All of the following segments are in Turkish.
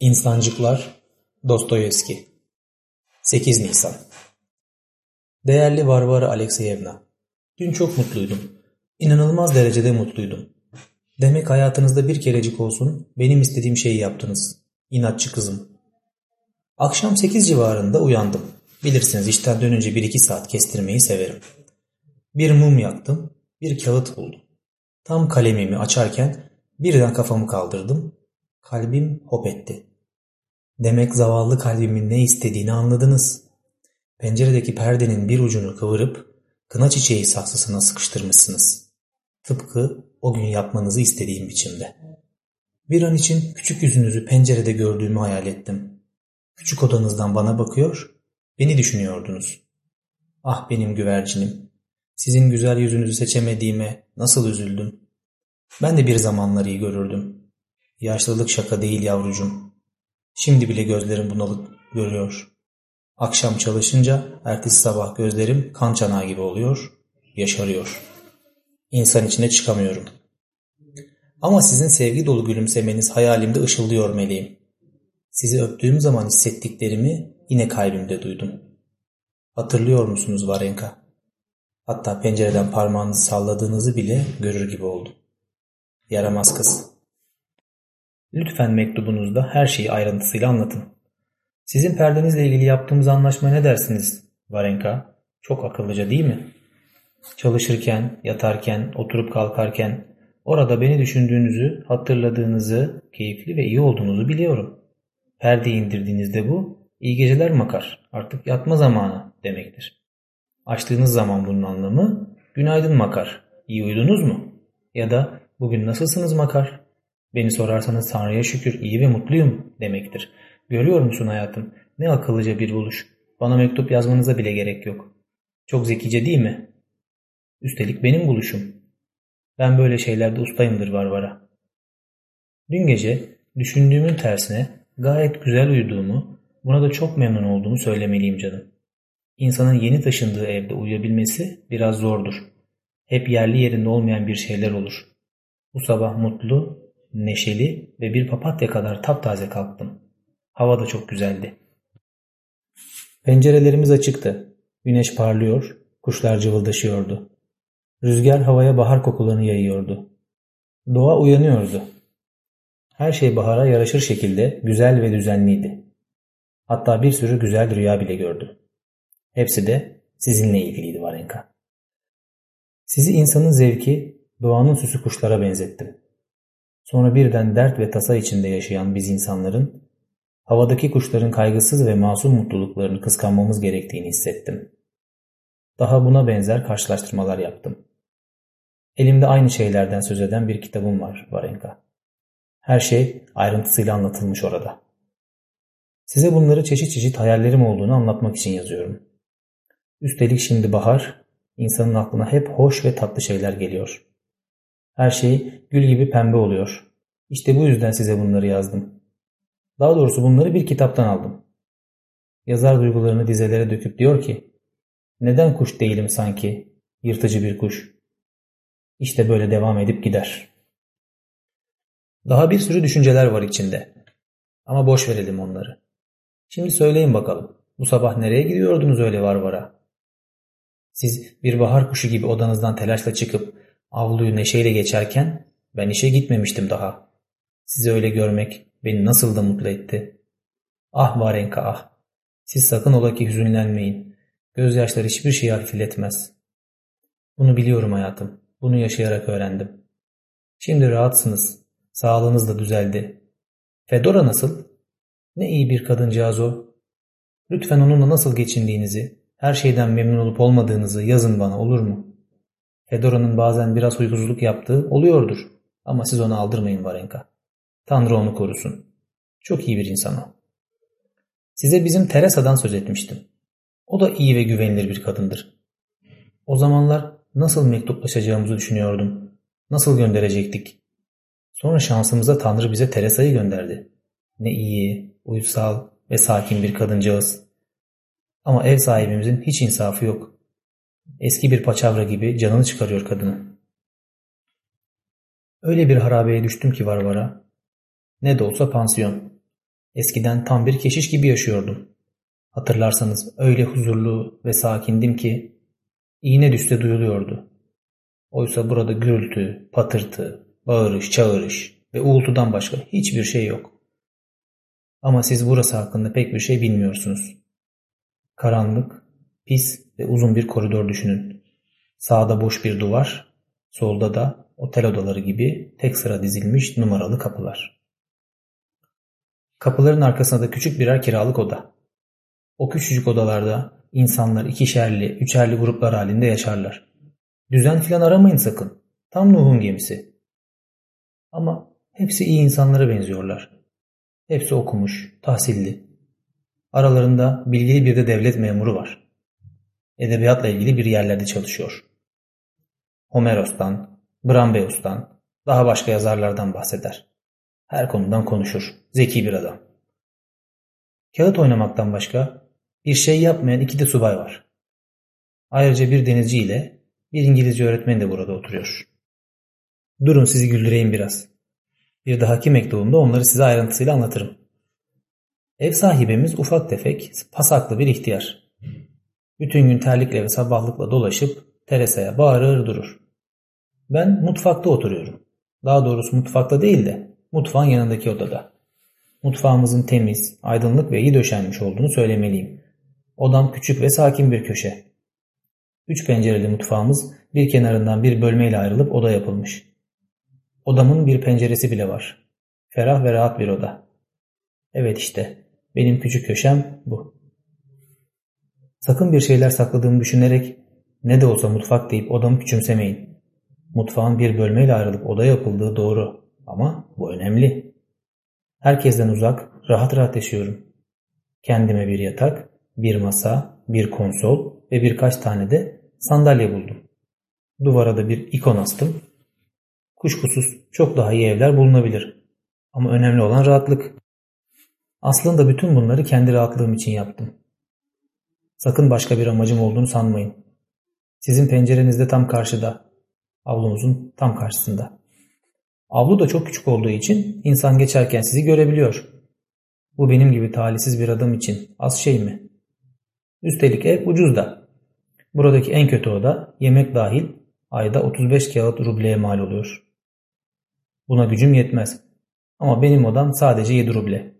İnsancıklar Dostoyevski 8 Nisan Değerli Varvara Alekseyevna, Dün çok mutluydum. İnanılmaz derecede mutluydum. Demek hayatınızda bir kerecik olsun benim istediğim şeyi yaptınız. İnatçı kızım. Akşam 8 civarında uyandım. Bilirsiniz işten dönünce 1-2 saat kestirmeyi severim. Bir mum yaktım, bir kağıt buldum. Tam kalemimi açarken birden kafamı kaldırdım. Kalbim hop etti. Demek zavallı kalbimin ne istediğini anladınız. Penceredeki perdenin bir ucunu kıvırıp kına çiçeği saksısına sıkıştırmışsınız. Tıpkı o gün yapmanızı istediğim biçimde. Bir an için küçük yüzünüzü pencerede gördüğümü hayal ettim. Küçük odanızdan bana bakıyor, beni düşünüyordunuz. Ah benim güvercinim, sizin güzel yüzünüzü seçemediğime nasıl üzüldüm. Ben de bir zamanlar iyi görürdüm. Yaşlılık şaka değil yavrucum. Şimdi bile gözlerim bunalık görüyor. Akşam çalışınca ertesi sabah gözlerim kan çanağı gibi oluyor, yaşarıyor. İnsan içine çıkamıyorum. Ama sizin sevgi dolu gülümsemeniz hayalimde ışıldıyor meleğim. Sizi öptüğüm zaman hissettiklerimi yine kalbimde duydum. Hatırlıyor musunuz Varenka? Hatta pencereden parmağınızı salladığınızı bile görür gibi oldum. Yaramaz kız. Lütfen mektubunuzda her şeyi ayrıntısıyla anlatın. Sizin perdenizle ilgili yaptığımız anlaşma ne dersiniz Varenka? Çok akıllıca değil mi? Çalışırken, yatarken, oturup kalkarken orada beni düşündüğünüzü, hatırladığınızı, keyifli ve iyi olduğunuzu biliyorum. Perdeyi indirdiğinizde bu, iyi geceler makar, artık yatma zamanı demektir. Açtığınız zaman bunun anlamı, günaydın makar, iyi uyudunuz mu? Ya da bugün nasılsınız makar, Beni sorarsanız Tanrı'ya şükür iyi ve mutluyum demektir. Görüyor musun hayatım? Ne akıllıca bir buluş. Bana mektup yazmanıza bile gerek yok. Çok zekice değil mi? Üstelik benim buluşum. Ben böyle şeylerde ustayımdır Varvara. Dün gece düşündüğümün tersine gayet güzel uyuduğumu, buna da çok memnun olduğumu söylemeliyim canım. İnsanın yeni taşındığı evde uyuyabilmesi biraz zordur. Hep yerli yerinde olmayan bir şeyler olur. Bu sabah mutlu, neşeli ve bir papatya kadar taptaze kalktım. Hava da çok güzeldi. Pencerelerimiz açıktı. Güneş parlıyor, kuşlar cıvıldaşıyordu. Rüzgar havaya bahar kokularını yayıyordu. Doğa uyanıyordu. Her şey bahara yaraşır şekilde güzel ve düzenliydi. Hatta bir sürü güzel rüya bile gördüm. Hepsi de sizinle ilgiliydi Varenka. Sizi insanın zevki, doğanın süsü kuşlara benzettim. Sonra birden dert ve tasa içinde yaşayan biz insanların havadaki kuşların kaygısız ve masum mutluluklarını kıskanmamız gerektiğini hissettim. Daha buna benzer karşılaştırmalar yaptım. Elimde aynı şeylerden söz eden bir kitabım var Varenka. Her şey ayrıntısıyla anlatılmış orada. Size bunları çeşit çeşit hayallerim olduğunu anlatmak için yazıyorum. Üstelik şimdi bahar, insanın aklına hep hoş ve tatlı şeyler geliyor. Her şey gül gibi pembe oluyor. İşte bu yüzden size bunları yazdım. Daha doğrusu bunları bir kitaptan aldım. Yazar duygularını dizelere döküp diyor ki neden kuş değilim sanki yırtıcı bir kuş. İşte böyle devam edip gider. Daha bir sürü düşünceler var içinde. Ama boş verelim onları. Şimdi söyleyin bakalım. Bu sabah nereye gidiyordunuz öyle varvara? Siz bir bahar kuşu gibi odanızdan telaşla çıkıp Avluyu neşeyle geçerken ben işe gitmemiştim daha. Sizi öyle görmek beni nasıl da mutlu etti. Ah Varenka ah. Siz sakın ola ki hüzünlenmeyin. Gözyaşları hiçbir şeyi hafifletmez. Bunu biliyorum hayatım. Bunu yaşayarak öğrendim. Şimdi rahatsınız. Sağlığınız da düzeldi. Fedora nasıl? Ne iyi bir kadıncağız o. Lütfen onunla nasıl geçindiğinizi, her şeyden memnun olup olmadığınızı yazın bana olur mu? Fedora'nın bazen biraz huysuzluk yaptığı oluyordur. Ama siz onu aldırmayın Varenka. Tanrı onu korusun. Çok iyi bir insan o. Size bizim Teresa'dan söz etmiştim. O da iyi ve güvenilir bir kadındır. O zamanlar nasıl mektuplaşacağımızı düşünüyordum. Nasıl gönderecektik? Sonra şansımıza Tanrı bize Teresa'yı gönderdi. Ne iyi, uysal ve sakin bir kadıncağız. Ama ev sahibimizin hiç insafı yok. Eski bir paçavra gibi canını çıkarıyor kadını. Öyle bir harabeye düştüm ki Varvara. Ne de olsa pansiyon. Eskiden tam bir keşiş gibi yaşıyordum. Hatırlarsanız öyle huzurlu ve sakindim ki iğne düşse duyuluyordu. Oysa burada gürültü, patırtı, bağırış, çağırış ve uğultudan başka hiçbir şey yok. Ama siz burası hakkında pek bir şey bilmiyorsunuz. Karanlık, pis ve uzun bir koridor düşünün. Sağda boş bir duvar, solda da otel odaları gibi tek sıra dizilmiş numaralı kapılar. Kapıların arkasında da küçük birer kiralık oda. O küçücük odalarda insanlar ikişerli, üçerli gruplar halinde yaşarlar. Düzen filan aramayın sakın. Tam Nuh'un gemisi. Ama hepsi iyi insanlara benziyorlar. Hepsi okumuş, tahsilli. Aralarında bilgili bir de devlet memuru var. Edebiyatla ilgili bir yerlerde çalışıyor. Homeros'tan, Brambeus'tan, daha başka yazarlardan bahseder. Her konudan konuşur. Zeki bir adam. Kağıt oynamaktan başka bir şey yapmayan iki de subay var. Ayrıca bir denizci ile bir İngilizce öğretmen de burada oturuyor. Durun sizi güldüreyim biraz. Bir dahaki mektubumda onları size ayrıntısıyla anlatırım. Ev sahibimiz ufak tefek, pasaklı bir ihtiyar. Bütün gün terlikle ve sabahlıkla dolaşıp Teresa'ya bağırır durur. Ben mutfakta oturuyorum. Daha doğrusu mutfakta değil de mutfağın yanındaki odada. Mutfağımızın temiz, aydınlık ve iyi döşenmiş olduğunu söylemeliyim. Odam küçük ve sakin bir köşe. Üç pencereli mutfağımız bir kenarından bir bölmeyle ayrılıp oda yapılmış. Odamın bir penceresi bile var. Ferah ve rahat bir oda. Evet işte benim küçük köşem bu. Sakın bir şeyler sakladığımı düşünerek ne de olsa mutfak deyip odamı küçümsemeyin. Mutfağın bir bölmeyle ayrılıp oda yapıldığı doğru ama bu önemli. Herkesten uzak, rahat rahat yaşıyorum. Kendime bir yatak, bir masa, bir konsol ve birkaç tane de sandalye buldum. Duvara da bir ikon astım Kuşkusuz çok daha iyi evler bulunabilir. Ama önemli olan rahatlık. Aslında bütün bunları kendi rahatlığım için yaptım. Sakın başka bir amacım olduğunu sanmayın. Sizin pencerenizde tam karşıda. Avlumuzun tam karşısında. Avlu da çok küçük olduğu için insan geçerken sizi görebiliyor. Bu benim gibi talihsiz bir adam için az şey mi? Üstelik ev ucuz da. Buradaki en kötü oda yemek dahil ayda 35 kağıt rubleye mal oluyor. Buna gücüm yetmez. Ama benim odam sadece 7 ruble.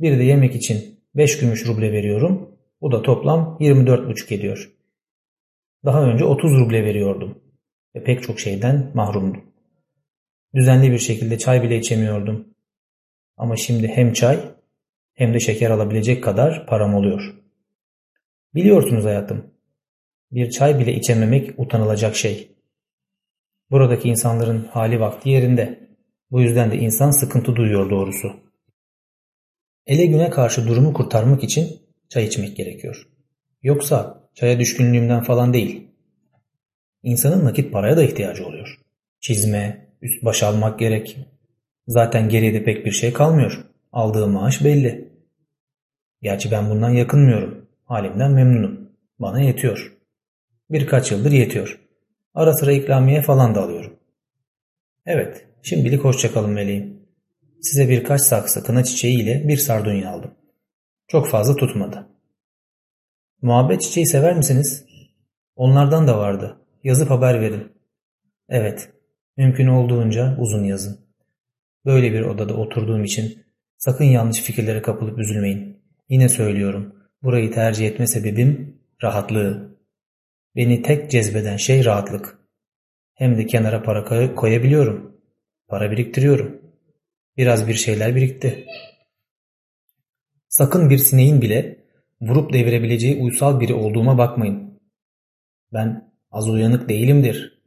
Bir de yemek için 5 gümüş ruble veriyorum. Bu da toplam 24,5 ediyor. Daha önce 30 ruble veriyordum. Ve pek çok şeyden mahrumdum. Düzenli bir şekilde çay bile içemiyordum. Ama şimdi hem çay hem de şeker alabilecek kadar param oluyor. Biliyorsunuz hayatım. Bir çay bile içememek utanılacak şey. Buradaki insanların hali vakti yerinde. Bu yüzden de insan sıkıntı duyuyor doğrusu. Ele güne karşı durumu kurtarmak için çay içmek gerekiyor. Yoksa çaya düşkünlüğümden falan değil. İnsanın nakit paraya da ihtiyacı oluyor. Çizme, üst baş almak gerek. Zaten geriye de pek bir şey kalmıyor. Aldığı maaş belli. Gerçi ben bundan yakınmıyorum. Halimden memnunum. Bana yetiyor. Birkaç yıldır yetiyor. Ara sıra ikramiye falan da alıyorum. Evet, Şimdilik hoşçakalın meleğim. Size birkaç saksı kına çiçeği ile bir sardunya aldım. Çok fazla tutmadı. Muhabbet çiçeği sever misiniz? Onlardan da vardı. Yazıp haber verin. Evet, mümkün olduğunca uzun yazın. Böyle bir odada oturduğum için sakın yanlış fikirlere kapılıp üzülmeyin. Yine söylüyorum, burayı tercih etme sebebim rahatlığı. Beni tek cezbeden şey rahatlık. Hem de kenara para koyabiliyorum. Para biriktiriyorum. Biraz bir şeyler birikti. Sakın bir sineğin bile vurup devirebileceği uysal biri olduğuma bakmayın. Ben az uyanık değilimdir.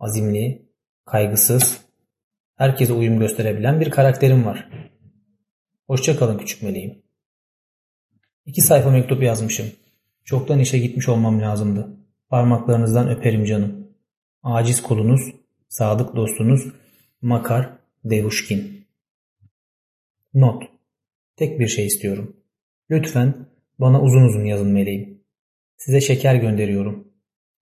Azimli, kaygısız, herkese uyum gösterebilen bir karakterim var. Hoşçakalın küçük meleğim. İki sayfa mektup yazmışım. Çoktan işe gitmiş olmam lazımdı. Parmaklarınızdan öperim canım. Aciz kulunuz, sadık dostunuz Makar Devuşkin Not Tek bir şey istiyorum. Lütfen bana uzun uzun yazın meleğim. Size şeker gönderiyorum.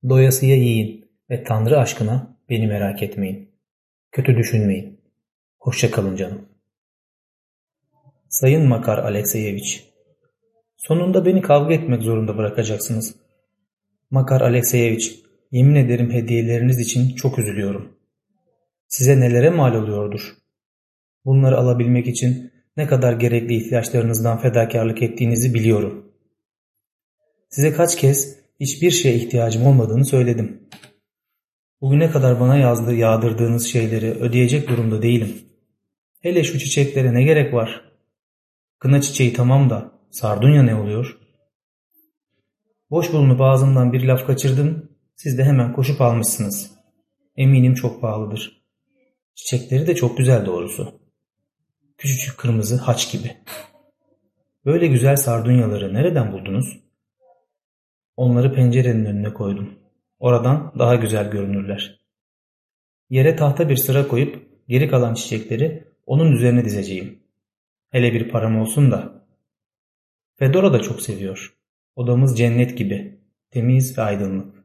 Doyasıya yiyin ve Tanrı aşkına beni merak etmeyin. Kötü düşünmeyin. Hoşça kalın canım. Sayın Makar Alekseyeviç, sonunda beni kavga etmek zorunda bırakacaksınız. Makar Alekseyeviç, yemin ederim hediyeleriniz için çok üzülüyorum. Size nelere mal oluyordur. Bunları alabilmek için ne kadar gerekli ihtiyaçlarınızdan fedakarlık ettiğinizi biliyorum. Size kaç kez hiçbir şeye ihtiyacım olmadığını söyledim. Bugüne kadar bana yazdığı yağdırdığınız şeyleri ödeyecek durumda değilim. Hele şu çiçeklere ne gerek var? Kına çiçeği tamam da sardunya ne oluyor? Boş bulunup ağzımdan bir laf kaçırdım, siz de hemen koşup almışsınız. Eminim çok pahalıdır. Çiçekleri de çok güzel doğrusu. Küçücük kırmızı haç gibi. Böyle güzel sardunyaları nereden buldunuz? Onları pencerenin önüne koydum. Oradan daha güzel görünürler. Yere tahta bir sıra koyup geri kalan çiçekleri onun üzerine dizeceğim. Hele bir param olsun da. Fedora da çok seviyor. Odamız cennet gibi. Temiz ve aydınlık.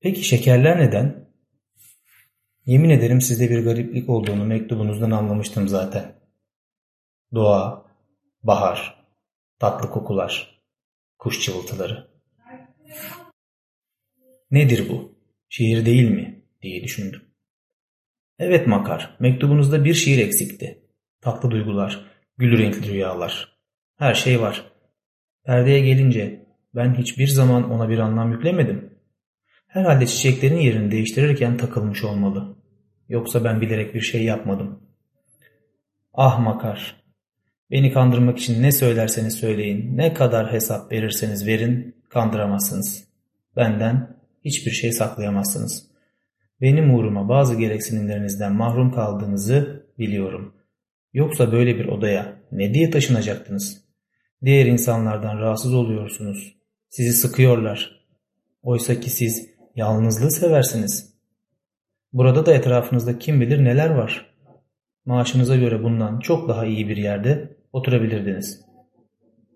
Peki şekerler neden? Yemin ederim sizde bir gariplik olduğunu mektubunuzdan anlamıştım zaten. Doğa, bahar, tatlı kokular, kuş çıvıltıları. Nedir bu? Şiir değil mi? diye düşündüm. Evet Makar, mektubunuzda bir şiir eksikti. Tatlı duygular, gül renkli rüyalar. Her şey var. Perdeye gelince ben hiçbir zaman ona bir anlam yüklemedim. Herhalde çiçeklerin yerini değiştirirken takılmış olmalı. Yoksa ben bilerek bir şey yapmadım. Ah Makar, beni kandırmak için ne söylerseniz söyleyin, ne kadar hesap verirseniz verin, kandıramazsınız. Benden hiçbir şey saklayamazsınız. Benim uğruma bazı gereksinimlerinizden mahrum kaldığınızı biliyorum. Yoksa böyle bir odaya ne diye taşınacaktınız? Diğer insanlardan rahatsız oluyorsunuz. Sizi sıkıyorlar. Oysa ki siz yalnızlığı seversiniz. Burada da etrafınızda kim bilir neler var. Maaşınıza göre bundan çok daha iyi bir yerde oturabilirdiniz.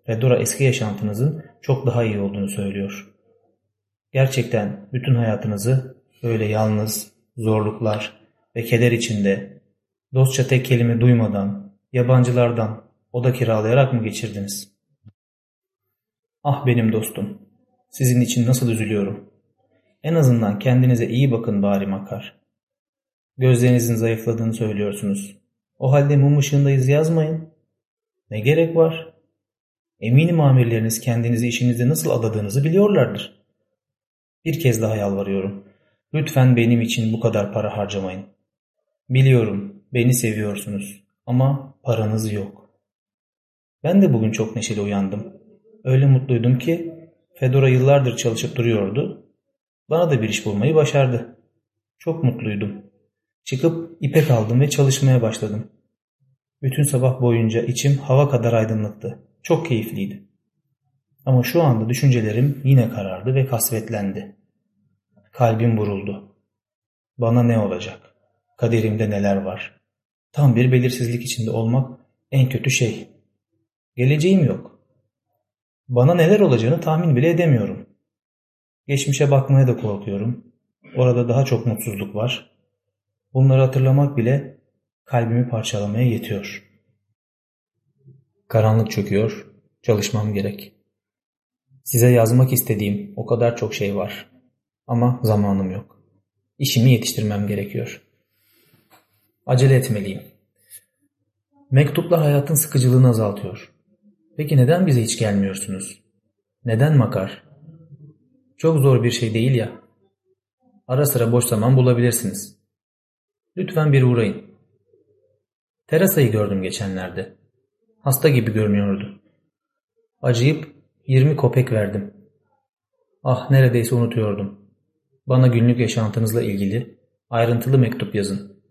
Fedora eski yaşantınızın çok daha iyi olduğunu söylüyor. Gerçekten bütün hayatınızı böyle yalnız, zorluklar ve keder içinde dostça tek kelime duymadan, yabancılardan oda kiralayarak mı geçirdiniz? Ah benim dostum, sizin için nasıl üzülüyorum. En azından kendinize iyi bakın bari Makar. Gözlerinizin zayıfladığını söylüyorsunuz. O halde mum ışığındayız yazmayın. Ne gerek var? Eminim amirleriniz kendinizi işinizde nasıl adadığınızı biliyorlardır. Bir kez daha yalvarıyorum. Lütfen benim için bu kadar para harcamayın. Biliyorum beni seviyorsunuz ama paranız yok. Ben de bugün çok neşeli uyandım. Öyle mutluydum ki Fedora yıllardır çalışıp duruyordu. Bana da bir iş bulmayı başardı. Çok mutluydum. Çıkıp ipek aldım ve çalışmaya başladım. Bütün sabah boyunca içim hava kadar aydınlıktı. Çok keyifliydi. Ama şu anda düşüncelerim yine karardı ve kasvetlendi. Kalbim vuruldu. Bana ne olacak? Kaderimde neler var? Tam bir belirsizlik içinde olmak en kötü şey. Geleceğim yok. Bana neler olacağını tahmin bile edemiyorum. Geçmişe bakmaya da korkuyorum. Orada daha çok mutsuzluk var. Bunları hatırlamak bile kalbimi parçalamaya yetiyor. Karanlık çöküyor, çalışmam gerek. Size yazmak istediğim o kadar çok şey var. Ama zamanım yok. İşimi yetiştirmem gerekiyor. Acele etmeliyim. Mektuplar hayatın sıkıcılığını azaltıyor. Peki neden bize hiç gelmiyorsunuz? Neden makar? Çok zor bir şey değil ya. Ara sıra boş zaman bulabilirsiniz. Lütfen bir uğrayın. Terasa'yı gördüm geçenlerde. Hasta gibi görünüyordu. Acıyıp 20 kopek verdim. Ah neredeyse unutuyordum. Bana günlük yaşantınızla ilgili ayrıntılı mektup yazın.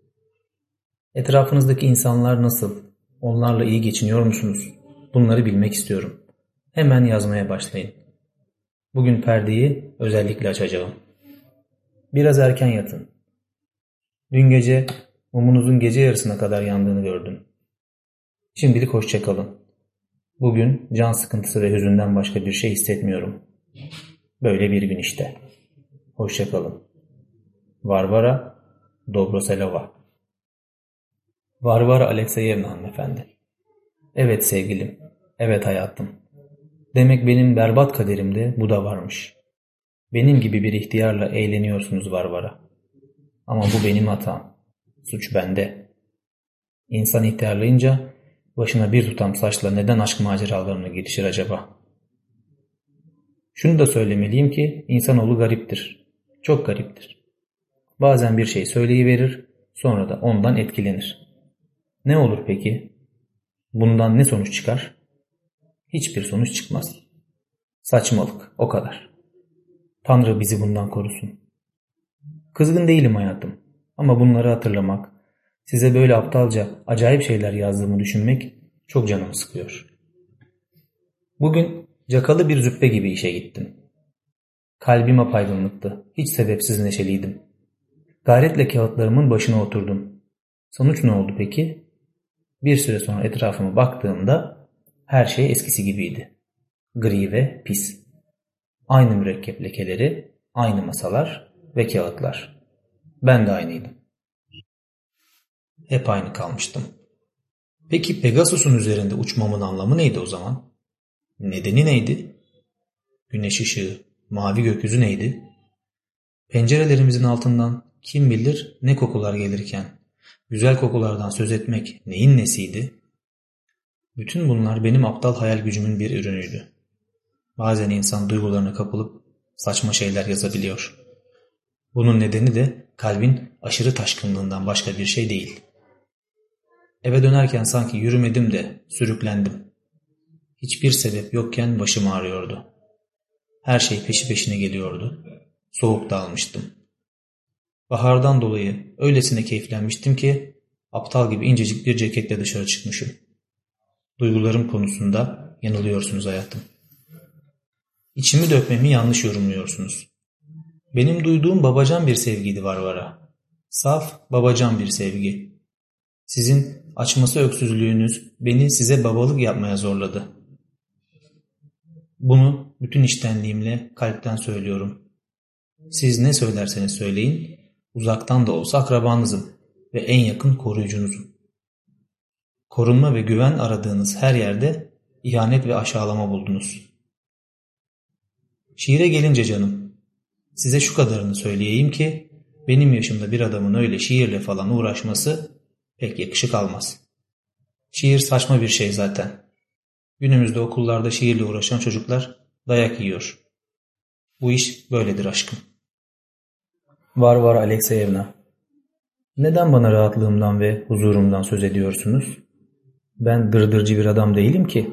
Etrafınızdaki insanlar nasıl? Onlarla iyi geçiniyor musunuz? Bunları bilmek istiyorum. Hemen yazmaya başlayın. Bugün perdeyi özellikle açacağım. Biraz erken yatın. Dün gece mumunuzun gece yarısına kadar yandığını gördüm. Şimdilik hoşçakalın. Bugün can sıkıntısı ve hüzünden başka bir şey hissetmiyorum. Böyle bir gün işte. Hoşçakalın. Varvara Dobroselova Varvara Alekseyevna hanımefendi. Evet sevgilim, evet hayatım. Demek benim berbat kaderimde bu da varmış. Benim gibi bir ihtiyarla eğleniyorsunuz Varvara. Ama bu benim hatam. Suç bende. İnsan ihtiyarlayınca başına bir tutam saçla neden aşk maceralarına girişir acaba? Şunu da söylemeliyim ki insanoğlu gariptir. Çok gariptir. Bazen bir şey söyleyiverir, sonra da ondan etkilenir. Ne olur peki? Bundan ne sonuç çıkar? Hiçbir sonuç çıkmaz. Saçmalık, o kadar. Tanrı bizi bundan korusun. Kızgın değilim hayatım ama bunları hatırlamak, size böyle aptalca acayip şeyler yazdığımı düşünmek çok canımı sıkıyor. Bugün cakalı bir züppe gibi işe gittim. Kalbim apaydınlıktı. Hiç sebepsiz neşeliydim. Gayretle kağıtlarımın başına oturdum. Sonuç ne oldu peki? Bir süre sonra etrafıma baktığımda her şey eskisi gibiydi. Gri ve pis. Aynı mürekkep lekeleri, aynı masalar ve kağıtlar. Ben de aynıydım. Hep aynı kalmıştım. Peki Pegasus'un üzerinde uçmamın anlamı neydi o zaman? Nedeni neydi? Güneş ışığı, mavi gökyüzü neydi? Pencerelerimizin altından kim bilir ne kokular gelirken, güzel kokulardan söz etmek neyin nesiydi? Bütün bunlar benim aptal hayal gücümün bir ürünüydü. Bazen insan duygularına kapılıp saçma şeyler yazabiliyor. Bunun nedeni de kalbin aşırı taşkınlığından başka bir şey değil. Eve dönerken sanki yürümedim de sürüklendim. Hiçbir sebep yokken başım ağrıyordu. Her şey peşi peşine geliyordu. Soğuk dalmıştım. Bahardan dolayı öylesine keyiflenmiştim ki aptal gibi incecik bir ceketle dışarı çıkmışım. Duygularım konusunda yanılıyorsunuz hayatım. İçimi dökmemi yanlış yorumluyorsunuz. Benim duyduğum babacan bir sevgiydi Varvara. Saf, babacan bir sevgi. Sizin açması öksüzlüğünüz beni size babalık yapmaya zorladı. Bunu bütün içtenliğimle kalpten söylüyorum. Siz ne söylerseniz söyleyin, uzaktan da olsa akrabanızım ve en yakın koruyucunuzum. Korunma ve güven aradığınız her yerde ihanet ve aşağılama buldunuz. Şiire gelince canım, size şu kadarını söyleyeyim ki, benim yaşımda bir adamın öyle şiirle falan uğraşması pek yakışık almaz. Şiir saçma bir şey zaten. Günümüzde okullarda şiirle uğraşan çocuklar dayak yiyor. Bu iş böyledir aşkım. Var var Alexeyevna. Neden bana rahatlığımdan ve huzurumdan söz ediyorsunuz? Ben dırdırcı bir adam değilim ki.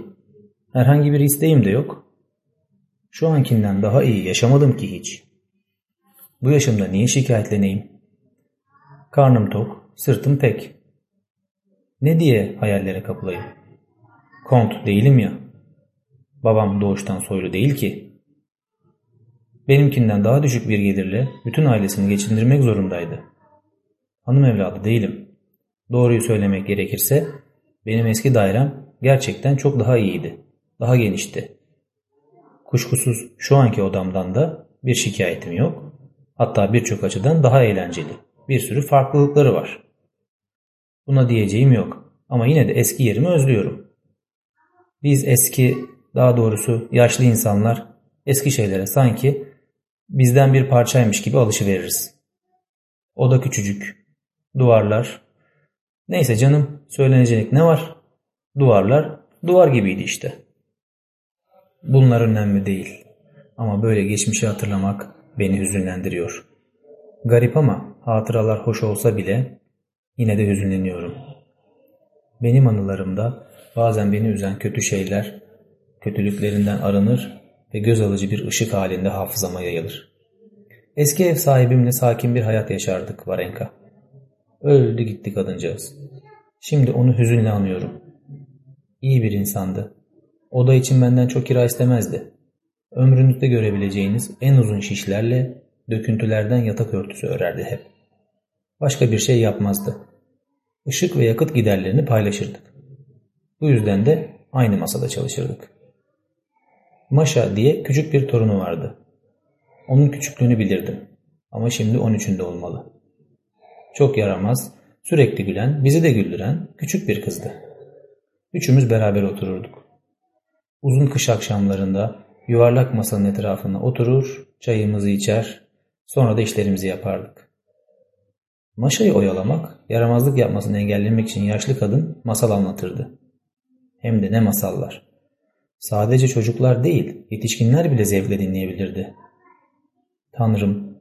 Herhangi bir isteğim de yok. Şu ankinden daha iyi yaşamadım ki hiç. Bu yaşımda niye şikayetleneyim? Karnım tok, sırtım tek. Ne diye hayallere kapılayım? Kont değilim ya. Babam doğuştan soylu değil ki. Benimkinden daha düşük bir gelirle bütün ailesini geçindirmek zorundaydı. Hanım evladı değilim. Doğruyu söylemek gerekirse benim eski dairem gerçekten çok daha iyiydi. Daha genişti. Kuşkusuz şu anki odamdan da bir şikayetim yok. Hatta birçok açıdan daha eğlenceli. Bir sürü farklılıkları var. Buna diyeceğim yok. Ama yine de eski yerimi özlüyorum. Biz eski, daha doğrusu yaşlı insanlar eski şeylere sanki bizden bir parçaymış gibi alışıveririz. O da küçücük. Duvarlar. Neyse canım söylenecek ne var? Duvarlar duvar gibiydi işte. Bunlar önemli değil. Ama böyle geçmişi hatırlamak beni hüzünlendiriyor. Garip ama hatıralar hoş olsa bile Yine de hüzünleniyorum. Benim anılarımda bazen beni üzen kötü şeyler kötülüklerinden arınır ve göz alıcı bir ışık halinde hafızama yayılır. Eski ev sahibimle sakin bir hayat yaşardık Varenka. Öldü gitti kadıncağız. Şimdi onu hüzünle anıyorum. İyi bir insandı. Oda için benden çok kira istemezdi. Ömrünüzde görebileceğiniz en uzun şişlerle döküntülerden yatak örtüsü örerdi hep. Başka bir şey yapmazdı. Işık ve yakıt giderlerini paylaşırdık. Bu yüzden de aynı masada çalışırdık. Maşa diye küçük bir torunu vardı. Onun küçüklüğünü bilirdim. Ama şimdi 13'ünde olmalı. Çok yaramaz, sürekli gülen, bizi de güldüren küçük bir kızdı. Üçümüz beraber otururduk. Uzun kış akşamlarında yuvarlak masanın etrafına oturur, çayımızı içer, sonra da işlerimizi yapardık. Maşayı oyalamak, yaramazlık yapmasını engellemek için yaşlı kadın masal anlatırdı. Hem de ne masallar. Sadece çocuklar değil, yetişkinler bile zevkle dinleyebilirdi. Tanrım,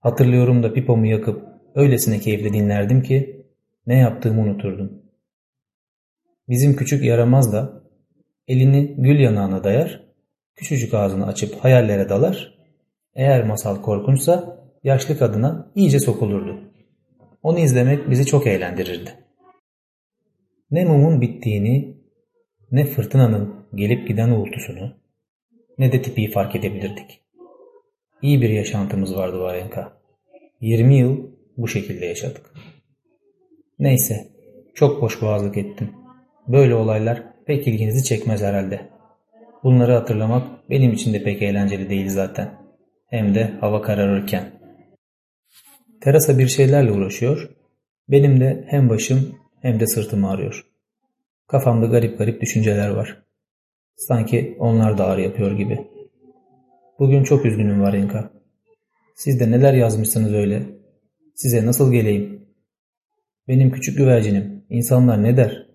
hatırlıyorum da pipomu yakıp öylesine keyifle dinlerdim ki ne yaptığımı unuturdum. Bizim küçük yaramaz da elini gül yanağına dayar, küçücük ağzını açıp hayallere dalar, eğer masal korkunçsa yaşlı kadına iyice sokulurdu. Onu izlemek bizi çok eğlendirirdi. Ne mumun bittiğini, ne fırtınanın gelip giden uğultusunu, ne de tipi fark edebilirdik. İyi bir yaşantımız vardı Varenka. 20 yıl bu şekilde yaşadık. Neyse, çok boş boğazlık ettim. Böyle olaylar pek ilginizi çekmez herhalde. Bunları hatırlamak benim için de pek eğlenceli değil zaten. Hem de hava kararırken. Terasa bir şeylerle uğraşıyor. Benim de hem başım hem de sırtım ağrıyor. Kafamda garip garip düşünceler var. Sanki onlar da ağrı yapıyor gibi. Bugün çok üzgünüm Varenka. Siz de neler yazmışsınız öyle. Size nasıl geleyim? Benim küçük güvercinim. İnsanlar ne der?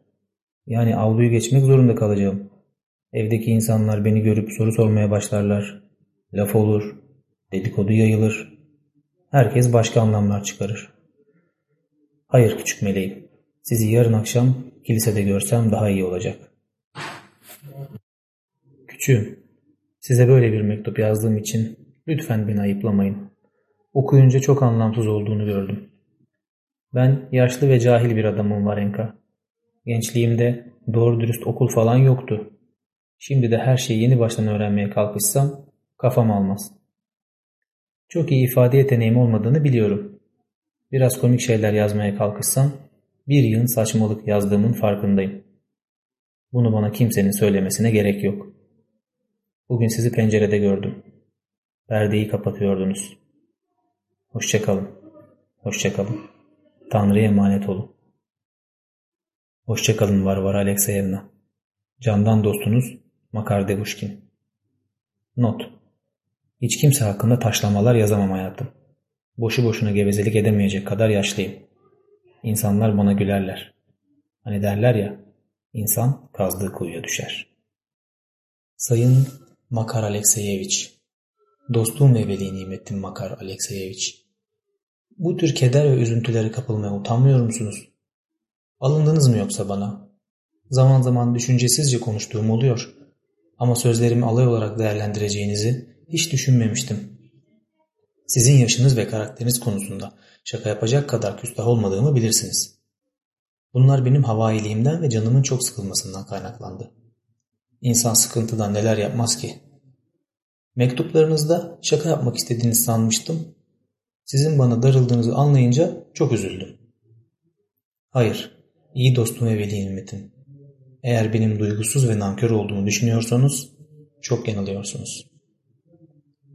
Yani avluyu geçmek zorunda kalacağım. Evdeki insanlar beni görüp soru sormaya başlarlar. Laf olur. Dedikodu yayılır. Herkes başka anlamlar çıkarır. Hayır küçük meleğim. Sizi yarın akşam kilisede görsem daha iyi olacak. Küçüğüm, size böyle bir mektup yazdığım için lütfen beni ayıplamayın. Okuyunca çok anlamsız olduğunu gördüm. Ben yaşlı ve cahil bir adamım Varenka. Gençliğimde doğru dürüst okul falan yoktu. Şimdi de her şeyi yeni baştan öğrenmeye kalkışsam kafam almaz. Çok iyi ifade yeteneğim olmadığını biliyorum. Biraz komik şeyler yazmaya kalkışsam bir yığın saçmalık yazdığımın farkındayım. Bunu bana kimsenin söylemesine gerek yok. Bugün sizi pencerede gördüm. Perdeyi kapatıyordunuz. Hoşçakalın. Hoşçakalın. Tanrı'ya emanet olun. Hoşçakalın Varvara Alekseyevna. Candan dostunuz Makar Devuşkin. Not. Hiç kimse hakkında taşlamalar yazamam hayatım. Boşu boşuna gevezelik edemeyecek kadar yaşlıyım. İnsanlar bana gülerler. Hani derler ya, insan kazdığı kuyuya düşer. Sayın Makar Alekseyeviç, dostluğum ve veli nimetim Makar Alekseyeviç. Bu tür keder ve üzüntülere kapılmaya utanmıyor musunuz? Alındınız mı yoksa bana? Zaman zaman düşüncesizce konuştuğum oluyor. Ama sözlerimi alay olarak değerlendireceğinizi hiç düşünmemiştim. Sizin yaşınız ve karakteriniz konusunda şaka yapacak kadar küstah olmadığımı bilirsiniz. Bunlar benim havailiğimden ve canımın çok sıkılmasından kaynaklandı. İnsan sıkıntıdan neler yapmaz ki? Mektuplarınızda şaka yapmak istediğinizi sanmıştım. Sizin bana darıldığınızı anlayınca çok üzüldüm. Hayır, iyi dostum ve veli nimetim. Eğer benim duygusuz ve nankör olduğumu düşünüyorsanız çok yanılıyorsunuz.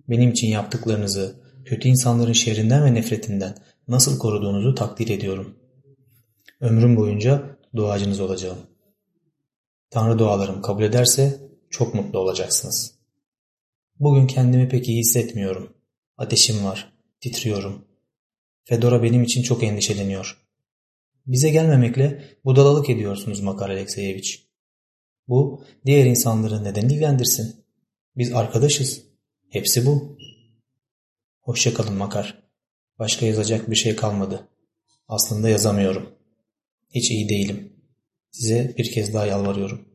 Benim için yaptıklarınızı, kötü insanların şerrinden ve nefretinden nasıl koruduğunuzu takdir ediyorum. Ömrüm boyunca duacınız olacağım. Tanrı dualarım kabul ederse çok mutlu olacaksınız. Bugün kendimi pek iyi hissetmiyorum. Ateşim var, titriyorum. Fedora benim için çok endişeleniyor. Bize gelmemekle budalalık ediyorsunuz Makar Alekseyeviç. Bu diğer insanları neden ilgilendirsin? Biz arkadaşız. Hepsi bu. Hoşçakalın Makar. Başka yazacak bir şey kalmadı. Aslında yazamıyorum. Hiç iyi değilim. Size bir kez daha yalvarıyorum.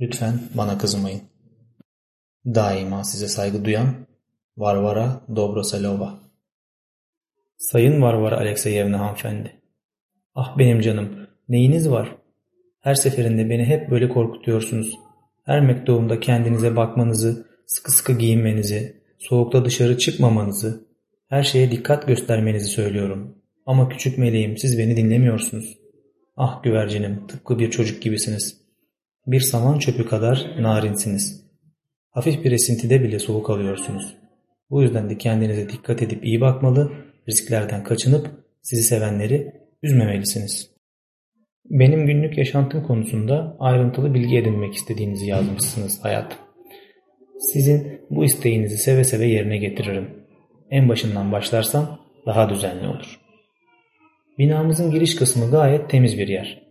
Lütfen bana kızmayın. Daima size saygı duyan Varvara Dobroselova Sayın Varvara Alekseyevna hanımefendi. Ah benim canım, neyiniz var? Her seferinde beni hep böyle korkutuyorsunuz. Her mektubumda kendinize bakmanızı, sıkı sıkı giyinmenizi, soğukta dışarı çıkmamanızı, her şeye dikkat göstermenizi söylüyorum. Ama küçük meleğim siz beni dinlemiyorsunuz. Ah güvercinim tıpkı bir çocuk gibisiniz. Bir saman çöpü kadar narinsiniz. Hafif bir esintide bile soğuk alıyorsunuz. Bu yüzden de kendinize dikkat edip iyi bakmalı, risklerden kaçınıp sizi sevenleri üzmemelisiniz. Benim günlük yaşantım konusunda ayrıntılı bilgi edinmek istediğinizi yazmışsınız hayatım. Sizin bu isteğinizi seve seve yerine getiririm. En başından başlarsam daha düzenli olur. Binamızın giriş kısmı gayet temiz bir yer.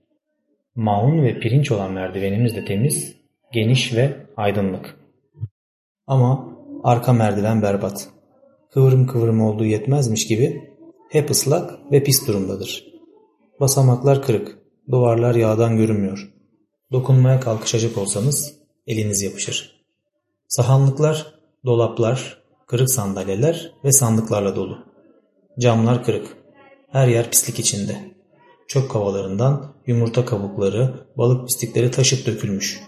Maun ve pirinç olan merdivenimiz de temiz, geniş ve aydınlık. Ama arka merdiven berbat. Kıvırım kıvırım olduğu yetmezmiş gibi hep ıslak ve pis durumdadır. Basamaklar kırık, duvarlar yağdan görünmüyor. Dokunmaya kalkışacak olsanız eliniz yapışır. Sahanlıklar, dolaplar, kırık sandalyeler ve sandıklarla dolu. Camlar kırık. Her yer pislik içinde. Çöp kavalarından yumurta kabukları, balık pislikleri taşıp dökülmüş.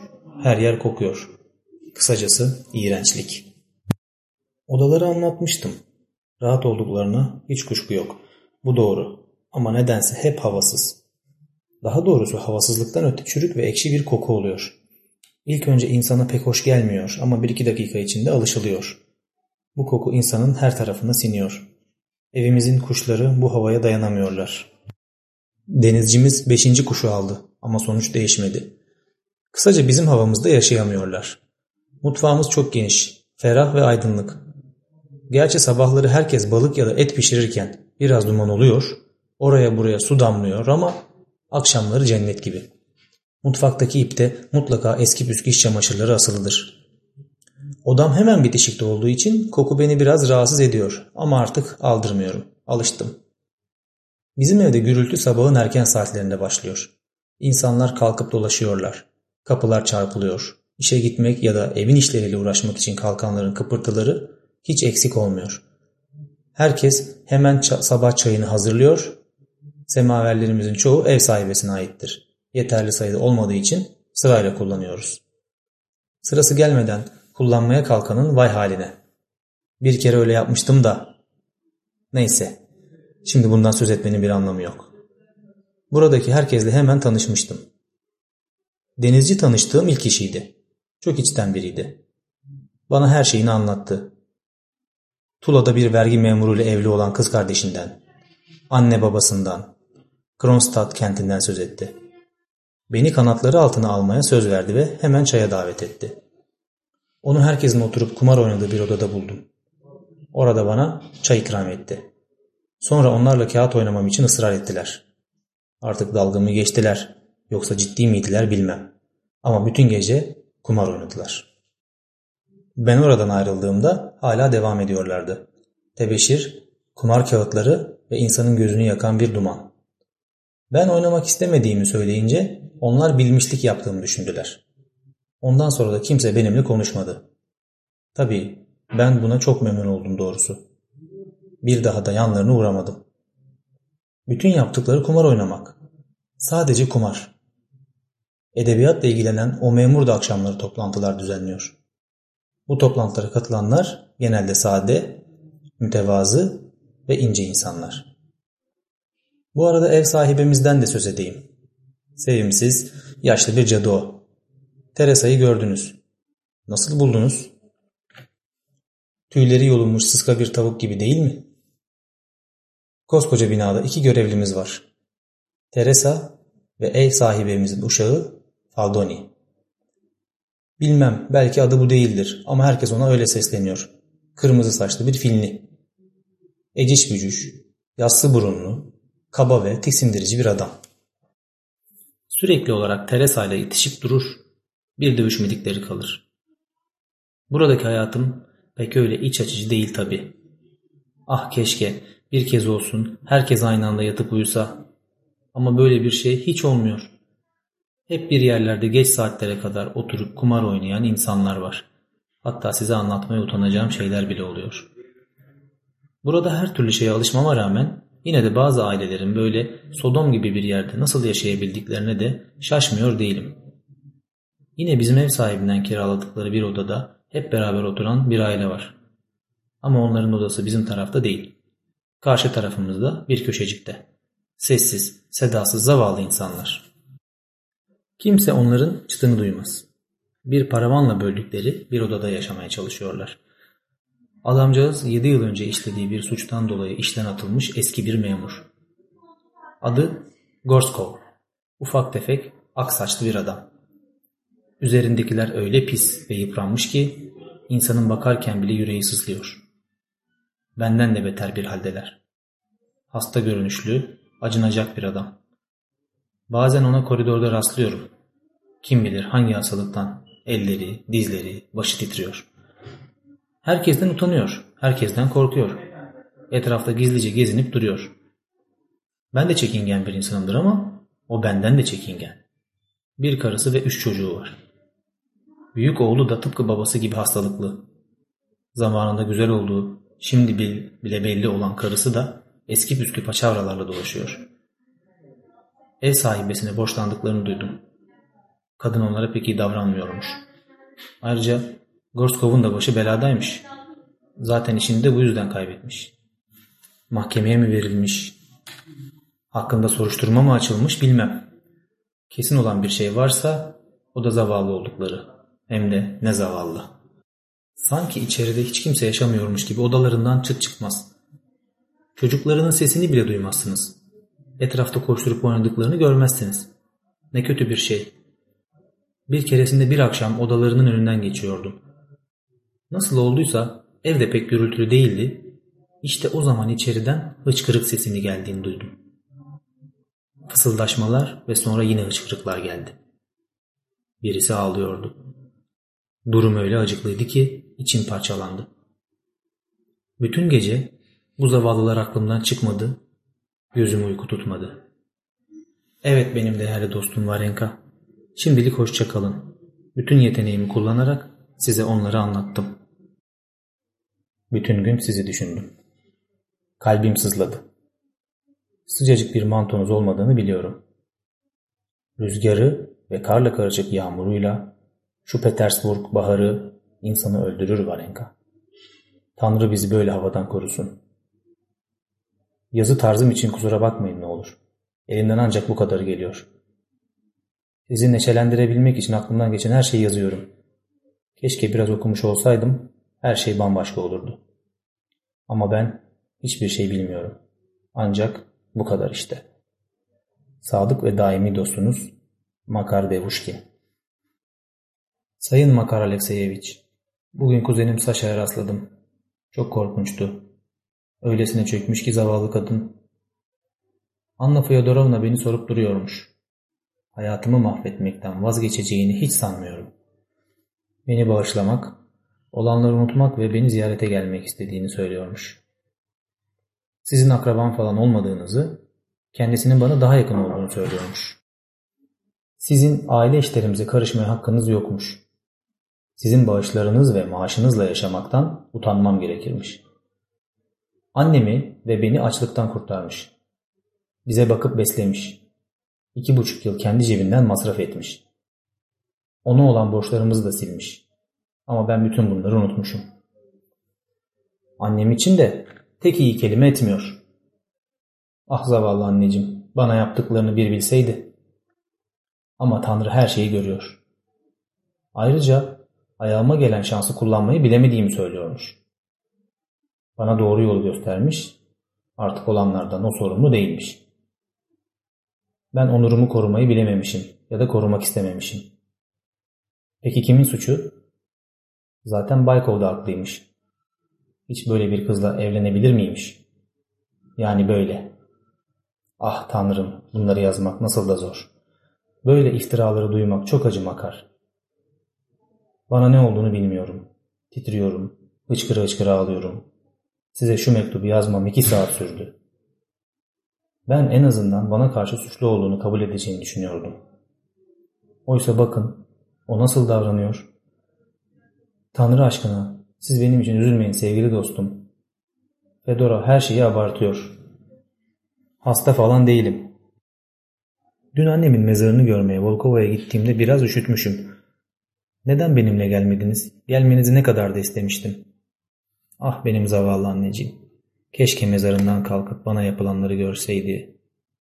Her yer kokuyor. Kısacası iğrençlik. Odaları anlatmıştım. Rahat olduklarına hiç kuşku yok. Bu doğru. Ama nedense hep havasız. Daha doğrusu havasızlıktan öte çürük ve ekşi bir koku oluyor. İlk önce insana pek hoş gelmiyor ama bir iki dakika içinde alışılıyor. Bu koku insanın her tarafına siniyor. Evimizin kuşları bu havaya dayanamıyorlar. Denizcimiz beşinci kuşu aldı ama sonuç değişmedi. Kısaca bizim havamızda yaşayamıyorlar. Mutfağımız çok geniş, ferah ve aydınlık. Gerçi sabahları herkes balık ya da et pişirirken biraz duman oluyor, oraya buraya su damlıyor ama akşamları cennet gibi. Mutfaktaki ipte mutlaka eski püskü iş çamaşırları asılıdır. Odam hemen bitişikte olduğu için koku beni biraz rahatsız ediyor ama artık aldırmıyorum. Alıştım. Bizim evde gürültü sabahın erken saatlerinde başlıyor. İnsanlar kalkıp dolaşıyorlar. Kapılar çarpılıyor. İşe gitmek ya da evin işleriyle uğraşmak için kalkanların kıpırtıları hiç eksik olmuyor. Herkes hemen sabah çayını hazırlıyor. Semaverlerimizin çoğu ev sahibesine aittir. Yeterli sayıda olmadığı için sırayla kullanıyoruz. Sırası gelmeden kullanmaya kalkanın vay haline. Bir kere öyle yapmıştım da. Neyse. Şimdi bundan söz etmenin bir anlamı yok. Buradaki herkesle hemen tanışmıştım. Denizci tanıştığım ilk kişiydi. Çok içten biriydi. Bana her şeyini anlattı. Tula'da bir vergi memuruyla evli olan kız kardeşinden, anne babasından, Kronstadt kentinden söz etti. Beni kanatları altına almaya söz verdi ve hemen çaya davet etti. Onu herkesin oturup kumar oynadığı bir odada buldum. Orada bana çay ikram etti. Sonra onlarla kağıt oynamam için ısrar ettiler. Artık dalgımı geçtiler. Yoksa ciddi miydiler bilmem. Ama bütün gece kumar oynadılar. Ben oradan ayrıldığımda hala devam ediyorlardı. Tebeşir, kumar kağıtları ve insanın gözünü yakan bir duman. Ben oynamak istemediğimi söyleyince onlar bilmişlik yaptığımı düşündüler. Ondan sonra da kimse benimle konuşmadı. Tabii ben buna çok memnun oldum doğrusu. Bir daha da yanlarına uğramadım. Bütün yaptıkları kumar oynamak. Sadece kumar. Edebiyatla ilgilenen o memur da akşamları toplantılar düzenliyor. Bu toplantılara katılanlar genelde sade, mütevazı ve ince insanlar. Bu arada ev sahibimizden de söz edeyim. Sevimsiz, yaşlı bir cadı o. Teresa'yı gördünüz. Nasıl buldunuz? Tüyleri yolunmuş sıska bir tavuk gibi değil mi? Koskoca binada iki görevlimiz var. Teresa ve ev sahibimizin uşağı Faldoni. Bilmem belki adı bu değildir ama herkes ona öyle sesleniyor. Kırmızı saçlı bir filni. Eciş bücüş, yassı burunlu, kaba ve tiksindirici bir adam. Sürekli olarak Teresa ile itişip durur. Bir dövüşmedikleri kalır. Buradaki hayatım pek öyle iç açıcı değil tabi. Ah keşke bir kez olsun herkes aynı anda yatıp uyusa. Ama böyle bir şey hiç olmuyor. Hep bir yerlerde geç saatlere kadar oturup kumar oynayan insanlar var. Hatta size anlatmaya utanacağım şeyler bile oluyor. Burada her türlü şeye alışmama rağmen yine de bazı ailelerin böyle Sodom gibi bir yerde nasıl yaşayabildiklerine de şaşmıyor değilim. Yine bizim ev sahibinden kiraladıkları bir odada hep beraber oturan bir aile var. Ama onların odası bizim tarafta değil. Karşı tarafımızda bir köşecikte. Sessiz, sedasız zavallı insanlar. Kimse onların çıtını duymaz. Bir paravanla böldükleri bir odada yaşamaya çalışıyorlar. Adamcağız 7 yıl önce işlediği bir suçtan dolayı işten atılmış eski bir memur. Adı Gorskov. Ufak tefek, ak saçlı bir adam. Üzerindekiler öyle pis ve yıpranmış ki insanın bakarken bile yüreği sızlıyor. Benden de beter bir haldeler. Hasta görünüşlü, acınacak bir adam. Bazen ona koridorda rastlıyorum. Kim bilir hangi hastalıktan elleri, dizleri, başı titriyor. Herkesten utanıyor, herkesten korkuyor. Etrafta gizlice gezinip duruyor. Ben de çekingen bir insanımdır ama o benden de çekingen. Bir karısı ve üç çocuğu var. Büyük oğlu da tıpkı babası gibi hastalıklı. Zamanında güzel olduğu, şimdi bile belli olan karısı da eski püskü paçavralarla dolaşıyor. Ev sahibesine borçlandıklarını duydum. Kadın onlara pek iyi davranmıyormuş. Ayrıca Gorskov'un da başı beladaymış. Zaten işini de bu yüzden kaybetmiş. Mahkemeye mi verilmiş? Hakkında soruşturma mı açılmış bilmem. Kesin olan bir şey varsa o da zavallı oldukları. Hem de ne zavallı. Sanki içeride hiç kimse yaşamıyormuş gibi odalarından çıt çıkmaz. Çocuklarının sesini bile duymazsınız. Etrafta koşturup oynadıklarını görmezsiniz. Ne kötü bir şey. Bir keresinde bir akşam odalarının önünden geçiyordum. Nasıl olduysa evde pek gürültülü değildi. İşte o zaman içeriden hıçkırık sesini geldiğini duydum. Fısıldaşmalar ve sonra yine hıçkırıklar geldi. Birisi ağlıyordu. Durum öyle acıklıydı ki içim parçalandı. Bütün gece bu zavallılar aklımdan çıkmadı, gözüm uyku tutmadı. Evet benim değerli dostum Varenka. Şimdilik hoşça kalın. Bütün yeteneğimi kullanarak size onları anlattım. Bütün gün sizi düşündüm. Kalbim sızladı. Sıcacık bir mantonuz olmadığını biliyorum. Rüzgarı ve karla karışık yağmuruyla şu Petersburg baharı insanı öldürür Varenka. Tanrı bizi böyle havadan korusun. Yazı tarzım için kusura bakmayın ne olur. Elimden ancak bu kadarı geliyor. Sizi neşelendirebilmek için aklımdan geçen her şeyi yazıyorum. Keşke biraz okumuş olsaydım her şey bambaşka olurdu. Ama ben hiçbir şey bilmiyorum. Ancak bu kadar işte. Sadık ve daimi dostunuz Makar Devuşki Sayın Makar Alekseyeviç, bugün kuzenim Saşa'ya rastladım. Çok korkunçtu. Öylesine çökmüş ki zavallı kadın. Anna Fyodorovna beni sorup duruyormuş. Hayatımı mahvetmekten vazgeçeceğini hiç sanmıyorum. Beni bağışlamak, olanları unutmak ve beni ziyarete gelmek istediğini söylüyormuş. Sizin akraban falan olmadığınızı, kendisinin bana daha yakın olduğunu söylüyormuş. Sizin aile işlerimize karışmaya hakkınız yokmuş. Sizin bağışlarınız ve maaşınızla yaşamaktan utanmam gerekirmiş. Annemi ve beni açlıktan kurtarmış. Bize bakıp beslemiş. İki buçuk yıl kendi cebinden masraf etmiş. Ona olan borçlarımızı da silmiş. Ama ben bütün bunları unutmuşum. Annem için de tek iyi kelime etmiyor. Ah zavallı anneciğim, bana yaptıklarını bir bilseydi. Ama Tanrı her şeyi görüyor. Ayrıca ayağıma gelen şansı kullanmayı bilemediğimi söylüyormuş. Bana doğru yolu göstermiş, artık olanlardan o sorumlu değilmiş. Ben onurumu korumayı bilememişim ya da korumak istememişim. Peki kimin suçu? Zaten Baykov da haklıymış. Hiç böyle bir kızla evlenebilir miymiş? Yani böyle. Ah tanrım bunları yazmak nasıl da zor. Böyle iftiraları duymak çok acı makar. Bana ne olduğunu bilmiyorum. Titriyorum. Hıçkıra hıçkıra ağlıyorum. Size şu mektubu yazmam iki saat sürdü. Ben en azından bana karşı suçlu olduğunu kabul edeceğini düşünüyordum. Oysa bakın, o nasıl davranıyor? Tanrı aşkına, siz benim için üzülmeyin sevgili dostum. Fedora her şeyi abartıyor. Hasta falan değilim. Dün annemin mezarını görmeye Volkova'ya gittiğimde biraz üşütmüşüm. Neden benimle gelmediniz? Gelmenizi ne kadar da istemiştim. Ah benim zavallı anneciğim. Keşke mezarından kalkıp bana yapılanları görseydi,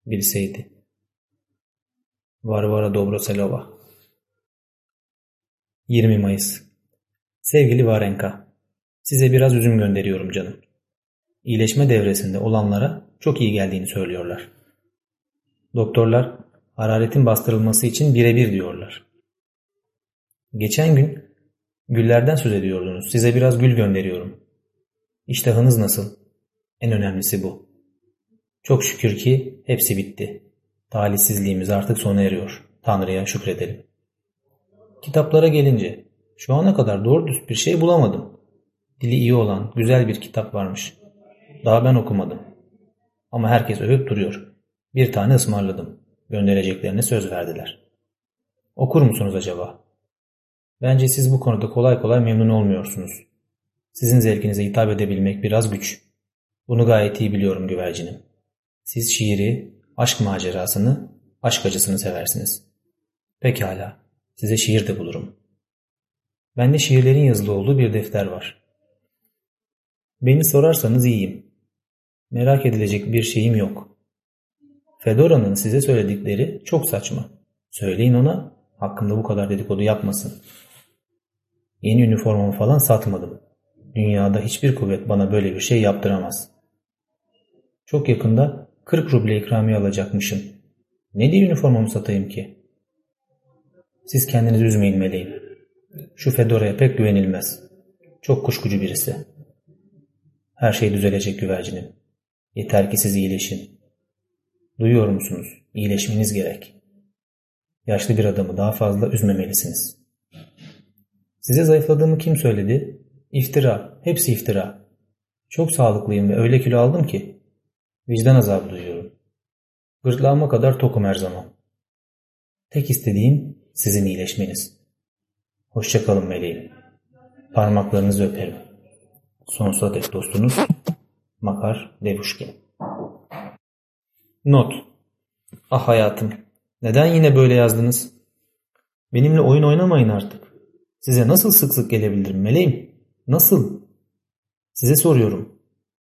bilseydi. Varvara Dobroselova 20 Mayıs Sevgili Varenka, size biraz üzüm gönderiyorum canım. İyileşme devresinde olanlara çok iyi geldiğini söylüyorlar. Doktorlar hararetin bastırılması için birebir diyorlar. Geçen gün güllerden söz ediyordunuz. Size biraz gül gönderiyorum. İştahınız nasıl? En önemlisi bu. Çok şükür ki hepsi bitti. Talihsizliğimiz artık sona eriyor. Tanrı'ya şükredelim. Kitaplara gelince şu ana kadar doğru düz bir şey bulamadım. Dili iyi olan güzel bir kitap varmış. Daha ben okumadım. Ama herkes övüp duruyor. Bir tane ısmarladım. Göndereceklerine söz verdiler. Okur musunuz acaba? Bence siz bu konuda kolay kolay memnun olmuyorsunuz. Sizin zevkinize hitap edebilmek biraz güç. Bunu gayet iyi biliyorum güvercinim. Siz şiiri, aşk macerasını, aşk acısını seversiniz. Pekala, size şiir de bulurum. Bende şiirlerin yazılı olduğu bir defter var. Beni sorarsanız iyiyim. Merak edilecek bir şeyim yok. Fedora'nın size söyledikleri çok saçma. Söyleyin ona hakkında bu kadar dedikodu yapmasın. Yeni üniformamı falan satmadım. Dünyada hiçbir kuvvet bana böyle bir şey yaptıramaz. Çok yakında 40 ruble ikramiye alacakmışım. Ne diye üniformamı satayım ki? Siz kendinizi üzmeyin meleğim. Şu Fedora'ya pek güvenilmez. Çok kuşkucu birisi. Her şey düzelecek güvercinim. Yeter ki siz iyileşin. Duyuyor musunuz? İyileşmeniz gerek. Yaşlı bir adamı daha fazla üzmemelisiniz. Size zayıfladığımı kim söyledi? İftira. Hepsi iftira. Çok sağlıklıyım ve öyle kilo aldım ki vicdan azabı duyuyorum. Gırtlağıma kadar tokum her zaman. Tek istediğim sizin iyileşmeniz. Hoşçakalın meleğim. Parmaklarınızı öperim. Sonsuza dek dostunuz Makar Devuşkin. Not. Ah hayatım. Neden yine böyle yazdınız? Benimle oyun oynamayın artık. Size nasıl sık sık gelebilirim meleğim? Nasıl? Size soruyorum.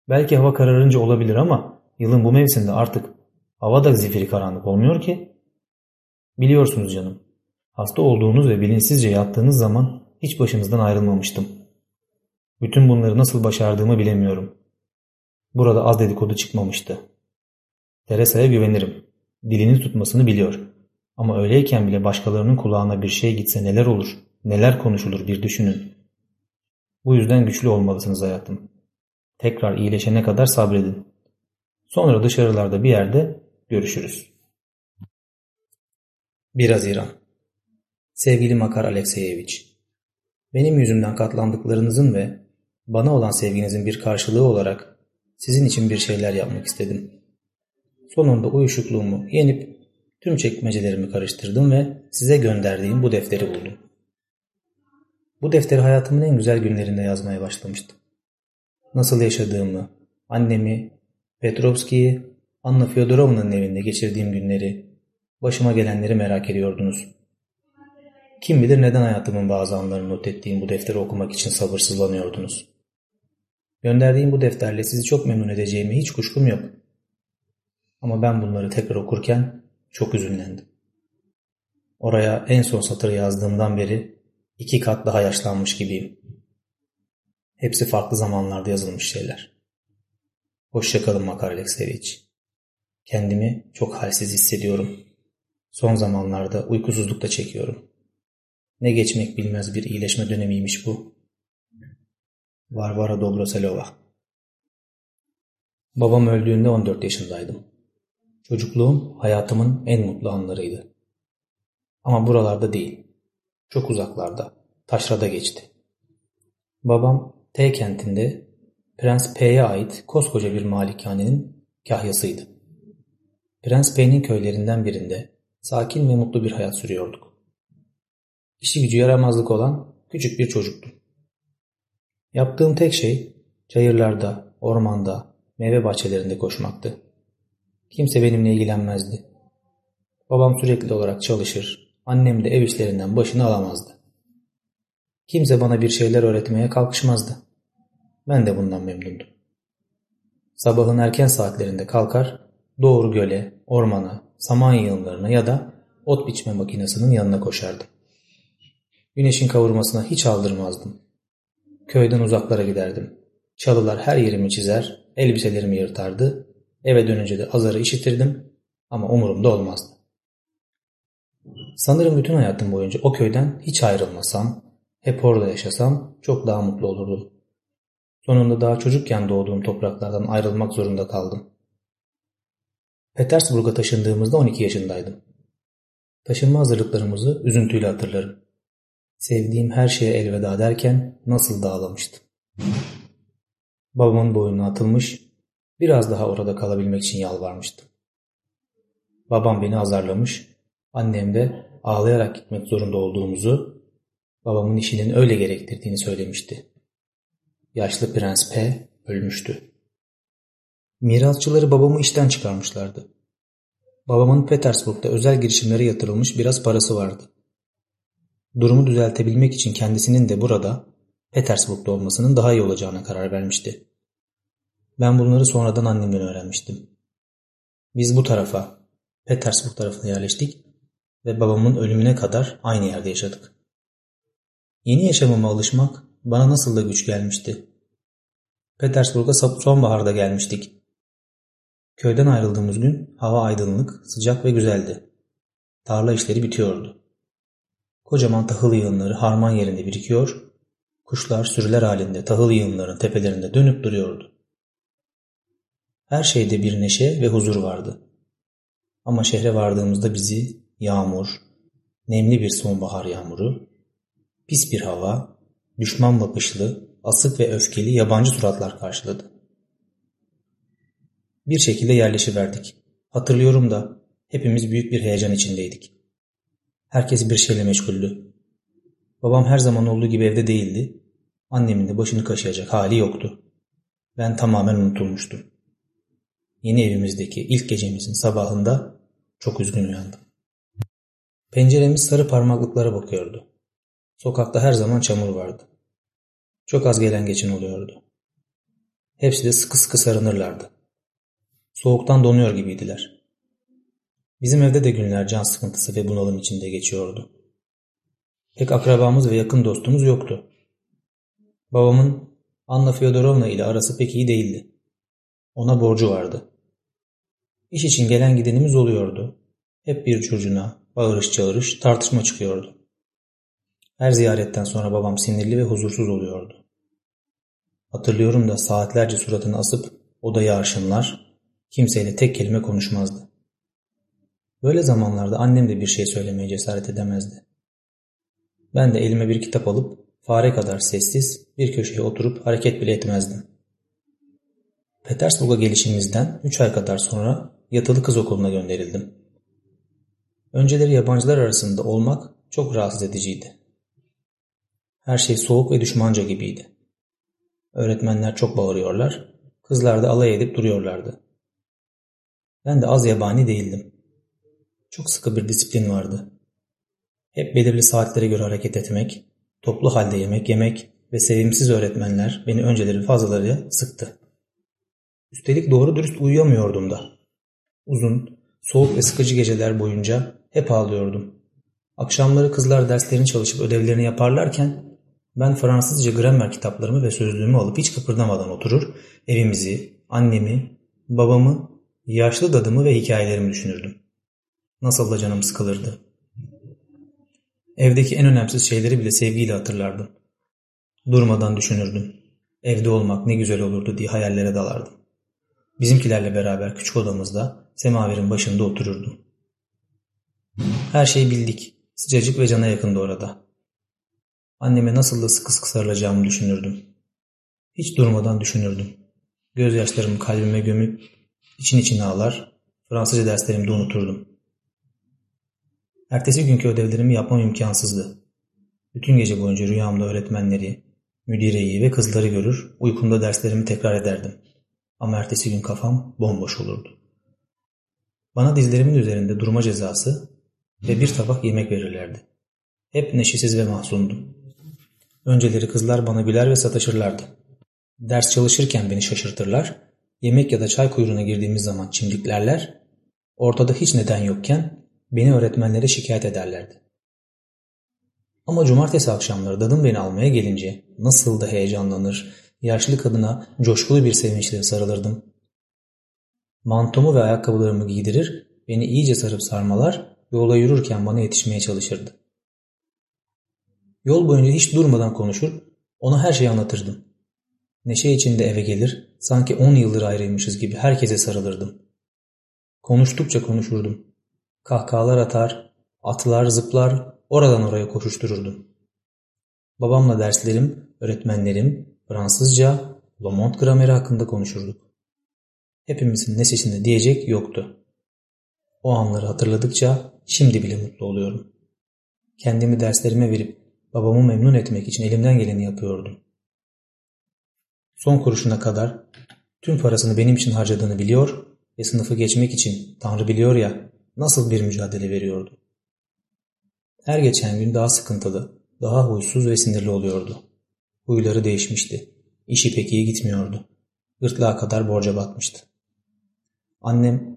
Belki hava kararınca olabilir ama yılın bu mevsiminde artık hava da zifiri karanlık olmuyor ki. Biliyorsunuz canım. Hasta olduğunuz ve bilinçsizce yattığınız zaman hiç başınızdan ayrılmamıştım. Bütün bunları nasıl başardığımı bilemiyorum. Burada az dedikodu çıkmamıştı. Teresa'ya güvenirim. Dilini tutmasını biliyor. Ama öyleyken bile başkalarının kulağına bir şey gitse neler olur, neler konuşulur bir düşünün. Bu yüzden güçlü olmalısınız hayatım. Tekrar iyileşene kadar sabredin. Sonra dışarılarda bir yerde görüşürüz. 1 Haziran Sevgili Makar Alekseyeviç, benim yüzümden katlandıklarınızın ve bana olan sevginizin bir karşılığı olarak sizin için bir şeyler yapmak istedim. Sonunda uyuşukluğumu yenip tüm çekmecelerimi karıştırdım ve size gönderdiğim bu defteri buldum. Bu defteri hayatımın en güzel günlerinde yazmaya başlamıştım. Nasıl yaşadığımı, annemi, Petrovski'yi, Anna Fyodorovna'nın evinde geçirdiğim günleri, başıma gelenleri merak ediyordunuz. Kim bilir neden hayatımın bazı anlarını not ettiğim bu defteri okumak için sabırsızlanıyordunuz. Gönderdiğim bu defterle sizi çok memnun edeceğimi hiç kuşkum yok. Ama ben bunları tekrar okurken çok üzünlendim. Oraya en son satırı yazdığımdan beri iki kat daha yaşlanmış gibiyim. Hepsi farklı zamanlarda yazılmış şeyler. Hoşçakalın Makar Alekseyeviç. Kendimi çok halsiz hissediyorum. Son zamanlarda uykusuzluk da çekiyorum. Ne geçmek bilmez bir iyileşme dönemiymiş bu. Varvara Dobroselova Babam öldüğünde 14 yaşındaydım. Çocukluğum hayatımın en mutlu anlarıydı. Ama buralarda değil. Çok uzaklarda, taşrada geçti. Babam T kentinde Prens P'ye ait koskoca bir malikanenin kahyasıydı. Prens P'nin köylerinden birinde sakin ve mutlu bir hayat sürüyorduk. İşi gücü yaramazlık olan küçük bir çocuktum. Yaptığım tek şey çayırlarda, ormanda, meyve bahçelerinde koşmaktı. Kimse benimle ilgilenmezdi. Babam sürekli olarak çalışır, annem de ev işlerinden başını alamazdı. Kimse bana bir şeyler öğretmeye kalkışmazdı. Ben de bundan memnundum. Sabahın erken saatlerinde kalkar, doğru göle, ormana, saman yığınlarına ya da ot biçme makinesinin yanına koşardım. Güneşin kavurmasına hiç aldırmazdım. Köyden uzaklara giderdim. Çalılar her yerimi çizer, elbiselerimi yırtardı. Eve dönünce de azarı işitirdim ama umurumda olmazdı. Sanırım bütün hayatım boyunca o köyden hiç ayrılmasam, hep orada yaşasam çok daha mutlu olurdum. Sonunda daha çocukken doğduğum topraklardan ayrılmak zorunda kaldım. Petersburg'a taşındığımızda 12 yaşındaydım. Taşınma hazırlıklarımızı üzüntüyle hatırlarım. Sevdiğim her şeye elveda derken nasıl dağlamıştım. Babamın boynuna atılmış, biraz daha orada kalabilmek için yalvarmıştım. Babam beni azarlamış, annem de ağlayarak gitmek zorunda olduğumuzu, babamın işinin öyle gerektirdiğini söylemişti. Yaşlı Prens P ölmüştü. Mirasçıları babamı işten çıkarmışlardı. Babamın Petersburg'da özel girişimlere yatırılmış biraz parası vardı. Durumu düzeltebilmek için kendisinin de burada Petersburg'da olmasının daha iyi olacağına karar vermişti. Ben bunları sonradan annemden öğrenmiştim. Biz bu tarafa, Petersburg tarafına yerleştik ve babamın ölümüne kadar aynı yerde yaşadık. Yeni yaşamama alışmak bana nasıl da güç gelmişti. Petersburg'a sonbaharda gelmiştik. Köyden ayrıldığımız gün hava aydınlık, sıcak ve güzeldi. Tarla işleri bitiyordu. Kocaman tahıl yığınları harman yerinde birikiyor, kuşlar sürüler halinde tahıl yığınlarının tepelerinde dönüp duruyordu. Her şeyde bir neşe ve huzur vardı. Ama şehre vardığımızda bizi yağmur, nemli bir sonbahar yağmuru, pis bir hava, düşman bakışlı, asık ve öfkeli yabancı suratlar karşıladı. Bir şekilde yerleşiverdik. Hatırlıyorum da hepimiz büyük bir heyecan içindeydik. Herkes bir şeyle meşguldü. Babam her zaman olduğu gibi evde değildi. Annemin de başını kaşıyacak hali yoktu. Ben tamamen unutulmuştum. Yeni evimizdeki ilk gecemizin sabahında çok üzgün uyandım. Penceremiz sarı parmaklıklara bakıyordu. Sokakta her zaman çamur vardı. Çok az gelen geçin oluyordu. Hepsi de sıkı sıkı sarınırlardı. Soğuktan donuyor gibiydiler. Bizim evde de günler can sıkıntısı ve bunalım içinde geçiyordu. Pek akrabamız ve yakın dostumuz yoktu. Babamın Anna Fyodorovna ile arası pek iyi değildi. Ona borcu vardı. İş için gelen gidenimiz oluyordu. Hep bir çocuğuna bağırış çağırış tartışma çıkıyordu. Her ziyaretten sonra babam sinirli ve huzursuz oluyordu. Hatırlıyorum da saatlerce suratını asıp odayı arşınlar, Kimseyle tek kelime konuşmazdı. Böyle zamanlarda annem de bir şey söylemeye cesaret edemezdi. Ben de elime bir kitap alıp fare kadar sessiz bir köşeye oturup hareket bile etmezdim. Petersburg'a gelişimizden 3 ay kadar sonra yatılı kız okuluna gönderildim. Önceleri yabancılar arasında olmak çok rahatsız ediciydi. Her şey soğuk ve düşmanca gibiydi. Öğretmenler çok bağırıyorlar, kızlar da alay edip duruyorlardı. Ben de az yabani değildim. Çok sıkı bir disiplin vardı. Hep belirli saatlere göre hareket etmek, toplu halde yemek yemek ve sevimsiz öğretmenler beni önceleri fazlaları sıktı. Üstelik doğru dürüst uyuyamıyordum da. Uzun, soğuk ve sıkıcı geceler boyunca hep ağlıyordum. Akşamları kızlar derslerini çalışıp ödevlerini yaparlarken ben Fransızca gramer kitaplarımı ve sözlüğümü alıp hiç kıpırdamadan oturur, evimizi, annemi, babamı Yaşlı dadımı ve hikayelerimi düşünürdüm. Nasıl da canım sıkılırdı. Evdeki en önemsiz şeyleri bile sevgiyle hatırlardım. Durmadan düşünürdüm. Evde olmak ne güzel olurdu diye hayallere dalardım. Bizimkilerle beraber küçük odamızda semaverin başında otururdum. Her şeyi bildik. Sıcacık ve cana yakındı orada. Anneme nasıl da sıkı sıkı sarılacağımı düşünürdüm. Hiç durmadan düşünürdüm. Gözyaşlarımı kalbime gömüp İçin için ağlar, Fransızca derslerimde unuturdum. Ertesi günkü ödevlerimi yapmam imkansızdı. Bütün gece boyunca rüyamda öğretmenleri, müdireyi ve kızları görür, uykumda derslerimi tekrar ederdim. Ama ertesi gün kafam bomboş olurdu. Bana dizlerimin üzerinde durma cezası ve bir tabak yemek verirlerdi. Hep neşesiz ve mahzundum. Önceleri kızlar bana güler ve sataşırlardı. Ders çalışırken beni şaşırtırlar, yemek ya da çay kuyruğuna girdiğimiz zaman çimdiklerler, ortada hiç neden yokken beni öğretmenlere şikayet ederlerdi. Ama cumartesi akşamları dadım beni almaya gelince nasıl da heyecanlanır, yaşlı kadına coşkulu bir sevinçle sarılırdım. Mantomu ve ayakkabılarımı giydirir, beni iyice sarıp sarmalar Yolda yürürken bana yetişmeye çalışırdı. Yol boyunca hiç durmadan konuşur, ona her şeyi anlatırdım. Neşe içinde eve gelir, sanki on yıldır ayrıymışız gibi herkese sarılırdım. Konuştukça konuşurdum. Kahkahalar atar, atlar, zıplar, oradan oraya koşuştururdum. Babamla derslerim, öğretmenlerim, Fransızca, Lomont grameri hakkında konuşurduk. Hepimizin neşesinde diyecek yoktu. O anları hatırladıkça şimdi bile mutlu oluyorum. Kendimi derslerime verip babamı memnun etmek için elimden geleni yapıyordum. Son kuruşuna kadar tüm parasını benim için harcadığını biliyor ve sınıfı geçmek için Tanrı biliyor ya nasıl bir mücadele veriyordu. Her geçen gün daha sıkıntılı, daha huysuz ve sinirli oluyordu. Huyları değişmişti. İşi pek iyi gitmiyordu. Gırtlağa kadar borca batmıştı. Annem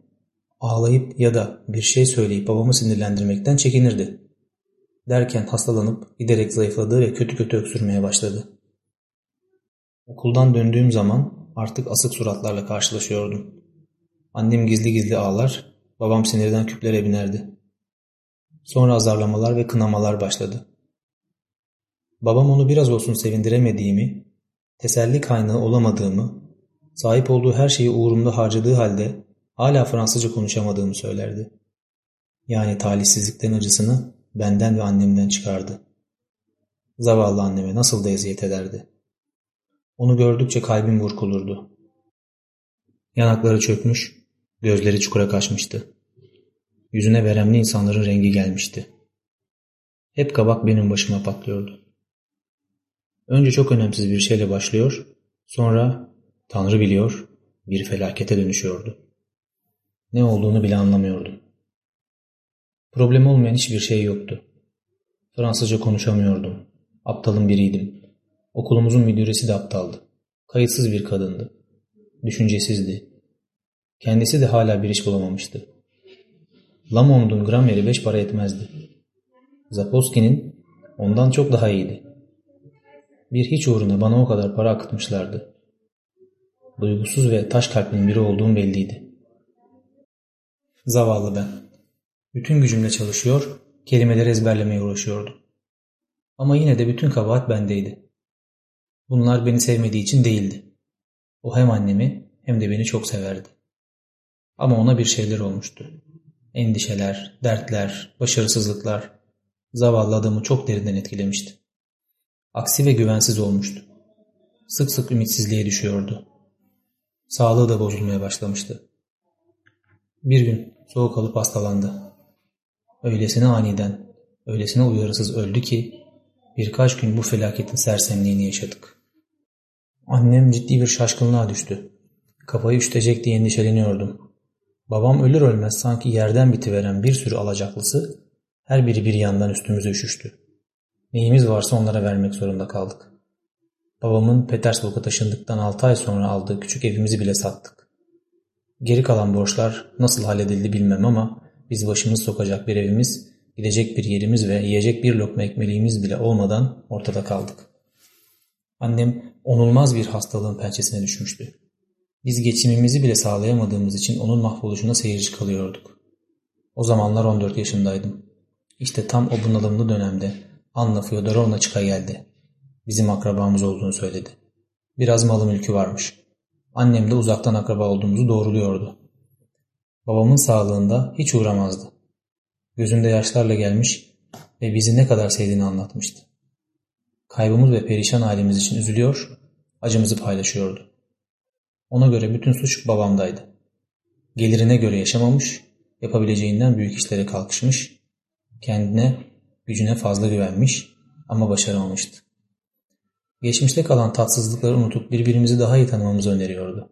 ağlayıp ya da bir şey söyleyip babamı sinirlendirmekten çekinirdi. Derken hastalanıp giderek zayıfladı ve kötü kötü öksürmeye başladı. Okuldan döndüğüm zaman artık asık suratlarla karşılaşıyordum. Annem gizli gizli ağlar, babam sinirden küplere binerdi. Sonra azarlamalar ve kınamalar başladı. Babam onu biraz olsun sevindiremediğimi, teselli kaynağı olamadığımı, sahip olduğu her şeyi uğrumda harcadığı halde hala Fransızca konuşamadığımı söylerdi. Yani talihsizliklerin acısını benden ve annemden çıkardı. Zavallı anneme nasıl da eziyet ederdi. Onu gördükçe kalbim burkulurdu. Yanakları çökmüş, gözleri çukura kaçmıştı. Yüzüne veremli insanların rengi gelmişti. Hep kabak benim başıma patlıyordu. Önce çok önemsiz bir şeyle başlıyor, sonra Tanrı biliyor bir felakete dönüşüyordu. Ne olduğunu bile anlamıyordum. Problem olmayan hiçbir şey yoktu. Fransızca konuşamıyordum. Aptalın biriydim. Okulumuzun müdüresi de aptaldı. Kayıtsız bir kadındı. Düşüncesizdi. Kendisi de hala bir iş bulamamıştı. Lamond'un grameri beş para etmezdi. Zaposki'nin ondan çok daha iyiydi. Bir hiç uğruna bana o kadar para akıtmışlardı. Duygusuz ve taş kalplinin biri olduğum belliydi. Zavallı ben. Bütün gücümle çalışıyor, kelimeleri ezberlemeye uğraşıyordum. Ama yine de bütün kabahat bendeydi. Bunlar beni sevmediği için değildi. O hem annemi hem de beni çok severdi. Ama ona bir şeyler olmuştu. Endişeler, dertler, başarısızlıklar zavallı adamı çok derinden etkilemişti. Aksi ve güvensiz olmuştu. Sık sık ümitsizliğe düşüyordu. Sağlığı da bozulmaya başlamıştı. Bir gün soğuk alıp hastalandı. Öylesine aniden, öylesine uyarısız öldü ki birkaç gün bu felaketin sersemliğini yaşadık. Annem ciddi bir şaşkınlığa düştü. Kafayı üşütecek diye endişeleniyordum. Babam ölür ölmez sanki yerden bitiveren bir sürü alacaklısı her biri bir yandan üstümüze üşüştü. Neyimiz varsa onlara vermek zorunda kaldık. Babamın Petersburg'a taşındıktan 6 ay sonra aldığı küçük evimizi bile sattık. Geri kalan borçlar nasıl halledildi bilmem ama biz başımız sokacak bir evimiz, gidecek bir yerimiz ve yiyecek bir lokma ekmeliğimiz bile olmadan ortada kaldık. Annem onulmaz bir hastalığın pençesine düşmüştü. Biz geçimimizi bile sağlayamadığımız için onun mahvoluşuna seyirci kalıyorduk. O zamanlar 14 yaşındaydım. İşte tam o bunalımlı dönemde Anna Fyodorovna çıka geldi. Bizim akrabamız olduğunu söyledi. Biraz malı mülkü varmış. Annem de uzaktan akraba olduğumuzu doğruluyordu. Babamın sağlığında hiç uğramazdı. Gözünde yaşlarla gelmiş ve bizi ne kadar sevdiğini anlatmıştı. Kaybımız ve perişan halimiz için üzülüyor, acımızı paylaşıyordu. Ona göre bütün suç babamdaydı. Gelirine göre yaşamamış, yapabileceğinden büyük işlere kalkışmış, kendine, gücüne fazla güvenmiş ama başaramamıştı. Geçmişte kalan tatsızlıkları unutup birbirimizi daha iyi tanımamızı öneriyordu.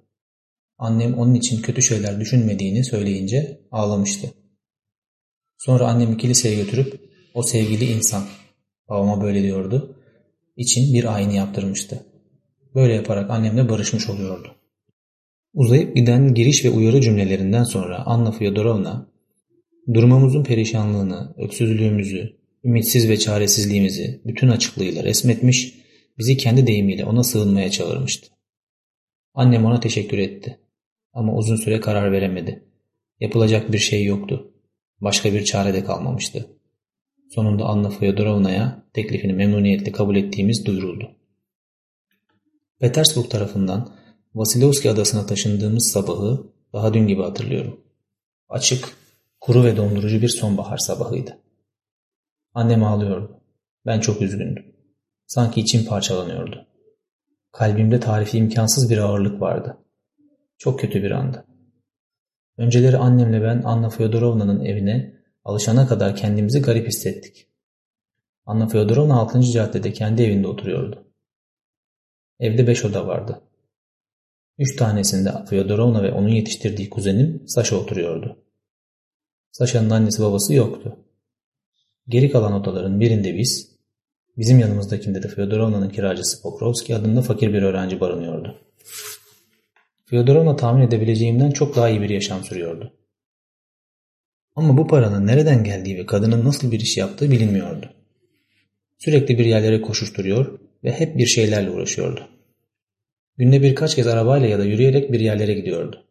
Annem onun için kötü şeyler düşünmediğini söyleyince ağlamıştı. Sonra annemi kiliseye götürüp o sevgili insan, babama böyle diyordu, için bir ayini yaptırmıştı. Böyle yaparak annemle barışmış oluyordu. Uzayıp giden giriş ve uyarı cümlelerinden sonra Anna Fyodorovna, durumumuzun perişanlığını, öksüzlüğümüzü, ümitsiz ve çaresizliğimizi bütün açıklığıyla resmetmiş, bizi kendi deyimiyle ona sığınmaya çağırmıştı. Annem ona teşekkür etti. Ama uzun süre karar veremedi. Yapılacak bir şey yoktu. Başka bir çare de kalmamıştı. Sonunda Anna Fyodorovna'ya teklifini memnuniyetle kabul ettiğimiz duyuruldu. Petersburg tarafından Vasilevski adasına taşındığımız sabahı daha dün gibi hatırlıyorum. Açık, kuru ve dondurucu bir sonbahar sabahıydı. Annem ağlıyordu. Ben çok üzgündüm. Sanki içim parçalanıyordu. Kalbimde tarifi imkansız bir ağırlık vardı. Çok kötü bir andı. Önceleri annemle ben Anna Fyodorovna'nın evine alışana kadar kendimizi garip hissettik. Anna Fyodorovna 6. caddede kendi evinde oturuyordu. Evde beş oda vardı. Üç tanesinde Fyodorovna ve onun yetiştirdiği kuzenim Saşa oturuyordu. Saşa'nın annesi babası yoktu. Geri kalan odaların birinde biz, bizim yanımızdakinde de Fyodorovna'nın kiracısı Pokrovski adında fakir bir öğrenci barınıyordu. Fyodorovna tahmin edebileceğimden çok daha iyi bir yaşam sürüyordu. Ama bu paranın nereden geldiği ve kadının nasıl bir iş yaptığı bilinmiyordu. Sürekli bir yerlere koşuşturuyor ve hep bir şeylerle uğraşıyordu. Günde birkaç kez arabayla ya da yürüyerek bir yerlere gidiyordu.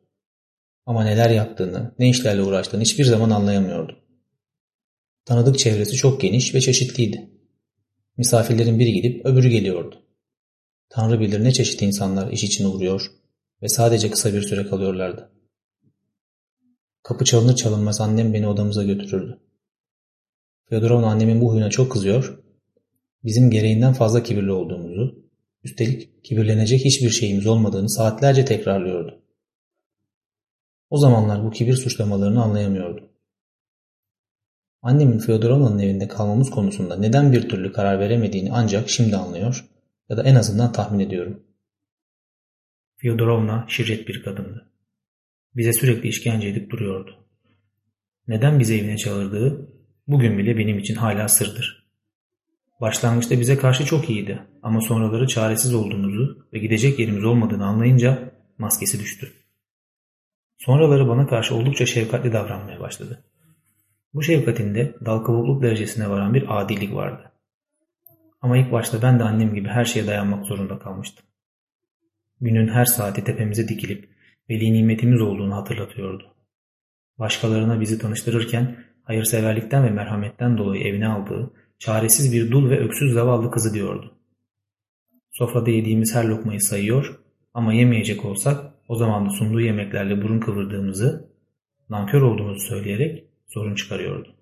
Ama neler yaptığını, ne işlerle uğraştığını hiçbir zaman anlayamıyordu. Tanıdık çevresi çok geniş ve çeşitliydi. Misafirlerin biri gidip öbürü geliyordu. Tanrı bilir ne çeşit insanlar iş için uğruyor ve sadece kısa bir süre kalıyorlardı. Kapı çalınır çalınmaz annem beni odamıza götürürdü. Fyodorovna annemin bu huyuna çok kızıyor, bizim gereğinden fazla kibirli olduğumuzu, üstelik kibirlenecek hiçbir şeyimiz olmadığını saatlerce tekrarlıyordu. O zamanlar bu kibir suçlamalarını anlayamıyordum. Annemin Fyodorovna'nın evinde kalmamız konusunda neden bir türlü karar veremediğini ancak şimdi anlıyor ya da en azından tahmin ediyorum. Fyodorovna şirret bir kadındı. Bize sürekli işkence edip duruyordu. Neden bizi evine çağırdığı bugün bile benim için hala sırdır. Başlangıçta bize karşı çok iyiydi ama sonraları çaresiz olduğumuzu ve gidecek yerimiz olmadığını anlayınca maskesi düştü. Sonraları bana karşı oldukça şefkatli davranmaya başladı. Bu şefkatinde dal kavukluk derecesine varan bir adilik vardı. Ama ilk başta ben de annem gibi her şeye dayanmak zorunda kalmıştım. Günün her saati tepemize dikilip veli nimetimiz olduğunu hatırlatıyordu. Başkalarına bizi tanıştırırken hayırseverlikten ve merhametten dolayı evine aldığı çaresiz bir dul ve öksüz zavallı kızı diyordu. Sofrada yediğimiz her lokmayı sayıyor ama yemeyecek olsak o zaman da sunduğu yemeklerle burun kıvırdığımızı, nankör olduğumuzu söyleyerek sorun çıkarıyordu.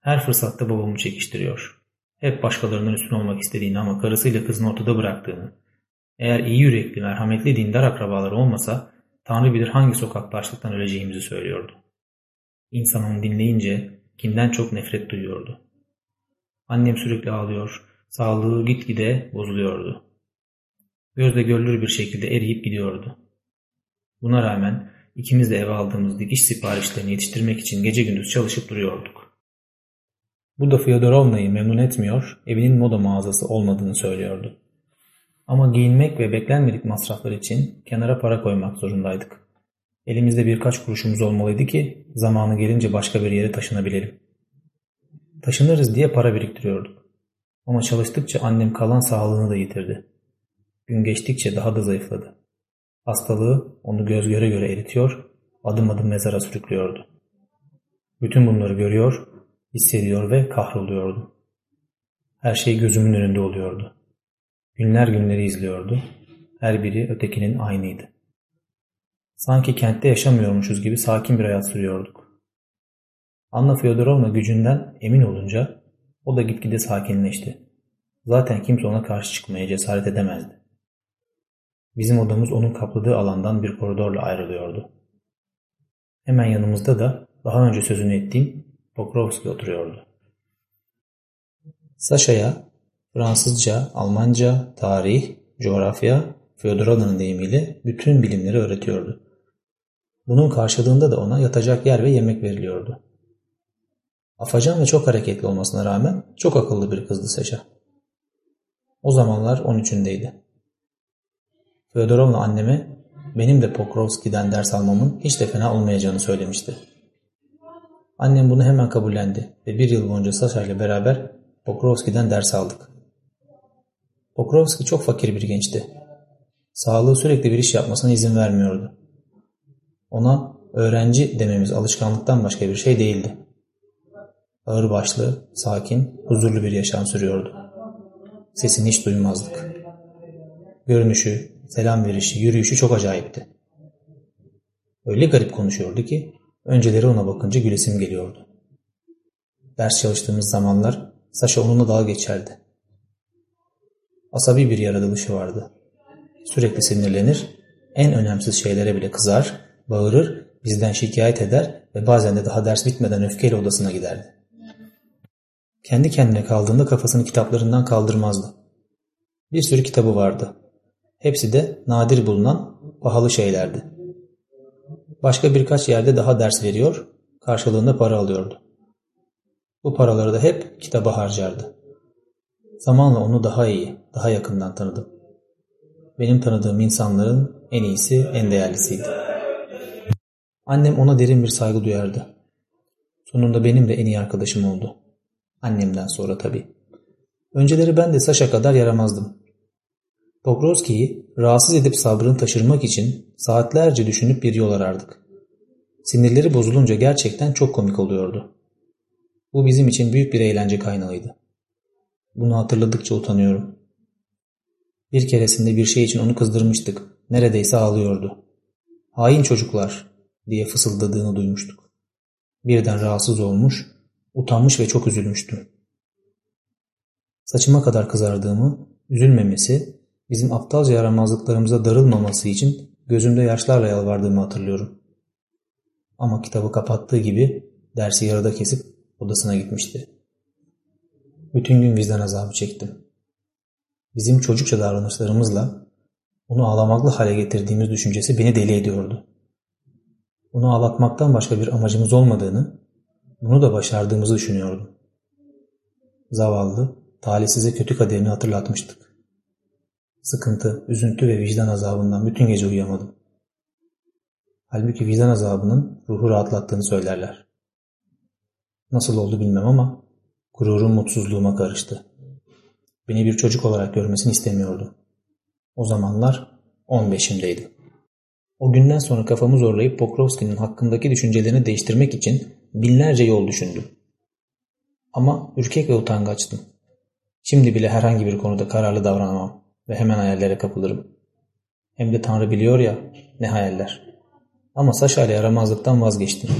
Her fırsatta babamı çekiştiriyor. Hep başkalarının üstün olmak istediğini ama karısıyla kızını ortada bıraktığını, eğer iyi yürekli, merhametli dindar akrabalar olmasa Tanrı bilir hangi sokakta açlıktan öleceğimizi söylüyordu. İnsan onu dinleyince kimden çok nefret duyuyordu. Annem sürekli ağlıyor, sağlığı gitgide bozuluyordu. Gözle görülür bir şekilde eriyip gidiyordu. Buna rağmen ikimiz de eve aldığımız dikiş siparişlerini yetiştirmek için gece gündüz çalışıp duruyorduk. Bu da Fyodorovna'yı memnun etmiyor, evinin moda mağazası olmadığını söylüyordu. Ama giyinmek ve beklenmedik masraflar için kenara para koymak zorundaydık. Elimizde birkaç kuruşumuz olmalıydı ki zamanı gelince başka bir yere taşınabilelim. Taşınırız diye para biriktiriyorduk. Ama çalıştıkça annem kalan sağlığını da yitirdi. Gün geçtikçe daha da zayıfladı. Hastalığı onu göz göre göre eritiyor, adım adım mezara sürüklüyordu. Bütün bunları görüyor, hissediyor ve kahroluyordu. Her şey gözümün önünde oluyordu. Günler günleri izliyordu. Her biri ötekinin aynıydı. Sanki kentte yaşamıyormuşuz gibi sakin bir hayat sürüyorduk. Anna Fyodorovna gücünden emin olunca o da gitgide sakinleşti. Zaten kimse ona karşı çıkmaya cesaret edemezdi. Bizim odamız onun kapladığı alandan bir koridorla ayrılıyordu. Hemen yanımızda da daha önce sözünü ettiğim Pokrovski oturuyordu. Sasha'ya Fransızca, Almanca, tarih, coğrafya, Fyodorovna'nın deyimiyle bütün bilimleri öğretiyordu. Bunun karşılığında da ona yatacak yer ve yemek veriliyordu. Afacan ve çok hareketli olmasına rağmen çok akıllı bir kızdı Seşa. O zamanlar 13'ündeydi. Fyodorovna anneme benim de Pokrovski'den ders almamın hiç de fena olmayacağını söylemişti. Annem bunu hemen kabullendi ve bir yıl boyunca Sasha ile beraber Pokrovski'den ders aldık. Pokrovski çok fakir bir gençti. Sağlığı sürekli bir iş yapmasına izin vermiyordu. Ona öğrenci dememiz alışkanlıktan başka bir şey değildi. Ağır başlı, sakin, huzurlu bir yaşam sürüyordu. Sesini hiç duymazdık. Görünüşü, selam verişi, yürüyüşü çok acayipti. Öyle garip konuşuyordu ki önceleri ona bakınca gülesim geliyordu. Ders çalıştığımız zamanlar Saşa onunla dalga geçerdi. Asabi bir yaratılışı vardı. Sürekli sinirlenir, en önemsiz şeylere bile kızar, bağırır, bizden şikayet eder ve bazen de daha ders bitmeden öfkeyle odasına giderdi. Kendi kendine kaldığında kafasını kitaplarından kaldırmazdı. Bir sürü kitabı vardı. Hepsi de nadir bulunan pahalı şeylerdi. Başka birkaç yerde daha ders veriyor, karşılığında para alıyordu. Bu paraları da hep kitaba harcardı. Zamanla onu daha iyi, daha yakından tanıdım. Benim tanıdığım insanların en iyisi, en değerlisiydi. Annem ona derin bir saygı duyardı. Sonunda benim de en iyi arkadaşım oldu. Annemden sonra tabii. Önceleri ben de Saşa kadar yaramazdım. Pokrovski'yi rahatsız edip sabrını taşırmak için saatlerce düşünüp bir yol arardık. Sinirleri bozulunca gerçekten çok komik oluyordu. Bu bizim için büyük bir eğlence kaynağıydı. Bunu hatırladıkça utanıyorum. Bir keresinde bir şey için onu kızdırmıştık. Neredeyse ağlıyordu. Hain çocuklar diye fısıldadığını duymuştuk. Birden rahatsız olmuş, utanmış ve çok üzülmüştüm. Saçıma kadar kızardığımı, üzülmemesi, bizim aptalca yaramazlıklarımıza darılmaması için gözümde yaşlarla yalvardığımı hatırlıyorum. Ama kitabı kapattığı gibi dersi yarıda kesip odasına gitmişti. Bütün gün vicdan azabı çektim. Bizim çocukça davranışlarımızla onu ağlamaklı hale getirdiğimiz düşüncesi beni deli ediyordu. Onu ağlatmaktan başka bir amacımız olmadığını, bunu da başardığımızı düşünüyordum. Zavallı, talihsize kötü kaderini hatırlatmıştık. Sıkıntı, üzüntü ve vicdan azabından bütün gece uyuyamadım. Halbuki vicdan azabının ruhu rahatlattığını söylerler. Nasıl oldu bilmem ama gururum mutsuzluğuma karıştı. Beni bir çocuk olarak görmesini istemiyordum. O zamanlar 15'imdeydi. O günden sonra kafamı zorlayıp Pokrovski'nin hakkındaki düşüncelerini değiştirmek için binlerce yol düşündüm. Ama ürkek ve utangaçtım. Şimdi bile herhangi bir konuda kararlı davranamam ve hemen hayallere kapılırım. Hem de Tanrı biliyor ya ne hayaller. Ama Saşa ile yaramazlıktan vazgeçtim.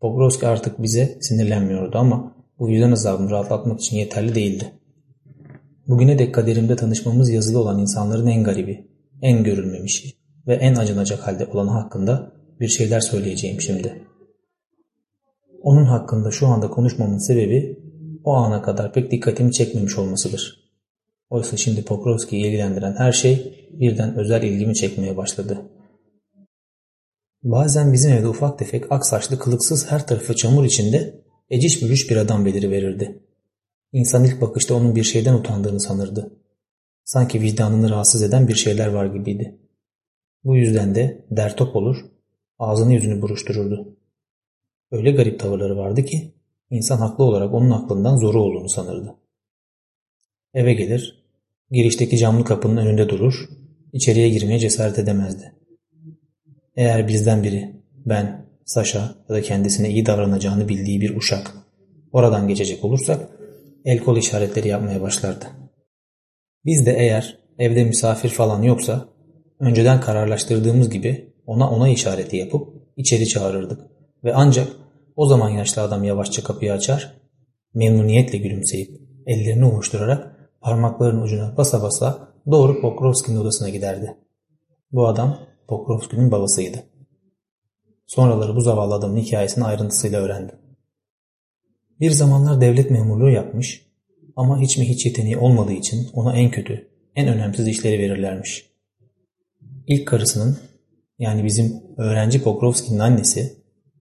Pokrovski artık bize sinirlenmiyordu ama bu vicdan azabını rahatlatmak için yeterli değildi. Bugüne dek kaderimde tanışmamız yazılı olan insanların en garibi, en görülmemişi ve en acınacak halde olanı hakkında bir şeyler söyleyeceğim şimdi. Onun hakkında şu anda konuşmamın sebebi o ana kadar pek dikkatimi çekmemiş olmasıdır. Oysa şimdi Pokrovski'yi ilgilendiren her şey birden özel ilgimi çekmeye başladı. Bazen bizim evde ufak tefek ak saçlı kılıksız her tarafı çamur içinde eciş bücüş bir adam beliri verirdi. İnsan ilk bakışta onun bir şeyden utandığını sanırdı. Sanki vicdanını rahatsız eden bir şeyler var gibiydi. Bu yüzden de dertop olur, ağzını yüzünü buruştururdu. Öyle garip tavırları vardı ki insan haklı olarak onun aklından zoru olduğunu sanırdı. Eve gelir, girişteki camlı kapının önünde durur, içeriye girmeye cesaret edemezdi. Eğer bizden biri, ben, Saşa ya da kendisine iyi davranacağını bildiği bir uşak oradan geçecek olursak el kol işaretleri yapmaya başlardı. Biz de eğer evde misafir falan yoksa önceden kararlaştırdığımız gibi ona ona işareti yapıp içeri çağırırdık ve ancak o zaman yaşlı adam yavaşça kapıyı açar, memnuniyetle gülümseyip ellerini ovuşturarak parmaklarının ucuna basa basa doğru Pokrovski'nin odasına giderdi. Bu adam Pokrovski'nin babasıydı. Sonraları bu zavallı adamın hikayesini ayrıntısıyla öğrendim. Bir zamanlar devlet memurluğu yapmış ama hiç mi hiç yeteneği olmadığı için ona en kötü, en önemsiz işleri verirlermiş. İlk karısının yani bizim öğrenci Pokrovski'nin annesi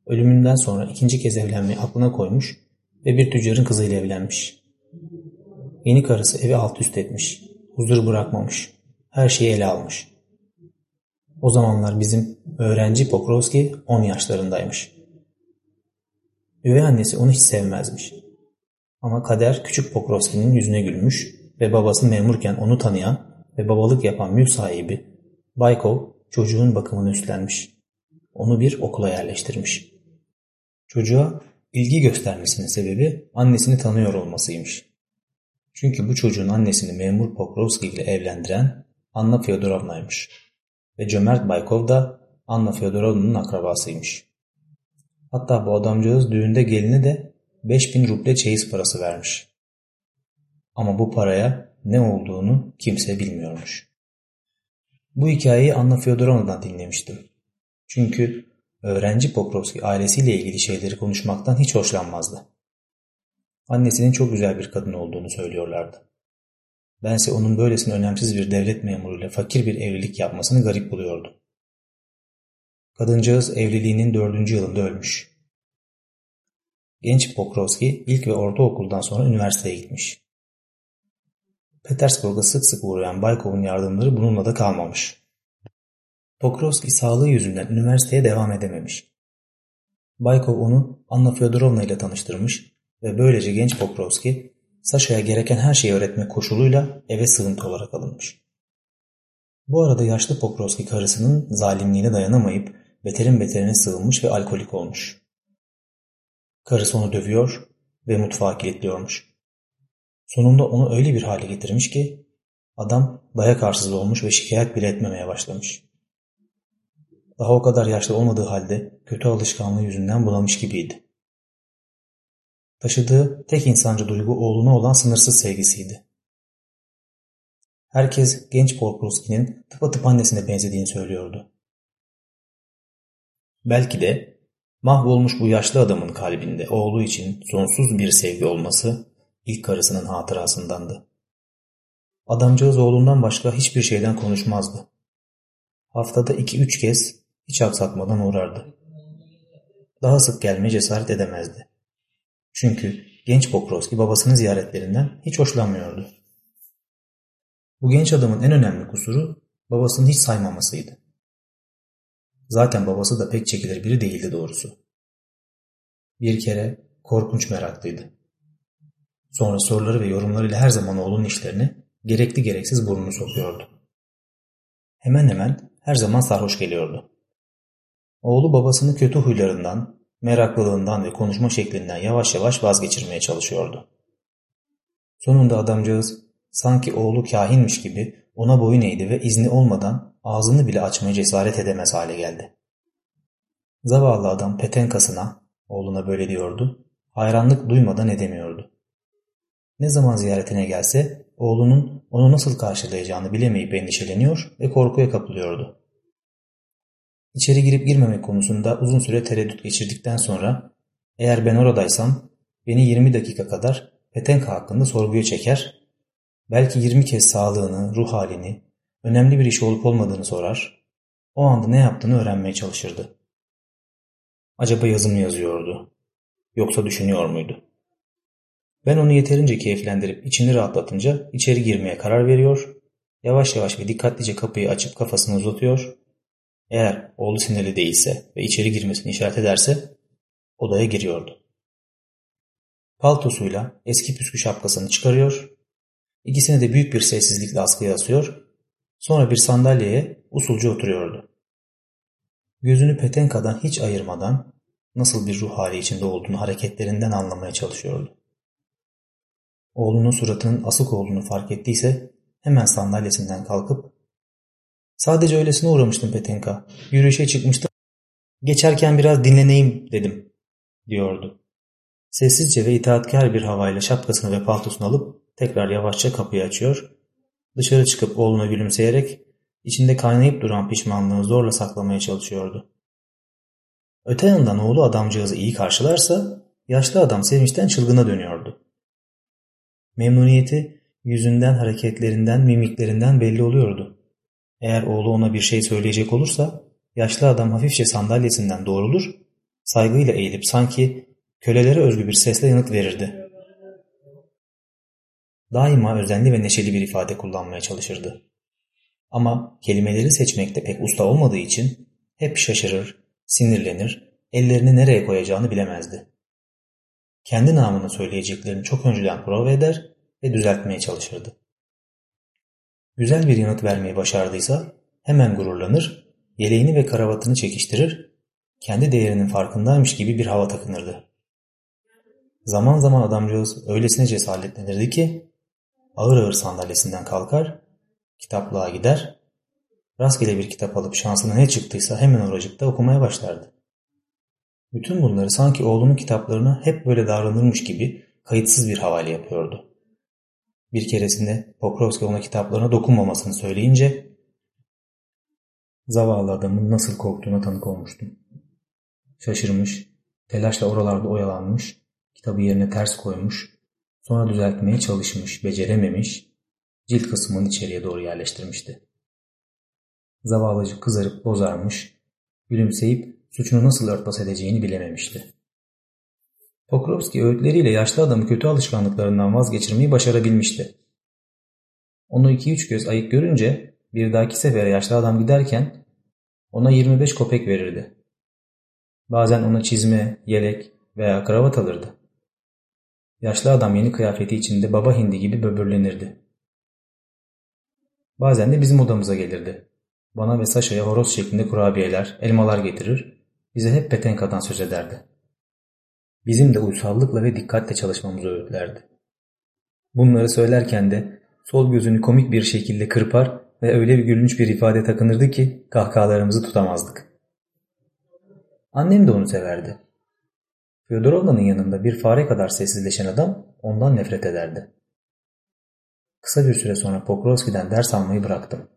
ölümünden sonra ikinci kez evlenmeyi aklına koymuş ve bir tüccarın kızıyla evlenmiş. Yeni karısı evi alt üst etmiş, huzur bırakmamış, her şeyi ele almış. O zamanlar bizim öğrenci Pokrovski 10 yaşlarındaymış. Üvey annesi onu hiç sevmezmiş. Ama kader küçük Pokrovski'nin yüzüne gülmüş ve babası memurken onu tanıyan ve babalık yapan mülk sahibi Baykov çocuğun bakımını üstlenmiş. onu bir okula yerleştirmiş. Çocuğa ilgi göstermesinin sebebi annesini tanıyor olmasıymış. Çünkü bu çocuğun annesini memur Pokrovski ile evlendiren Anna Fyodorovna'ymış. Ve Cömert Baykov da Anna Fyodorovna'nın akrabasıymış. Hatta bu adamcağız düğünde geline de 5000 ruble çeyiz parası vermiş. Ama bu paraya ne olduğunu kimse bilmiyormuş. Bu hikayeyi Anna Fyodorovna'dan dinlemiştim. Çünkü öğrenci Pokrovski ailesiyle ilgili şeyleri konuşmaktan hiç hoşlanmazdı. Annesinin çok güzel bir kadın olduğunu söylüyorlardı. Bense onun böylesine önemsiz bir devlet memuruyla fakir bir evlilik yapmasını garip buluyordum. Kadıncağız evliliğinin dördüncü yılında ölmüş. Genç Pokrovski ilk ve ortaokuldan sonra üniversiteye gitmiş. Petersburg'a sık sık uğrayan Baykov'un yardımları bununla da kalmamış. Pokrovski sağlığı yüzünden üniversiteye devam edememiş. Baykov onu Anna Fyodorovna ile tanıştırmış ve böylece genç Pokrovski Sasha'ya gereken her şeyi öğretme koşuluyla eve sığıntı olarak alınmış. Bu arada yaşlı Pokrovski karısının zalimliğine dayanamayıp beterin beterine sığınmış ve alkolik olmuş. Karısı onu dövüyor ve mutfağa kilitliyormuş. Sonunda onu öyle bir hale getirmiş ki adam dayak arsız olmuş ve şikayet bile etmemeye başlamış. Daha o kadar yaşlı olmadığı halde kötü alışkanlığı yüzünden bunamış gibiydi. Taşıdığı tek insancı duygu oğluna olan sınırsız sevgisiydi. Herkes genç Polkowski'nin tıpatıp annesine benzediğini söylüyordu. Belki de mahvolmuş bu yaşlı adamın kalbinde oğlu için sonsuz bir sevgi olması ilk karısının hatırasındandı. Adamcağız oğlundan başka hiçbir şeyden konuşmazdı. Haftada iki üç kez hiç aksatmadan uğrardı. Daha sık gelmeye cesaret edemezdi. Çünkü genç Pokrovski babasının ziyaretlerinden hiç hoşlanmıyordu. Bu genç adamın en önemli kusuru babasını hiç saymamasıydı. Zaten babası da pek çekilir biri değildi doğrusu. Bir kere korkunç meraklıydı. Sonra soruları ve yorumlarıyla her zaman oğlunun işlerini gerekli gereksiz burnunu sokuyordu. Hemen hemen her zaman sarhoş geliyordu. Oğlu babasının kötü huylarından, meraklılığından ve konuşma şeklinden yavaş yavaş vazgeçirmeye çalışıyordu. Sonunda adamcağız sanki oğlu kahinmiş gibi ona boyun eğdi ve izni olmadan ağzını bile açmaya cesaret edemez hale geldi. Zavallı adam Petenkasına, oğluna böyle diyordu, hayranlık duymadan edemiyordu. Ne zaman ziyaretine gelse oğlunun onu nasıl karşılayacağını bilemeyip endişeleniyor ve korkuya kapılıyordu. İçeri girip girmemek konusunda uzun süre tereddüt geçirdikten sonra eğer ben oradaysam beni 20 dakika kadar Petenka hakkında sorguya çeker, belki 20 kez sağlığını, ruh halini, önemli bir iş olup olmadığını sorar, o anda ne yaptığını öğrenmeye çalışırdı. Acaba yazı mı yazıyordu? Yoksa düşünüyor muydu? Ben onu yeterince keyiflendirip içini rahatlatınca içeri girmeye karar veriyor, yavaş yavaş ve dikkatlice kapıyı açıp kafasını uzatıyor. Eğer oğlu sinirli değilse ve içeri girmesini işaret ederse odaya giriyordu. Paltosuyla eski püskü şapkasını çıkarıyor, ikisini de büyük bir sessizlikle askıya asıyor, sonra bir sandalyeye usulca oturuyordu. Gözünü Petenka'dan hiç ayırmadan nasıl bir ruh hali içinde olduğunu hareketlerinden anlamaya çalışıyordu. Oğlunun suratının asık olduğunu fark ettiyse hemen sandalyesinden kalkıp ''Sadece öylesine uğramıştım Petenka. Yürüyüşe çıkmıştım. Geçerken biraz dinleneyim dedim.'' diyordu. Sessizce ve itaatkar bir havayla şapkasını ve paltosunu alıp tekrar yavaşça kapıyı açıyor. Dışarı çıkıp oğluna gülümseyerek içinde kaynayıp duran pişmanlığı zorla saklamaya çalışıyordu. Öte yandan oğlu adamcağızı iyi karşılarsa yaşlı adam sevinçten çılgına dönüyordu. Memnuniyeti yüzünden, hareketlerinden, mimiklerinden belli oluyordu. Eğer oğlu ona bir şey söyleyecek olursa yaşlı adam hafifçe sandalyesinden doğrulur, saygıyla eğilip sanki kölelere özgü bir sesle yanıt verirdi. Daima özenli ve neşeli bir ifade kullanmaya çalışırdı. Ama kelimeleri seçmekte pek usta olmadığı için hep şaşırır, sinirlenir, ellerini nereye koyacağını bilemezdi kendi namına söyleyeceklerini çok önceden prova eder ve düzeltmeye çalışırdı. Güzel bir yanıt vermeyi başardıysa hemen gururlanır, yeleğini ve kravatını çekiştirir kendi değerinin farkındaymış gibi bir hava takınırdı. Zaman zaman adamcağız öylesine cesaretlenirdi ki ağır ağır sandalyesinden kalkar, kitaplığa gider, rastgele bir kitap alıp şansına ne çıktıysa hemen oracıkta okumaya başlardı. Bütün bunları sanki oğlunun kitaplarına hep böyle davranırmış gibi kayıtsız bir havale yapıyordu. Bir keresinde Pokrovski ona kitaplarına dokunmamasını söyleyince zavallı adamın nasıl korktuğuna tanık olmuştum. Şaşırmış, telaşla oralarda oyalanmış, kitabı yerine ters koymuş, sonra düzeltmeye çalışmış, becerememiş, cilt kısmını içeriye doğru yerleştirmişti. Zavallıcı kızarıp bozarmış, gülümseyip suçunu nasıl örtbas edeceğini bilememişti. Pokrovski öğütleriyle yaşlı adamı kötü alışkanlıklarından vazgeçirmeyi başarabilmişti. Onu iki üç göz ayık görünce bir dahaki sefere yaşlı adam giderken ona 25 kopek verirdi. Bazen ona çizme, yelek veya kravat alırdı. Yaşlı adam yeni kıyafeti içinde baba hindi gibi böbürlenirdi. Bazen de bizim odamıza gelirdi. Bana ve Saşa'ya horoz şeklinde kurabiyeler, elmalar getirir, bize hep Petenka'dan söz ederdi. Bizim de uysallıkla ve dikkatle çalışmamızı öğütlerdi. Bunları söylerken de sol gözünü komik bir şekilde kırpar ve öyle bir gülünç bir ifade takınırdı ki kahkahalarımızı tutamazdık. Annem de onu severdi. Fyodorovna'nın yanında bir fare kadar sessizleşen adam ondan nefret ederdi. Kısa bir süre sonra Pokrovski'den ders almayı bıraktım.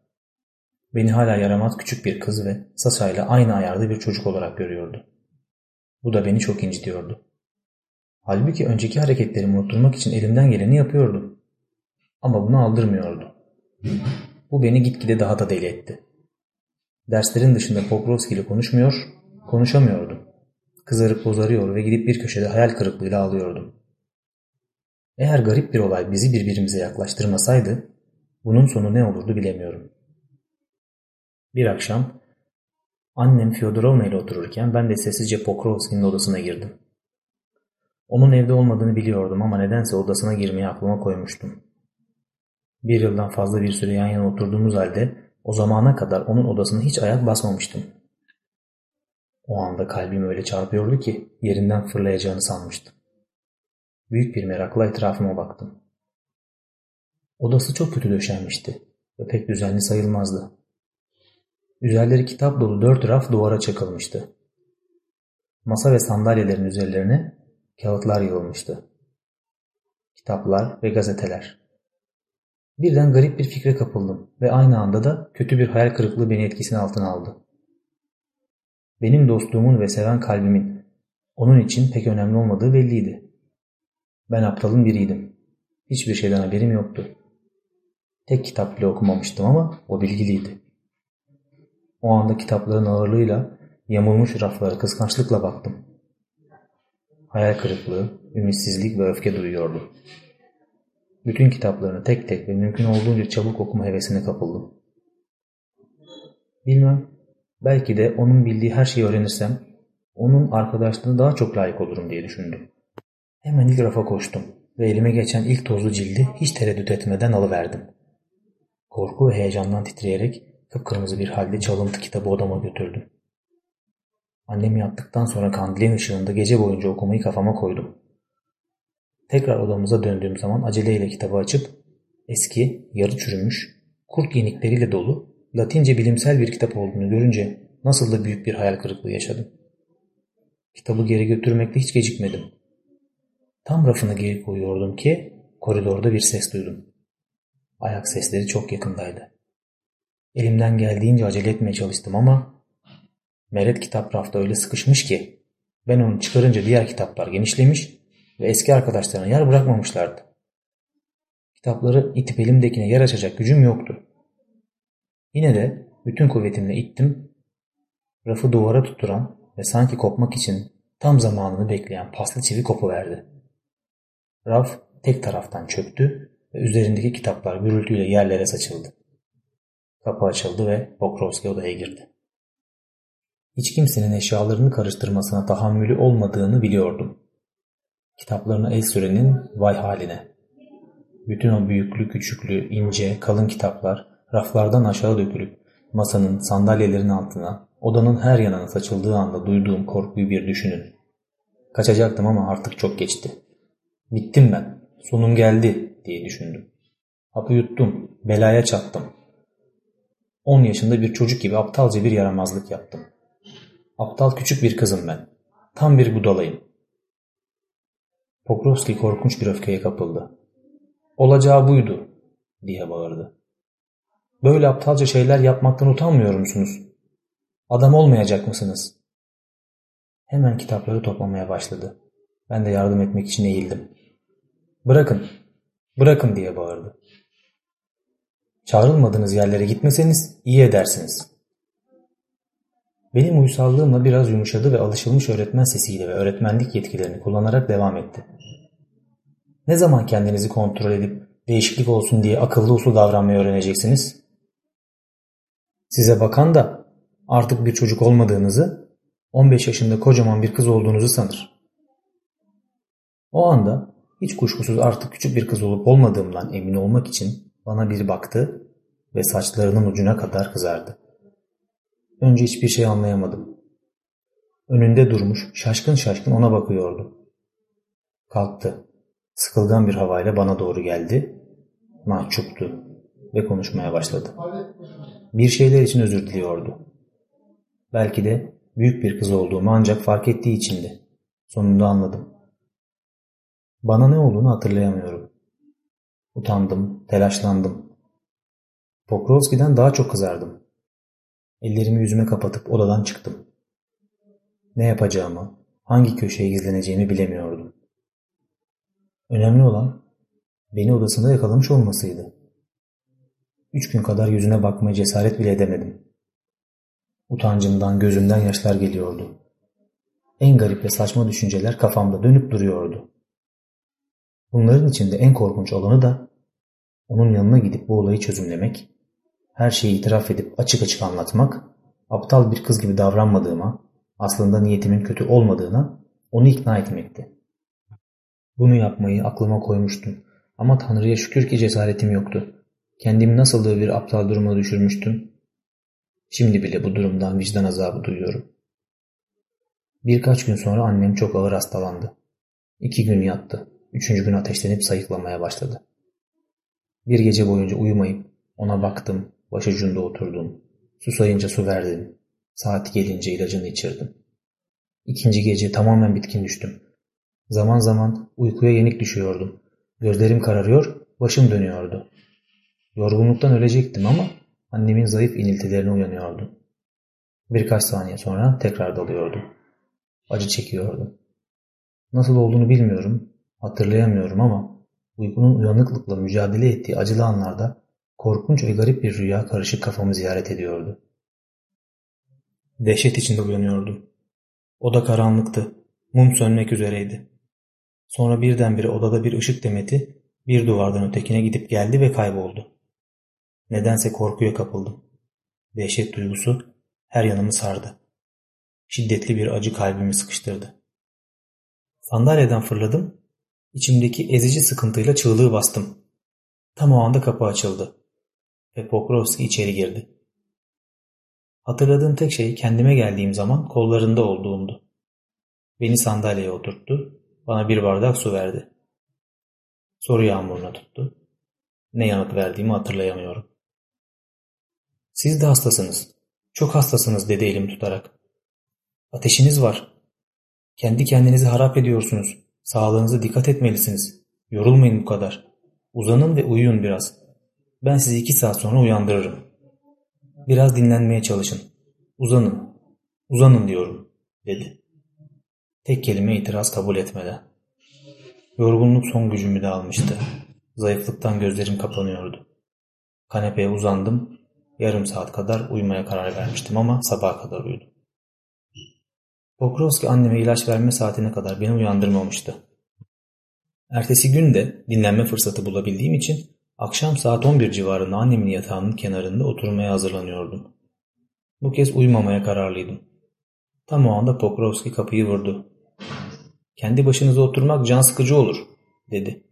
Beni hala yaramaz küçük bir kız ve Sasa ile aynı ayarda bir çocuk olarak görüyordu. Bu da beni çok incitiyordu. Halbuki önceki hareketlerimi unutturmak için elimden geleni yapıyordum. Ama bunu aldırmıyordu. Bu beni gitgide daha da deli etti. Derslerin dışında Pokrovski ile konuşmuyor, konuşamıyordum. Kızarıp bozarıyor ve gidip bir köşede hayal kırıklığıyla ağlıyordum. Eğer garip bir olay bizi birbirimize yaklaştırmasaydı, bunun sonu ne olurdu bilemiyorum. Bir akşam annem Fyodorovna ile otururken ben de sessizce Pokrovski'nin odasına girdim. Onun evde olmadığını biliyordum ama nedense odasına girmeyi aklıma koymuştum. Bir yıldan fazla bir süre yan yana oturduğumuz halde o zamana kadar onun odasına hiç ayak basmamıştım. O anda kalbim öyle çarpıyordu ki yerinden fırlayacağını sanmıştım. Büyük bir merakla etrafıma baktım. Odası çok kötü döşenmişti ve pek düzenli sayılmazdı. Üzerleri kitap dolu dört raf duvara çakılmıştı. Masa ve sandalyelerin üzerlerine kağıtlar yığılmıştı. Kitaplar ve gazeteler. Birden garip bir fikre kapıldım ve aynı anda da kötü bir hayal kırıklığı beni etkisine altına aldı. Benim dostluğumun ve seven kalbimin onun için pek önemli olmadığı belliydi. Ben aptalın biriydim. Hiçbir şeyden haberim yoktu. Tek kitap bile okumamıştım ama o bilgiliydi. O anda kitapların ağırlığıyla yamulmuş raflara kıskançlıkla baktım. Hayal kırıklığı, ümitsizlik ve öfke duyuyordu. Bütün kitaplarını tek tek ve mümkün olduğunca çabuk okuma hevesine kapıldım. Bilmem, belki de onun bildiği her şeyi öğrenirsem onun arkadaşlığına daha çok layık olurum diye düşündüm. Hemen ilk rafa koştum ve elime geçen ilk tozlu cildi hiç tereddüt etmeden alıverdim. Korku ve heyecandan titreyerek kıpkırmızı bir halde çalıntı kitabı odama götürdüm. Annem yattıktan sonra kandilin ışığında gece boyunca okumayı kafama koydum. Tekrar odamıza döndüğüm zaman aceleyle kitabı açıp eski, yarı çürümüş, kurt yenikleriyle dolu, latince bilimsel bir kitap olduğunu görünce nasıl da büyük bir hayal kırıklığı yaşadım. Kitabı geri götürmekte hiç gecikmedim. Tam rafını geri koyuyordum ki koridorda bir ses duydum. Ayak sesleri çok yakındaydı. Elimden geldiğince acele etmeye çalıştım ama Meret kitap rafta öyle sıkışmış ki ben onu çıkarınca diğer kitaplar genişlemiş ve eski arkadaşlarına yer bırakmamışlardı. Kitapları itip elimdekine yer açacak gücüm yoktu. Yine de bütün kuvvetimle ittim. Rafı duvara tutturan ve sanki kopmak için tam zamanını bekleyen paslı çivi kopuverdi. Raf tek taraftan çöktü ve üzerindeki kitaplar gürültüyle yerlere saçıldı. Kapı açıldı ve Pokrovski odaya girdi. Hiç kimsenin eşyalarını karıştırmasına tahammülü olmadığını biliyordum. Kitaplarına el sürenin vay haline. Bütün o büyüklü küçüklü, ince, kalın kitaplar raflardan aşağı dökülüp masanın, sandalyelerin altına, Odanın her yanına saçıldığı anda duyduğum korkuyu bir düşünün. Kaçacaktım ama artık çok geçti. Bittim ben. Sonum geldi diye düşündüm. Hapı yuttum. Belaya çattım. 10 yaşında bir çocuk gibi aptalca bir yaramazlık yaptım. Aptal küçük bir kızım ben. Tam bir budalayım. Pokrovski korkunç bir öfkeye kapıldı. Olacağı buydu diye bağırdı. Böyle aptalca şeyler yapmaktan utanmıyor musunuz? Adam olmayacak mısınız? Hemen kitapları toplamaya başladı. Ben de yardım etmek için eğildim. Bırakın, bırakın diye bağırdı. Çağrılmadığınız yerlere gitmeseniz iyi edersiniz. Benim uysallığımla biraz yumuşadı ve alışılmış öğretmen sesiyle ve öğretmenlik yetkilerini kullanarak devam etti. Ne zaman kendinizi kontrol edip değişiklik olsun diye akıllı usul davranmayı öğreneceksiniz? Size bakan da artık bir çocuk olmadığınızı, 15 yaşında kocaman bir kız olduğunuzu sanır. O anda hiç kuşkusuz artık küçük bir kız olup olmadığımdan emin olmak için bana bir baktı ve saçlarının ucuna kadar kızardı. Önce hiçbir şey anlayamadım. Önünde durmuş şaşkın şaşkın ona bakıyordu. Kalktı. Sıkılgan bir havayla bana doğru geldi. Mahcuptu ve konuşmaya başladı. Bir şeyler için özür diliyordu. Belki de büyük bir kız olduğumu ancak fark ettiği içindi. Sonunda anladım. Bana ne olduğunu hatırlayamıyorum. Utandım, telaşlandım. Pokrovski'den daha çok kızardım. Ellerimi yüzüme kapatıp odadan çıktım. Ne yapacağımı, hangi köşeye gizleneceğimi bilemiyordum. Önemli olan beni odasında yakalamış olmasıydı. Üç gün kadar yüzüne bakmaya cesaret bile edemedim. Utancımdan gözümden yaşlar geliyordu. En garip ve saçma düşünceler kafamda dönüp duruyordu. Bunların içinde en korkunç olanı da onun yanına gidip bu olayı çözümlemek, her şeyi itiraf edip açık açık anlatmak, aptal bir kız gibi davranmadığıma, aslında niyetimin kötü olmadığına onu ikna etmekti. Bunu yapmayı aklıma koymuştum ama Tanrı'ya şükür ki cesaretim yoktu. Kendimi nasıl da bir aptal duruma düşürmüştüm. Şimdi bile bu durumdan vicdan azabı duyuyorum. Birkaç gün sonra annem çok ağır hastalandı. İki gün yattı. Üçüncü gün ateşlenip sayıklamaya başladı. Bir gece boyunca uyumayıp ona baktım, başucunda oturdum. Susayınca su verdim. Saat gelince ilacını içirdim. İkinci gece tamamen bitkin düştüm. Zaman zaman uykuya yenik düşüyordum. Gözlerim kararıyor, başım dönüyordu. Yorgunluktan ölecektim ama annemin zayıf iniltilerine uyanıyordum. Birkaç saniye sonra tekrar dalıyordum. Acı çekiyordum. Nasıl olduğunu bilmiyorum, hatırlayamıyorum ama uykunun uyanıklıkla mücadele ettiği acılı anlarda korkunç ve garip bir rüya karışık kafamı ziyaret ediyordu. Dehşet içinde uyanıyordum. Oda karanlıktı. Mum sönmek üzereydi. Sonra birdenbire odada bir ışık demeti bir duvardan ötekine gidip geldi ve kayboldu. Nedense korkuya kapıldım. Dehşet duygusu her yanımı sardı. Şiddetli bir acı kalbimi sıkıştırdı. Sandalyeden fırladım. İçimdeki ezici sıkıntıyla çığlığı bastım. Tam o anda kapı açıldı. Ve Pokrovski içeri girdi. Hatırladığım tek şey kendime geldiğim zaman kollarında olduğumdu. Beni sandalyeye oturttu. Bana bir bardak su verdi. Soru yağmuruna tuttu. Ne yanıt verdiğimi hatırlayamıyorum. Siz de hastasınız. Çok hastasınız dedi elim tutarak. Ateşiniz var. Kendi kendinizi harap ediyorsunuz. Sağlığınıza dikkat etmelisiniz. Yorulmayın bu kadar. Uzanın ve uyuyun biraz. Ben sizi iki saat sonra uyandırırım. Biraz dinlenmeye çalışın. Uzanın. Uzanın diyorum dedi. Tek kelime itiraz kabul etmeden. Yorgunluk son gücümü de almıştı. Zayıflıktan gözlerim kapanıyordu. Kanepeye uzandım Yarım saat kadar uyumaya karar vermiştim ama sabaha kadar uyudum. Pokrovski anneme ilaç verme saatine kadar beni uyandırmamıştı. Ertesi gün de dinlenme fırsatı bulabildiğim için akşam saat 11 civarında annemin yatağının kenarında oturmaya hazırlanıyordum. Bu kez uyumamaya kararlıydım. Tam o anda Pokrovski kapıyı vurdu. Kendi başınıza oturmak can sıkıcı olur, dedi.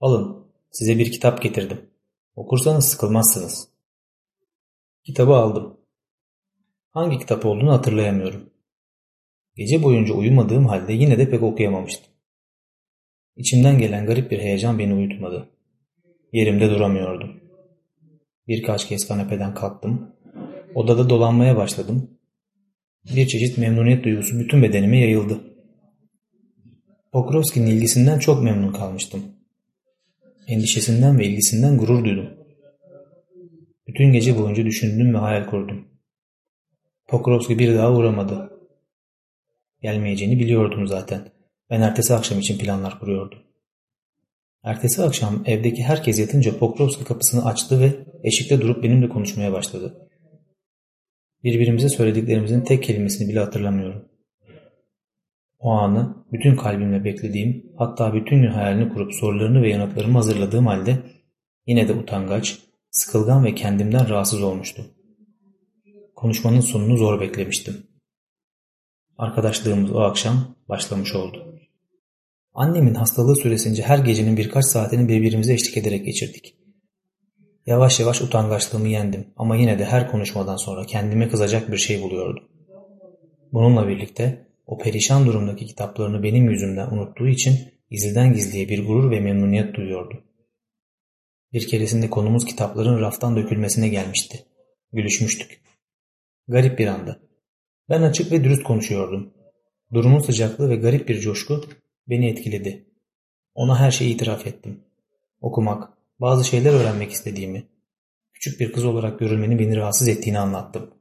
Alın, size bir kitap getirdim. Okursanız sıkılmazsınız. Kitabı aldım. Hangi kitap olduğunu hatırlayamıyorum. Gece boyunca uyumadığım halde yine de pek okuyamamıştım. İçimden gelen garip bir heyecan beni uyutmadı. Yerimde duramıyordum. Birkaç kez kanepeden kalktım. Odada dolanmaya başladım. Bir çeşit memnuniyet duygusu bütün bedenime yayıldı. Pokrovski'nin ilgisinden çok memnun kalmıştım. Endişesinden ve ilgisinden gurur duydum. Bütün gece boyunca düşündüm ve hayal kurdum. Pokrovski bir daha uğramadı. Gelmeyeceğini biliyordum zaten. Ben ertesi akşam için planlar kuruyordum. Ertesi akşam evdeki herkes yatınca Pokrovski kapısını açtı ve eşikte durup benimle konuşmaya başladı. Birbirimize söylediklerimizin tek kelimesini bile hatırlamıyorum. O anı bütün kalbimle beklediğim, hatta bütün gün hayalini kurup sorularını ve yanıtlarımı hazırladığım halde yine de utangaç, sıkılgan ve kendimden rahatsız olmuştum. Konuşmanın sonunu zor beklemiştim. Arkadaşlığımız o akşam başlamış oldu. Annemin hastalığı süresince her gecenin birkaç saatini birbirimize eşlik ederek geçirdik. Yavaş yavaş utangaçlığımı yendim ama yine de her konuşmadan sonra kendime kızacak bir şey buluyordum. Bununla birlikte o perişan durumdaki kitaplarını benim yüzümden unuttuğu için gizliden gizliye bir gurur ve memnuniyet duyuyordu. Bir keresinde konumuz kitapların raftan dökülmesine gelmişti. Gülüşmüştük. Garip bir anda. Ben açık ve dürüst konuşuyordum. Durumun sıcaklığı ve garip bir coşku beni etkiledi. Ona her şeyi itiraf ettim. Okumak, bazı şeyler öğrenmek istediğimi, küçük bir kız olarak görülmenin beni rahatsız ettiğini anlattım.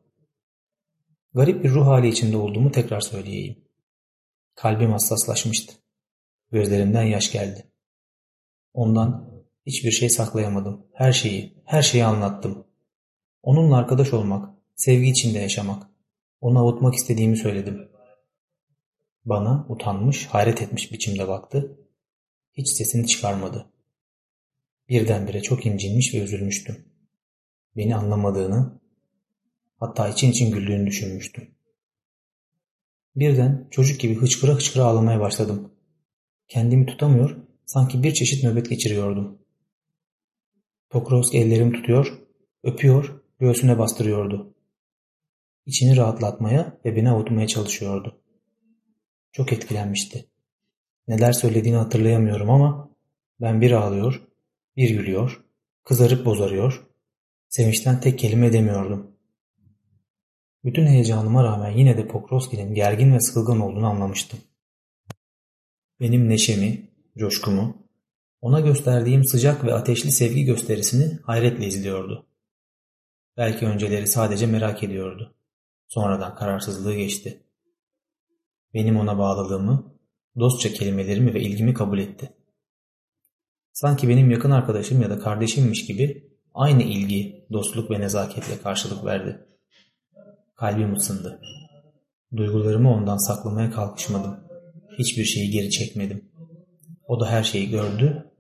Garip bir ruh hali içinde olduğumu tekrar söyleyeyim. Kalbim hassaslaşmıştı. Gözlerimden yaş geldi. Ondan hiçbir şey saklayamadım. Her şeyi, her şeyi anlattım. Onunla arkadaş olmak, sevgi içinde yaşamak, onu avutmak istediğimi söyledim. Bana utanmış, hayret etmiş biçimde baktı. Hiç sesini çıkarmadı. Birdenbire çok incinmiş ve üzülmüştüm. Beni anlamadığını, hatta için için güldüğünü düşünmüştüm. Birden çocuk gibi hıçkıra hıçkıra ağlamaya başladım. Kendimi tutamıyor, sanki bir çeşit nöbet geçiriyordum. Pokrovski ellerimi tutuyor, öpüyor, göğsüne bastırıyordu. İçini rahatlatmaya ve beni avutmaya çalışıyordu. Çok etkilenmişti. Neler söylediğini hatırlayamıyorum ama ben bir ağlıyor, bir gülüyor, kızarıp bozarıyor, sevinçten tek kelime edemiyordum. Bütün heyecanıma rağmen yine de Pokrovski'nin gergin ve sıkılgan olduğunu anlamıştım. Benim neşemi, coşkumu, ona gösterdiğim sıcak ve ateşli sevgi gösterisini hayretle izliyordu. Belki önceleri sadece merak ediyordu. Sonradan kararsızlığı geçti. Benim ona bağlılığımı, dostça kelimelerimi ve ilgimi kabul etti. Sanki benim yakın arkadaşım ya da kardeşimmiş gibi aynı ilgi, dostluk ve nezaketle karşılık verdi. Kalbim ısındı. Duygularımı ondan saklamaya kalkışmadım. Hiçbir şeyi geri çekmedim. O da her şeyi gördü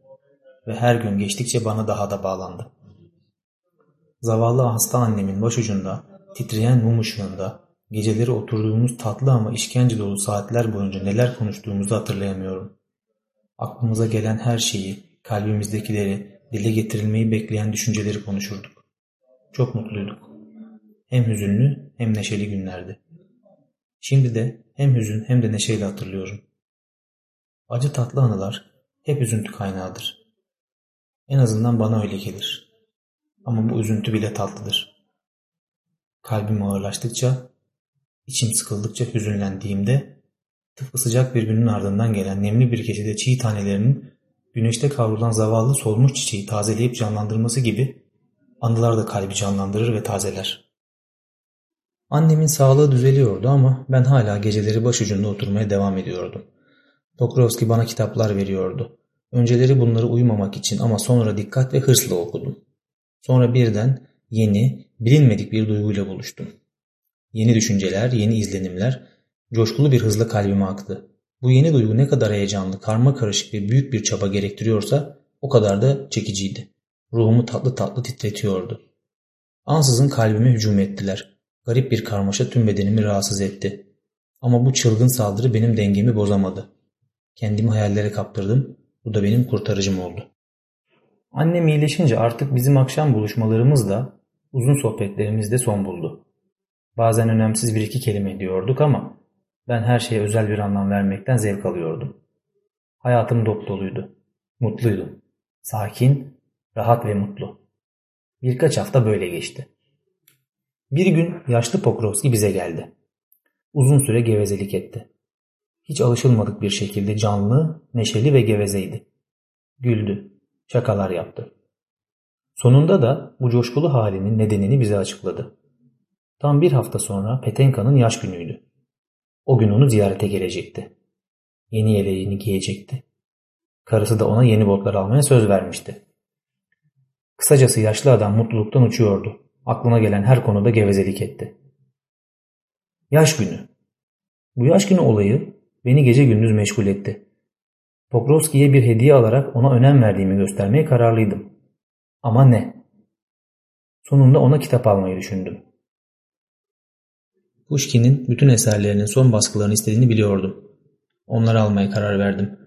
ve her gün geçtikçe bana daha da bağlandı. Zavallı hasta annemin başucunda, titreyen mum ışığında, geceleri oturduğumuz tatlı ama işkence dolu saatler boyunca neler konuştuğumuzu hatırlayamıyorum. Aklımıza gelen her şeyi, kalbimizdekileri, dile getirilmeyi bekleyen düşünceleri konuşurduk. Çok mutluyduk. Hem hüzünlü hem neşeli günlerdi. Şimdi de hem hüzün hem de neşeyle hatırlıyorum. Acı tatlı anılar hep üzüntü kaynağıdır. En azından bana öyle gelir. Ama bu üzüntü bile tatlıdır. Kalbim ağırlaştıkça, içim sıkıldıkça hüzünlendiğimde tıpkı sıcak bir günün ardından gelen nemli bir gecede çiğ tanelerinin güneşte kavrulan zavallı solmuş çiçeği tazeleyip canlandırması gibi anılar da kalbi canlandırır ve tazeler. Annemin sağlığı düzeliyordu ama ben hala geceleri başucunda oturmaya devam ediyordum. Pokrovski bana kitaplar veriyordu. Önceleri bunları uyumamak için ama sonra dikkat ve hırsla okudum. Sonra birden yeni, bilinmedik bir duyguyla buluştum. Yeni düşünceler, yeni izlenimler coşkulu bir hızla kalbime aktı. Bu yeni duygu ne kadar heyecanlı, karma karışık ve büyük bir çaba gerektiriyorsa o kadar da çekiciydi. Ruhumu tatlı tatlı titretiyordu. Ansızın kalbime hücum ettiler. Garip bir karmaşa tüm bedenimi rahatsız etti. Ama bu çılgın saldırı benim dengemi bozamadı. Kendimi hayallere kaptırdım. Bu da benim kurtarıcım oldu. Annem iyileşince artık bizim akşam buluşmalarımız da uzun sohbetlerimiz de son buldu. Bazen önemsiz bir iki kelime diyorduk ama ben her şeye özel bir anlam vermekten zevk alıyordum. Hayatım dop doluydu. Mutluydum. Sakin, rahat ve mutlu. Birkaç hafta böyle geçti. Bir gün yaşlı Pokrovski bize geldi. Uzun süre gevezelik etti. Hiç alışılmadık bir şekilde canlı, neşeli ve gevezeydi. Güldü, şakalar yaptı. Sonunda da bu coşkulu halinin nedenini bize açıkladı. Tam bir hafta sonra Petenka'nın yaş günüydü. O gün onu ziyarete gelecekti. Yeni yeleğini giyecekti. Karısı da ona yeni botlar almaya söz vermişti. Kısacası yaşlı adam mutluluktan uçuyordu. Aklına gelen her konuda gevezelik etti. Yaş günü. Bu yaş günü olayı beni gece gündüz meşgul etti. Pokrovski'ye bir hediye alarak ona önem verdiğimi göstermeye kararlıydım. Ama ne? Sonunda ona kitap almayı düşündüm. Pushkin'in bütün eserlerinin son baskılarını istediğini biliyordum. Onları almaya karar verdim.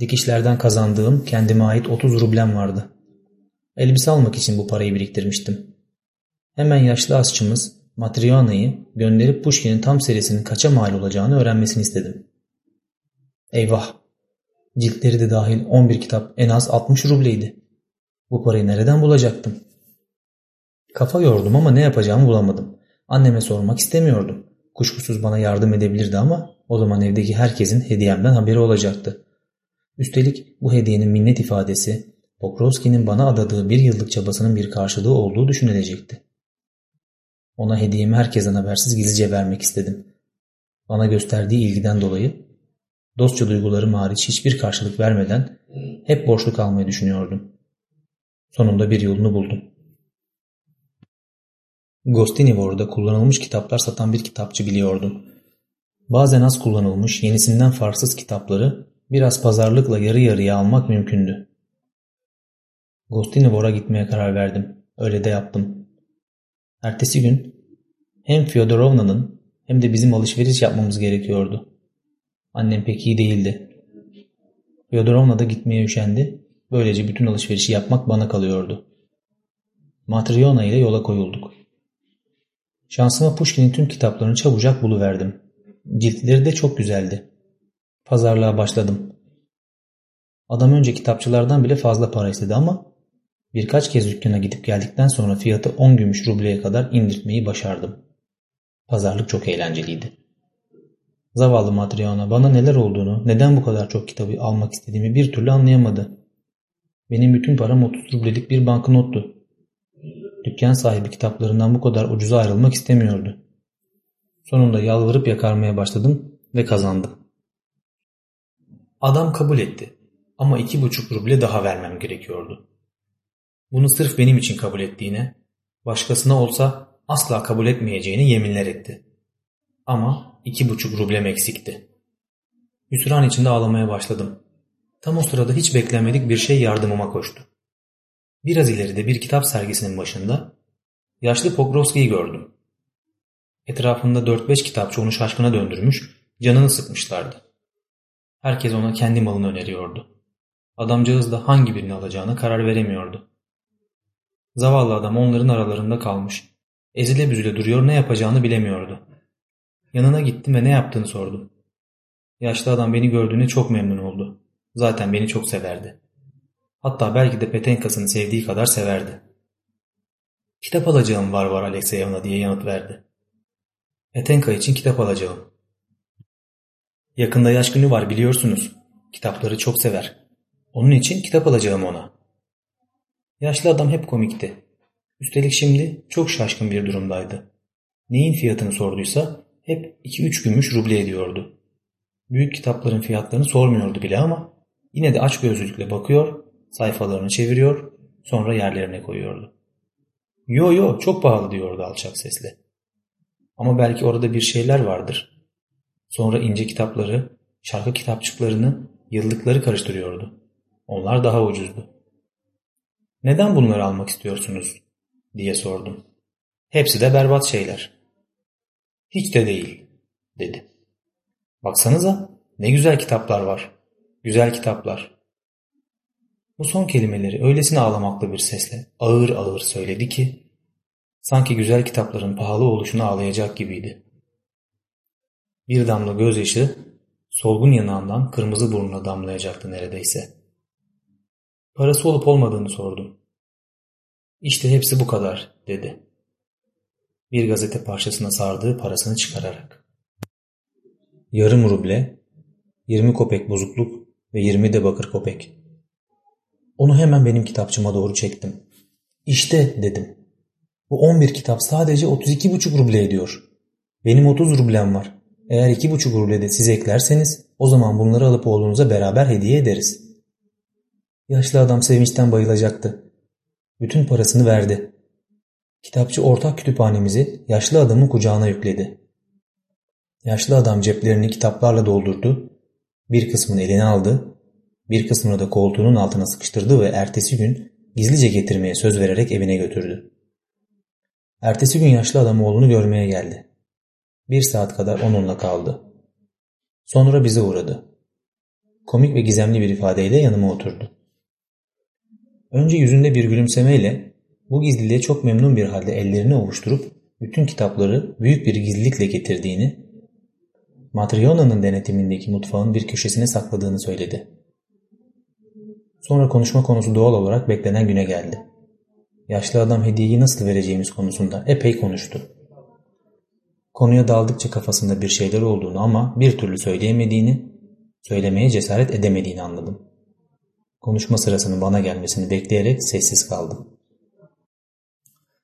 Dikişlerden kazandığım kendime ait 30 rublem vardı. Elbise almak için bu parayı biriktirmiştim. Hemen yaşlı asçımız Matriona'yı gönderip Pushkin'in tam serisinin kaça mal olacağını öğrenmesini istedim. Eyvah! Ciltleri de dahil 11 kitap en az 60 rubleydi. Bu parayı nereden bulacaktım? Kafa yordum ama ne yapacağımı bulamadım. Anneme sormak istemiyordum. Kuşkusuz bana yardım edebilirdi ama o zaman evdeki herkesin hediyemden haberi olacaktı. Üstelik bu hediyenin minnet ifadesi Pokrovski'nin bana adadığı bir yıllık çabasının bir karşılığı olduğu düşünülecekti. Ona hediyemi herkesten habersiz gizlice vermek istedim. Bana gösterdiği ilgiden dolayı dostça duygularım hariç hiçbir karşılık vermeden hep borçlu kalmayı düşünüyordum. Sonunda bir yolunu buldum. Gostinivor'da kullanılmış kitaplar satan bir kitapçı biliyordum. Bazen az kullanılmış, yenisinden farksız kitapları biraz pazarlıkla yarı yarıya almak mümkündü. Gostinivor'a gitmeye karar verdim. Öyle de yaptım. Ertesi gün hem Fyodorovna'nın hem de bizim alışveriş yapmamız gerekiyordu. Annem pek iyi değildi. Fyodorovna da gitmeye üşendi. Böylece bütün alışverişi yapmak bana kalıyordu. Matryona ile yola koyulduk. Şansıma Pushkin'in tüm kitaplarını çabucak buluverdim. Ciltleri de çok güzeldi. Pazarlığa başladım. Adam önce kitapçılardan bile fazla para istedi ama birkaç kez dükkana gidip geldikten sonra fiyatı 10 gümüş rubleye kadar indirtmeyi başardım. Pazarlık çok eğlenceliydi. Zavallı Matryona bana neler olduğunu, neden bu kadar çok kitabı almak istediğimi bir türlü anlayamadı. Benim bütün param 30 rublelik bir banknottu. Dükkan sahibi kitaplarından bu kadar ucuza ayrılmak istemiyordu. Sonunda yalvarıp yakarmaya başladım ve kazandım. Adam kabul etti ama iki buçuk ruble daha vermem gerekiyordu. Bunu sırf benim için kabul ettiğine, başkasına olsa asla kabul etmeyeceğini yeminler etti. Ama iki buçuk rublem eksikti. Hüsran içinde ağlamaya başladım. Tam o sırada hiç beklenmedik bir şey yardımıma koştu. Biraz ileride bir kitap sergisinin başında yaşlı Pokrovski'yi gördüm. Etrafında 4-5 kitapçı onu şaşkına döndürmüş, canını sıkmışlardı. Herkes ona kendi malını öneriyordu. Adamcağız da hangi birini alacağına karar veremiyordu. Zavallı adam onların aralarında kalmış. Ezile büzüle duruyor ne yapacağını bilemiyordu. Yanına gittim ve ne yaptığını sordum. Yaşlı adam beni gördüğüne çok memnun oldu. Zaten beni çok severdi. Hatta belki de Petenkas'ını sevdiği kadar severdi. Kitap alacağım var var Alexeyevna diye yanıt verdi. Petenka için kitap alacağım. Yakında yaş günü var biliyorsunuz. Kitapları çok sever. Onun için kitap alacağım ona. Yaşlı adam hep komikti. Üstelik şimdi çok şaşkın bir durumdaydı. Neyin fiyatını sorduysa hep 2-3 gümüş ruble ediyordu. Büyük kitapların fiyatlarını sormuyordu bile ama yine de aç gözlükle bakıyor sayfalarını çeviriyor, sonra yerlerine koyuyordu. Yo yo çok pahalı diyordu alçak sesle. Ama belki orada bir şeyler vardır. Sonra ince kitapları, şarkı kitapçıklarını, yıllıkları karıştırıyordu. Onlar daha ucuzdu. Neden bunları almak istiyorsunuz? diye sordum. Hepsi de berbat şeyler. Hiç de değil, dedi. Baksanıza ne güzel kitaplar var. Güzel kitaplar. Bu son kelimeleri öylesine ağlamaklı bir sesle ağır ağır söyledi ki Sanki güzel kitapların pahalı oluşunu ağlayacak gibiydi. Bir damla gözyaşı solgun yanağından kırmızı burnuna damlayacaktı neredeyse. Parası olup olmadığını sordum. İşte hepsi bu kadar dedi. Bir gazete parçasına sardığı parasını çıkararak. Yarım ruble, yirmi kopek bozukluk ve yirmi de bakır kopek. Onu hemen benim kitapçıma doğru çektim. İşte dedim. Bu on bir kitap sadece otuz iki buçuk ruble ediyor. Benim otuz rublem var. Eğer iki buçuk ruble de siz eklerseniz o zaman bunları alıp oğlunuza beraber hediye ederiz. Yaşlı adam sevinçten bayılacaktı. Bütün parasını verdi. Kitapçı ortak kütüphanemizi yaşlı adamın kucağına yükledi. Yaşlı adam ceplerini kitaplarla doldurdu. Bir kısmını eline aldı. Bir kısmını da koltuğunun altına sıkıştırdı ve ertesi gün gizlice getirmeye söz vererek evine götürdü. Ertesi gün yaşlı adam oğlunu görmeye geldi. Bir saat kadar onunla kaldı. Sonra bize uğradı. Komik ve gizemli bir ifadeyle yanıma oturdu. Önce yüzünde bir gülümsemeyle bu gizliliğe çok memnun bir halde ellerini ovuşturup bütün kitapları büyük bir gizlilikle getirdiğini, Matryona'nın denetimindeki mutfağın bir köşesine sakladığını söyledi. Sonra konuşma konusu doğal olarak beklenen güne geldi. Yaşlı adam hediyeyi nasıl vereceğimiz konusunda epey konuştu. Konuya daldıkça kafasında bir şeyler olduğunu ama bir türlü söyleyemediğini, söylemeye cesaret edemediğini anladım. Konuşma sırasının bana gelmesini bekleyerek sessiz kaldım.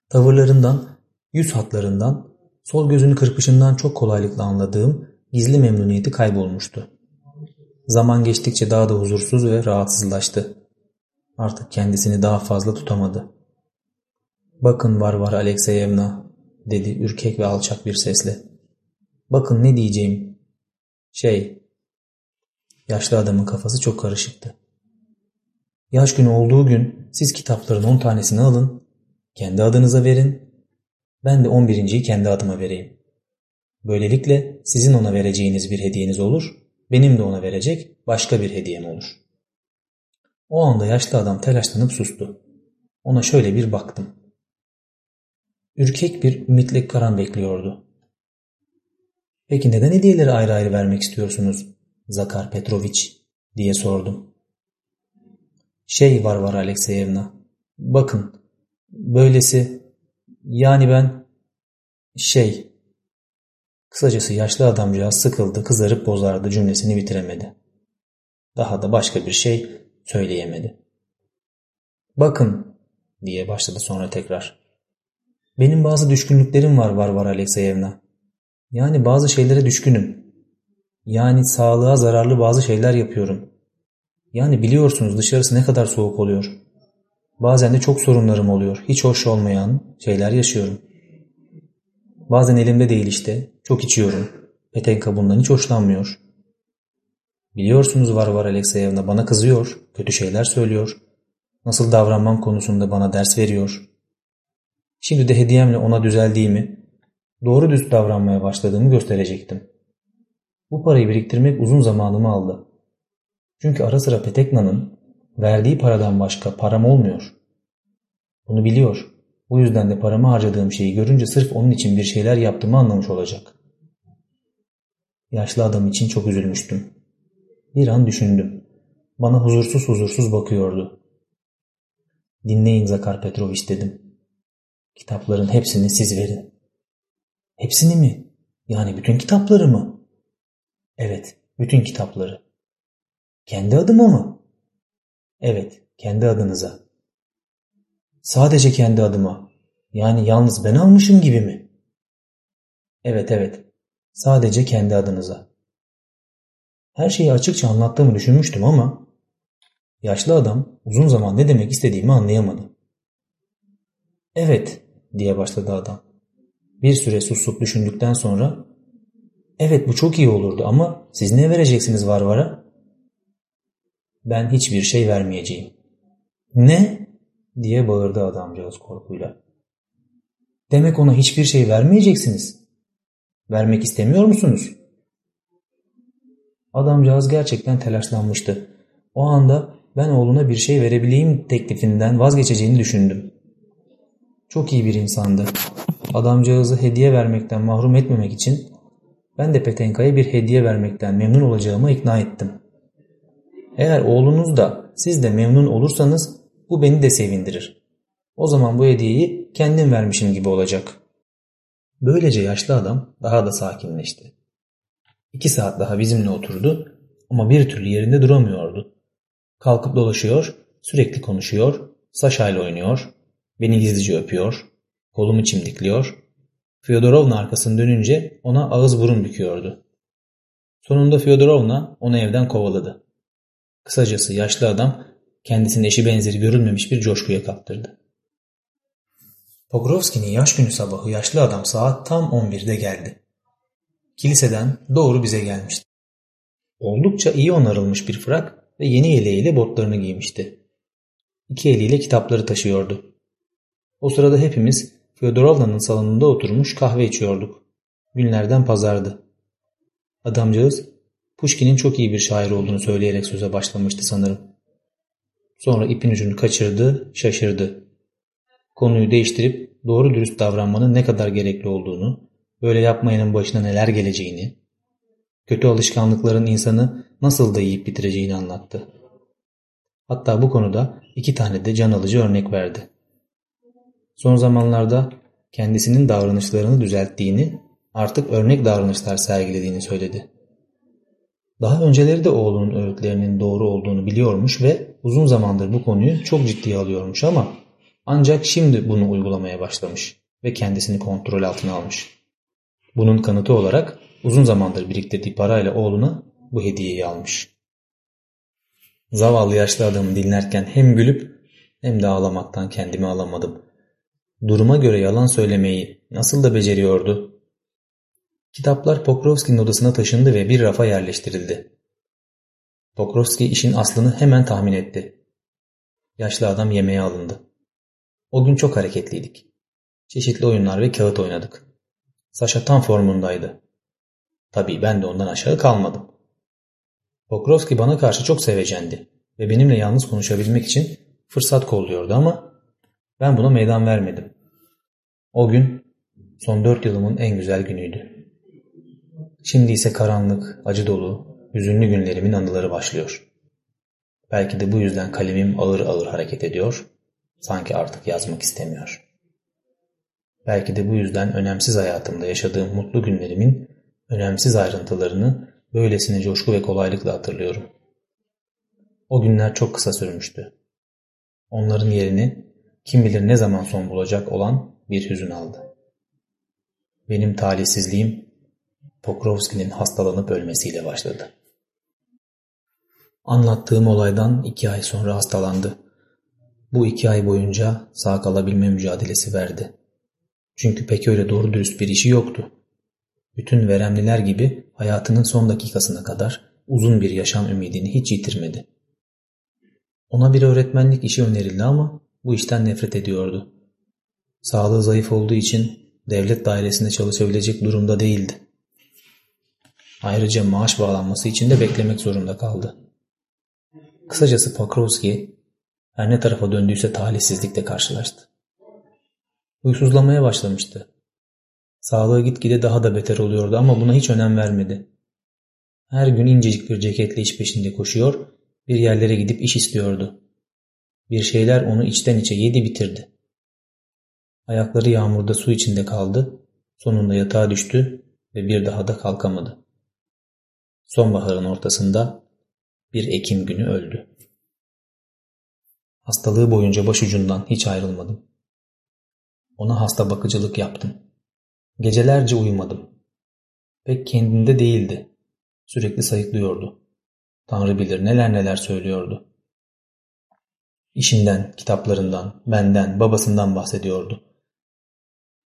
Tavırlarından, yüz hatlarından, sol gözünü kırpışından çok kolaylıkla anladığım gizli memnuniyeti kaybolmuştu. Zaman geçtikçe daha da huzursuz ve rahatsızlaştı. Artık kendisini daha fazla tutamadı. Bakın var var Alexeyevna dedi ürkek ve alçak bir sesle. Bakın ne diyeceğim. Şey, yaşlı adamın kafası çok karışıktı. Yaş günü olduğu gün siz kitapların on tanesini alın, kendi adınıza verin, ben de on birinciyi kendi adıma vereyim. Böylelikle sizin ona vereceğiniz bir hediyeniz olur, benim de ona verecek başka bir hediyem olur. O anda yaşlı adam telaşlanıp sustu. Ona şöyle bir baktım. Ürkek bir ümitli karan bekliyordu. Peki neden hediyeleri ayrı ayrı vermek istiyorsunuz Zakar Petroviç diye sordum. Şey var var Alexeyevna. Bakın böylesi yani ben şey kısacası yaşlı adamcağız sıkıldı kızarıp bozardı cümlesini bitiremedi. Daha da başka bir şey söyleyemedi. Bakın diye başladı sonra tekrar. Benim bazı düşkünlüklerim var var var Alexeyevna. Yani bazı şeylere düşkünüm. Yani sağlığa zararlı bazı şeyler yapıyorum. Yani biliyorsunuz dışarısı ne kadar soğuk oluyor. Bazen de çok sorunlarım oluyor. Hiç hoş olmayan şeyler yaşıyorum. Bazen elimde değil işte. Çok içiyorum. Petenka bundan hiç hoşlanmıyor. Biliyorsunuz var var Alexeyevna bana kızıyor. Kötü şeyler söylüyor. Nasıl davranmam konusunda bana ders veriyor. Şimdi de hediyemle ona düzeldiğimi, doğru düz davranmaya başladığımı gösterecektim. Bu parayı biriktirmek uzun zamanımı aldı. Çünkü ara sıra Petekna'nın verdiği paradan başka param olmuyor. Bunu biliyor. Bu yüzden de paramı harcadığım şeyi görünce sırf onun için bir şeyler yaptığımı anlamış olacak. Yaşlı adam için çok üzülmüştüm. Bir an düşündüm. Bana huzursuz huzursuz bakıyordu. Dinleyin Zakar Petroviç dedim. Kitapların hepsini siz verin. Hepsini mi? Yani bütün kitapları mı? Evet, bütün kitapları. Kendi adıma mı? Evet, kendi adınıza. Sadece kendi adıma. Yani yalnız ben almışım gibi mi? Evet evet. Sadece kendi adınıza. Her şeyi açıkça anlattığımı düşünmüştüm ama yaşlı adam uzun zaman ne demek istediğimi anlayamadı. Evet diye başladı adam. Bir süre susup düşündükten sonra evet bu çok iyi olurdu ama siz ne vereceksiniz Varvar'a? Ben hiçbir şey vermeyeceğim. Ne? Diye bağırdı adamcağız korkuyla. Demek ona hiçbir şey vermeyeceksiniz. Vermek istemiyor musunuz? Adamcağız gerçekten telaşlanmıştı. O anda ben oğluna bir şey verebileyim teklifinden vazgeçeceğini düşündüm. Çok iyi bir insandı. Adamcağızı hediye vermekten mahrum etmemek için ben de Petenka'ya bir hediye vermekten memnun olacağımı ikna ettim. Eğer oğlunuz da siz de memnun olursanız bu beni de sevindirir. O zaman bu hediyeyi kendim vermişim gibi olacak. Böylece yaşlı adam daha da sakinleşti. İki saat daha bizimle oturdu ama bir türlü yerinde duramıyordu. Kalkıp dolaşıyor, sürekli konuşuyor, Saşa ile oynuyor, beni gizlice öpüyor, kolumu çimdikliyor, Fyodorovna arkasını dönünce ona ağız burun büküyordu. Sonunda Fyodorovna onu evden kovaladı. Kısacası yaşlı adam kendisinin eşi benzeri görülmemiş bir coşkuya kaptırdı. Pogrovski'nin yaş günü sabahı yaşlı adam saat tam 11'de geldi. Kiliseden doğru bize gelmişti. Oldukça iyi onarılmış bir frak ve yeni yeleğiyle botlarını giymişti. İki eliyle kitapları taşıyordu. O sırada hepimiz Fyodorovna'nın salonunda oturmuş kahve içiyorduk. Günlerden pazardı. Adamcağız Pushkin'in çok iyi bir şair olduğunu söyleyerek söze başlamıştı sanırım. Sonra ipin ucunu kaçırdı, şaşırdı. Konuyu değiştirip doğru dürüst davranmanın ne kadar gerekli olduğunu, böyle yapmayanın başına neler geleceğini, kötü alışkanlıkların insanı nasıl da yiyip bitireceğini anlattı. Hatta bu konuda iki tane de can alıcı örnek verdi. Son zamanlarda kendisinin davranışlarını düzelttiğini, artık örnek davranışlar sergilediğini söyledi. Daha önceleri de oğlunun öğütlerinin doğru olduğunu biliyormuş ve uzun zamandır bu konuyu çok ciddiye alıyormuş ama ancak şimdi bunu uygulamaya başlamış ve kendisini kontrol altına almış. Bunun kanıtı olarak uzun zamandır biriktirdiği parayla oğluna bu hediyeyi almış. Zavallı yaşlı adamı dinlerken hem gülüp hem de ağlamaktan kendimi alamadım. Duruma göre yalan söylemeyi nasıl da beceriyordu. Kitaplar Pokrovski'nin odasına taşındı ve bir rafa yerleştirildi. Pokrovski işin aslını hemen tahmin etti. Yaşlı adam yemeğe alındı. O gün çok hareketliydik. Çeşitli oyunlar ve kağıt oynadık. Saşa tam formundaydı. Tabii ben de ondan aşağı kalmadım. Pokrovski bana karşı çok sevecendi ve benimle yalnız konuşabilmek için fırsat kolluyordu ama ben buna meydan vermedim. O gün son dört yılımın en güzel günüydü. Şimdi ise karanlık, acı dolu, hüzünlü günlerimin anıları başlıyor. Belki de bu yüzden kalemim ağır ağır hareket ediyor, sanki artık yazmak istemiyor. Belki de bu yüzden önemsiz hayatımda yaşadığım mutlu günlerimin önemsiz ayrıntılarını böylesine coşku ve kolaylıkla hatırlıyorum. O günler çok kısa sürmüştü. Onların yerini kim bilir ne zaman son bulacak olan bir hüzün aldı. Benim talihsizliğim Pokrovski'nin hastalanıp ölmesiyle başladı. Anlattığım olaydan iki ay sonra hastalandı. Bu iki ay boyunca sağ kalabilme mücadelesi verdi. Çünkü pek öyle doğru dürüst bir işi yoktu. Bütün veremliler gibi hayatının son dakikasına kadar uzun bir yaşam ümidini hiç yitirmedi. Ona bir öğretmenlik işi önerildi ama bu işten nefret ediyordu. Sağlığı zayıf olduğu için devlet dairesinde çalışabilecek durumda değildi. Ayrıca maaş bağlanması için de beklemek zorunda kaldı. Kısacası Pokrovski her ne tarafa döndüyse talihsizlikle karşılaştı. Huysuzlamaya başlamıştı. Sağlığı gitgide daha da beter oluyordu ama buna hiç önem vermedi. Her gün incecik bir ceketle iş peşinde koşuyor, bir yerlere gidip iş istiyordu. Bir şeyler onu içten içe yedi bitirdi. Ayakları yağmurda su içinde kaldı, sonunda yatağa düştü ve bir daha da kalkamadı. Sonbaharın ortasında bir Ekim günü öldü. Hastalığı boyunca başucundan hiç ayrılmadım. Ona hasta bakıcılık yaptım. Gecelerce uyumadım. Pek kendinde değildi. Sürekli sayıklıyordu. Tanrı bilir neler neler söylüyordu. İşinden, kitaplarından, benden, babasından bahsediyordu.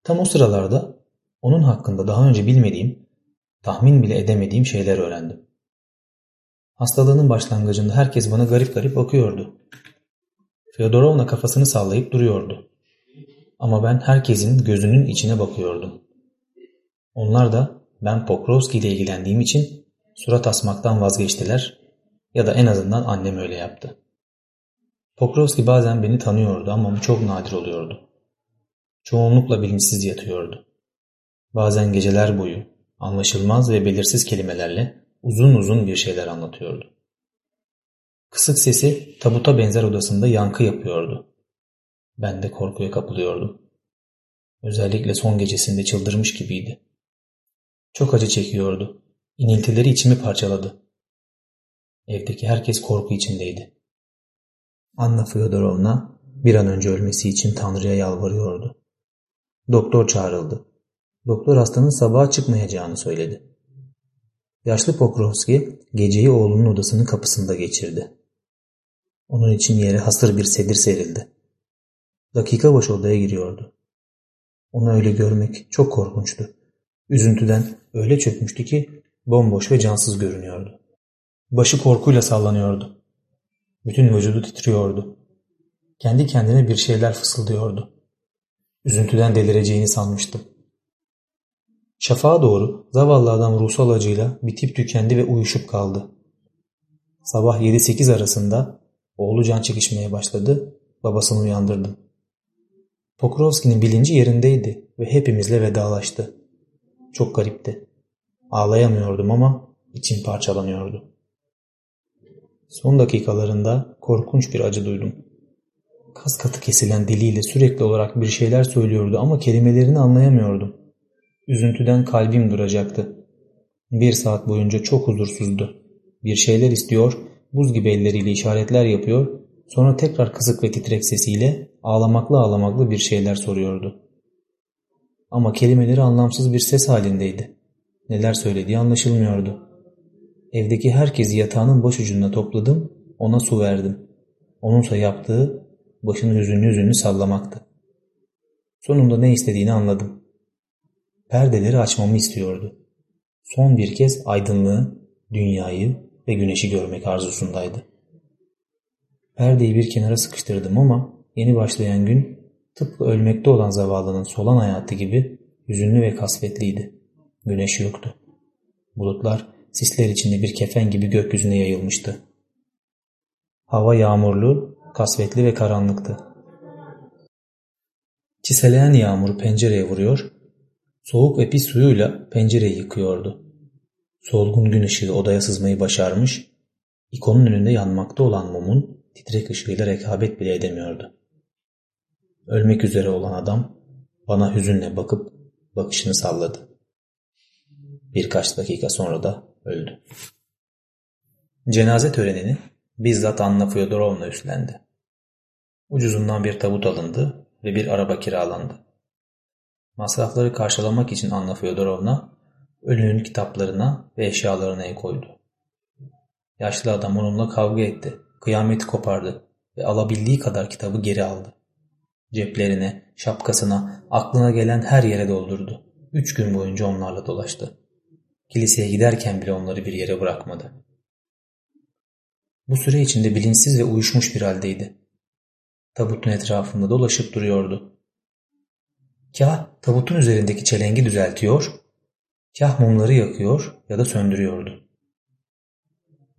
Tam o sıralarda onun hakkında daha önce bilmediğim, tahmin bile edemediğim şeyler öğrendim. Hastalığının başlangıcında herkes bana garip garip bakıyordu. Feodorovna kafasını sallayıp duruyordu. Ama ben herkesin gözünün içine bakıyordum. Onlar da ben Pokrovski ile ilgilendiğim için surat asmaktan vazgeçtiler ya da en azından annem öyle yaptı. Pokrovski bazen beni tanıyordu ama çok nadir oluyordu. Çoğunlukla bilinçsiz yatıyordu. Bazen geceler boyu anlaşılmaz ve belirsiz kelimelerle uzun uzun bir şeyler anlatıyordu. Kısık sesi tabuta benzer odasında yankı yapıyordu. Ben de korkuya kapılıyordum. Özellikle son gecesinde çıldırmış gibiydi. Çok acı çekiyordu. İniltileri içimi parçaladı. Evdeki herkes korku içindeydi. Anna Fyodorovna bir an önce ölmesi için Tanrı'ya yalvarıyordu. Doktor çağrıldı. Doktor hastanın sabaha çıkmayacağını söyledi. Yaşlı Pokrovski geceyi oğlunun odasının kapısında geçirdi. Onun için yere hasır bir sedir serildi. Dakika başı odaya giriyordu. Onu öyle görmek çok korkunçtu. Üzüntüden öyle çökmüştü ki bomboş ve cansız görünüyordu. Başı korkuyla sallanıyordu. Bütün vücudu titriyordu. Kendi kendine bir şeyler fısıldıyordu. Üzüntüden delireceğini sanmıştım. Şafağa doğru zavallı adam ruhsal acıyla bitip tükendi ve uyuşup kaldı. Sabah 7-8 arasında oğlu can çekişmeye başladı, babasını uyandırdım. Pokrovski'nin bilinci yerindeydi ve hepimizle vedalaştı. Çok garipti. Ağlayamıyordum ama içim parçalanıyordu. Son dakikalarında korkunç bir acı duydum. Kas katı kesilen diliyle sürekli olarak bir şeyler söylüyordu ama kelimelerini anlayamıyordum. Üzüntüden kalbim duracaktı. Bir saat boyunca çok huzursuzdu. Bir şeyler istiyor, buz gibi elleriyle işaretler yapıyor, sonra tekrar kısık ve titrek sesiyle ağlamaklı ağlamaklı bir şeyler soruyordu. Ama kelimeleri anlamsız bir ses halindeydi. Neler söylediği anlaşılmıyordu. Evdeki herkesi yatağının boş ucuna topladım, ona su verdim. Onunsa yaptığı başını hüzünlü hüzünlü sallamaktı. Sonunda ne istediğini anladım. Perdeleri açmamı istiyordu. Son bir kez aydınlığı, dünyayı ve güneşi görmek arzusundaydı. Perdeyi bir kenara sıkıştırdım ama yeni başlayan gün tıpkı ölmekte olan zavallının solan hayatı gibi hüzünlü ve kasvetliydi. Güneş yoktu. Bulutlar sisler içinde bir kefen gibi gökyüzüne yayılmıştı. Hava yağmurlu, kasvetli ve karanlıktı. Çiseleyen yağmur pencereye vuruyor, soğuk ve pis suyuyla pencereyi yıkıyordu. Solgun gün ışığı odaya sızmayı başarmış, ikonun önünde yanmakta olan mumun titrek ışığıyla rekabet bile edemiyordu. Ölmek üzere olan adam bana hüzünle bakıp bakışını salladı. Birkaç dakika sonra da öldü. Cenaze törenini bizzat Anna Fyodorovna üstlendi. Ucuzundan bir tabut alındı ve bir araba kiralandı. Masrafları karşılamak için Anna Fyodorovna ölünün kitaplarına ve eşyalarına el koydu. Yaşlı adam onunla kavga etti, kıyameti kopardı ve alabildiği kadar kitabı geri aldı. Ceplerine, şapkasına, aklına gelen her yere doldurdu. Üç gün boyunca onlarla dolaştı. Kiliseye giderken bile onları bir yere bırakmadı. Bu süre içinde bilinçsiz ve uyuşmuş bir haldeydi. Tabutun etrafında dolaşıp duruyordu. Kah tabutun üzerindeki çelengi düzeltiyor, kah mumları yakıyor ya da söndürüyordu.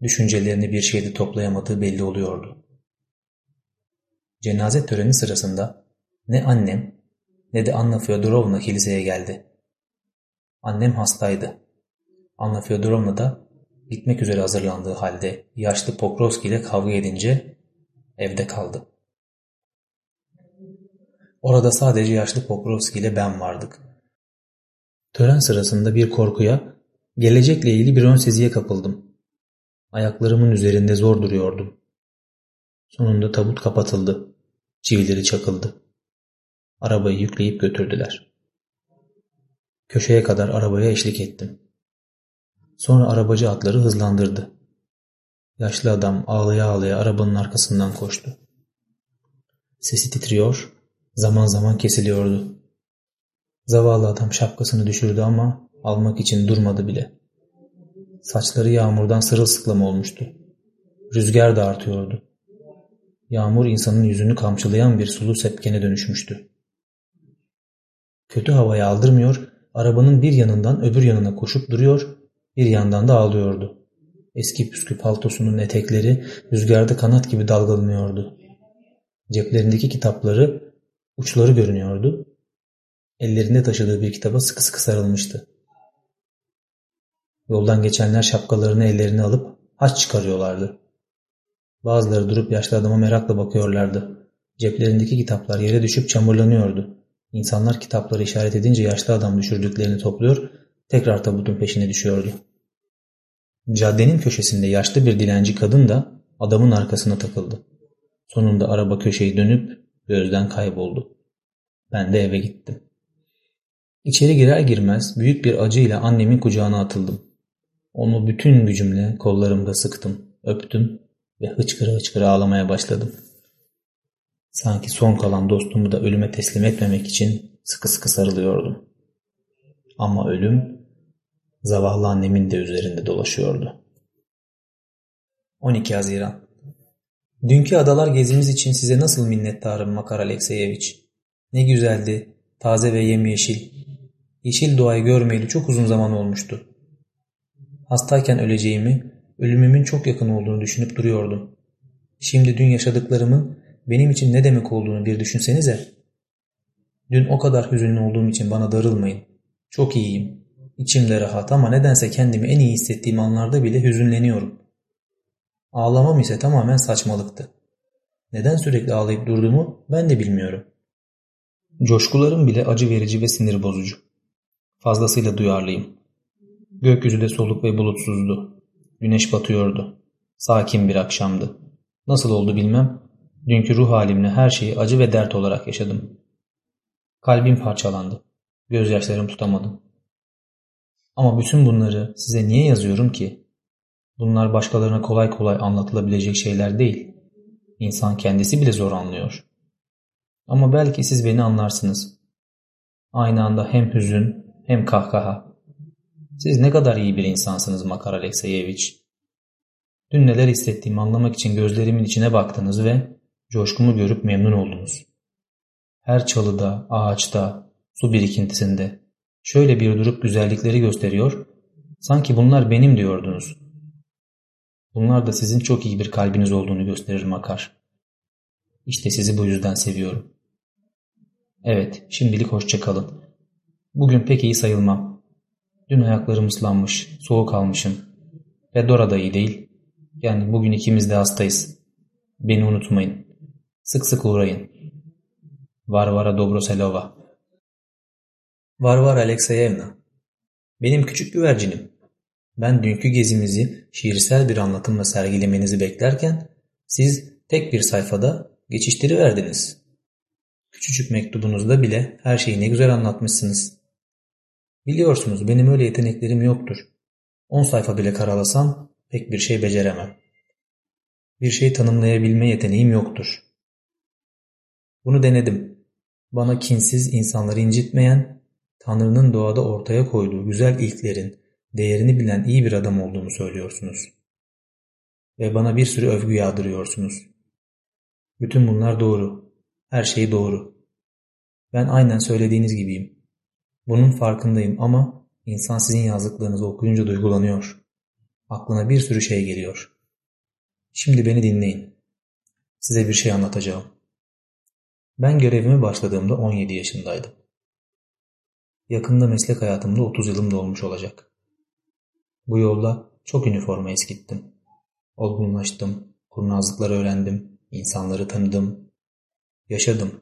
Düşüncelerini bir şeyde toplayamadığı belli oluyordu. Cenaze töreni sırasında ne annem ne de Anna Fyodorovna kiliseye geldi. Annem hastaydı. Anna Fyodorovna da gitmek üzere hazırlandığı halde yaşlı Pokrovski ile kavga edince evde kaldı. Orada sadece yaşlı Pokrovski ile ben vardık. Tören sırasında bir korkuya, gelecekle ilgili bir ön seziye kapıldım. Ayaklarımın üzerinde zor duruyordum. Sonunda tabut kapatıldı. Çivileri çakıldı. Arabayı yükleyip götürdüler. Köşeye kadar arabaya eşlik ettim. Sonra arabacı atları hızlandırdı. Yaşlı adam ağlaya ağlaya arabanın arkasından koştu. Sesi titriyor, zaman zaman kesiliyordu. Zavallı adam şapkasını düşürdü ama almak için durmadı bile. Saçları yağmurdan sırılsıklam olmuştu. Rüzgar da artıyordu. Yağmur insanın yüzünü kamçılayan bir sulu sepkene dönüşmüştü. Kötü havayı aldırmıyor, arabanın bir yanından öbür yanına koşup duruyor bir yandan da ağlıyordu. Eski püskü paltosunun etekleri rüzgarda kanat gibi dalgalanıyordu. Ceplerindeki kitapları uçları görünüyordu Ellerinde taşıdığı bir kitaba sıkı sıkı sarılmıştı. Yoldan geçenler şapkalarını ellerine alıp haç çıkarıyorlardı. Bazıları durup yaşlı adama merakla bakıyorlardı. Ceplerindeki kitaplar yere düşüp çamurlanıyordu. İnsanlar kitapları işaret edince yaşlı adam düşürdüklerini topluyor, tekrar tabutun peşine düşüyordu. Caddenin köşesinde yaşlı bir dilenci kadın da adamın arkasına takıldı. Sonunda araba köşeyi dönüp gözden kayboldu. Ben de eve gittim. İçeri girer girmez büyük bir acıyla annemin kucağına atıldım. Onu bütün gücümle kollarımda sıktım, öptüm ve hıçkıra hıçkıra ağlamaya başladım. Sanki son kalan dostumu da ölüme teslim etmemek için sıkı sıkı sarılıyordum. Ama ölüm zavallı annemin de üzerinde dolaşıyordu. 12 Haziran Dünkü adalar gezimiz için size nasıl minnettarım Makar Alekseyeviç. Ne güzeldi, taze ve yemyeşil. Yeşil doğayı görmeyeli çok uzun zaman olmuştu. Hastayken öleceğimi, ölümümün çok yakın olduğunu düşünüp duruyordum. Şimdi dün yaşadıklarımın benim için ne demek olduğunu bir düşünsenize. Dün o kadar hüzünlü olduğum için bana darılmayın. Çok iyiyim. İçimde rahat ama nedense kendimi en iyi hissettiğim anlarda bile hüzünleniyorum. Ağlamam ise tamamen saçmalıktı. Neden sürekli ağlayıp durduğumu ben de bilmiyorum. Coşkularım bile acı verici ve sinir bozucu. Fazlasıyla duyarlıyım. Gökyüzü de soluk ve bulutsuzdu. Güneş batıyordu. Sakin bir akşamdı. Nasıl oldu bilmem. Dünkü ruh halimle her şeyi acı ve dert olarak yaşadım. Kalbim parçalandı. Gözyaşlarım tutamadım. Ama bütün bunları size niye yazıyorum ki? Bunlar başkalarına kolay kolay anlatılabilecek şeyler değil. İnsan kendisi bile zor anlıyor. Ama belki siz beni anlarsınız. Aynı anda hem hüzün hem kahkaha. Siz ne kadar iyi bir insansınız Makar Alekseyeviç. Dün neler hissettiğimi anlamak için gözlerimin içine baktınız ve coşkumu görüp memnun oldunuz. Her çalıda, ağaçta, su birikintisinde şöyle bir durup güzellikleri gösteriyor, sanki bunlar benim diyordunuz. Bunlar da sizin çok iyi bir kalbiniz olduğunu gösterir Makar. İşte sizi bu yüzden seviyorum. Evet, şimdilik hoşça kalın. Bugün pek iyi sayılmam. Dün ayaklarım ıslanmış, soğuk almışım. Fedora da iyi değil. Yani bugün ikimiz de hastayız. Beni unutmayın. Sık sık uğrayın. Varvara Dobroselova Varvara Alexeyevna Benim küçük güvercinim. Ben dünkü gezimizi şiirsel bir anlatımla sergilemenizi beklerken siz tek bir sayfada geçiştiriverdiniz. Küçücük mektubunuzda bile her şeyi ne güzel anlatmışsınız. Biliyorsunuz benim öyle yeteneklerim yoktur. On sayfa bile karalasam pek bir şey beceremem. Bir şey tanımlayabilme yeteneğim yoktur. Bunu denedim. Bana kinsiz insanları incitmeyen, Tanrı'nın doğada ortaya koyduğu güzel ilklerin değerini bilen iyi bir adam olduğumu söylüyorsunuz. Ve bana bir sürü övgü yağdırıyorsunuz. Bütün bunlar doğru. Her şey doğru. Ben aynen söylediğiniz gibiyim. Bunun farkındayım ama insan sizin yazdıklarınızı okuyunca duygulanıyor. Aklına bir sürü şey geliyor. Şimdi beni dinleyin. Size bir şey anlatacağım. Ben görevime başladığımda 17 yaşındaydım. Yakında meslek hayatımda 30 yılım dolmuş olacak. Bu yolla çok üniforma eskittim. Olgunlaştım, kurnazlıkları öğrendim, insanları tanıdım, yaşadım.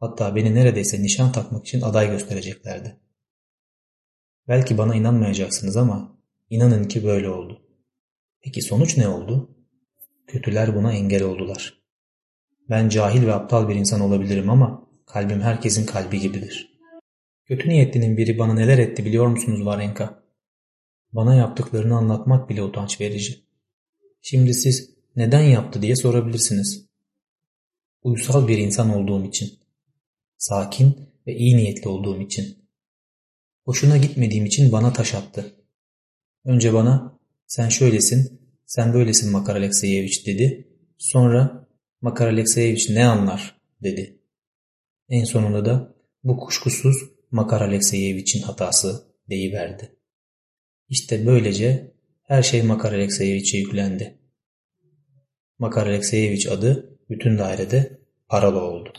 Hatta beni neredeyse nişan takmak için aday göstereceklerdi. Belki bana inanmayacaksınız ama inanın ki böyle oldu. Peki sonuç ne oldu? Kötüler buna engel oldular. Ben cahil ve aptal bir insan olabilirim ama kalbim herkesin kalbi gibidir. Kötü niyetlinin biri bana neler etti biliyor musunuz Varenka? Bana yaptıklarını anlatmak bile utanç verici. Şimdi siz neden yaptı diye sorabilirsiniz. Uysal bir insan olduğum için. Sakin ve iyi niyetli olduğum için. Hoşuna gitmediğim için bana taş attı. Önce bana sen şöylesin, sen böylesin Makar Alekseyeviç dedi. Sonra Makar Alekseyeviç ne anlar dedi. En sonunda da bu kuşkusuz Makar Alekseyeviç'in hatası deyiverdi. İşte böylece her şey Makar Alekseyeviç'e yüklendi. Makar Alekseyeviç adı bütün dairede paralı oldu.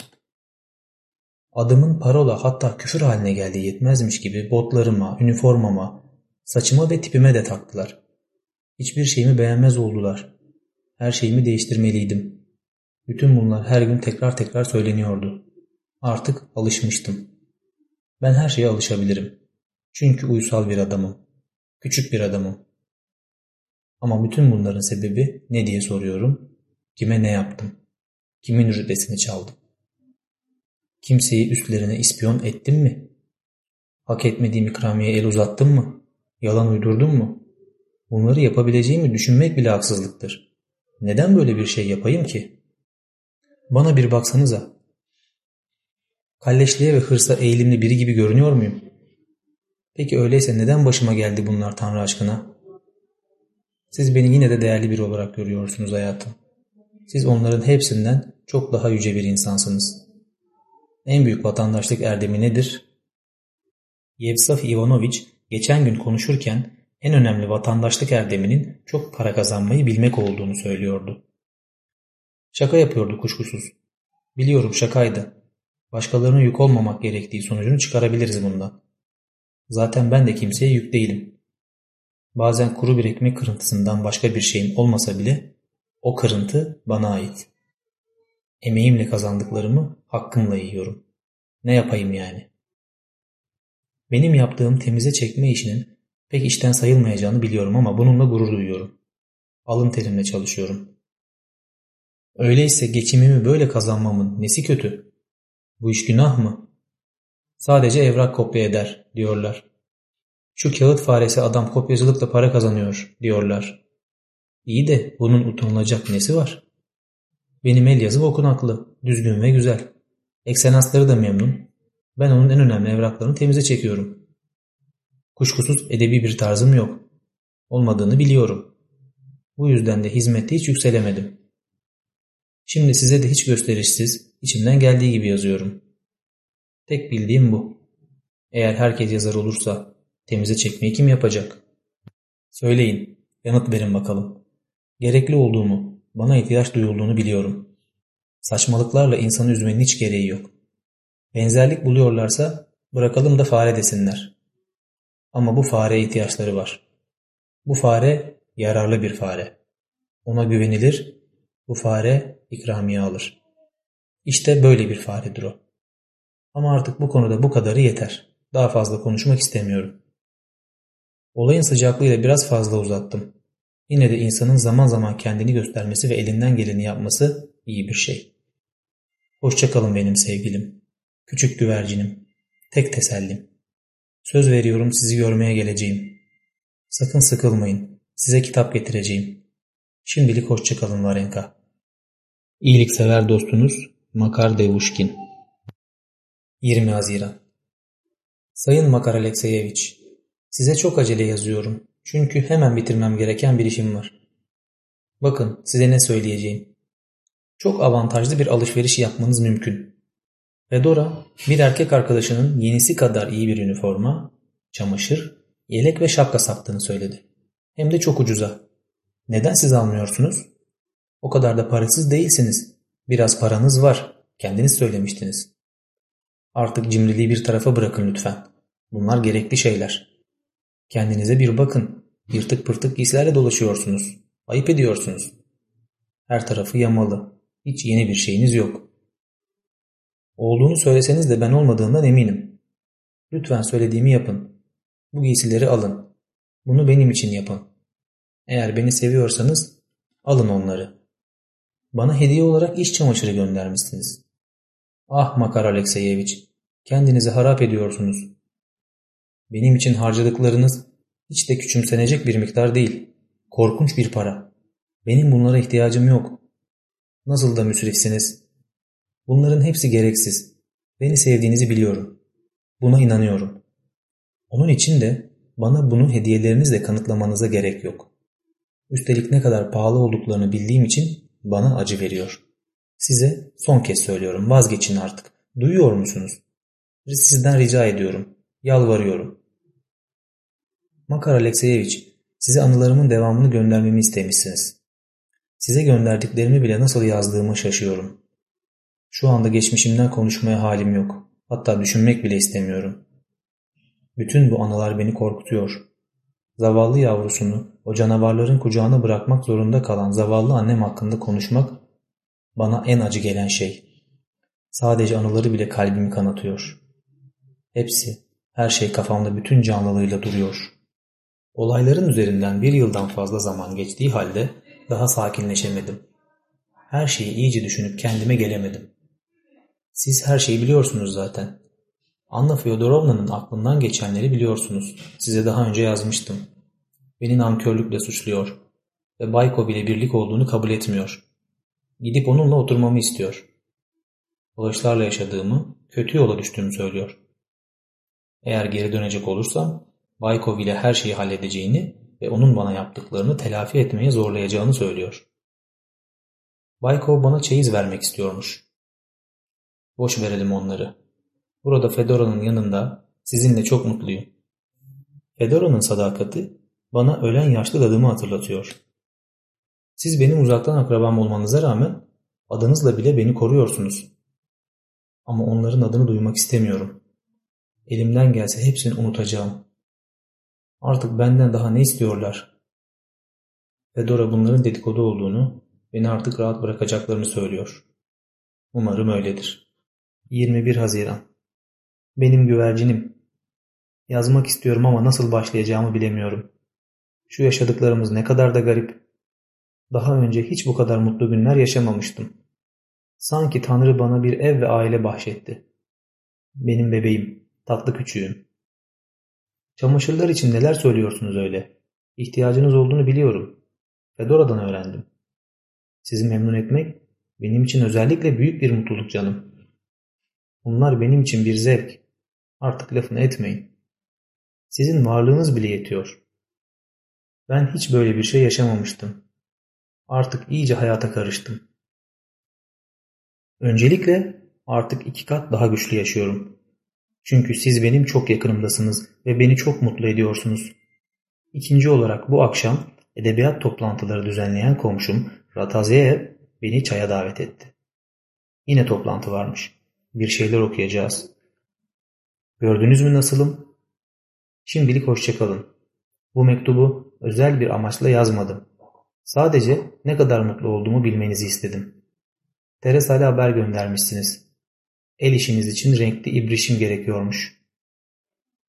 Adımın parola hatta küfür haline geldiği yetmezmiş gibi botlarıma, üniformama, saçıma ve tipime de taktılar. Hiçbir şeyimi beğenmez oldular. Her şeyimi değiştirmeliydim. Bütün bunlar her gün tekrar tekrar söyleniyordu. Artık alışmıştım. Ben her şeye alışabilirim. Çünkü uysal bir adamım. Küçük bir adamım. Ama bütün bunların sebebi ne diye soruyorum. Kime ne yaptım? Kimin rütbesini çaldım? Kimseyi üstlerine ispiyon ettim mi? Hak etmediğim ikramiye el uzattım mı? Yalan uydurdum mu? Bunları yapabileceğimi düşünmek bile haksızlıktır. Neden böyle bir şey yapayım ki? Bana bir baksanıza. Kalleşliğe ve hırsa eğilimli biri gibi görünüyor muyum? Peki öyleyse neden başıma geldi bunlar Tanrı aşkına? Siz beni yine de değerli biri olarak görüyorsunuz hayatım. Siz onların hepsinden çok daha yüce bir insansınız. En büyük vatandaşlık erdemi nedir? Yevsaf Ivanoviç geçen gün konuşurken en önemli vatandaşlık erdeminin çok para kazanmayı bilmek olduğunu söylüyordu. Şaka yapıyordu kuşkusuz. Biliyorum şakaydı. Başkalarına yük olmamak gerektiği sonucunu çıkarabiliriz bundan. Zaten ben de kimseye yük değilim. Bazen kuru bir ekmek kırıntısından başka bir şeyim olmasa bile o kırıntı bana ait. Emeğimle kazandıklarımı hakkımla yiyorum. Ne yapayım yani? Benim yaptığım temize çekme işinin pek işten sayılmayacağını biliyorum ama bununla gurur duyuyorum. Alın terimle çalışıyorum. Öyleyse geçimimi böyle kazanmamın nesi kötü? Bu iş günah mı? Sadece evrak kopya eder diyorlar. Şu kağıt faresi adam kopyacılıkla para kazanıyor diyorlar. İyi de bunun utanılacak nesi var? Benim el yazım okunaklı, düzgün ve güzel. Eksenansları da memnun. Ben onun en önemli evraklarını temize çekiyorum. Kuşkusuz edebi bir tarzım yok. Olmadığını biliyorum. Bu yüzden de hizmette hiç yükselemedim. Şimdi size de hiç gösterişsiz, içimden geldiği gibi yazıyorum. Tek bildiğim bu. Eğer herkes yazar olursa temize çekmeyi kim yapacak? Söyleyin, yanıt verin bakalım. Gerekli olduğumu, bana ihtiyaç duyulduğunu biliyorum. Saçmalıklarla insanı üzmenin hiç gereği yok. Benzerlik buluyorlarsa bırakalım da fare desinler. Ama bu fareye ihtiyaçları var. Bu fare yararlı bir fare. Ona güvenilir, bu fare ikramiye alır. İşte böyle bir faredir o. Ama artık bu konuda bu kadarı yeter. Daha fazla konuşmak istemiyorum. Olayın sıcaklığıyla biraz fazla uzattım. Yine de insanın zaman zaman kendini göstermesi ve elinden geleni yapması iyi bir şey. Hoşçakalın benim sevgilim. Küçük güvercinim. Tek tesellim. Söz veriyorum sizi görmeye geleceğim. Sakın sıkılmayın. Size kitap getireceğim. Şimdilik hoşçakalın Varenka. İyiliksever dostunuz Makar Devuşkin 20 Haziran Sayın Makar Alekseyeviç, size çok acele yazıyorum. Çünkü hemen bitirmem gereken bir işim var. Bakın size ne söyleyeceğim. Çok avantajlı bir alışveriş yapmanız mümkün. Fedora bir erkek arkadaşının yenisi kadar iyi bir üniforma, çamaşır, yelek ve şapka sattığını söyledi. Hem de çok ucuza. Neden siz almıyorsunuz? O kadar da parasız değilsiniz. Biraz paranız var. Kendiniz söylemiştiniz. Artık cimriliği bir tarafa bırakın lütfen. Bunlar gerekli şeyler. Kendinize bir bakın. Yırtık pırtık giysilerle dolaşıyorsunuz. Ayıp ediyorsunuz. Her tarafı yamalı. Hiç yeni bir şeyiniz yok. Olduğunu söyleseniz de ben olmadığından eminim. Lütfen söylediğimi yapın. Bu giysileri alın. Bunu benim için yapın. Eğer beni seviyorsanız alın onları. Bana hediye olarak iş çamaşırı göndermişsiniz. Ah Makar Alekseyeviç, kendinizi harap ediyorsunuz. Benim için harcadıklarınız hiç de küçümsenecek bir miktar değil. Korkunç bir para. Benim bunlara ihtiyacım yok. Nasıl da müsrifsiniz. Bunların hepsi gereksiz. Beni sevdiğinizi biliyorum. Buna inanıyorum. Onun için de bana bunu hediyelerinizle kanıtlamanıza gerek yok. Üstelik ne kadar pahalı olduklarını bildiğim için bana acı veriyor. Size son kez söylüyorum vazgeçin artık. Duyuyor musunuz? Sizden rica ediyorum. Yalvarıyorum. Makar Alekseyeviç, size anılarımın devamını göndermemi istemişsiniz. Size gönderdiklerimi bile nasıl yazdığımı şaşıyorum. Şu anda geçmişimden konuşmaya halim yok. Hatta düşünmek bile istemiyorum. Bütün bu anılar beni korkutuyor. Zavallı yavrusunu o canavarların kucağına bırakmak zorunda kalan zavallı annem hakkında konuşmak bana en acı gelen şey. Sadece anıları bile kalbimi kanatıyor. Hepsi, her şey kafamda bütün canlılığıyla duruyor. Olayların üzerinden bir yıldan fazla zaman geçtiği halde daha sakinleşemedim. Her şeyi iyice düşünüp kendime gelemedim. Siz her şeyi biliyorsunuz zaten. Anna Fyodorovna'nın aklından geçenleri biliyorsunuz. Size daha önce yazmıştım. Beni namkörlükle suçluyor ve Baykov ile birlik olduğunu kabul etmiyor. Gidip onunla oturmamı istiyor. Bağışlarla yaşadığımı, kötü yola düştüğümü söylüyor. Eğer geri dönecek olursam Baykov ile her şeyi halledeceğini ve onun bana yaptıklarını telafi etmeye zorlayacağını söylüyor. Baykov bana çeyiz vermek istiyormuş. Boş verelim onları. Burada Fedora'nın yanında sizinle çok mutluyum. Fedora'nın sadakati bana ölen yaşlı dadımı hatırlatıyor. Siz benim uzaktan akrabam olmanıza rağmen adınızla bile beni koruyorsunuz. Ama onların adını duymak istemiyorum. Elimden gelse hepsini unutacağım. Artık benden daha ne istiyorlar? Fedora bunların dedikodu olduğunu, beni artık rahat bırakacaklarını söylüyor. Umarım öyledir. 21 Haziran Benim güvercinim. Yazmak istiyorum ama nasıl başlayacağımı bilemiyorum. Şu yaşadıklarımız ne kadar da garip. Daha önce hiç bu kadar mutlu günler yaşamamıştım. Sanki Tanrı bana bir ev ve aile bahşetti. Benim bebeğim, tatlı küçüğüm. Çamaşırlar için neler söylüyorsunuz öyle? İhtiyacınız olduğunu biliyorum. Fedora'dan öğrendim. Sizi memnun etmek benim için özellikle büyük bir mutluluk canım. Bunlar benim için bir zevk. Artık lafını etmeyin. Sizin varlığınız bile yetiyor. Ben hiç böyle bir şey yaşamamıştım. Artık iyice hayata karıştım. Öncelikle artık iki kat daha güçlü yaşıyorum. Çünkü siz benim çok yakınımdasınız ve beni çok mutlu ediyorsunuz. İkinci olarak bu akşam edebiyat toplantıları düzenleyen komşum Ratazeyev beni çaya davet etti. Yine toplantı varmış. Bir şeyler okuyacağız. Gördünüz mü nasılım? Şimdilik hoşçakalın. Bu mektubu özel bir amaçla yazmadım. Sadece ne kadar mutlu olduğumu bilmenizi istedim. Teresa'yla haber göndermişsiniz. El işiniz için renkli ibrişim gerekiyormuş.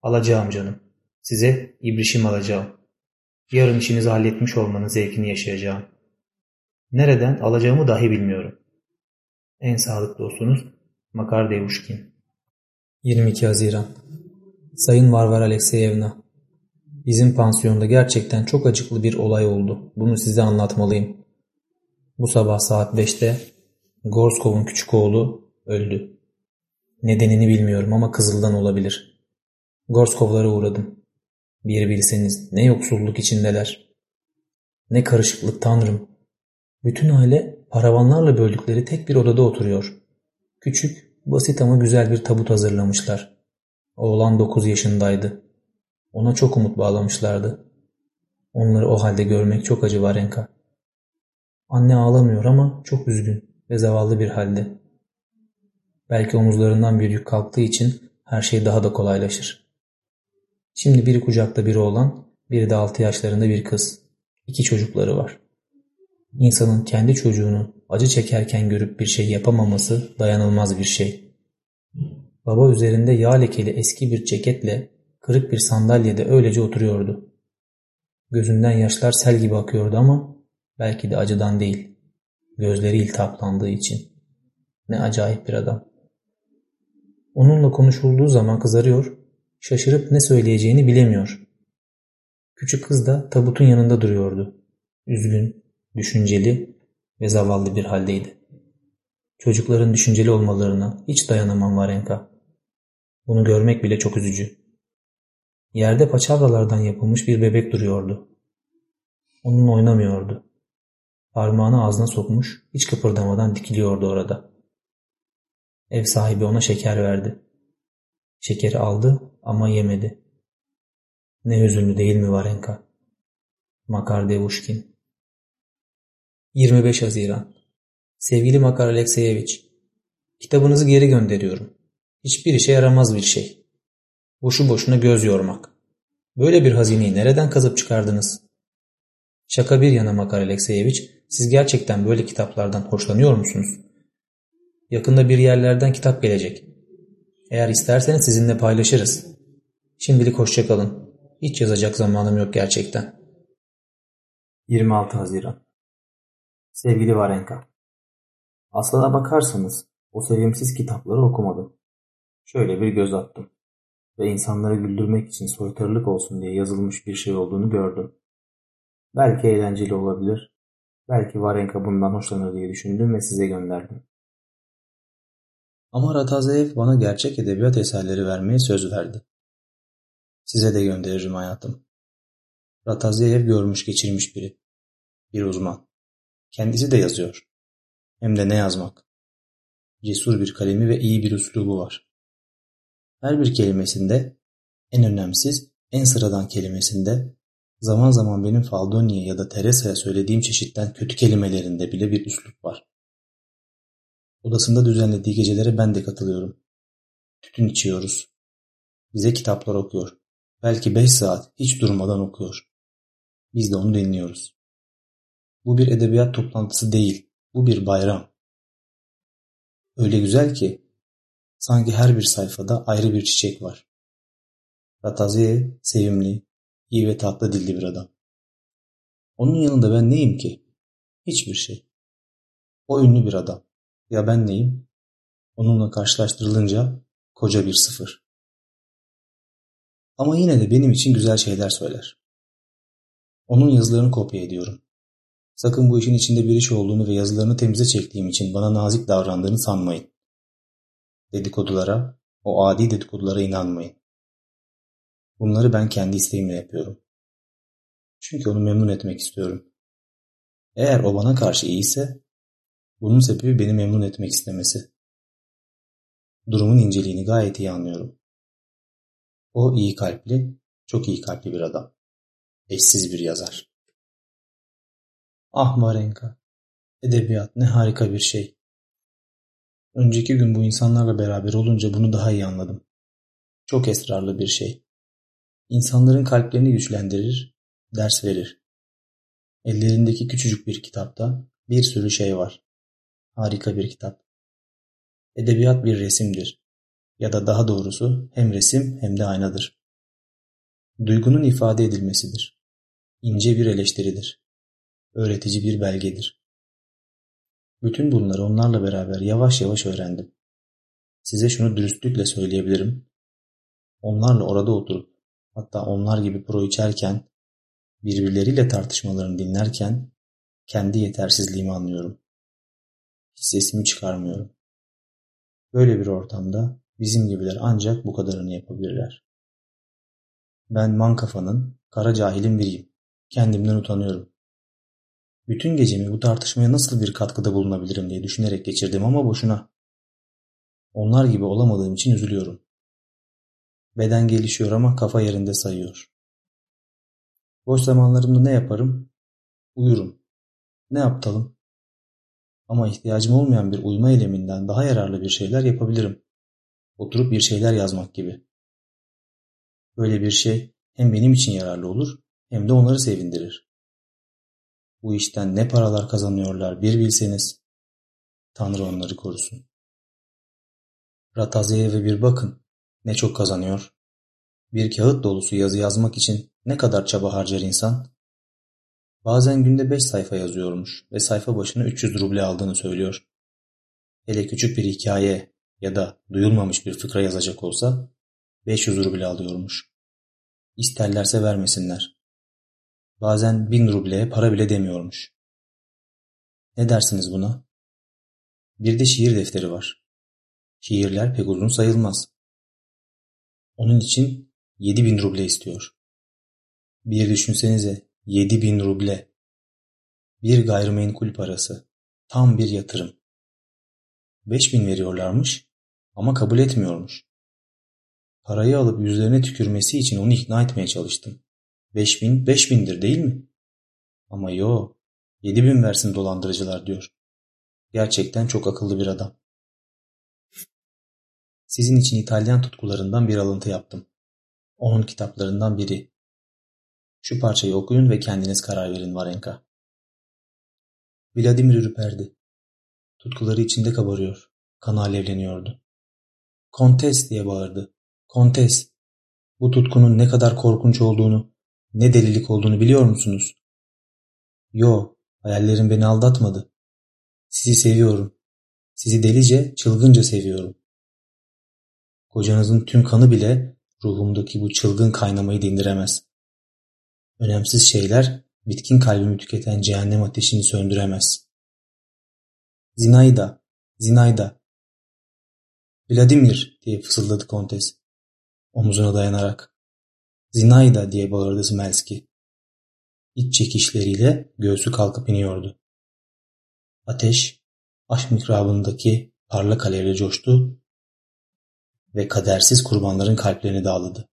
Alacağım canım. Size ibrişim alacağım. Yarın işinizi halletmiş olmanın zevkini yaşayacağım. Nereden alacağımı dahi bilmiyorum. En sağlıklı dostunuz Makar Devuşkin 22 Haziran Sayın Varvar Alekseyevna Bizim pansiyonda gerçekten çok acıklı bir olay oldu. Bunu size anlatmalıyım. Bu sabah saat 5'te Gorskov'un küçük oğlu öldü. Nedenini bilmiyorum ama Kızıl'dan olabilir. Gorskov'lara uğradım. Bir bilseniz ne yoksulluk içindeler. Ne karışıklık tanrım. Bütün aile paravanlarla böldükleri tek bir odada oturuyor. Küçük, basit ama güzel bir tabut hazırlamışlar. Oğlan 9 yaşındaydı. Ona çok umut bağlamışlardı. Onları o halde görmek çok acı Varenka. Anne ağlamıyor ama çok üzgün ve zavallı bir halde. Belki omuzlarından bir yük kalktığı için her şey daha da kolaylaşır. Şimdi biri kucakta bir oğlan, biri de altı yaşlarında bir kız. İki çocukları var. İnsanın kendi çocuğunu acı çekerken görüp bir şey yapamaması dayanılmaz bir şey. Baba üzerinde yağ lekeli eski bir ceketle kırık bir sandalyede öylece oturuyordu. Gözünden yaşlar sel gibi akıyordu ama belki de acıdan değil. Gözleri iltihaplandığı için. Ne acayip bir adam. Onunla konuşulduğu zaman kızarıyor, şaşırıp ne söyleyeceğini bilemiyor. Küçük kız da tabutun yanında duruyordu. Üzgün, düşünceli ve zavallı bir haldeydi. Çocukların düşünceli olmalarına hiç dayanamam Varenka. Bunu görmek bile çok üzücü. Yerde paçavralardan yapılmış bir bebek duruyordu. Onunla oynamıyordu. Parmağını ağzına sokmuş, hiç kıpırdamadan dikiliyordu orada. Ev sahibi ona şeker verdi. Şekeri aldı ama yemedi. Ne hüzünlü değil mi Varenka? Makar Devuşkin 25 Haziran Sevgili Makar Alekseyeviç, kitabınızı geri gönderiyorum. Hiçbir işe yaramaz bir şey. Boşu boşuna göz yormak. Böyle bir hazineyi nereden kazıp çıkardınız? Şaka bir yana Makar Alekseyeviç, siz gerçekten böyle kitaplardan hoşlanıyor musunuz? Yakında bir yerlerden kitap gelecek. Eğer isterseniz sizinle paylaşırız. Şimdilik hoşçakalın. Hiç yazacak zamanım yok gerçekten. 26 Haziran Sevgili Varenka Aslına bakarsanız o sevimsiz kitapları okumadım. Şöyle bir göz attım ve insanları güldürmek için soytarılık olsun diye yazılmış bir şey olduğunu gördüm. Belki eğlenceli olabilir, belki Varenka bundan hoşlanır diye düşündüm ve size gönderdim. Ama Ratazaev bana gerçek edebiyat eserleri vermeye söz verdi. Size de gönderirim hayatım. Ratazaev görmüş geçirmiş biri. Bir uzman. Kendisi de yazıyor. Hem de ne yazmak. Cesur bir kalemi ve iyi bir üslubu var. Her bir kelimesinde, en önemsiz, en sıradan kelimesinde, zaman zaman benim Faldoni'ye ya da Teresa'ya söylediğim çeşitten kötü kelimelerinde bile bir üslup var. Odasında düzenlediği gecelere ben de katılıyorum. Tütün içiyoruz. Bize kitaplar okuyor. Belki beş saat hiç durmadan okuyor. Biz de onu dinliyoruz. Bu bir edebiyat toplantısı değil. Bu bir bayram. Öyle güzel ki sanki her bir sayfada ayrı bir çiçek var. Rataziye sevimli, iyi ve tatlı dilli bir adam. Onun yanında ben neyim ki? Hiçbir şey. O ünlü bir adam. Ya ben neyim? Onunla karşılaştırılınca koca bir sıfır. Ama yine de benim için güzel şeyler söyler. Onun yazılarını kopya ediyorum. Sakın bu işin içinde bir iş olduğunu ve yazılarını temize çektiğim için bana nazik davrandığını sanmayın. Dedikodulara, o adi dedikodulara inanmayın. Bunları ben kendi isteğimle yapıyorum. Çünkü onu memnun etmek istiyorum. Eğer o bana karşı iyiyse, bunun sebebi beni memnun etmek istemesi. Durumun inceliğini gayet iyi anlıyorum. O iyi kalpli, çok iyi kalpli bir adam. Eşsiz bir yazar. Ah Marenka, edebiyat ne harika bir şey. Önceki gün bu insanlarla beraber olunca bunu daha iyi anladım. Çok esrarlı bir şey. İnsanların kalplerini güçlendirir, ders verir. Ellerindeki küçücük bir kitapta bir sürü şey var. Harika bir kitap. Edebiyat bir resimdir. Ya da daha doğrusu hem resim hem de aynadır. Duygunun ifade edilmesidir. İnce bir eleştiridir. Öğretici bir belgedir. Bütün bunları onlarla beraber yavaş yavaş öğrendim. Size şunu dürüstlükle söyleyebilirim. Onlarla orada oturup hatta onlar gibi pro içerken birbirleriyle tartışmalarını dinlerken kendi yetersizliğimi anlıyorum. Sesimi çıkarmıyorum. Böyle bir ortamda bizim gibiler ancak bu kadarını yapabilirler. Ben man kafanın, kara cahilin biriyim. Kendimden utanıyorum. Bütün gecemi bu tartışmaya nasıl bir katkıda bulunabilirim diye düşünerek geçirdim ama boşuna. Onlar gibi olamadığım için üzülüyorum. Beden gelişiyor ama kafa yerinde sayıyor. Boş zamanlarımda ne yaparım? Uyurum. Ne aptalım? Ama ihtiyacım olmayan bir uyuma eyleminden daha yararlı bir şeyler yapabilirim. Oturup bir şeyler yazmak gibi. Böyle bir şey hem benim için yararlı olur hem de onları sevindirir. Bu işten ne paralar kazanıyorlar bir bilseniz. Tanrı onları korusun. Rataziyev'e bir bakın. Ne çok kazanıyor. Bir kağıt dolusu yazı yazmak için ne kadar çaba harcar insan? Bazen günde beş sayfa yazıyormuş ve sayfa başına 300 ruble aldığını söylüyor. Hele küçük bir hikaye ya da duyulmamış bir fıkra yazacak olsa 500 ruble alıyormuş. İsterlerse vermesinler. Bazen bin rubleye para bile demiyormuş. Ne dersiniz buna? Bir de şiir defteri var. Şiirler pek uzun sayılmaz. Onun için yedi bin ruble istiyor. Bir düşünsenize yedi bin ruble. Bir gayrimenkul parası. Tam bir yatırım. Beş bin veriyorlarmış ama kabul etmiyormuş. Parayı alıp yüzlerine tükürmesi için onu ikna etmeye çalıştım. Beş bin, beş bindir değil mi? Ama yo, yedi bin versin dolandırıcılar diyor. Gerçekten çok akıllı bir adam. Sizin için İtalyan tutkularından bir alıntı yaptım. Onun kitaplarından biri. Şu parçayı okuyun ve kendiniz karar verin Varenka. Vladimir ürperdi. Tutkuları içinde kabarıyor. Kanı alevleniyordu. Kontes diye bağırdı. Kontes! Bu tutkunun ne kadar korkunç olduğunu, ne delilik olduğunu biliyor musunuz? Yo, hayallerim beni aldatmadı. Sizi seviyorum. Sizi delice, çılgınca seviyorum. Kocanızın tüm kanı bile ruhumdaki bu çılgın kaynamayı dindiremez. Önemsiz şeyler bitkin kalbimi tüketen cehennem ateşini söndüremez. Zinayda, Zinayda. Vladimir diye fısıldadı kontes. Omuzuna dayanarak. Zinayda diye bağırdı Smelski. İç çekişleriyle göğsü kalkıp iniyordu. Ateş, aşk mikrabındaki parlak alevle coştu ve kadersiz kurbanların kalplerini dağladı.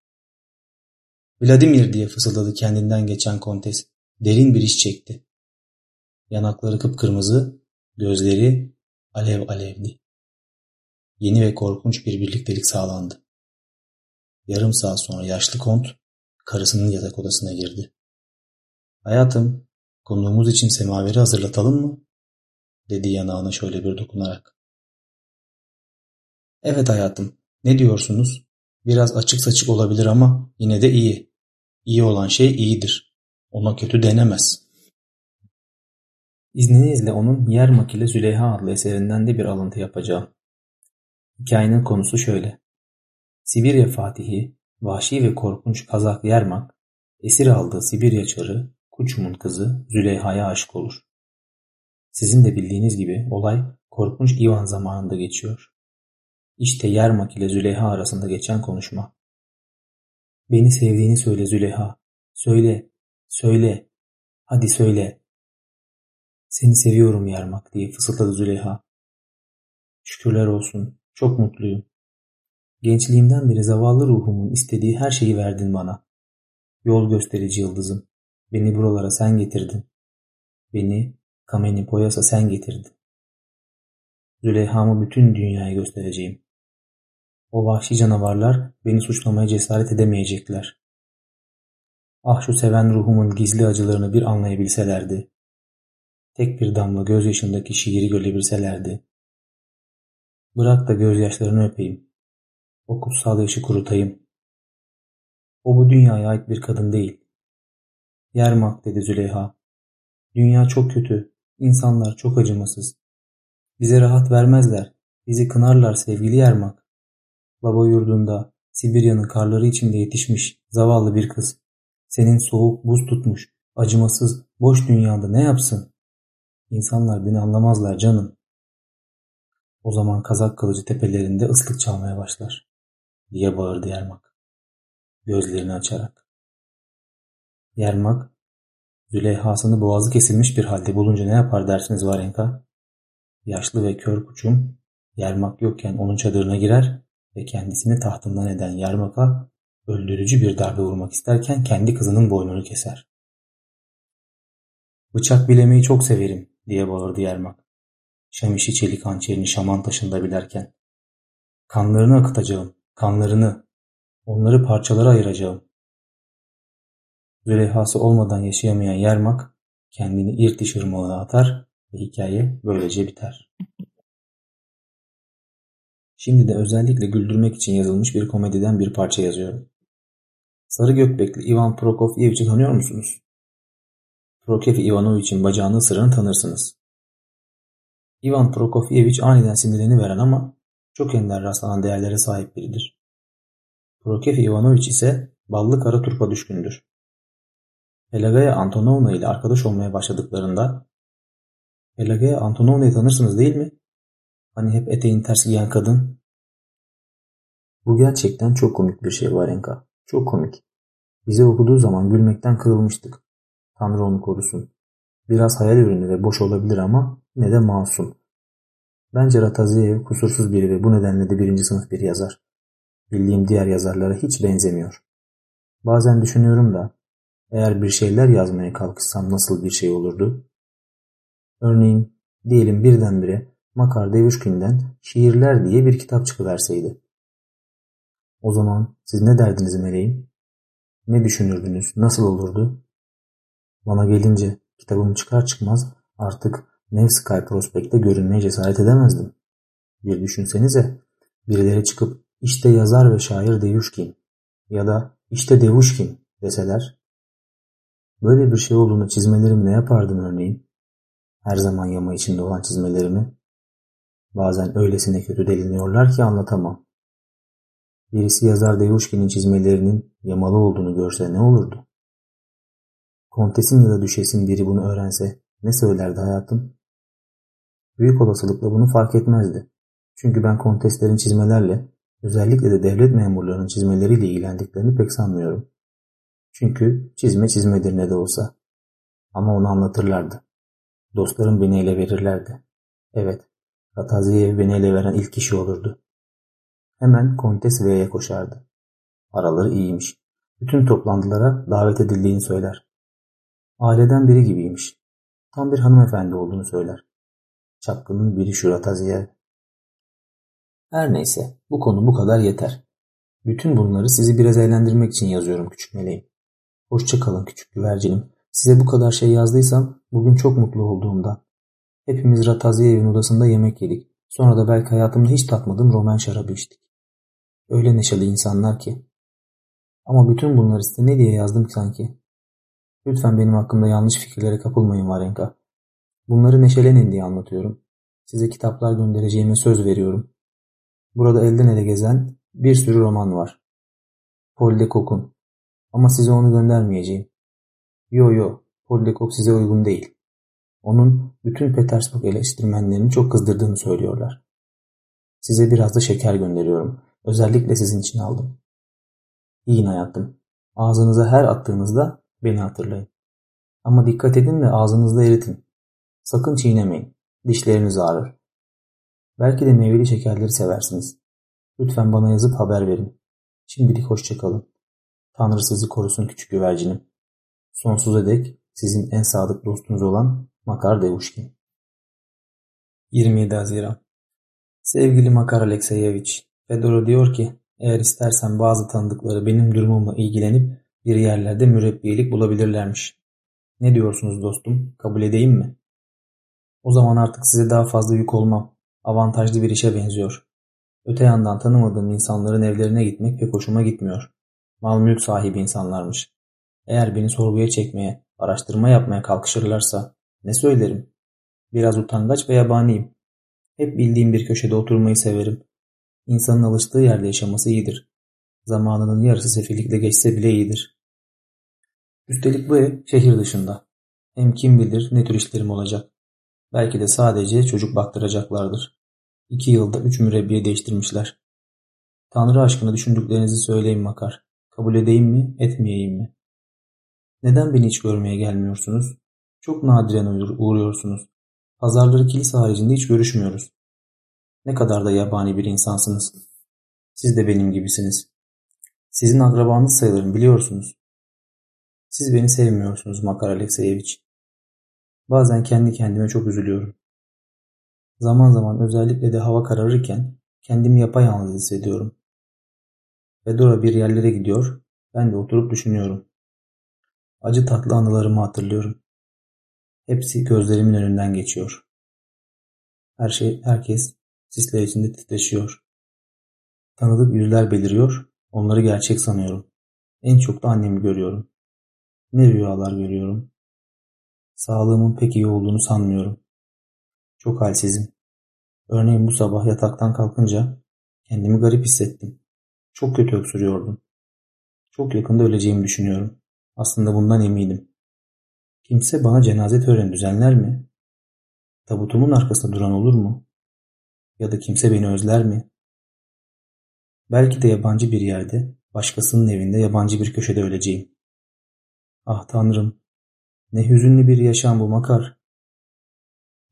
Vladimir diye fısıldadı kendinden geçen kontes. Derin bir iş çekti. Yanakları kıpkırmızı, gözleri alev alevdi. Yeni ve korkunç bir birliktelik sağlandı. Yarım saat sonra yaşlı kont karısının yatak odasına girdi. Hayatım, konuğumuz için semaveri hazırlatalım mı? dedi yanağına şöyle bir dokunarak. Evet hayatım, ne diyorsunuz? Biraz açık saçık olabilir ama yine de iyi. İyi olan şey iyidir. Ona kötü denemez. İzninizle onun Yermak ile Züleyha adlı eserinden de bir alıntı yapacağım. Hikayenin konusu şöyle. Sibirya Fatihi, vahşi ve korkunç Kazak Yermak, esir aldığı Sibirya çarı Kuçum'un kızı Züleyha'ya aşık olur. Sizin de bildiğiniz gibi olay korkunç Ivan zamanında geçiyor. İşte Yermak ile Züleyha arasında geçen konuşma. Beni sevdiğini söyle Züleyha. Söyle, söyle, hadi söyle. Seni seviyorum Yermak diye fısıldadı Züleyha. Şükürler olsun, çok mutluyum. Gençliğimden beri zavallı ruhumun istediği her şeyi verdin bana. Yol gösterici yıldızım. Beni buralara sen getirdin. Beni Kameni Poyas'a sen getirdin. Züleyha'mı bütün dünyaya göstereceğim. O vahşi canavarlar beni suçlamaya cesaret edemeyecekler. Ah şu seven ruhumun gizli acılarını bir anlayabilselerdi. Tek bir damla gözyaşındaki şiiri görebilselerdi. Bırak da gözyaşlarını öpeyim. O kutsal yaşı kurutayım. O bu dünyaya ait bir kadın değil. Yermak dedi Züleyha. Dünya çok kötü. İnsanlar çok acımasız. Bize rahat vermezler. Bizi kınarlar sevgili Yermak. Baba yurdunda, Sibirya'nın karları içinde yetişmiş zavallı bir kız. Senin soğuk buz tutmuş, acımasız, boş dünyada ne yapsın? İnsanlar beni anlamazlar canım. O zaman kazak kılıcı tepelerinde ıslık çalmaya başlar. Diye bağırdı Yermak. Gözlerini açarak. Yermak, Züleyha'sını boğazı kesilmiş bir halde bulunca ne yapar dersiniz Varenka? Yaşlı ve kör kuçum, Yermak yokken onun çadırına girer ve kendisini tahtından eden Yermak'a öldürücü bir darbe vurmak isterken kendi kızının boynunu keser. Bıçak bilemeyi çok severim diye bağırdı Yermak. Şemişi çelik hançerini şaman taşında bilerken. Kanlarını akıtacağım, kanlarını. Onları parçalara ayıracağım. Züleyhası olmadan yaşayamayan Yermak kendini irtiş ırmağına atar ve hikaye böylece biter. Şimdi de özellikle güldürmek için yazılmış bir komediden bir parça yazıyorum. Sarı gökbekli Ivan Prokofyevich'i tanıyor musunuz? Prokofiev Ivanovich'in bacağını ısıranı tanırsınız. Ivan Prokofievich aniden sinirlerini veren ama çok ender rastlanan değerlere sahip biridir. Prokofiev Ivanovich ise ballı kara turpa düşkündür. Pelagaya Antonovna ile arkadaş olmaya başladıklarında Pelagaya Antonovna'yı tanırsınız değil mi? Hani hep eteğin ters giyen kadın. Bu gerçekten çok komik bir şey Varenka. Çok komik. Bize okuduğu zaman gülmekten kırılmıştık. Tanrı onu korusun. Biraz hayal ürünü ve boş olabilir ama ne de masum. Bence Rataziyev kusursuz biri ve bu nedenle de birinci sınıf bir yazar. Bildiğim diğer yazarlara hiç benzemiyor. Bazen düşünüyorum da eğer bir şeyler yazmaya kalkışsam nasıl bir şey olurdu? Örneğin diyelim birdenbire Makar Devuşkin'den Şiirler diye bir kitap çıkıverseydi. O zaman siz ne derdiniz meleğim? Ne düşünürdünüz? Nasıl olurdu? Bana gelince kitabım çıkar çıkmaz artık Nevsky Prospek'te görünmeye cesaret edemezdim. Bir düşünsenize birileri çıkıp işte yazar ve şair Deyuşkin ya da işte Devuşkin deseler böyle bir şey olduğunu çizmelerim ne yapardım örneğin? Her zaman yama içinde olan çizmelerimi bazen öylesine kötü deliniyorlar ki anlatamam. Birisi yazar Devuşkin'in çizmelerinin yamalı olduğunu görse ne olurdu? Kontesin ya da düşesin biri bunu öğrense ne söylerdi hayatım? Büyük olasılıkla bunu fark etmezdi. Çünkü ben konteslerin çizmelerle, özellikle de devlet memurlarının çizmeleriyle ilgilendiklerini pek sanmıyorum. Çünkü çizme çizmedir ne de olsa. Ama onu anlatırlardı. Dostlarım beni ele verirlerdi. Evet, Rataziyev beni ele veren ilk kişi olurdu. Hemen Kontes V'ye koşardı. Araları iyiymiş. Bütün toplantılara davet edildiğini söyler. Aileden biri gibiymiş. Tam bir hanımefendi olduğunu söyler. Çapkının biri şu Rataziyev. Her neyse bu konu bu kadar yeter. Bütün bunları sizi biraz eğlendirmek için yazıyorum küçük meleğim. Hoşça kalın küçük güvercinim. Size bu kadar şey yazdıysam bugün çok mutlu olduğumdan. Hepimiz Rataziyev'in odasında yemek yedik. Sonra da belki hayatımda hiç tatmadığım roman şarabı içtik. Öyle neşeli insanlar ki. Ama bütün bunları size ne diye yazdım sanki? Lütfen benim hakkımda yanlış fikirlere kapılmayın Varenka. Bunları neşelenin diye anlatıyorum. Size kitaplar göndereceğime söz veriyorum. Burada elden ele gezen bir sürü roman var. Paul de Kock'un. Ama size onu göndermeyeceğim. Yo yo, Paul de Kock size uygun değil. Onun bütün Petersburg eleştirmenlerini çok kızdırdığını söylüyorlar. Size biraz da şeker gönderiyorum. Özellikle sizin için aldım. Yiyin hayatım. Ağzınıza her attığınızda beni hatırlayın. Ama dikkat edin de ağzınızda eritin. Sakın çiğnemeyin. Dişleriniz ağrır. Belki de meyveli şekerleri seversiniz. Lütfen bana yazıp haber verin. Şimdilik hoşçakalın. Tanrı sizi korusun küçük güvercinim. Sonsuza dek sizin en sadık dostunuz olan Makar Devuşkin. 27 Haziran Sevgili Makar Alekseyeviç, Fedora diyor ki, eğer istersen bazı tanıdıkları benim durumumla ilgilenip bir yerlerde mürebbiyelik bulabilirlermiş. Ne diyorsunuz dostum, kabul edeyim mi? O zaman artık size daha fazla yük olmam. Avantajlı bir işe benziyor. Öte yandan tanımadığım insanların evlerine gitmek pek hoşuma gitmiyor. Mal mülk sahibi insanlarmış. Eğer beni sorguya çekmeye, araştırma yapmaya kalkışırlarsa ne söylerim? Biraz utangaç ve yabaniyim. Hep bildiğim bir köşede oturmayı severim. İnsanın alıştığı yerde yaşaması iyidir. Zamanının yarısı sefillikle geçse bile iyidir. Üstelik bu ev şehir dışında. Hem kim bilir ne tür işlerim olacak. Belki de sadece çocuk baktıracaklardır. İki yılda üç mürebbiye değiştirmişler. Tanrı aşkına düşündüklerinizi söyleyin Makar. Kabul edeyim mi, etmeyeyim mi? Neden beni hiç görmeye gelmiyorsunuz? Çok nadiren uğruyorsunuz. Pazarları kilise haricinde hiç görüşmüyoruz. Ne kadar da yabani bir insansınız. Siz de benim gibisiniz. Sizin akrabanız sayılırım biliyorsunuz. Siz beni sevmiyorsunuz Makar Alekseyeviç. Bazen kendi kendime çok üzülüyorum. Zaman zaman özellikle de hava kararırken kendimi yapayalnız hissediyorum. Fedora bir yerlere gidiyor, ben de oturup düşünüyorum. Acı tatlı anılarımı hatırlıyorum. Hepsi gözlerimin önünden geçiyor. Her şey, herkes sisler içinde titreşiyor. Tanıdık yüzler beliriyor, onları gerçek sanıyorum. En çok da annemi görüyorum. Ne rüyalar görüyorum. Sağlığımın pek iyi olduğunu sanmıyorum. Çok halsizim. Örneğin bu sabah yataktan kalkınca kendimi garip hissettim. Çok kötü öksürüyordum. Çok yakında öleceğimi düşünüyorum. Aslında bundan eminim. Kimse bana cenaze töreni düzenler mi? Tabutumun arkasında duran olur mu? Ya da kimse beni özler mi? Belki de yabancı bir yerde, başkasının evinde yabancı bir köşede öleceğim. Ah tanrım, ne hüzünlü bir yaşam bu makar.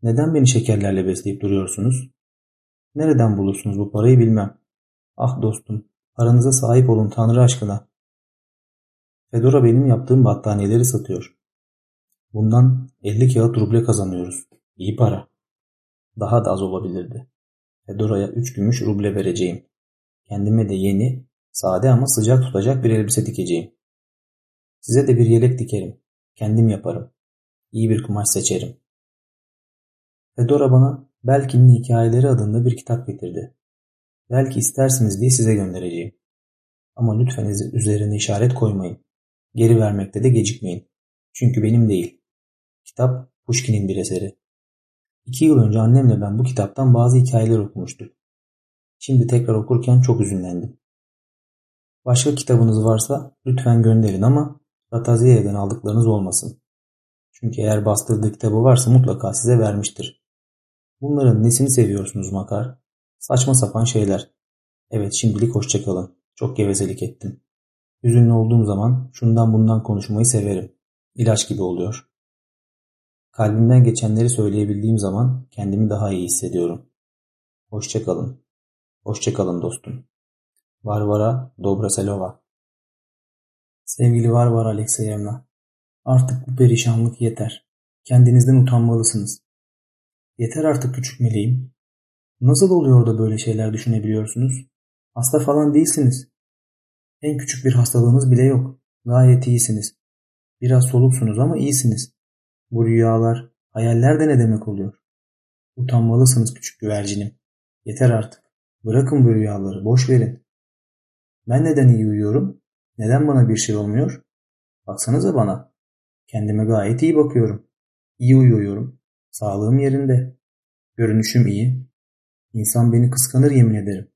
Neden beni şekerlerle besleyip duruyorsunuz? Nereden bulursunuz bu parayı bilmem. Ah dostum, paranıza sahip olun Tanrı aşkına. Fedora benim yaptığım battaniyeleri satıyor. Bundan 50 kağıt ruble kazanıyoruz. İyi para. Daha da az olabilirdi. Fedora'ya 3 gümüş ruble vereceğim. Kendime de yeni, Sade ama sıcak tutacak bir elbise dikeceğim. Size de bir yelek dikerim. Kendim yaparım. İyi bir kumaş seçerim. Fedora bana Belkin'in Hikayeleri adında bir kitap getirdi. Belki istersiniz diye size göndereceğim. Ama lütfen üzerine işaret koymayın. Geri vermekte de gecikmeyin. Çünkü benim değil. Kitap Pushkin'in bir eseri. İki yıl önce annemle ben bu kitaptan bazı hikayeler okumuştuk. Şimdi tekrar okurken çok üzünlendim. Başka kitabınız varsa lütfen gönderin ama Rataziyev'den aldıklarınız olmasın. Çünkü eğer bastırdığı kitabı varsa mutlaka size vermiştir. Bunların nesini seviyorsunuz Makar? Saçma sapan şeyler. Evet şimdilik hoşçakalın. Çok gevezelik ettim. Hüzünlü olduğum zaman şundan bundan konuşmayı severim. İlaç gibi oluyor. Kalbimden geçenleri söyleyebildiğim zaman kendimi daha iyi hissediyorum. Hoşçakalın. Hoşçakalın dostum. Varvara Dobraselova Sevgili Varvara Alekseyevna, artık bu perişanlık yeter. Kendinizden utanmalısınız. Yeter artık küçük meleğim. Nasıl oluyor da böyle şeyler düşünebiliyorsunuz? Hasta falan değilsiniz. En küçük bir hastalığınız bile yok. Gayet iyisiniz. Biraz soluksunuz ama iyisiniz. Bu rüyalar, hayaller de ne demek oluyor? Utanmalısınız küçük güvercinim. Yeter artık. Bırakın bu rüyaları, boş verin. Ben neden iyi uyuyorum? Neden bana bir şey olmuyor? Baksanıza bana. Kendime gayet iyi bakıyorum. İyi uyuyorum. Sağlığım yerinde. Görünüşüm iyi. İnsan beni kıskanır yemin ederim.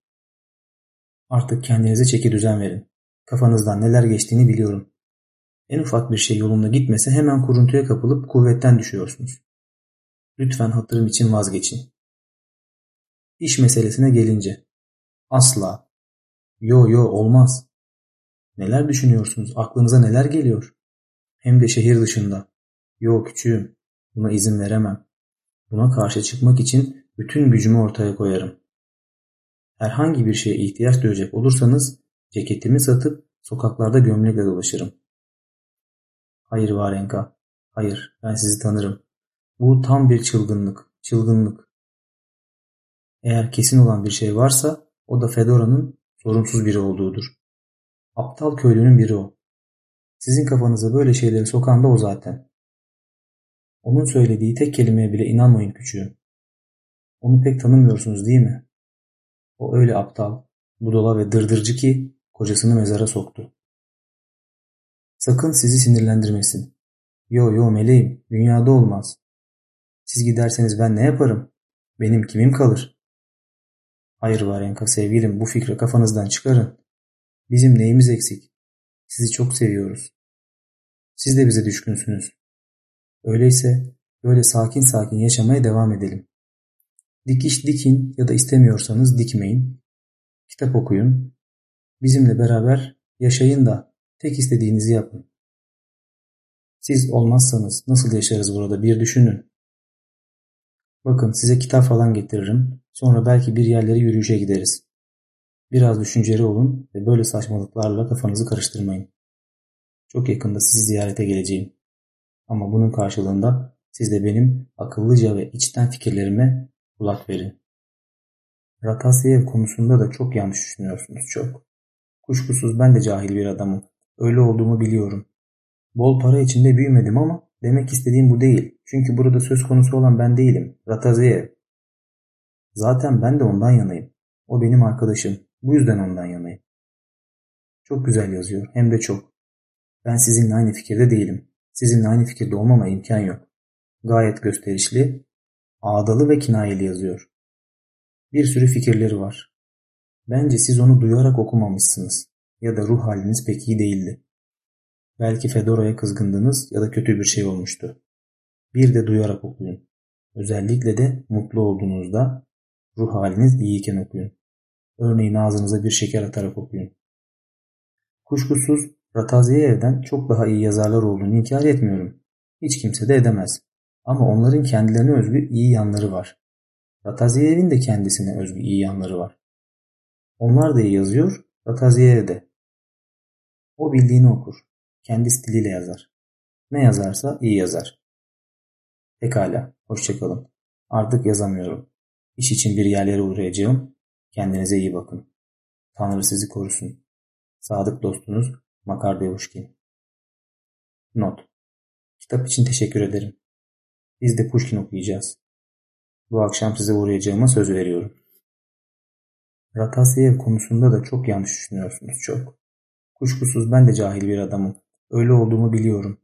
Artık kendinize çeki düzen verin. Kafanızdan neler geçtiğini biliyorum. En ufak bir şey yolunda gitmese hemen kuruntuya kapılıp kuvvetten düşüyorsunuz. Lütfen hatırım için vazgeçin. İş meselesine gelince. Asla. Yo yo olmaz. Neler düşünüyorsunuz? Aklınıza neler geliyor? Hem de şehir dışında. Yo küçüğüm. Buna izin veremem. Buna karşı çıkmak için bütün gücümü ortaya koyarım. Herhangi bir şeye ihtiyaç duyacak olursanız ceketimi satıp sokaklarda gömlekle dolaşırım. Hayır Varenka, hayır ben sizi tanırım. Bu tam bir çılgınlık, çılgınlık. Eğer kesin olan bir şey varsa o da Fedora'nın sorumsuz biri olduğudur. Aptal köylünün biri o. Sizin kafanıza böyle şeyleri sokan da o zaten. Onun söylediği tek kelimeye bile inanmayın küçüğüm. Onu pek tanımıyorsunuz değil mi? O öyle aptal, budala ve dırdırcı ki kocasını mezara soktu. Sakın sizi sinirlendirmesin. Yo yo meleğim, dünyada olmaz. Siz giderseniz ben ne yaparım? Benim kimim kalır? Hayır Varenka sevgilim bu fikri kafanızdan çıkarın. Bizim neyimiz eksik? Sizi çok seviyoruz. Siz de bize düşkünsünüz. Öyleyse böyle sakin sakin yaşamaya devam edelim. Dikiş dikin ya da istemiyorsanız dikmeyin. Kitap okuyun. Bizimle beraber yaşayın da tek istediğinizi yapın. Siz olmazsanız nasıl yaşarız burada bir düşünün. Bakın size kitap falan getiririm. Sonra belki bir yerlere yürüyüşe gideriz. Biraz düşünceli olun ve böyle saçmalıklarla kafanızı karıştırmayın. Çok yakında sizi ziyarete geleceğim. Ama bunun karşılığında siz de benim akıllıca ve içten fikirlerime kulak verin. Ratasyev konusunda da çok yanlış düşünüyorsunuz çok. Kuşkusuz ben de cahil bir adamım. Öyle olduğumu biliyorum. Bol para içinde büyümedim ama demek istediğim bu değil. Çünkü burada söz konusu olan ben değilim. Ratazeyev. Zaten ben de ondan yanayım. O benim arkadaşım. Bu yüzden ondan yanayım. Çok güzel yazıyor. Hem de çok. Ben sizinle aynı fikirde değilim. Sizinle aynı fikirde olmama imkan yok. Gayet gösterişli, ağdalı ve kinayeli yazıyor. Bir sürü fikirleri var. Bence siz onu duyarak okumamışsınız ya da ruh haliniz pek iyi değildi. Belki Fedora'ya kızgındınız ya da kötü bir şey olmuştu. Bir de duyarak okuyun. Özellikle de mutlu olduğunuzda ruh haliniz iyiyken okuyun. Örneğin ağzınıza bir şeker atarak okuyun. Kuşkusuz Rataziyev'den çok daha iyi yazarlar olduğunu inkar etmiyorum. Hiç kimse de edemez. Ama onların kendilerine özgü iyi yanları var. Rataziyev'in de kendisine özgü iyi yanları var. Onlar da iyi yazıyor, Rataziyev de. O bildiğini okur. Kendi stiliyle yazar. Ne yazarsa iyi yazar. Pekala, hoşçakalın. Artık yazamıyorum. İş için bir yerlere uğrayacağım. Kendinize iyi bakın. Tanrı sizi korusun. Sadık dostunuz Makar Devuşkin Not Kitap için teşekkür ederim. Biz de Pushkin okuyacağız. Bu akşam size uğrayacağıma söz veriyorum. Ratasyev konusunda da çok yanlış düşünüyorsunuz çok. Kuşkusuz ben de cahil bir adamım. Öyle olduğumu biliyorum.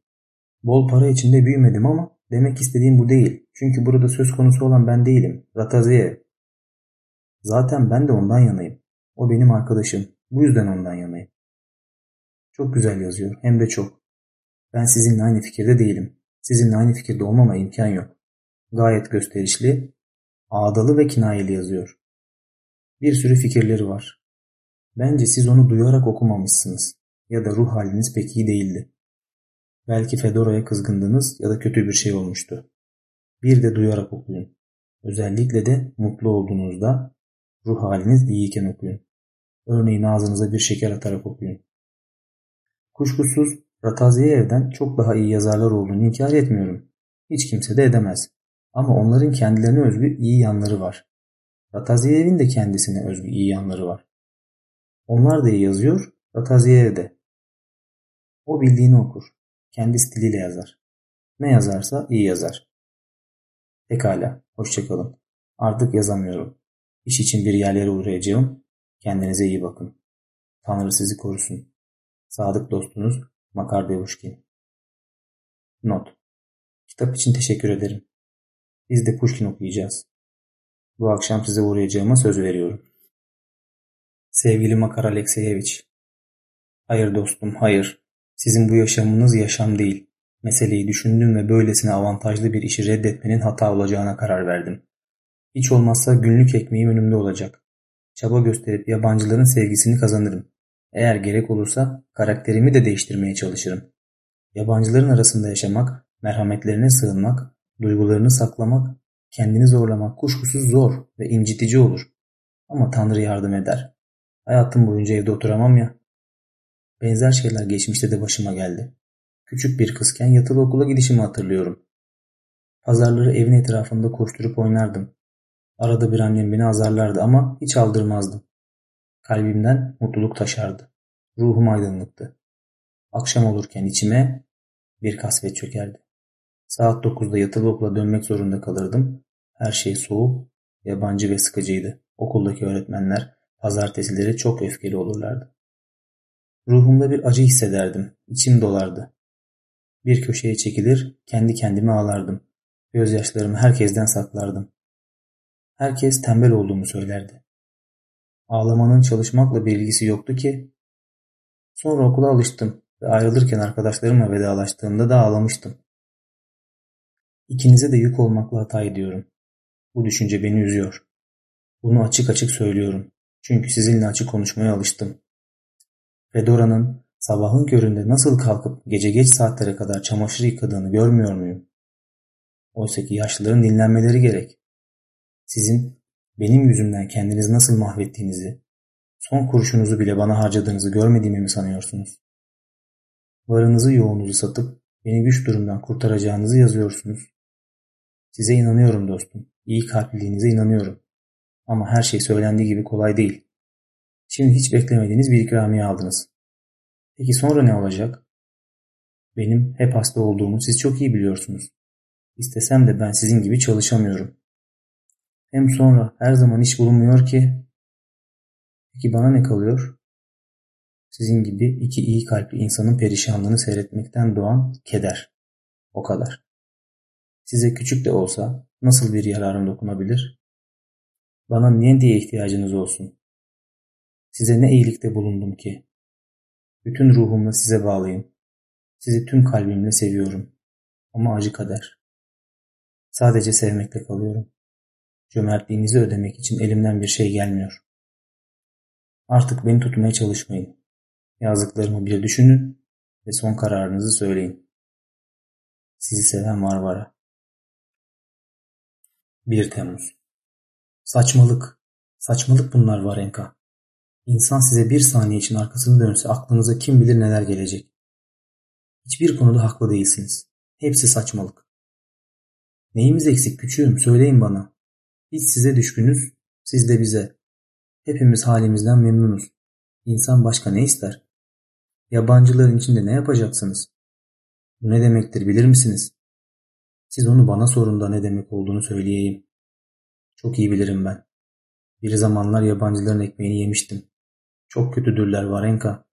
Bol para içinde büyümedim ama demek istediğim bu değil. Çünkü burada söz konusu olan ben değilim. Rataziyev. Zaten ben de ondan yanayım. O benim arkadaşım. Bu yüzden ondan yanayım. Çok güzel yazıyor. Hem de çok. Ben sizinle aynı fikirde değilim. Sizinle aynı fikirde olmama imkan yok. Gayet gösterişli, ağdalı ve kinayeli yazıyor. Bir sürü fikirleri var. Bence siz onu duyarak okumamışsınız ya da ruh haliniz pek iyi değildi. Belki Fedora'ya kızgındınız ya da kötü bir şey olmuştu. Bir de duyarak okuyun. Özellikle de mutlu olduğunuzda ruh haliniz iyiyken okuyun. Örneğin ağzınıza bir şeker atarak okuyun. Kuşkusuz Rataziyev'den çok daha iyi yazarlar olduğunu inkar etmiyorum. Hiç kimse de edemez. Ama onların kendilerine özgü iyi yanları var. Rataziyev'in de kendisine özgü iyi yanları var. Onlar da iyi yazıyor, Rataziyev de. O bildiğini okur. Kendi stiliyle yazar. Ne yazarsa iyi yazar. Pekala, hoşçakalın. Artık yazamıyorum. İş için bir yerlere uğrayacağım. Kendinize iyi bakın. Tanrı sizi korusun. Sadık dostunuz Makar Devuşkin. Not. Kitap için teşekkür ederim. Biz de Pushkin okuyacağız. Bu akşam size uğrayacağıma söz veriyorum. Sevgili Makar Alekseyeviç. Hayır dostum, hayır. Sizin bu yaşamınız yaşam değil. Meseleyi düşündüm ve böylesine avantajlı bir işi reddetmenin hata olacağına karar verdim. Hiç olmazsa günlük ekmeğim önümde olacak. Çaba gösterip yabancıların sevgisini kazanırım. Eğer gerek olursa karakterimi de değiştirmeye çalışırım. Yabancıların arasında yaşamak, merhametlerine sığınmak, duygularını saklamak, kendini zorlamak kuşkusuz zor ve incitici olur. Ama Tanrı yardım eder. Hayatım boyunca evde oturamam ya. Benzer şeyler geçmişte de başıma geldi. Küçük bir kızken yatılı okula gidişimi hatırlıyorum. Pazarları evin etrafında koşturup oynardım. Arada bir annem beni azarlardı ama hiç aldırmazdım. Kalbimden mutluluk taşardı. Ruhum aydınlıktı. Akşam olurken içime bir kasvet çökerdi. Saat 9'da yatılı okula dönmek zorunda kalırdım. Her şey soğuk, yabancı ve sıkıcıydı. Okuldaki öğretmenler pazartesileri çok öfkeli olurlardı. Ruhumda bir acı hissederdim. İçim dolardı. Bir köşeye çekilir, kendi kendime ağlardım. Gözyaşlarımı herkesten saklardım. Herkes tembel olduğumu söylerdi. Ağlamanın çalışmakla bir ilgisi yoktu ki. Sonra okula alıştım ve ayrılırken arkadaşlarımla vedalaştığımda da ağlamıştım. İkinize de yük olmakla hata ediyorum. Bu düşünce beni üzüyor. Bunu açık açık söylüyorum. Çünkü sizinle açık konuşmaya alıştım. Fedora'nın sabahın köründe nasıl kalkıp gece geç saatlere kadar çamaşır yıkadığını görmüyor muyum? Oysa ki yaşlıların dinlenmeleri gerek. Sizin benim yüzümden kendinizi nasıl mahvettiğinizi, son kurşunuzu bile bana harcadığınızı görmediğimi mi sanıyorsunuz? Varınızı yoğunuzu satıp beni güç durumdan kurtaracağınızı yazıyorsunuz. Size inanıyorum dostum. İyi kalpliliğinize inanıyorum. Ama her şey söylendiği gibi kolay değil. Şimdi hiç beklemediğiniz bir ikramiye aldınız. Peki sonra ne olacak? Benim hep hasta olduğumu siz çok iyi biliyorsunuz. İstesem de ben sizin gibi çalışamıyorum. Hem sonra her zaman iş bulunmuyor ki. Peki bana ne kalıyor? Sizin gibi iki iyi kalpli insanın perişanlığını seyretmekten doğan keder. O kadar. Size küçük de olsa nasıl bir yararım dokunabilir? Bana niye diye ihtiyacınız olsun? Size ne iyilikte bulundum ki? Bütün ruhumla size bağlıyım. Sizi tüm kalbimle seviyorum. Ama acı kader. Sadece sevmekle kalıyorum. Cömertliğinizi ödemek için elimden bir şey gelmiyor. Artık beni tutmaya çalışmayın. Yazdıklarımı bir düşünün ve son kararınızı söyleyin. Sizi seven Varvara. 1 Temmuz Saçmalık. Saçmalık bunlar Varenka. İnsan size bir saniye için arkasını dönse aklınıza kim bilir neler gelecek. Hiçbir konuda haklı değilsiniz. Hepsi saçmalık. Neyimiz eksik küçüğüm söyleyin bana. Biz size düşkünüz, siz de bize. Hepimiz halimizden memnunuz. İnsan başka ne ister? Yabancıların içinde ne yapacaksınız? Bu ne demektir bilir misiniz? Siz onu bana sorun da ne demek olduğunu söyleyeyim. Çok iyi bilirim ben. Bir zamanlar yabancıların ekmeğini yemiştim. Çok kötüdürler Varenka.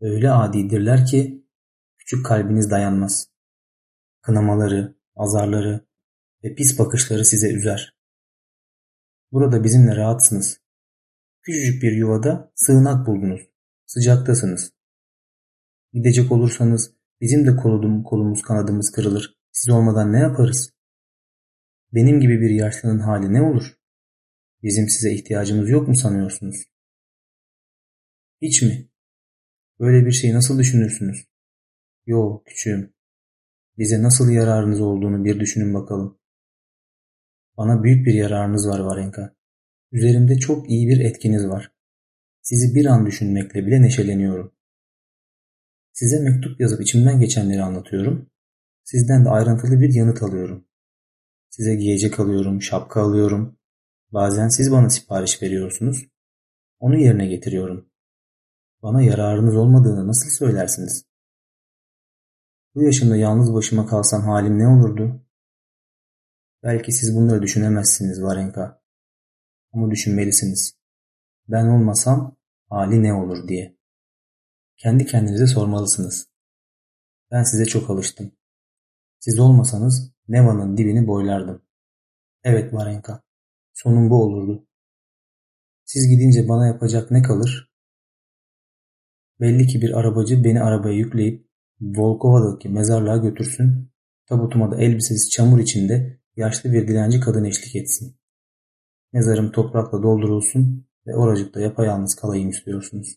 Öyle adidirler ki küçük kalbiniz dayanmaz. Kınamaları, azarları ve pis bakışları size üzer. Burada bizimle rahatsınız. Küçücük bir yuvada sığınak buldunuz. Sıcaktasınız. Gidecek olursanız bizim de kolum, kolumuz kanadımız kırılır. Siz olmadan ne yaparız? Benim gibi bir yaşlının hali ne olur? Bizim size ihtiyacımız yok mu sanıyorsunuz? Hiç mi? Böyle bir şeyi nasıl düşünürsünüz? Yo küçüğüm. Bize nasıl yararınız olduğunu bir düşünün bakalım. Bana büyük bir yararınız var Varenka. Üzerimde çok iyi bir etkiniz var. Sizi bir an düşünmekle bile neşeleniyorum. Size mektup yazıp içimden geçenleri anlatıyorum. Sizden de ayrıntılı bir yanıt alıyorum. Size giyecek alıyorum, şapka alıyorum. Bazen siz bana sipariş veriyorsunuz. Onu yerine getiriyorum. Bana yararınız olmadığını nasıl söylersiniz? Bu yaşımda yalnız başıma kalsam halim ne olurdu? Belki siz bunları düşünemezsiniz Varenka. Ama düşünmelisiniz. Ben olmasam hali ne olur diye. Kendi kendinize sormalısınız. Ben size çok alıştım. Siz olmasanız Neva'nın dibini boylardım. Evet Varenka, sonun bu olurdu. Siz gidince bana yapacak ne kalır? Belli ki bir arabacı beni arabaya yükleyip Volkova'daki mezarlığa götürsün, tabutuma da elbisesi çamur içinde yaşlı bir dilenci kadın eşlik etsin. Mezarım toprakla doldurulsun ve oracıkta yapayalnız kalayım istiyorsunuz.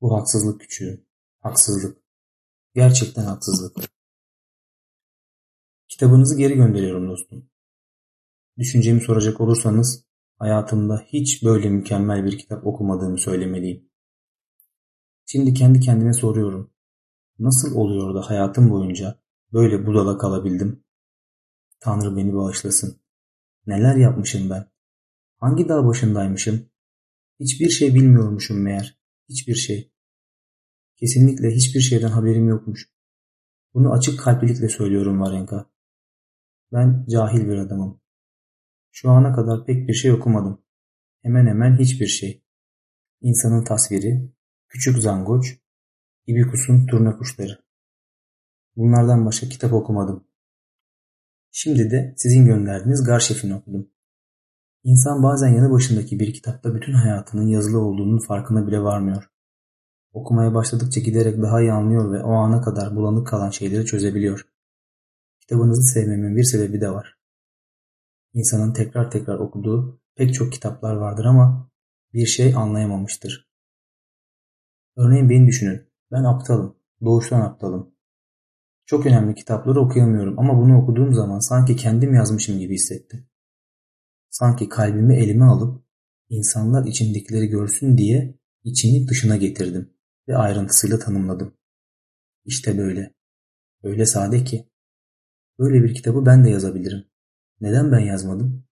Bu haksızlık küçüğü. Haksızlık. Gerçekten haksızlık. Kitabınızı geri gönderiyorum dostum. Düşüncemi soracak olursanız hayatımda hiç böyle mükemmel bir kitap okumadığımı söylemeliyim. Şimdi kendi kendime soruyorum. Nasıl oluyor da hayatım boyunca böyle budala kalabildim? Tanrı beni bağışlasın. Neler yapmışım ben? Hangi dağ başındaymışım? Hiçbir şey bilmiyormuşum meğer. Hiçbir şey. Kesinlikle hiçbir şeyden haberim yokmuş. Bunu açık kalplilikle söylüyorum Varenka. Ben cahil bir adamım. Şu ana kadar pek bir şey okumadım. Hemen hemen hiçbir şey. İnsanın tasviri, küçük zangoç, ibikus'un turna kuşları. Bunlardan başka kitap okumadım. Şimdi de sizin gönderdiğiniz Garşef'ini okudum. İnsan bazen yanı başındaki bir kitapta bütün hayatının yazılı olduğunun farkına bile varmıyor. Okumaya başladıkça giderek daha iyi anlıyor ve o ana kadar bulanık kalan şeyleri çözebiliyor. Kitabınızı sevmemin bir sebebi de var. İnsanın tekrar tekrar okuduğu pek çok kitaplar vardır ama bir şey anlayamamıştır. Örneğin beni düşünün. Ben aptalım. Doğuştan aptalım. Çok önemli kitapları okuyamıyorum ama bunu okuduğum zaman sanki kendim yazmışım gibi hissettim. Sanki kalbimi elime alıp insanlar içindekileri görsün diye içini dışına getirdim ve ayrıntısıyla tanımladım. İşte böyle. Öyle sade ki. Böyle bir kitabı ben de yazabilirim. Neden ben yazmadım?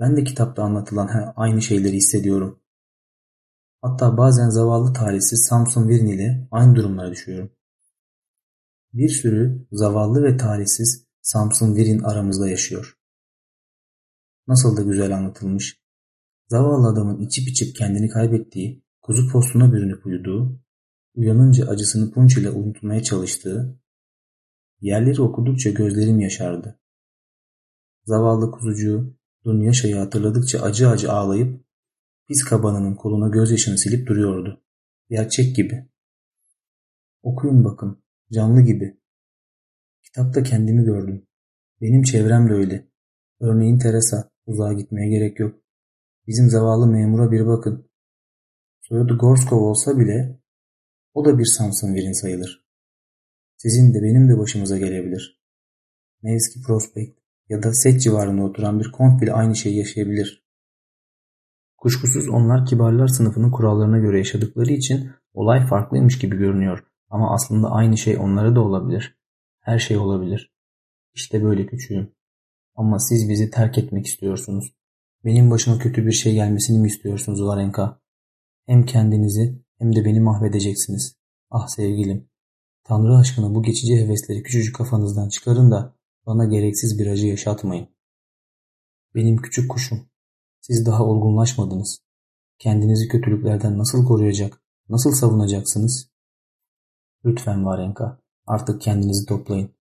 Ben de kitapta anlatılan aynı şeyleri hissediyorum. Hatta bazen zavallı talihsiz Samson Virni ile aynı durumlara düşüyorum. Bir sürü zavallı ve talihsiz Samson Virin aramızda yaşıyor. Nasıl da güzel anlatılmış. Zavallı adamın içip içip kendini kaybettiği, kuzu postuna bürünüp uyuduğu, uyanınca acısını punç ile unutmaya çalıştığı, yerleri okudukça gözlerim yaşardı. Zavallı kuzucuğu dün yaşayı hatırladıkça acı acı ağlayıp pis kabanının koluna gözyaşını silip duruyordu. Gerçek gibi. Okuyun bakın, canlı gibi. Kitapta kendimi gördüm. Benim çevrem de öyle. Örneğin Teresa, uzağa gitmeye gerek yok. Bizim zavallı memura bir bakın. Soyadı Gorskov olsa bile o da bir Samson Virin sayılır. Sizin de benim de başımıza gelebilir. Nevski Prospect ya da Set civarında oturan bir kont bile aynı şeyi yaşayabilir. Kuşkusuz onlar kibarlar sınıfının kurallarına göre yaşadıkları için olay farklıymış gibi görünüyor ama aslında aynı şey onlara da olabilir. Her şey olabilir. İşte böyle küçüğüm. Ama siz bizi terk etmek istiyorsunuz. Benim başıma kötü bir şey gelmesini mi istiyorsunuz Varenka? Hem kendinizi hem de beni mahvedeceksiniz. Ah sevgilim, Tanrı aşkına bu geçici hevesleri küçücük kafanızdan çıkarın da bana gereksiz bir acı yaşatmayın. Benim küçük kuşum, siz daha olgunlaşmadınız. Kendinizi kötülüklerden nasıl koruyacak, nasıl savunacaksınız? Lütfen Varenka, artık kendinizi toplayın.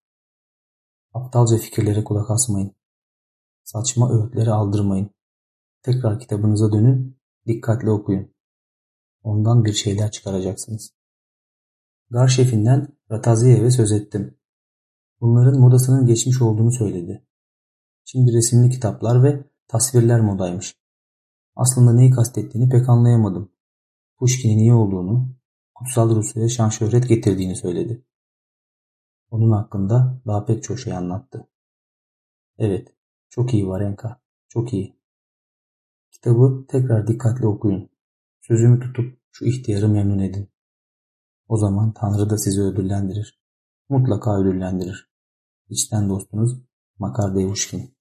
Aptalca fikirlere kulak asmayın. Saçma öğütlere aldırmayın. Tekrar kitabınıza dönün, dikkatli okuyun. Ondan bir şeyler çıkaracaksınız. Gar şefinden Rataziyev'e söz ettim. Bunların modasının geçmiş olduğunu söyledi. Şimdi resimli kitaplar ve tasvirler modaymış. Aslında neyi kastettiğini pek anlayamadım. Pushkin'in iyi olduğunu, kutsal Rusya'ya şan şöhret getirdiğini söyledi. Onun hakkında daha pek çok şey anlattı. Evet, çok iyi Varenka, çok iyi. Kitabı tekrar dikkatli okuyun. Sözümü tutup şu ihtiyarı memnun edin. O zaman Tanrı da sizi ödüllendirir. Mutlaka ödüllendirir. İçten dostunuz Makar Devuşkin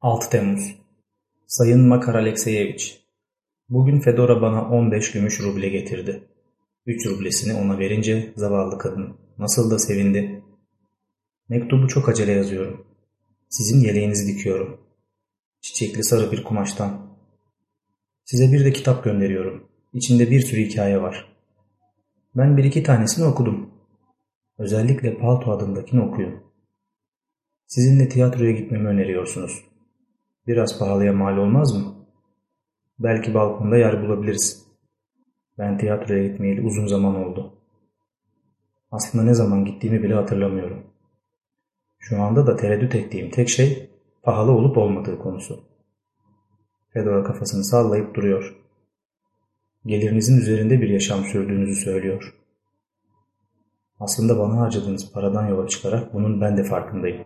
6 Temmuz Sayın Makar Alekseyeviç Bugün Fedora bana 15 gümüş ruble getirdi. 3 rublesini ona verince zavallı kadın nasıl da sevindi. Mektubu çok acele yazıyorum. Sizin yeleğinizi dikiyorum. Çiçekli sarı bir kumaştan. Size bir de kitap gönderiyorum. İçinde bir sürü hikaye var. Ben bir iki tanesini okudum. Özellikle Palto adındakini okuyun. Sizinle tiyatroya gitmemi öneriyorsunuz. Biraz pahalıya mal olmaz mı? Belki balkonda yer bulabiliriz. Ben tiyatroya gitmeyeli uzun zaman oldu. Aslında ne zaman gittiğimi bile hatırlamıyorum. Şu anda da tereddüt ettiğim tek şey pahalı olup olmadığı konusu. Fedora kafasını sallayıp duruyor. Gelirinizin üzerinde bir yaşam sürdüğünüzü söylüyor. Aslında bana harcadığınız paradan yola çıkarak bunun ben de farkındayım.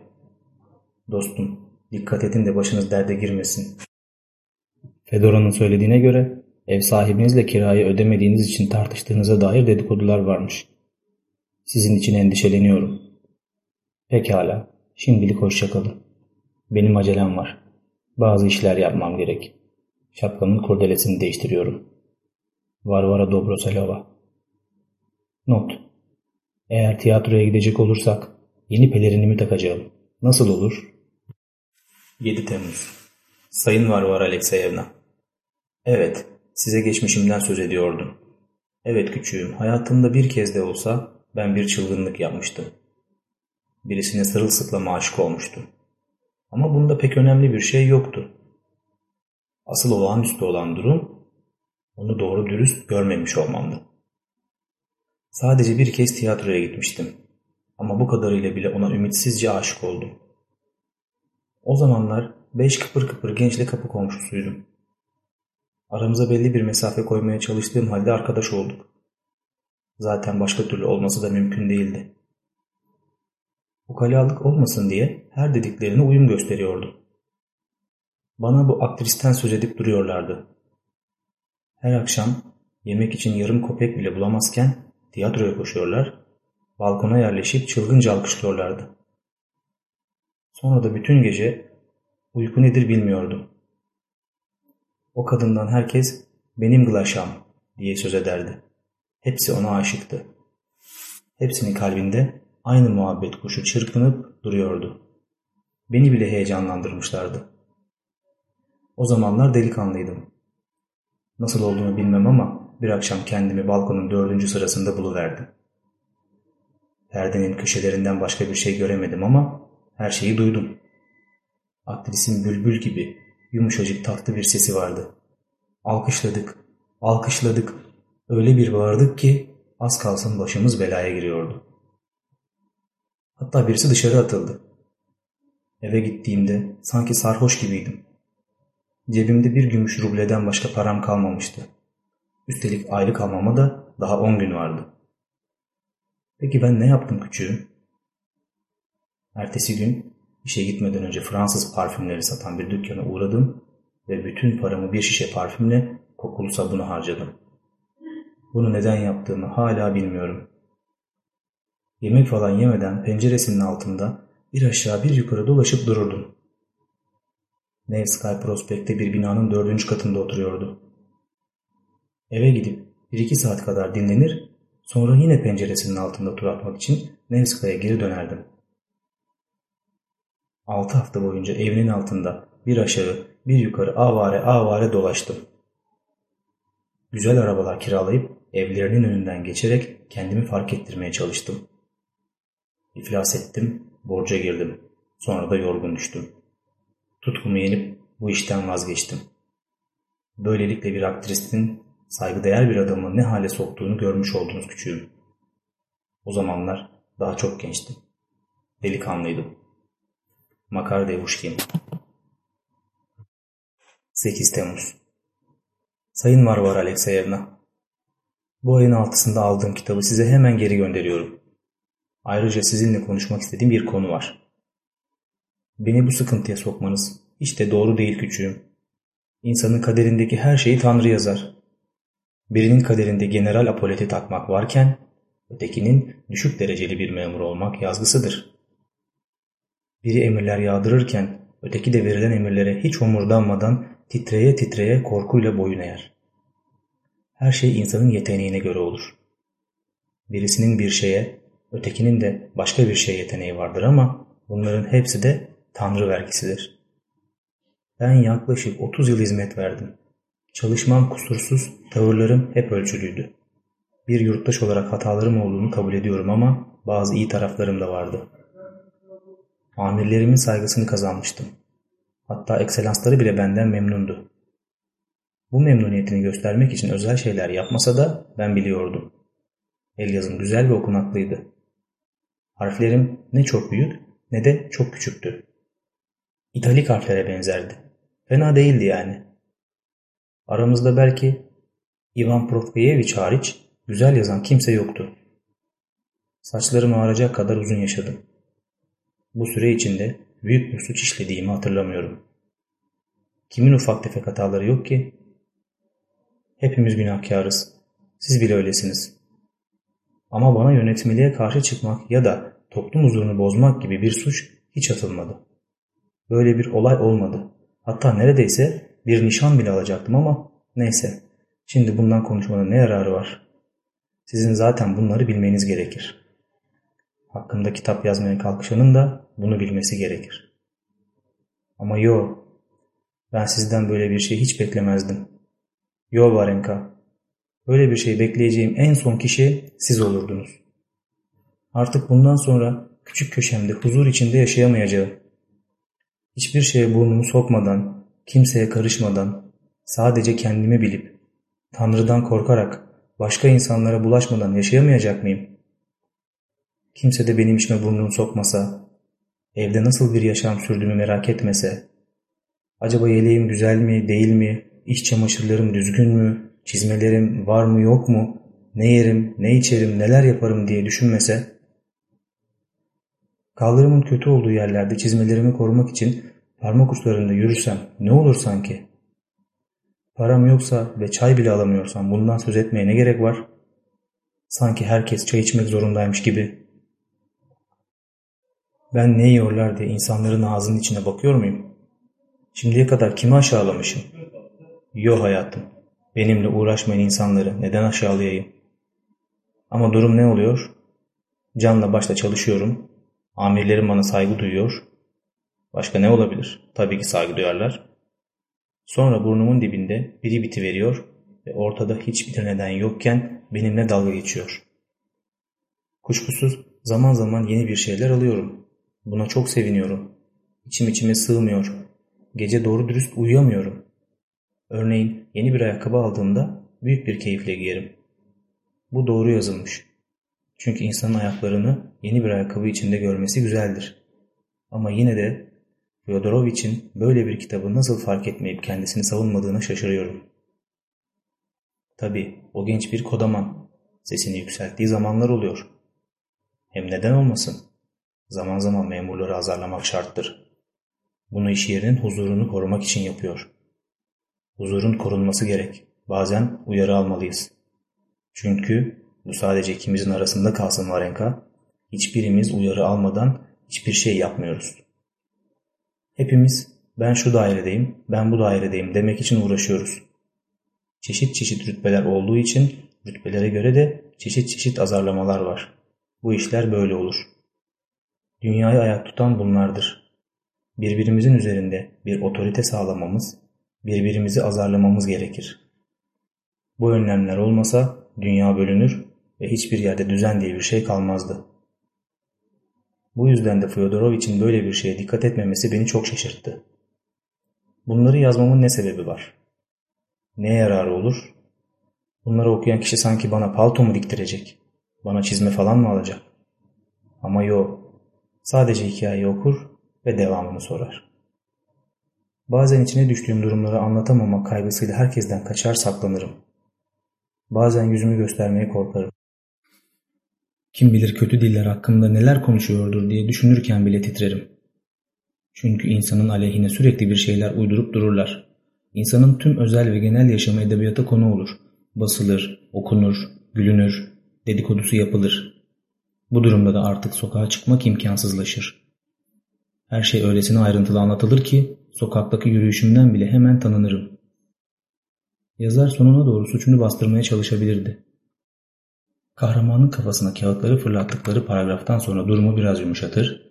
Dostum, dikkat edin de başınız derde girmesin. Fedora'nın söylediğine göre ev sahibinizle kirayı ödemediğiniz için tartıştığınıza dair dedikodular varmış. Sizin için endişeleniyorum. Pekala, şimdilik hoşçakalın. Benim acelem var. Bazı işler yapmam gerek. Şapkamın kurdelesini değiştiriyorum. Varvara Dobroselova Not Eğer tiyatroya gidecek olursak yeni pelerinimi takacağım. Nasıl olur? 7 Temmuz Sayın Varvara Alekseyevna Evet, size geçmişimden söz ediyordum. Evet küçüğüm, hayatımda bir kez de olsa ben bir çılgınlık yapmıştım. Birisine sırılsıklama aşık olmuştum. Ama bunda pek önemli bir şey yoktu. Asıl olağanüstü olan durum onu doğru dürüst görmemiş olmamdı. Sadece bir kez tiyatroya gitmiştim. Ama bu kadarıyla bile ona ümitsizce aşık oldum. O zamanlar beş kıpır kıpır gençle kapı komşusuydum. Aramıza belli bir mesafe koymaya çalıştığım halde arkadaş olduk. Zaten başka türlü olması da mümkün değildi. Ukalalık olmasın diye her dediklerine uyum gösteriyordu. Bana bu aktristen söz edip duruyorlardı. Her akşam yemek için yarım kopek bile bulamazken tiyatroya koşuyorlar, balkona yerleşip çılgınca alkışlıyorlardı. Sonra da bütün gece uyku nedir bilmiyordum. O kadından herkes benim glaşam diye söz ederdi. Hepsi ona aşıktı. Hepsinin kalbinde aynı muhabbet kuşu çırpınıp duruyordu. Beni bile heyecanlandırmışlardı. O zamanlar delikanlıydım. Nasıl olduğunu bilmem ama bir akşam kendimi balkonun dördüncü sırasında buluverdim. Perdenin köşelerinden başka bir şey göremedim ama her şeyi duydum. Aktrisin bülbül gibi yumuşacık tatlı bir sesi vardı. Alkışladık, alkışladık. Öyle bir bağırdık ki az kalsın başımız belaya giriyordu. Hatta birisi dışarı atıldı. Eve gittiğimde sanki sarhoş gibiydim. Cebimde bir gümüş rubleden başka param kalmamıştı. Üstelik aylık almama da daha on gün vardı. Peki ben ne yaptım küçüğüm? Ertesi gün işe gitmeden önce Fransız parfümleri satan bir dükkana uğradım ve bütün paramı bir şişe parfümle kokulu sabunu harcadım. Bunu neden yaptığımı hala bilmiyorum. Yemek falan yemeden penceresinin altında bir aşağı bir yukarı dolaşıp dururdum. Nevsky Prospek'te bir binanın dördüncü katında oturuyordu. Eve gidip bir iki saat kadar dinlenir, Sonra yine penceresinin altında tur atmak için Nevska'ya geri dönerdim. Altı hafta boyunca evinin altında bir aşağı bir yukarı avare avare dolaştım. Güzel arabalar kiralayıp evlerinin önünden geçerek kendimi fark ettirmeye çalıştım. İflas ettim, borca girdim. Sonra da yorgun düştüm. Tutkumu yenip bu işten vazgeçtim. Böylelikle bir aktristin saygıdeğer bir adamı ne hale soktuğunu görmüş oldunuz küçüğüm. O zamanlar daha çok gençtim. Delikanlıydım. Makar Devuşkin 8 Temmuz Sayın Varvar Alekseyevna Bu ayın altısında aldığım kitabı size hemen geri gönderiyorum. Ayrıca sizinle konuşmak istediğim bir konu var. Beni bu sıkıntıya sokmanız de doğru değil küçüğüm. İnsanın kaderindeki her şeyi Tanrı yazar. Birinin kaderinde general apoleti takmak varken, ötekinin düşük dereceli bir memur olmak yazgısıdır. Biri emirler yağdırırken, öteki de verilen emirlere hiç omurdanmadan titreye titreye korkuyla boyun eğer. Her şey insanın yeteneğine göre olur. Birisinin bir şeye, ötekinin de başka bir şeye yeteneği vardır ama bunların hepsi de Tanrı vergisidir. Ben yaklaşık 30 yıl hizmet verdim. Çalışmam kusursuz, tavırlarım hep ölçülüydü. Bir yurttaş olarak hatalarım olduğunu kabul ediyorum ama bazı iyi taraflarım da vardı. Amirlerimin saygısını kazanmıştım. Hatta ekselansları bile benden memnundu. Bu memnuniyetini göstermek için özel şeyler yapmasa da ben biliyordum. El yazım güzel ve okunaklıydı. Harflerim ne çok büyük ne de çok küçüktü. İtalik harflere benzerdi. Fena değildi yani. Aramızda belki Ivan Prokofyevich hariç güzel yazan kimse yoktu. Saçlarım ağaracak kadar uzun yaşadım. Bu süre içinde büyük bir suç işlediğimi hatırlamıyorum. Kimin ufak tefek hataları yok ki? Hepimiz günahkarız. Siz bile öylesiniz. Ama bana yönetmeliğe karşı çıkmak ya da toplum huzurunu bozmak gibi bir suç hiç atılmadı. Böyle bir olay olmadı. Hatta neredeyse bir nişan bile alacaktım ama neyse. Şimdi bundan konuşmanın ne yararı var? Sizin zaten bunları bilmeniz gerekir. Hakkında kitap yazmaya kalkışanın da bunu bilmesi gerekir. Ama yo, ben sizden böyle bir şey hiç beklemezdim. Yo Varenka, böyle bir şey bekleyeceğim en son kişi siz olurdunuz. Artık bundan sonra küçük köşemde huzur içinde yaşayamayacağım. Hiçbir şeye burnumu sokmadan, kimseye karışmadan, sadece kendimi bilip, Tanrı'dan korkarak, başka insanlara bulaşmadan yaşayamayacak mıyım? Kimse de benim işime burnunu sokmasa, evde nasıl bir yaşam sürdüğümü merak etmese, acaba yeleğim güzel mi, değil mi, iç çamaşırlarım düzgün mü, çizmelerim var mı yok mu, ne yerim, ne içerim, neler yaparım diye düşünmese, kaldırımın kötü olduğu yerlerde çizmelerimi korumak için parmak uçlarında yürüsem ne olur sanki? Param yoksa ve çay bile alamıyorsam bundan söz etmeye ne gerek var? Sanki herkes çay içmek zorundaymış gibi ben ne yiyorlar diye insanların ağzının içine bakıyor muyum? Şimdiye kadar kimi aşağılamışım? Yo hayatım. Benimle uğraşmayan insanları neden aşağılayayım? Ama durum ne oluyor? Canla başla çalışıyorum. Amirlerim bana saygı duyuyor. Başka ne olabilir? Tabii ki saygı duyarlar. Sonra burnumun dibinde biri biti veriyor ve ortada hiçbir neden yokken benimle dalga geçiyor. Kuşkusuz zaman zaman yeni bir şeyler alıyorum. Buna çok seviniyorum. İçim içime sığmıyor. Gece doğru dürüst uyuyamıyorum. Örneğin yeni bir ayakkabı aldığımda büyük bir keyifle giyerim. Bu doğru yazılmış. Çünkü insanın ayaklarını yeni bir ayakkabı içinde görmesi güzeldir. Ama yine de Fyodorovich'in böyle bir kitabı nasıl fark etmeyip kendisini savunmadığına şaşırıyorum. Tabi o genç bir kodaman. Sesini yükselttiği zamanlar oluyor. Hem neden olmasın? Zaman zaman memurları azarlamak şarttır. Bunu iş yerinin huzurunu korumak için yapıyor. Huzurun korunması gerek. Bazen uyarı almalıyız. Çünkü bu sadece ikimizin arasında kalsın Varenka. Hiçbirimiz uyarı almadan hiçbir şey yapmıyoruz. Hepimiz ben şu dairedeyim, ben bu dairedeyim demek için uğraşıyoruz. Çeşit çeşit rütbeler olduğu için rütbelere göre de çeşit çeşit azarlamalar var. Bu işler böyle olur. Dünyayı ayak tutan bunlardır. Birbirimizin üzerinde bir otorite sağlamamız, birbirimizi azarlamamız gerekir. Bu önlemler olmasa dünya bölünür ve hiçbir yerde düzen diye bir şey kalmazdı. Bu yüzden de Fyodorovich'in böyle bir şeye dikkat etmemesi beni çok şaşırttı. Bunları yazmamın ne sebebi var? Ne yararı olur? Bunları okuyan kişi sanki bana palto mu diktirecek? Bana çizme falan mı alacak? Ama yok. Sadece hikayeyi okur ve devamını sorar. Bazen içine düştüğüm durumları anlatamama kaygısıyla herkesten kaçar saklanırım. Bazen yüzümü göstermeye korkarım. Kim bilir kötü diller hakkında neler konuşuyordur diye düşünürken bile titrerim. Çünkü insanın aleyhine sürekli bir şeyler uydurup dururlar. İnsanın tüm özel ve genel yaşamı edebiyata konu olur. Basılır, okunur, gülünür, dedikodusu yapılır. Bu durumda da artık sokağa çıkmak imkansızlaşır. Her şey öylesine ayrıntılı anlatılır ki sokaktaki yürüyüşümden bile hemen tanınırım. Yazar sonuna doğru suçunu bastırmaya çalışabilirdi. Kahramanın kafasına kağıtları fırlattıkları paragraftan sonra durumu biraz yumuşatır,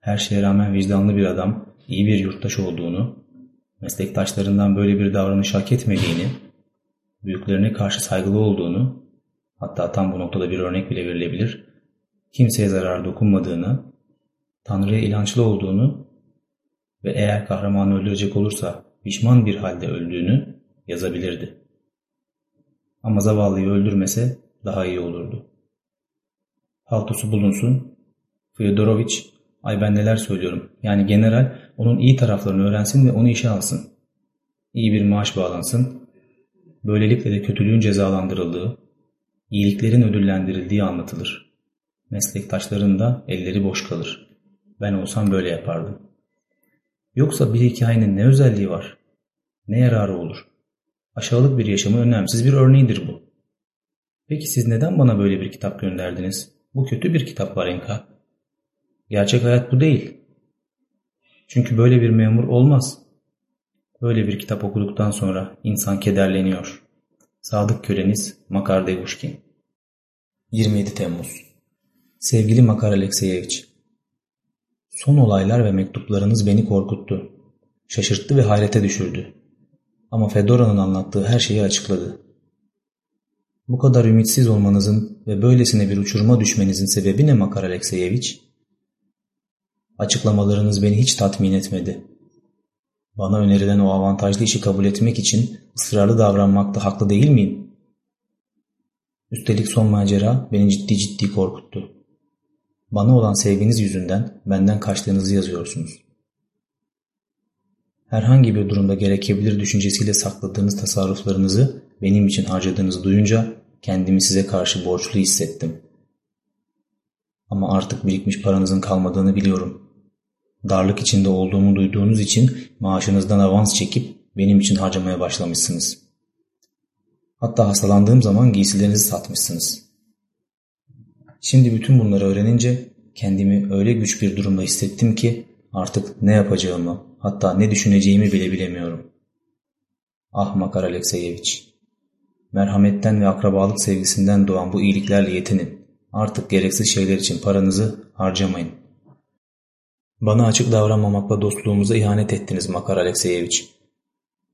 her şeye rağmen vicdanlı bir adam, iyi bir yurttaş olduğunu, meslektaşlarından böyle bir davranış hak etmediğini, büyüklerine karşı saygılı olduğunu, hatta tam bu noktada bir örnek bile verilebilir, kimseye zarar dokunmadığını, Tanrı'ya inançlı olduğunu ve eğer kahramanı öldürecek olursa pişman bir halde öldüğünü yazabilirdi. Ama zavallıyı öldürmese daha iyi olurdu. Paltosu bulunsun, Fyodorovic, ay ben neler söylüyorum, yani general onun iyi taraflarını öğrensin ve onu işe alsın. İyi bir maaş bağlansın, böylelikle de kötülüğün cezalandırıldığı, iyiliklerin ödüllendirildiği anlatılır. Meslektaşların da elleri boş kalır. Ben olsam böyle yapardım. Yoksa bir hikayenin ne özelliği var? Ne yararı olur? Aşağılık bir yaşamın önemsiz bir örneğidir bu. Peki siz neden bana böyle bir kitap gönderdiniz? Bu kötü bir kitap Varenka. Gerçek hayat bu değil. Çünkü böyle bir memur olmaz. Böyle bir kitap okuduktan sonra insan kederleniyor. Sadık köleniz Makar Devuşkin 27 Temmuz Sevgili Makar Alekseyeviç Son olaylar ve mektuplarınız beni korkuttu. Şaşırttı ve hayrete düşürdü. Ama Fedora'nın anlattığı her şeyi açıkladı. Bu kadar ümitsiz olmanızın ve böylesine bir uçuruma düşmenizin sebebi ne Makar Alekseyeviç? Açıklamalarınız beni hiç tatmin etmedi. Bana önerilen o avantajlı işi kabul etmek için ısrarlı davranmakta haklı değil miyim? Üstelik son macera beni ciddi ciddi korkuttu. Bana olan sevginiz yüzünden benden kaçtığınızı yazıyorsunuz. Herhangi bir durumda gerekebilir düşüncesiyle sakladığınız tasarruflarınızı benim için harcadığınızı duyunca kendimi size karşı borçlu hissettim. Ama artık birikmiş paranızın kalmadığını biliyorum. Darlık içinde olduğumu duyduğunuz için maaşınızdan avans çekip benim için harcamaya başlamışsınız. Hatta hastalandığım zaman giysilerinizi satmışsınız. Şimdi bütün bunları öğrenince kendimi öyle güç bir durumda hissettim ki artık ne yapacağımı hatta ne düşüneceğimi bile bilemiyorum. Ah Makar Alekseyeviç. Merhametten ve akrabalık sevgisinden doğan bu iyiliklerle yetinin. Artık gereksiz şeyler için paranızı harcamayın. Bana açık davranmamakla dostluğumuza ihanet ettiniz Makar Alekseyeviç.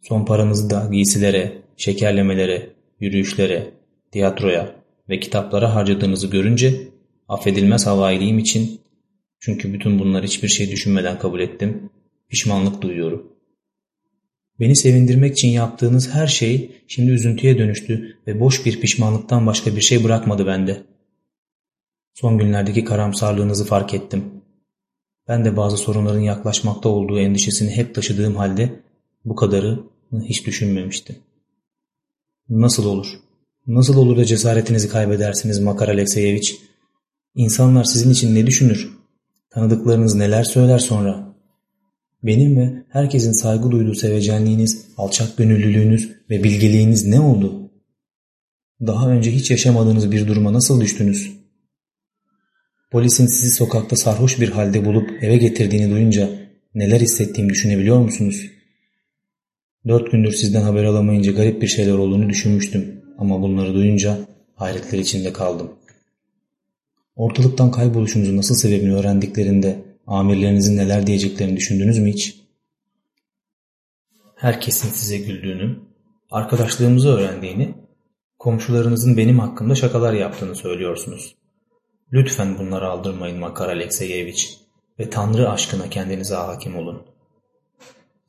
Son paranızı da giysilere, şekerlemelere, yürüyüşlere, tiyatroya ve kitaplara harcadığınızı görünce affedilmez havailiğim için çünkü bütün bunlar hiçbir şey düşünmeden kabul ettim, pişmanlık duyuyorum. Beni sevindirmek için yaptığınız her şey şimdi üzüntüye dönüştü ve boş bir pişmanlıktan başka bir şey bırakmadı bende. Son günlerdeki karamsarlığınızı fark ettim. Ben de bazı sorunların yaklaşmakta olduğu endişesini hep taşıdığım halde bu kadarı hiç düşünmemiştim. Nasıl olur? Nasıl olur da cesaretinizi kaybedersiniz Makar Alekseyeviç? İnsanlar sizin için ne düşünür? Tanıdıklarınız neler söyler sonra? Benim ve herkesin saygı duyduğu sevecenliğiniz, alçak gönüllülüğünüz ve bilgeliğiniz ne oldu? Daha önce hiç yaşamadığınız bir duruma nasıl düştünüz? Polisin sizi sokakta sarhoş bir halde bulup eve getirdiğini duyunca neler hissettiğimi düşünebiliyor musunuz? Dört gündür sizden haber alamayınca garip bir şeyler olduğunu düşünmüştüm ama bunları duyunca Hayretler içinde kaldım. Ortalıktan kayboluşunuzu nasıl sebebini öğrendiklerinde amirlerinizin neler diyeceklerini düşündünüz mü hiç? Herkesin size güldüğünü, arkadaşlığımızı öğrendiğini, komşularınızın benim hakkımda şakalar yaptığını söylüyorsunuz. Lütfen bunları aldırmayın Makar Alekseyeviç ve Tanrı aşkına kendinize hakim olun.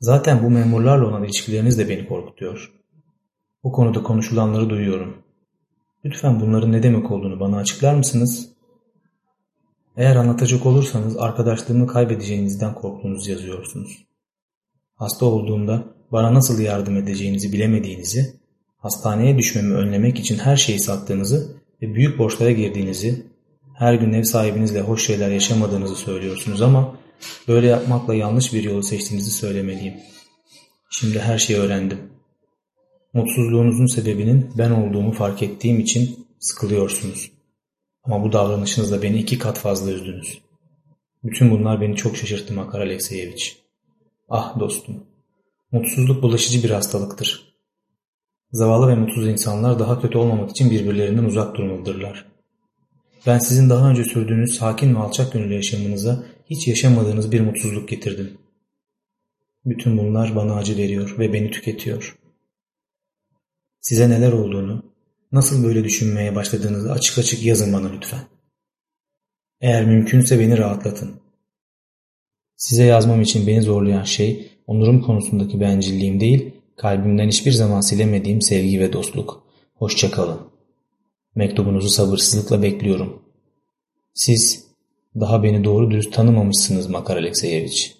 Zaten bu memurlarla olan ilişkileriniz de beni korkutuyor. Bu konuda konuşulanları duyuyorum. Lütfen bunların ne demek olduğunu bana açıklar mısınız? Eğer anlatacak olursanız arkadaşlığımı kaybedeceğinizden korktuğunuzu yazıyorsunuz. Hasta olduğumda bana nasıl yardım edeceğinizi bilemediğinizi, hastaneye düşmemi önlemek için her şeyi sattığınızı ve büyük borçlara girdiğinizi, her gün ev sahibinizle hoş şeyler yaşamadığınızı söylüyorsunuz ama böyle yapmakla yanlış bir yolu seçtiğinizi söylemeliyim. Şimdi her şeyi öğrendim. Mutsuzluğunuzun sebebinin ben olduğumu fark ettiğim için sıkılıyorsunuz. Ama bu davranışınızla beni iki kat fazla üzdünüz. Bütün bunlar beni çok şaşırttı Makar Alekseyeviç. Ah dostum, mutsuzluk bulaşıcı bir hastalıktır. Zavallı ve mutsuz insanlar daha kötü olmamak için birbirlerinden uzak durmalıdırlar. Ben sizin daha önce sürdüğünüz sakin ve alçak gönüllü yaşamınıza hiç yaşamadığınız bir mutsuzluk getirdim. Bütün bunlar bana acı veriyor ve beni tüketiyor. Size neler olduğunu, nasıl böyle düşünmeye başladığınızı açık açık yazın bana lütfen. Eğer mümkünse beni rahatlatın. Size yazmam için beni zorlayan şey onurum konusundaki bencilliğim değil, kalbimden hiçbir zaman silemediğim sevgi ve dostluk. Hoşçakalın. Mektubunuzu sabırsızlıkla bekliyorum. Siz daha beni doğru dürüst tanımamışsınız Makar Alekseyeviç.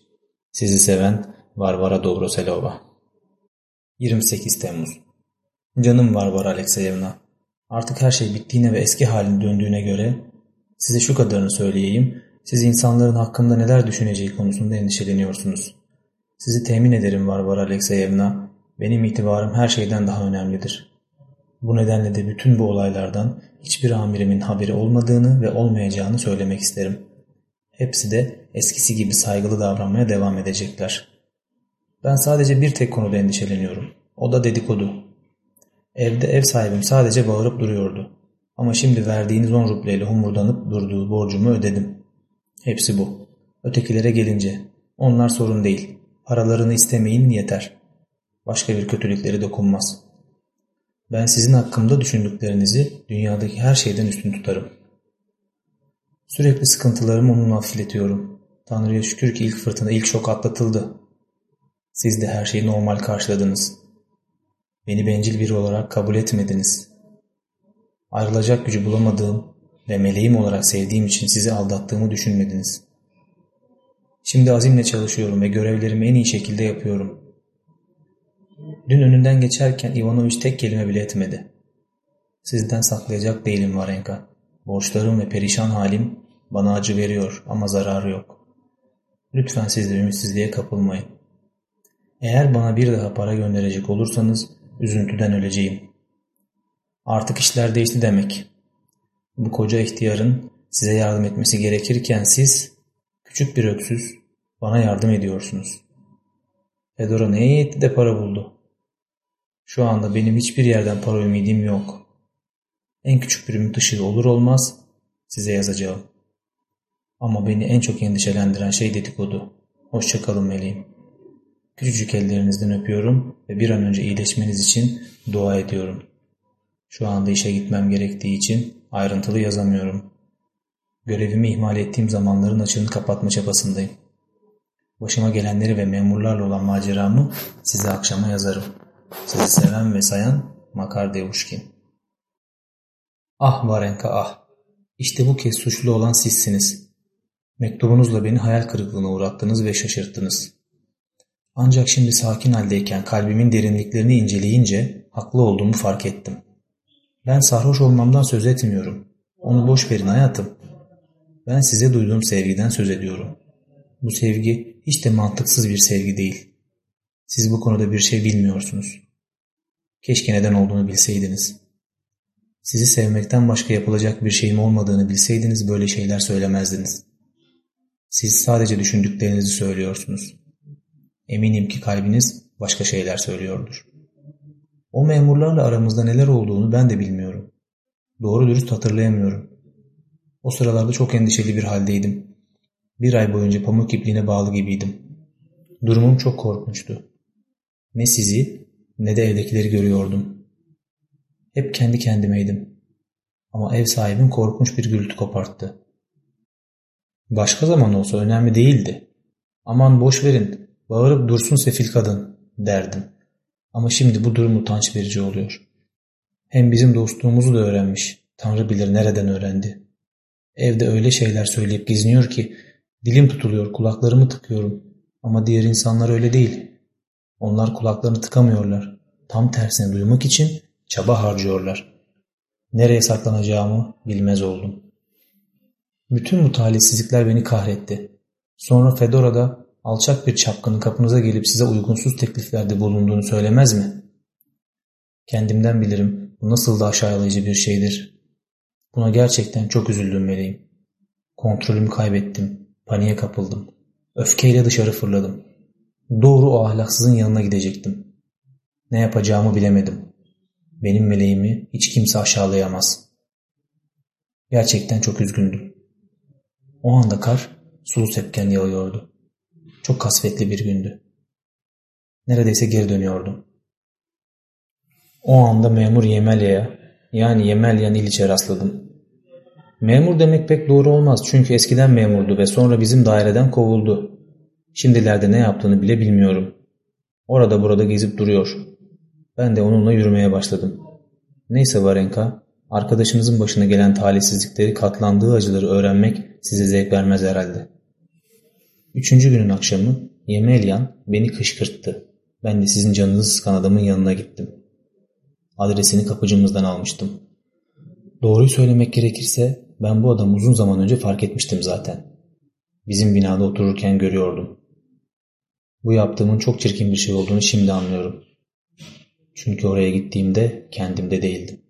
Sizi seven Varvara Dobroselova 28 Temmuz Canım Varvara Alekseyevna, artık her şey bittiğine ve eski haline döndüğüne göre size şu kadarını söyleyeyim, siz insanların hakkında neler düşüneceği konusunda endişeleniyorsunuz. Sizi temin ederim Varvara Alekseyevna, benim itibarım her şeyden daha önemlidir. Bu nedenle de bütün bu olaylardan hiçbir amirimin haberi olmadığını ve olmayacağını söylemek isterim. Hepsi de eskisi gibi saygılı davranmaya devam edecekler. Ben sadece bir tek konuda endişeleniyorum. O da dedikodu. Evde ev sahibim sadece bağırıp duruyordu. Ama şimdi verdiğiniz 10 rubleyle humurdanıp durduğu borcumu ödedim. Hepsi bu. Ötekilere gelince onlar sorun değil. Paralarını istemeyin yeter. Başka bir kötülükleri dokunmaz. Ben sizin hakkımda düşündüklerinizi dünyadaki her şeyden üstün tutarım. Sürekli sıkıntılarımı onunla hafifletiyorum. Tanrı'ya şükür ki ilk fırtına, ilk şok atlatıldı. Siz de her şeyi normal karşıladınız. Beni bencil biri olarak kabul etmediniz. Ayrılacak gücü bulamadığım ve meleğim olarak sevdiğim için sizi aldattığımı düşünmediniz. Şimdi azimle çalışıyorum ve görevlerimi en iyi şekilde yapıyorum. Dün önünden geçerken Ivanoviç tek kelime bile etmedi. Sizden saklayacak değilim Varenka. Borçlarım ve perişan halim bana acı veriyor ama zararı yok. Lütfen siz de ümitsizliğe kapılmayın. Eğer bana bir daha para gönderecek olursanız üzüntüden öleceğim. Artık işler değişti demek. Bu koca ihtiyarın size yardım etmesi gerekirken siz, küçük bir öksüz, bana yardım ediyorsunuz. Fedora neye yetti de para buldu? Şu anda benim hiçbir yerden para ümidim yok. En küçük bir ümit ışığı olur olmaz size yazacağım. Ama beni en çok endişelendiren şey dedikodu. Hoşçakalın meleğim. Küçücük ellerinizden öpüyorum ve bir an önce iyileşmeniz için dua ediyorum. Şu anda işe gitmem gerektiği için ayrıntılı yazamıyorum. Görevimi ihmal ettiğim zamanların açığını kapatma çabasındayım. Başıma gelenleri ve memurlarla olan maceramı size akşama yazarım. Sizi seven ve sayan Makar Devuşkin. Ah Varenka ah! İşte bu kez suçlu olan sizsiniz. Mektubunuzla beni hayal kırıklığına uğrattınız ve şaşırttınız. Ancak şimdi sakin haldeyken kalbimin derinliklerini inceleyince haklı olduğumu fark ettim. Ben sarhoş olmamdan söz etmiyorum. Onu boş verin hayatım. Ben size duyduğum sevgiden söz ediyorum. Bu sevgi hiç de mantıksız bir sevgi değil. Siz bu konuda bir şey bilmiyorsunuz. Keşke neden olduğunu bilseydiniz. Sizi sevmekten başka yapılacak bir şeyim olmadığını bilseydiniz böyle şeyler söylemezdiniz. Siz sadece düşündüklerinizi söylüyorsunuz. Eminim ki kalbiniz başka şeyler söylüyordur. O memurlarla aramızda neler olduğunu ben de bilmiyorum. Doğru dürüst hatırlayamıyorum. O sıralarda çok endişeli bir haldeydim. Bir ay boyunca pamuk ipliğine bağlı gibiydim. Durumum çok korkunçtu. Ne sizi ne de evdekileri görüyordum. Hep kendi kendimeydim. Ama ev sahibim korkunç bir gürültü koparttı. Başka zaman olsa önemli değildi. Aman boş verin, bağırıp dursun sefil kadın derdim. Ama şimdi bu durum utanç verici oluyor. Hem bizim dostluğumuzu da öğrenmiş. Tanrı bilir nereden öğrendi. Evde öyle şeyler söyleyip gizliyor ki dilim tutuluyor, kulaklarımı tıkıyorum. Ama diğer insanlar öyle değil. Onlar kulaklarını tıkamıyorlar. Tam tersine duymak için çaba harcıyorlar. Nereye saklanacağımı bilmez oldum. Bütün bu talihsizlikler beni kahretti. Sonra Fedora'da alçak bir çapkının kapınıza gelip size uygunsuz tekliflerde bulunduğunu söylemez mi? Kendimden bilirim bu nasıl da aşağılayıcı bir şeydir. Buna gerçekten çok üzüldüm meleğim. Kontrolümü kaybettim. Paniğe kapıldım. Öfkeyle dışarı fırladım. Doğru o ahlaksızın yanına gidecektim. Ne yapacağımı bilemedim. Benim meleğimi hiç kimse aşağılayamaz. Gerçekten çok üzgündüm. O anda kar sulu sepken yağıyordu. Çok kasvetli bir gündü. Neredeyse geri dönüyordum. O anda memur Yemelya'ya yani Yemelyan İliç'e rastladım. Memur demek pek doğru olmaz çünkü eskiden memurdu ve sonra bizim daireden kovuldu. Şimdilerde ne yaptığını bile bilmiyorum. Orada burada gezip duruyor. Ben de onunla yürümeye başladım. Neyse Varenka, arkadaşınızın başına gelen talihsizlikleri katlandığı acıları öğrenmek size zevk vermez herhalde. Üçüncü günün akşamı Yemelyan beni kışkırttı. Ben de sizin canınızı sıkan adamın yanına gittim. Adresini kapıcımızdan almıştım. Doğruyu söylemek gerekirse ben bu adamı uzun zaman önce fark etmiştim zaten. Bizim binada otururken görüyordum. Bu yaptığımın çok çirkin bir şey olduğunu şimdi anlıyorum. Çünkü oraya gittiğimde kendimde değildim.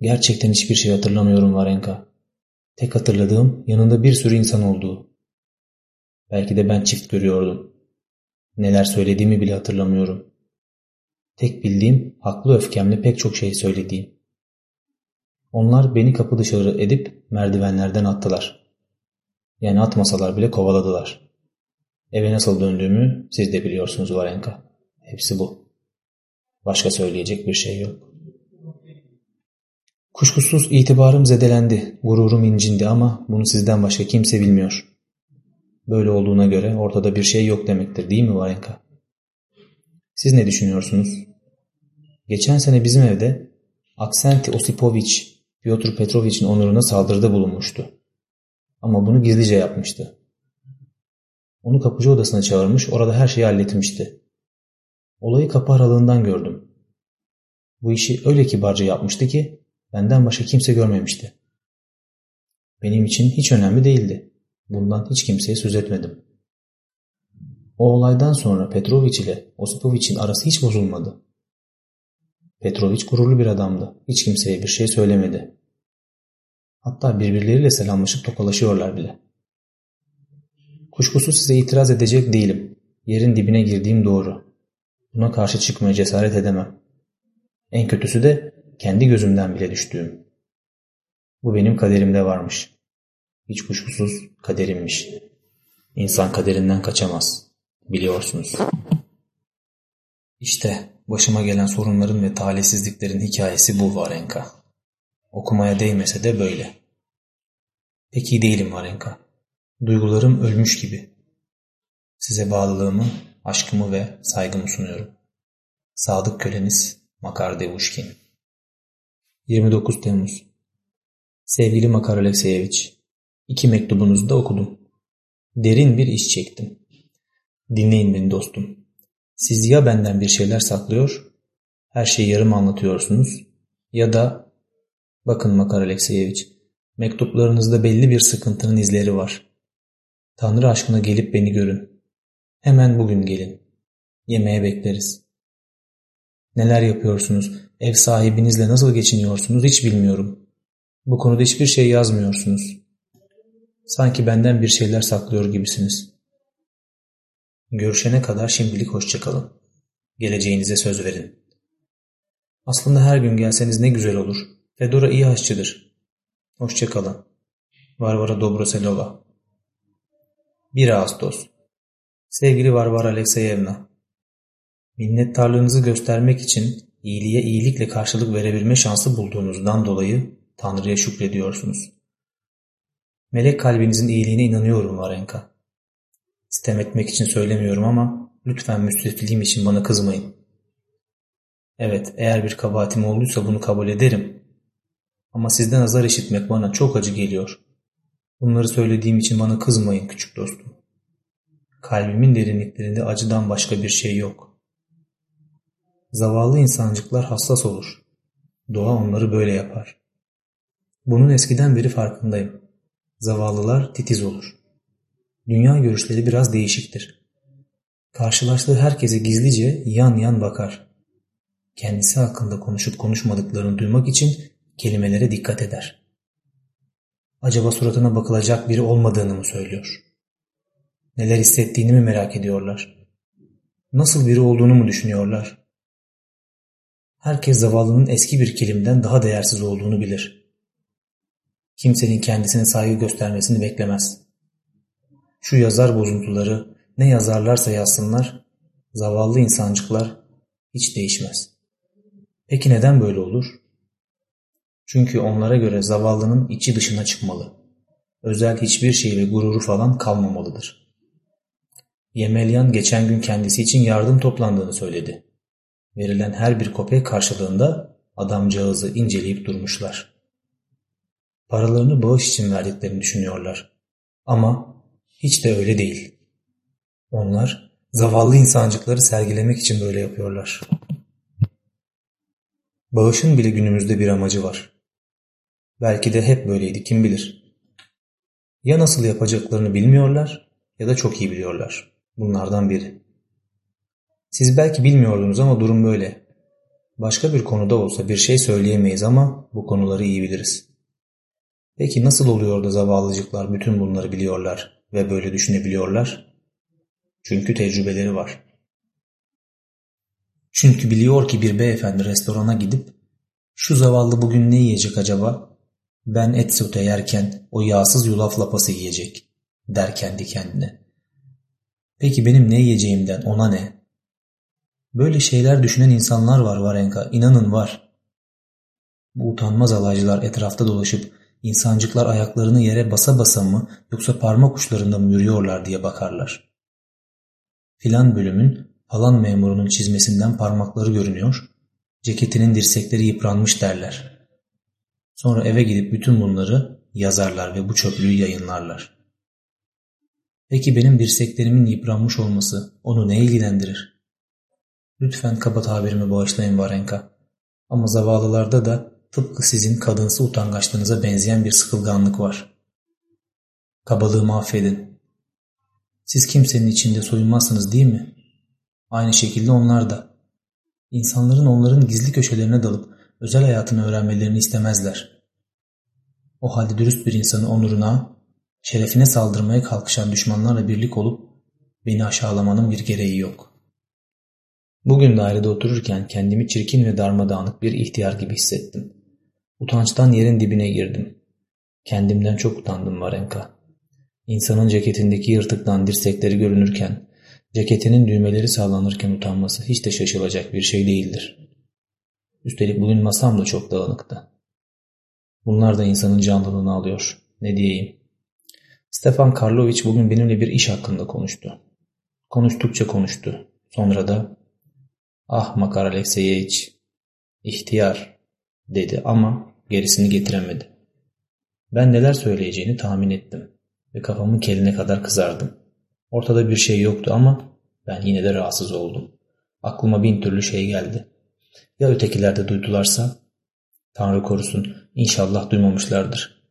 Gerçekten hiçbir şey hatırlamıyorum Varenka. Tek hatırladığım yanında bir sürü insan olduğu. Belki de ben çift görüyordum. Neler söylediğimi bile hatırlamıyorum. Tek bildiğim haklı öfkemle pek çok şey söylediğim. Onlar beni kapı dışarı edip merdivenlerden attılar. Yani atmasalar bile kovaladılar. Eve nasıl döndüğümü siz de biliyorsunuz Varenka. Hepsi bu. Başka söyleyecek bir şey yok. Kuşkusuz itibarım zedelendi, gururum incindi ama bunu sizden başka kimse bilmiyor. Böyle olduğuna göre ortada bir şey yok demektir değil mi Varenka? Siz ne düşünüyorsunuz? Geçen sene bizim evde Aksenti Osipoviç, Piotr Petrovich'in onuruna saldırıda bulunmuştu. Ama bunu gizlice yapmıştı. Onu kapıcı odasına çağırmış, orada her şeyi halletmişti. Olayı kapı aralığından gördüm. Bu işi öyle kibarca yapmıştı ki benden başka kimse görmemişti. Benim için hiç önemli değildi. Bundan hiç kimseye söz etmedim. O olaydan sonra Petrovic ile Osipovic'in arası hiç bozulmadı. Petrovic gururlu bir adamdı. Hiç kimseye bir şey söylemedi. Hatta birbirleriyle selamlaşıp tokalaşıyorlar bile. Kuşkusuz size itiraz edecek değilim. Yerin dibine girdiğim doğru. Buna karşı çıkmaya cesaret edemem. En kötüsü de kendi gözümden bile düştüğüm. Bu benim kaderimde varmış. Hiç kuşkusuz kaderimmiş. İnsan kaderinden kaçamaz. Biliyorsunuz. İşte başıma gelen sorunların ve talihsizliklerin hikayesi bu Varenka. Okumaya değmese de böyle. Pek iyi değilim Varenka. Duygularım ölmüş gibi. Size bağlılığımı, aşkımı ve saygımı sunuyorum. Sadık köleniz Makar Devuşkin 29 Temmuz Sevgili Makar Alekseyeviç, iki mektubunuzu da okudum. Derin bir iş çektim. Dinleyin beni dostum. Siz ya benden bir şeyler saklıyor, her şeyi yarım anlatıyorsunuz ya da bakın Makar Alekseyeviç, mektuplarınızda belli bir sıkıntının izleri var. Tanrı aşkına gelip beni görün. Hemen bugün gelin. Yemeğe bekleriz. Neler yapıyorsunuz, ev sahibinizle nasıl geçiniyorsunuz hiç bilmiyorum. Bu konuda hiçbir şey yazmıyorsunuz. Sanki benden bir şeyler saklıyor gibisiniz. Görüşene kadar şimdilik hoşçakalın. Geleceğinize söz verin. Aslında her gün gelseniz ne güzel olur. Fedora iyi aşçıdır. Hoşçakalın. Varvara Dobroselova 1 Ağustos Sevgili Varvara Alekseyevna Minnettarlığınızı göstermek için iyiliğe iyilikle karşılık verebilme şansı bulduğunuzdan dolayı Tanrı'ya şükrediyorsunuz. Melek kalbinizin iyiliğine inanıyorum Varenka. Sitem etmek için söylemiyorum ama lütfen müstefiliğim için bana kızmayın. Evet, eğer bir kabahatim olduysa bunu kabul ederim. Ama sizden azar işitmek bana çok acı geliyor. Bunları söylediğim için bana kızmayın küçük dostum. Kalbimin derinliklerinde acıdan başka bir şey yok. Zavallı insancıklar hassas olur. Doğa onları böyle yapar. Bunun eskiden beri farkındayım. Zavallılar titiz olur. Dünya görüşleri biraz değişiktir. Karşılaştığı herkese gizlice yan yan bakar. Kendisi hakkında konuşup konuşmadıklarını duymak için kelimelere dikkat eder. Acaba suratına bakılacak biri olmadığını mı söylüyor? Neler hissettiğini mi merak ediyorlar? Nasıl biri olduğunu mu düşünüyorlar? Herkes zavallının eski bir kilimden daha değersiz olduğunu bilir. Kimsenin kendisine saygı göstermesini beklemez. Şu yazar bozuntuları ne yazarlarsa yazsınlar, zavallı insancıklar hiç değişmez. Peki neden böyle olur? Çünkü onlara göre zavallının içi dışına çıkmalı. Özel hiçbir şey ve gururu falan kalmamalıdır. Yemelyan geçen gün kendisi için yardım toplandığını söyledi. Verilen her bir kopek karşılığında adamcağızı inceleyip durmuşlar. Paralarını bağış için verdiklerini düşünüyorlar. Ama hiç de öyle değil. Onlar zavallı insancıkları sergilemek için böyle yapıyorlar. Bağışın bile günümüzde bir amacı var. Belki de hep böyleydi kim bilir. Ya nasıl yapacaklarını bilmiyorlar ya da çok iyi biliyorlar. Bunlardan biri. Siz belki bilmiyordunuz ama durum böyle. Başka bir konuda olsa bir şey söyleyemeyiz ama bu konuları iyi biliriz. Peki nasıl oluyor da zavallıcıklar bütün bunları biliyorlar ve böyle düşünebiliyorlar? Çünkü tecrübeleri var. Çünkü biliyor ki bir beyefendi restorana gidip şu zavallı bugün ne yiyecek acaba ben et sote yerken o yağsız yulaf lapası yiyecek der kendi kendine. Peki benim ne yiyeceğimden ona ne? Böyle şeyler düşünen insanlar var Varenka, inanın var. Bu utanmaz alaycılar etrafta dolaşıp insancıklar ayaklarını yere basa basa mı yoksa parmak uçlarında mı yürüyorlar diye bakarlar. Filan bölümün falan memurunun çizmesinden parmakları görünüyor, ceketinin dirsekleri yıpranmış derler. Sonra eve gidip bütün bunları yazarlar ve bu çöplüğü yayınlarlar. Peki benim dirseklerimin yıpranmış olması onu ne ilgilendirir? Lütfen kaba tabirimi bağışlayın Varenka. Ama zavallılarda da tıpkı sizin kadınsı utangaçlığınıza benzeyen bir sıkılganlık var. Kabalığımı affedin. Siz kimsenin içinde soyunmazsınız değil mi? Aynı şekilde onlar da. İnsanların onların gizli köşelerine dalıp özel hayatını öğrenmelerini istemezler. O halde dürüst bir insanın onuruna, şerefine saldırmaya kalkışan düşmanlarla birlik olup beni aşağılamanın bir gereği yok. Bugün dairede otururken kendimi çirkin ve darmadağınık bir ihtiyar gibi hissettim. Utançtan yerin dibine girdim. Kendimden çok utandım Varenka. İnsanın ceketindeki yırtıktan dirsekleri görünürken, ceketinin düğmeleri sağlanırken utanması hiç de şaşılacak bir şey değildir. Üstelik bugün masam da çok dağınıktı. Bunlar da insanın canlılığını alıyor. Ne diyeyim. Stefan Karlovic bugün benimle bir iş hakkında konuştu. Konuştukça konuştu. Sonra da ah Makar Alekseyeviç, ihtiyar dedi ama gerisini getiremedi. Ben neler söyleyeceğini tahmin ettim ve kafamın keline kadar kızardım. Ortada bir şey yoktu ama ben yine de rahatsız oldum. Aklıma bin türlü şey geldi. Ya ötekiler de duydularsa? Tanrı korusun inşallah duymamışlardır.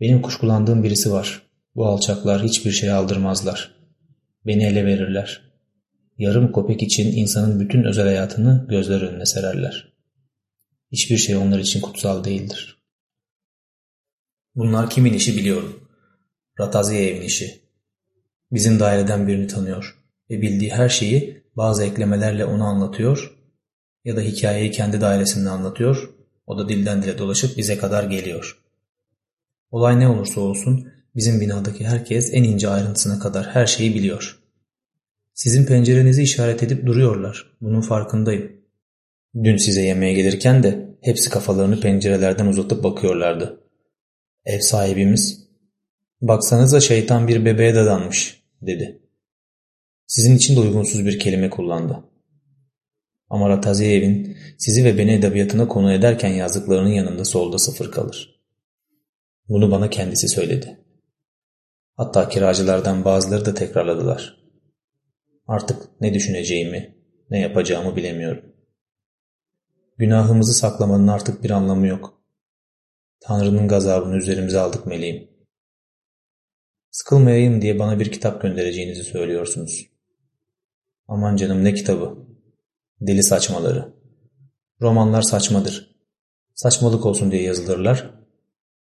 Benim kuşkulandığım birisi var. Bu alçaklar hiçbir şey aldırmazlar. Beni ele verirler. Yarım kopek için insanın bütün özel hayatını gözler önüne sererler. Hiçbir şey onlar için kutsal değildir. Bunlar kimin işi biliyorum. Rataziyev'in işi. Bizim daireden birini tanıyor ve bildiği her şeyi bazı eklemelerle ona anlatıyor ya da hikayeyi kendi dairesinde anlatıyor, O da dilden dile dolaşıp bize kadar geliyor. Olay ne olursa olsun bizim binadaki herkes en ince ayrıntısına kadar her şeyi biliyor. Sizin pencerenizi işaret edip duruyorlar. Bunun farkındayım. Dün size yemeğe gelirken de hepsi kafalarını pencerelerden uzatıp bakıyorlardı. Ev sahibimiz, baksanıza şeytan bir bebeğe dadanmış dedi. Sizin için de uygunsuz bir kelime kullandı. Ama Rataziyev'in sizi ve beni edebiyatına konu ederken yazdıklarının yanında solda sıfır kalır. Bunu bana kendisi söyledi. Hatta kiracılardan bazıları da tekrarladılar. Artık ne düşüneceğimi, ne yapacağımı bilemiyorum. Günahımızı saklamanın artık bir anlamı yok. Tanrı'nın gazabını üzerimize aldık meleğim. Sıkılmayayım diye bana bir kitap göndereceğinizi söylüyorsunuz. Aman canım ne kitabı? Deli saçmaları. Romanlar saçmadır. Saçmalık olsun diye yazılırlar.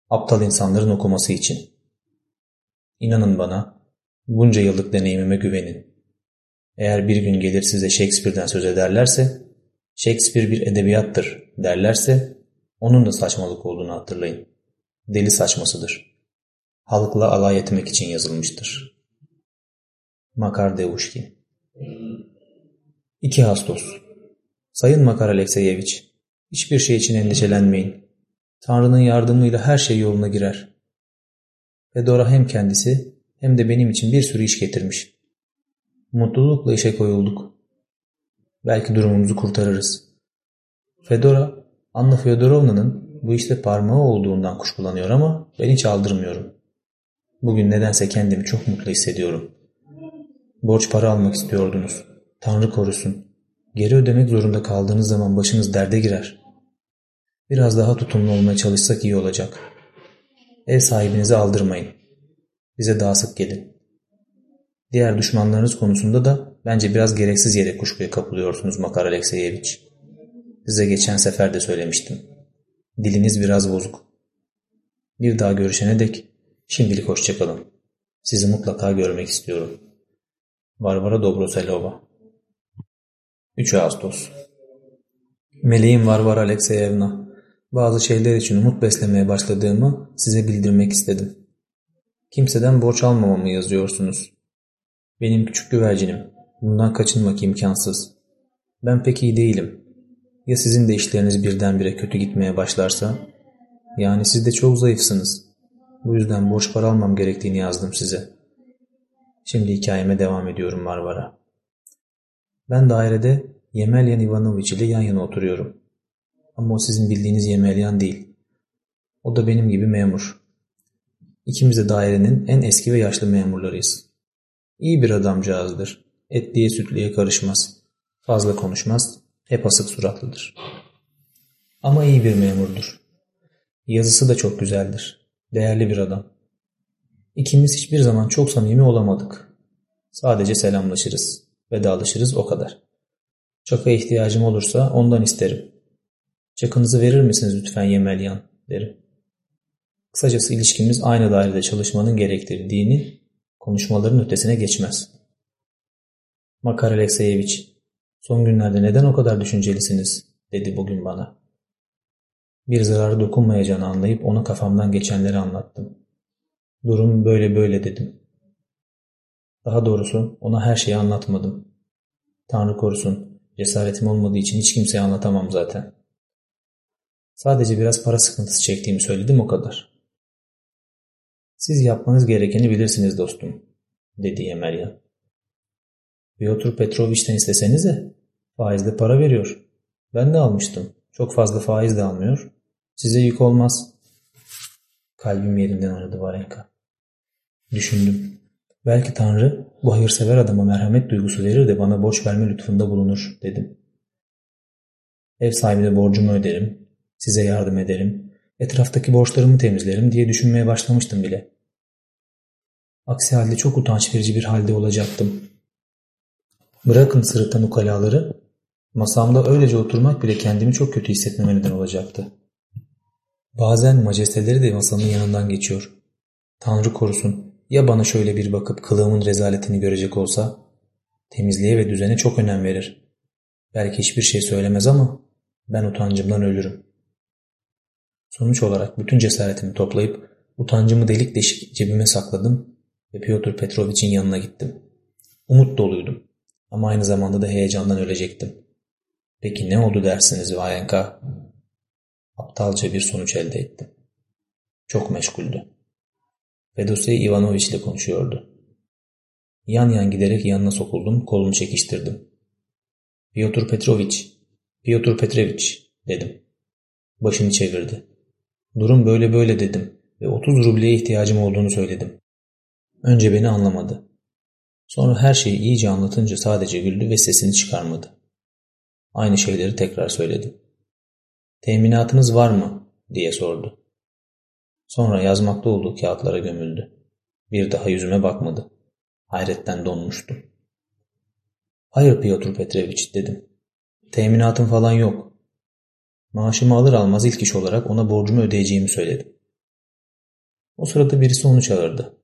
Aptal insanların okuması için. İnanın bana, bunca yıllık deneyimime güvenin. Eğer bir gün gelir size Shakespeare'den söz ederlerse, Shakespeare bir edebiyattır derlerse, onun da saçmalık olduğunu hatırlayın. Deli saçmasıdır. Halkla alay etmek için yazılmıştır. Makar Devuşkin 2 Ağustos Sayın Makar Alekseyeviç, hiçbir şey için endişelenmeyin. Tanrı'nın yardımıyla her şey yoluna girer. Fedora hem kendisi hem de benim için bir sürü iş getirmiş. Mutlulukla işe koyulduk. Belki durumumuzu kurtarırız. Fedora, Anna Fyodorovna'nın bu işte parmağı olduğundan kuşkulanıyor ama ben hiç aldırmıyorum. Bugün nedense kendimi çok mutlu hissediyorum. Borç para almak istiyordunuz. Tanrı korusun. Geri ödemek zorunda kaldığınız zaman başınız derde girer. Biraz daha tutumlu olmaya çalışsak iyi olacak. Ev sahibinizi aldırmayın. Bize daha sık gelin. Diğer düşmanlarınız konusunda da bence biraz gereksiz yere kuşkuya kapılıyorsunuz Makar Alekseyeviç. Size geçen sefer de söylemiştim. Diliniz biraz bozuk. Bir daha görüşene dek şimdilik hoşçakalın. Sizi mutlaka görmek istiyorum. Varvara Dobroselova 3 Ağustos Meleğim Varvara Alekseyevna bazı şeyler için umut beslemeye başladığımı size bildirmek istedim. Kimseden borç almamamı yazıyorsunuz. Benim küçük güvercinim. Bundan kaçınmak imkansız. Ben pek iyi değilim. Ya sizin de işleriniz birdenbire kötü gitmeye başlarsa? Yani siz de çok zayıfsınız. Bu yüzden borç para almam gerektiğini yazdım size. Şimdi hikayeme devam ediyorum Varvara. Ben dairede Yemelyan Ivanoviç ile yan yana oturuyorum. Ama o sizin bildiğiniz Yemelyan değil. O da benim gibi memur. İkimiz de dairenin en eski ve yaşlı memurlarıyız. İyi bir adamcağızdır. Etliye sütlüye karışmaz. Fazla konuşmaz. Hep asık suratlıdır. Ama iyi bir memurdur. Yazısı da çok güzeldir. Değerli bir adam. İkimiz hiçbir zaman çok samimi olamadık. Sadece selamlaşırız. Vedalaşırız o kadar. Çaka ihtiyacım olursa ondan isterim. Çakınızı verir misiniz lütfen Yemelyan derim. Kısacası ilişkimiz aynı dairede çalışmanın gerektirdiğini konuşmaların ötesine geçmez. Makar Alekseyeviç, son günlerde neden o kadar düşüncelisiniz dedi bugün bana. Bir zararı dokunmayacağını anlayıp ona kafamdan geçenleri anlattım. Durum böyle böyle dedim. Daha doğrusu ona her şeyi anlatmadım. Tanrı korusun, cesaretim olmadığı için hiç kimseye anlatamam zaten. Sadece biraz para sıkıntısı çektiğimi söyledim o kadar. Siz yapmanız gerekeni bilirsiniz dostum, dedi Yemelyan. Piotr Petrovich'ten istesenize, faizle para veriyor. Ben de almıştım. Çok fazla faiz de almıyor. Size yük olmaz. Kalbim yerinden oynadı Varenka. Düşündüm. Belki Tanrı bu hayırsever adama merhamet duygusu verir de bana borç verme lütfunda bulunur dedim. Ev sahibine borcumu öderim, size yardım ederim, etraftaki borçlarımı temizlerim diye düşünmeye başlamıştım bile. Aksi halde çok utanç verici bir halde olacaktım. Bırakın sırıtan ukalaları, masamda öylece oturmak bile kendimi çok kötü hissetmeme neden olacaktı. Bazen majesteleri de masamın yanından geçiyor. Tanrı korusun, ya bana şöyle bir bakıp kılığımın rezaletini görecek olsa? Temizliğe ve düzene çok önem verir. Belki hiçbir şey söylemez ama ben utancımdan ölürüm. Sonuç olarak bütün cesaretimi toplayıp utancımı delik deşik cebime sakladım ve Piotr Petrovich'in yanına gittim. Umut doluydum ama aynı zamanda da heyecandan ölecektim. Peki ne oldu dersiniz Vayenka? Aptalca bir sonuç elde ettim. Çok meşguldü. Fedosey Ivanoviç ile konuşuyordu. Yan yan giderek yanına sokuldum, kolumu çekiştirdim. Piotr Petroviç, Piotr Petrovich dedim. Başını çevirdi. Durum böyle böyle dedim ve 30 rubleye ihtiyacım olduğunu söyledim. Önce beni anlamadı. Sonra her şeyi iyice anlatınca sadece güldü ve sesini çıkarmadı. Aynı şeyleri tekrar söyledi. Teminatınız var mı? diye sordu. Sonra yazmakta olduğu kağıtlara gömüldü. Bir daha yüzüme bakmadı. Hayretten donmuştum. Hayır Piotr Petrovich dedim. Teminatım falan yok. Maaşımı alır almaz ilk iş olarak ona borcumu ödeyeceğimi söyledim. O sırada birisi onu çağırdı.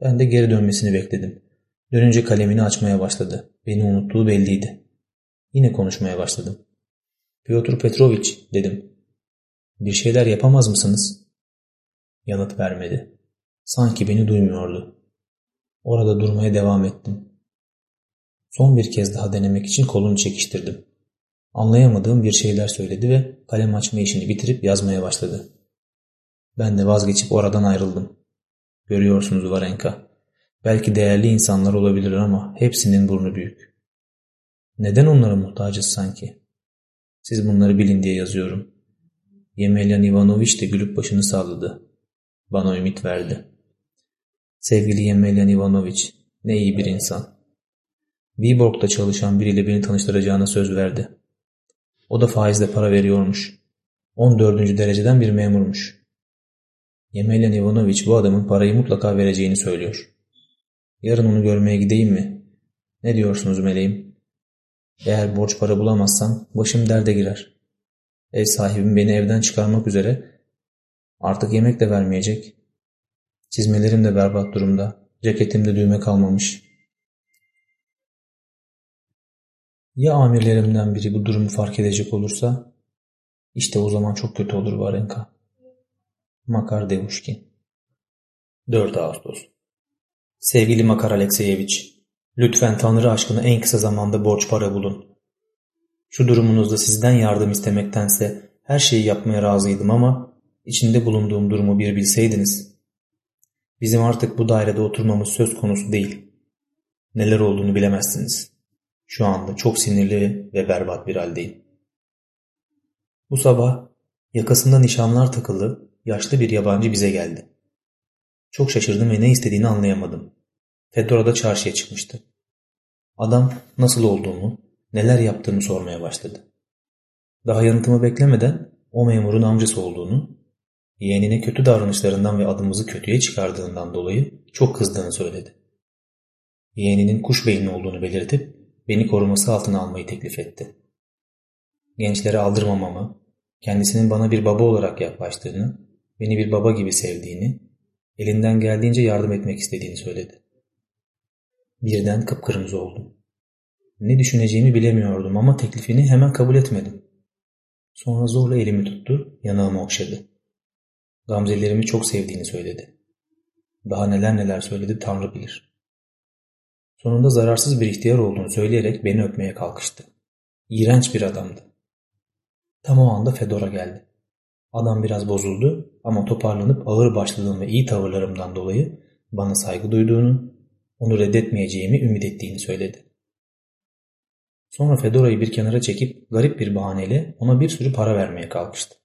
Ben de geri dönmesini bekledim. Dönünce kalemini açmaya başladı. Beni unuttuğu belliydi. Yine konuşmaya başladım. Piotr Petrovich dedim. Bir şeyler yapamaz mısınız? Yanıt vermedi. Sanki beni duymuyordu. Orada durmaya devam ettim. Son bir kez daha denemek için kolunu çekiştirdim. Anlayamadığım bir şeyler söyledi ve kalem açma işini bitirip yazmaya başladı. Ben de vazgeçip oradan ayrıldım. Görüyorsunuz Varenka. Belki değerli insanlar olabilir ama hepsinin burnu büyük. Neden onlara muhtacız sanki? Siz bunları bilin diye yazıyorum. Yemelyan Ivanoviç de gülüp başını salladı. Bana ümit verdi. Sevgili Yemelyan Ivanoviç, ne iyi bir insan. Viborg'da çalışan biriyle beni tanıştıracağına söz verdi. O da faizle para veriyormuş. 14. dereceden bir memurmuş. Yemelyan Ivanoviç bu adamın parayı mutlaka vereceğini söylüyor. Yarın onu görmeye gideyim mi? Ne diyorsunuz meleğim? Eğer borç para bulamazsam başım derde girer. Ev sahibim beni evden çıkarmak üzere. Artık yemek de vermeyecek. Çizmelerim de berbat durumda. Ceketimde düğme kalmamış. Ya amirlerimden biri bu durumu fark edecek olursa? İşte o zaman çok kötü olur Varenka. Makar Devuşkin 4 Ağustos Sevgili Makar Alekseyeviç, lütfen Tanrı aşkına en kısa zamanda borç para bulun. Şu durumunuzda sizden yardım istemektense her şeyi yapmaya razıydım ama içinde bulunduğum durumu bir bilseydiniz. Bizim artık bu dairede oturmamız söz konusu değil. Neler olduğunu bilemezsiniz. Şu anda çok sinirli ve berbat bir haldeyim. Bu sabah yakasında nişanlar takılı yaşlı bir yabancı bize geldi. Çok şaşırdım ve ne istediğini anlayamadım. Fedora da çarşıya çıkmıştı. Adam nasıl olduğumu, neler yaptığımı sormaya başladı. Daha yanıtımı beklemeden o memurun amcası olduğunu, yeğenine kötü davranışlarından ve adımızı kötüye çıkardığından dolayı çok kızdığını söyledi. Yeğeninin kuş beyinli olduğunu belirtip beni koruması altına almayı teklif etti. Gençlere aldırmamamı, kendisinin bana bir baba olarak yaklaştığını, beni bir baba gibi sevdiğini, elinden geldiğince yardım etmek istediğini söyledi. Birden kıpkırmızı oldum. Ne düşüneceğimi bilemiyordum ama teklifini hemen kabul etmedim. Sonra zorla elimi tuttu, yanağımı okşadı. Gamzelerimi çok sevdiğini söyledi. Daha neler neler söyledi Tanrı bilir. Sonunda zararsız bir ihtiyar olduğunu söyleyerek beni öpmeye kalkıştı. İğrenç bir adamdı. Tam o anda Fedora geldi. Adam biraz bozuldu ama toparlanıp ağır başladığım ve iyi tavırlarımdan dolayı bana saygı duyduğunu, onu reddetmeyeceğimi ümit ettiğini söyledi. Sonra Fedora'yı bir kenara çekip garip bir bahaneyle ona bir sürü para vermeye kalkıştı.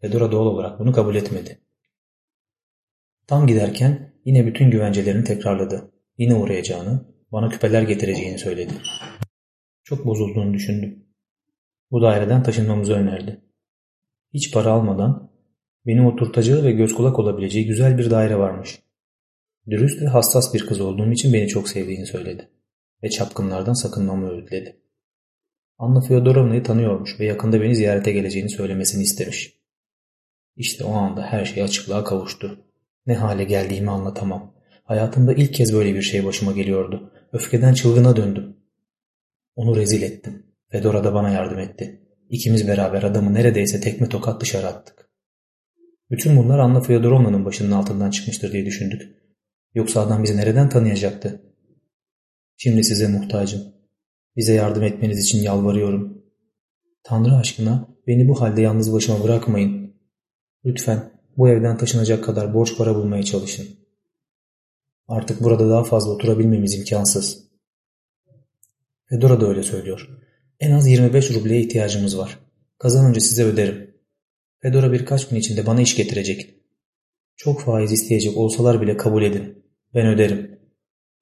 Fedora doğal olarak bunu kabul etmedi. Tam giderken yine bütün güvencelerini tekrarladı. Yine uğrayacağını, bana küpeler getireceğini söyledi. Çok bozulduğunu düşündüm. Bu daireden taşınmamızı önerdi. Hiç para almadan benim oturtacağı ve göz kulak olabileceği güzel bir daire varmış. Dürüst ve hassas bir kız olduğum için beni çok sevdiğini söyledi ve çapkınlardan sakınmamı öğütledi. Anna Fyodorovna'yı tanıyormuş ve yakında beni ziyarete geleceğini söylemesini istemiş. İşte o anda her şey açıklığa kavuştu. Ne hale geldiğimi anlatamam. Hayatımda ilk kez böyle bir şey başıma geliyordu. Öfkeden çılgına döndüm. Onu rezil ettim. Fedora da bana yardım etti. İkimiz beraber adamı neredeyse tekme tokat dışarı attık. Bütün bunlar Anna Fyodorovna'nın başının altından çıkmıştır diye düşündük. Yoksa adam bizi nereden tanıyacaktı? Şimdi size muhtacım. Bize yardım etmeniz için yalvarıyorum. Tanrı aşkına beni bu halde yalnız başıma bırakmayın. Lütfen bu evden taşınacak kadar borç para bulmaya çalışın. Artık burada daha fazla oturabilmemiz imkansız. Fedora da öyle söylüyor. En az 25 rubleye ihtiyacımız var. Kazanınca size öderim. Fedora birkaç gün içinde bana iş getirecek. Çok faiz isteyecek olsalar bile kabul edin. Ben öderim.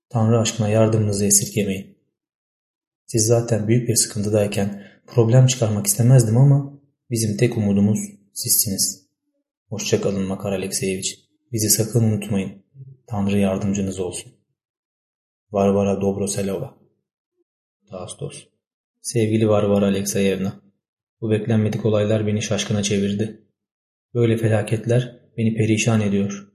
Tanrı aşkına yardımınızı esirgemeyin. Siz zaten büyük bir sıkıntıdayken problem çıkarmak istemezdim ama bizim tek umudumuz sizsiniz. Hoşçakalın Makar Alekseyeviç. Bizi sakın unutmayın. Tanrı yardımcınız olsun. Varvara Dobroselova Ağustos Sevgili Varvara Alekseyevna, bu beklenmedik olaylar beni şaşkına çevirdi. Böyle felaketler beni perişan ediyor.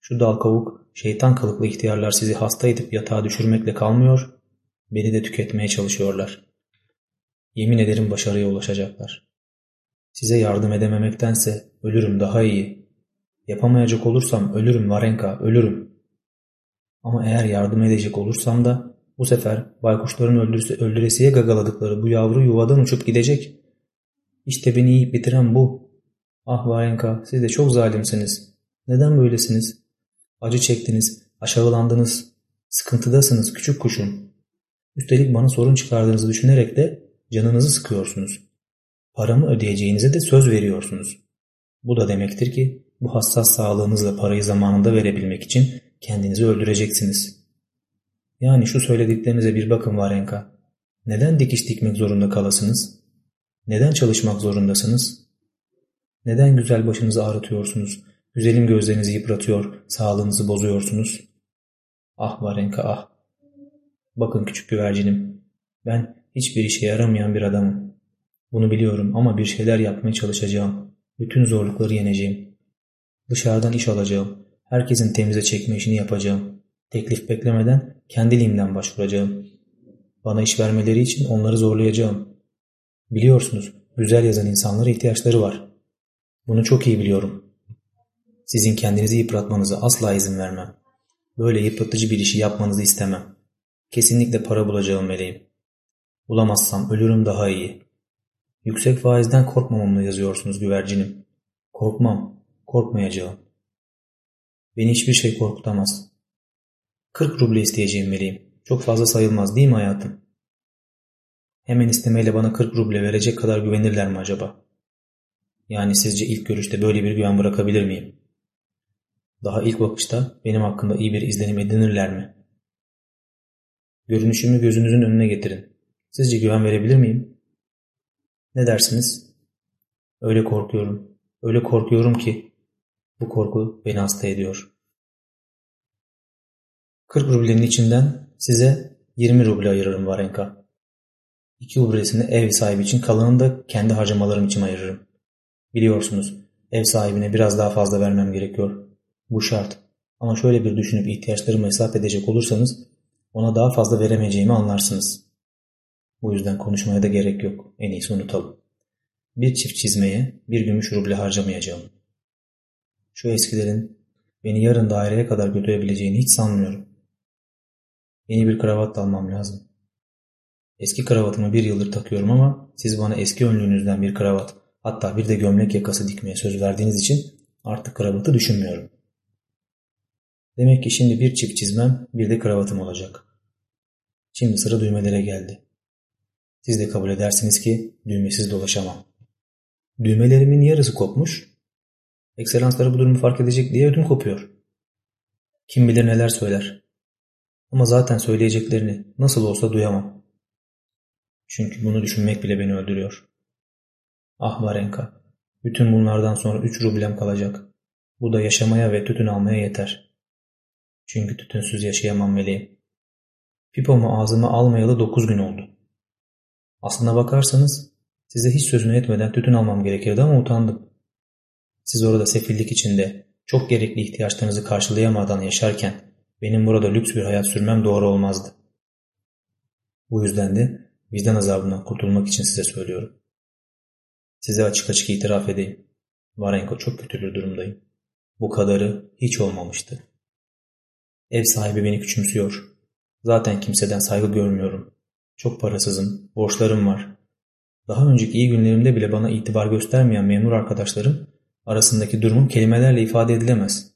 Şu dal kavuk, şeytan kılıklı ihtiyarlar sizi hasta edip yatağa düşürmekle kalmıyor, beni de tüketmeye çalışıyorlar. Yemin ederim başarıya ulaşacaklar. Size yardım edememektense ölürüm daha iyi. Yapamayacak olursam ölürüm Varenka, ölürüm. Ama eğer yardım edecek olursam da bu sefer baykuşların öldürüse, öldüresiye gagaladıkları bu yavru yuvadan uçup gidecek. İşte beni yiyip bitiren bu. Ah Varenka siz de çok zalimsiniz. Neden böylesiniz? Acı çektiniz, aşağılandınız, sıkıntıdasınız küçük kuşum. Üstelik bana sorun çıkardığınızı düşünerek de canınızı sıkıyorsunuz. Paramı ödeyeceğinize de söz veriyorsunuz. Bu da demektir ki bu hassas sağlığınızla parayı zamanında verebilmek için kendinizi öldüreceksiniz. Yani şu söylediklerinize bir bakın Varenka. Neden dikiş dikmek zorunda kalasınız? Neden çalışmak zorundasınız? Neden güzel başınızı ağrıtıyorsunuz? Güzelim gözlerinizi yıpratıyor, sağlığınızı bozuyorsunuz? Ah Varenka ah. Bakın küçük güvercinim. Ben hiçbir işe yaramayan bir adamım. Bunu biliyorum ama bir şeyler yapmaya çalışacağım. Bütün zorlukları yeneceğim. Dışarıdan iş alacağım. Herkesin temize çekme işini yapacağım. Teklif beklemeden kendiliğimden başvuracağım. Bana iş vermeleri için onları zorlayacağım. Biliyorsunuz güzel yazan insanlara ihtiyaçları var. Bunu çok iyi biliyorum. Sizin kendinizi yıpratmanıza asla izin vermem. Böyle yıpratıcı bir işi yapmanızı istemem. Kesinlikle para bulacağım meleğim. Bulamazsam ölürüm daha iyi. Yüksek faizden korkmamamı yazıyorsunuz güvercinim. Korkmam, korkmayacağım. Beni hiçbir şey korkutamaz. 40 ruble isteyeceğim meleğim. Çok fazla sayılmaz değil mi hayatım? Hemen istemeyle bana 40 ruble verecek kadar güvenirler mi acaba? Yani sizce ilk görüşte böyle bir güven bırakabilir miyim? Daha ilk bakışta benim hakkında iyi bir izlenim edinirler mi? Görünüşümü gözünüzün önüne getirin. Sizce güven verebilir miyim? Ne dersiniz? Öyle korkuyorum. Öyle korkuyorum ki bu korku beni hasta ediyor. 40 rublenin içinden size 20 ruble ayırırım Varenka. 2 rubresini ev sahibi için kalanını da kendi harcamalarım için ayırırım. Biliyorsunuz ev sahibine biraz daha fazla vermem gerekiyor. Bu şart. Ama şöyle bir düşünüp ihtiyaçlarımı hesap edecek olursanız ona daha fazla veremeyeceğimi anlarsınız. Bu yüzden konuşmaya da gerek yok. En iyisi unutalım. Bir çift çizmeye bir gümüş ruble harcamayacağım. Şu eskilerin beni yarın daireye kadar götürebileceğini hiç sanmıyorum. Yeni bir kravat almam lazım. Eski kravatımı bir yıldır takıyorum ama siz bana eski önlüğünüzden bir kravat hatta bir de gömlek yakası dikmeye söz verdiğiniz için artık kravatı düşünmüyorum. Demek ki şimdi bir çift çizmem bir de kravatım olacak. Şimdi sıra düğmelere geldi. Siz de kabul edersiniz ki düğmesiz dolaşamam. Düğmelerimin yarısı kopmuş. Ekselansları bu durumu fark edecek diye ödüm kopuyor. Kim bilir neler söyler. Ama zaten söyleyeceklerini nasıl olsa duyamam. Çünkü bunu düşünmek bile beni öldürüyor. Ah Varenka, bütün bunlardan sonra üç rublem kalacak. Bu da yaşamaya ve tütün almaya yeter. Çünkü tütünsüz yaşayamam meleğim. Pipomu ağzıma almayalı dokuz gün oldu. Aslına bakarsanız size hiç sözünü etmeden tütün almam gerekirdi ama utandım. Siz orada sefillik içinde çok gerekli ihtiyaçlarınızı karşılayamadan yaşarken benim burada lüks bir hayat sürmem doğru olmazdı. Bu yüzden de vicdan azabından kurtulmak için size söylüyorum. Size açık açık itiraf edeyim. Varenko çok kötü bir durumdayım. Bu kadarı hiç olmamıştı. Ev sahibi beni küçümsüyor. Zaten kimseden saygı görmüyorum. Çok parasızım, borçlarım var. Daha önceki iyi günlerimde bile bana itibar göstermeyen memur arkadaşlarım arasındaki durumum kelimelerle ifade edilemez.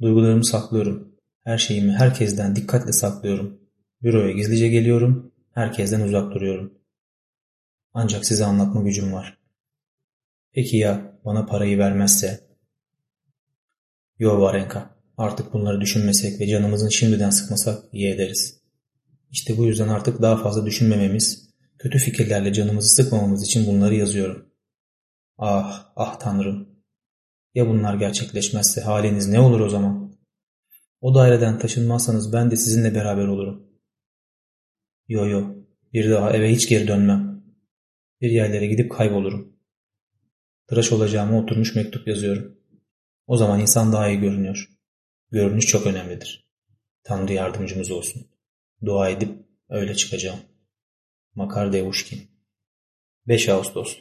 Duygularımı saklıyorum. Her şeyimi herkesten dikkatle saklıyorum. Büroya gizlice geliyorum, herkesten uzak duruyorum. Ancak size anlatma gücüm var. Peki ya bana parayı vermezse? Yo Varenka, artık bunları düşünmesek ve canımızın şimdiden sıkmasak iyi ederiz. İşte bu yüzden artık daha fazla düşünmememiz, kötü fikirlerle canımızı sıkmamamız için bunları yazıyorum. Ah, ah Tanrım. Ya bunlar gerçekleşmezse haliniz ne olur o zaman? O daireden taşınmazsanız ben de sizinle beraber olurum. Yo yo, bir daha eve hiç geri dönmem. Bir yerlere gidip kaybolurum. Tıraş olacağıma oturmuş mektup yazıyorum. O zaman insan daha iyi görünüyor. Görünüş çok önemlidir. Tanrı yardımcımız olsun. Dua edip öyle çıkacağım. Makar Devuşkin 5 Ağustos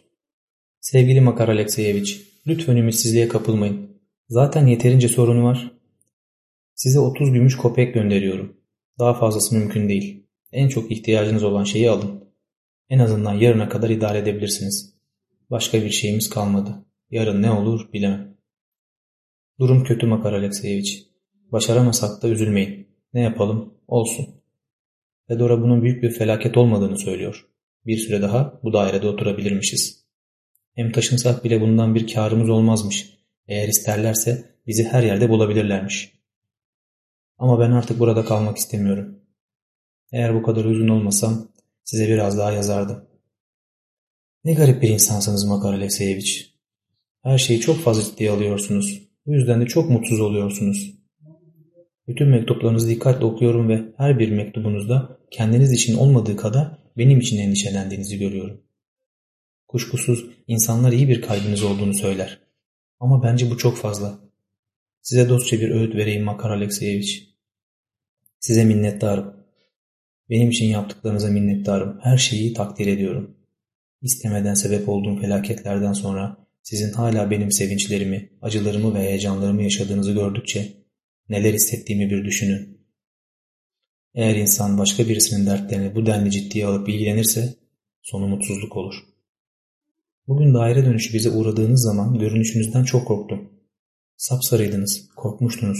Sevgili Makar Alekseyeviç, lütfen ümitsizliğe kapılmayın. Zaten yeterince sorunu var. Size 30 gümüş kopek gönderiyorum. Daha fazlası mümkün değil. En çok ihtiyacınız olan şeyi alın. En azından yarına kadar idare edebilirsiniz. Başka bir şeyimiz kalmadı. Yarın ne olur bilemem. Durum kötü Makar Alekseyeviç. Başaramasak da üzülmeyin. Ne yapalım? Olsun. Fedora bunun büyük bir felaket olmadığını söylüyor. Bir süre daha bu dairede oturabilirmişiz. Hem taşınsak bile bundan bir karımız olmazmış. Eğer isterlerse bizi her yerde bulabilirlermiş. Ama ben artık burada kalmak istemiyorum. Eğer bu kadar uzun olmasam size biraz daha yazardım. Ne garip bir insansınız Makar Alekseyeviç. Her şeyi çok fazla ciddiye alıyorsunuz. Bu yüzden de çok mutsuz oluyorsunuz. Bütün mektuplarınızı dikkatle okuyorum ve her bir mektubunuzda kendiniz için olmadığı kadar benim için endişelendiğinizi görüyorum. Kuşkusuz insanlar iyi bir kalbiniz olduğunu söyler. Ama bence bu çok fazla. Size dostça bir öğüt vereyim Makar Alekseyeviç. Size minnettarım. Benim için yaptıklarınıza minnettarım. Her şeyi takdir ediyorum. İstemeden sebep olduğum felaketlerden sonra sizin hala benim sevinçlerimi, acılarımı ve heyecanlarımı yaşadığınızı gördükçe neler hissettiğimi bir düşünün. Eğer insan başka birisinin dertlerini bu denli ciddiye alıp ilgilenirse sonu mutsuzluk olur. Bugün daire dönüşü bize uğradığınız zaman görünüşünüzden çok korktum. Sapsarıydınız, korkmuştunuz,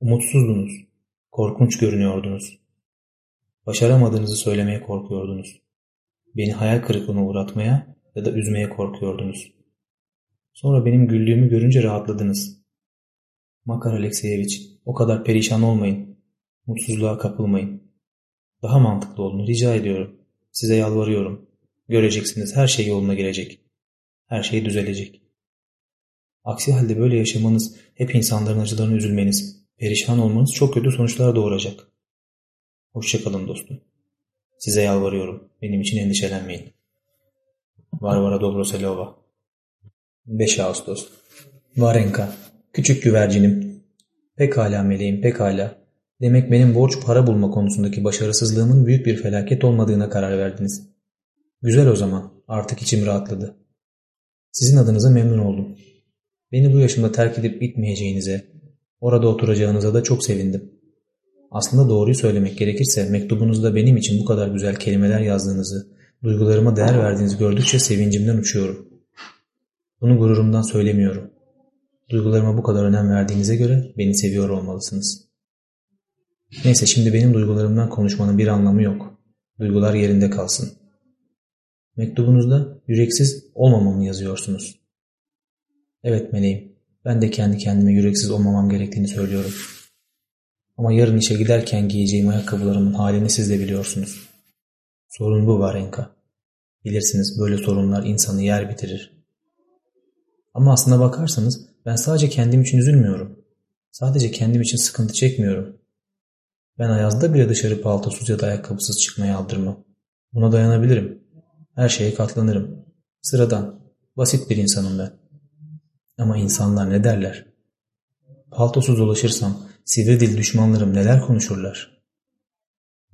umutsuzdunuz, korkunç görünüyordunuz. Başaramadığınızı söylemeye korkuyordunuz. Beni hayal kırıklığına uğratmaya ya da üzmeye korkuyordunuz. Sonra benim güldüğümü görünce rahatladınız. Makar Alekseyeviç, o kadar perişan olmayın. Mutsuzluğa kapılmayın. Daha mantıklı olun, rica ediyorum. Size yalvarıyorum. Göreceksiniz her şey yoluna girecek. Her şey düzelecek. Aksi halde böyle yaşamanız, hep insanların acılarını üzülmeniz, perişan olmanız çok kötü sonuçlar doğuracak. Hoşçakalın dostum. Size yalvarıyorum. Benim için endişelenmeyin. Varvara Dobroselova 5 Ağustos Varenka Küçük güvercinim. Pekala meleğim pekala. Demek benim borç para bulma konusundaki başarısızlığımın büyük bir felaket olmadığına karar verdiniz. Güzel o zaman. Artık içim rahatladı. Sizin adınıza memnun oldum. Beni bu yaşımda terk edip gitmeyeceğinize, orada oturacağınıza da çok sevindim. Aslında doğruyu söylemek gerekirse mektubunuzda benim için bu kadar güzel kelimeler yazdığınızı, duygularıma değer verdiğinizi gördükçe sevincimden uçuyorum. Bunu gururumdan söylemiyorum. Duygularıma bu kadar önem verdiğinize göre beni seviyor olmalısınız. Neyse şimdi benim duygularımdan konuşmanın bir anlamı yok. Duygular yerinde kalsın. Mektubunuzda yüreksiz olmamamı yazıyorsunuz. Evet meleğim, ben de kendi kendime yüreksiz olmamam gerektiğini söylüyorum. Ama yarın işe giderken giyeceğim ayakkabılarımın halini siz de biliyorsunuz. Sorun bu Varenka. Bilirsiniz böyle sorunlar insanı yer bitirir. Ama aslına bakarsanız ben sadece kendim için üzülmüyorum. Sadece kendim için sıkıntı çekmiyorum. Ben Ayaz'da bile dışarı paltosuz ya da ayakkabısız çıkmaya aldırmam. Buna dayanabilirim. Her şeye katlanırım. Sıradan, basit bir insanım ben. Ama insanlar ne derler? Paltosuz dolaşırsam sivri dil düşmanlarım neler konuşurlar?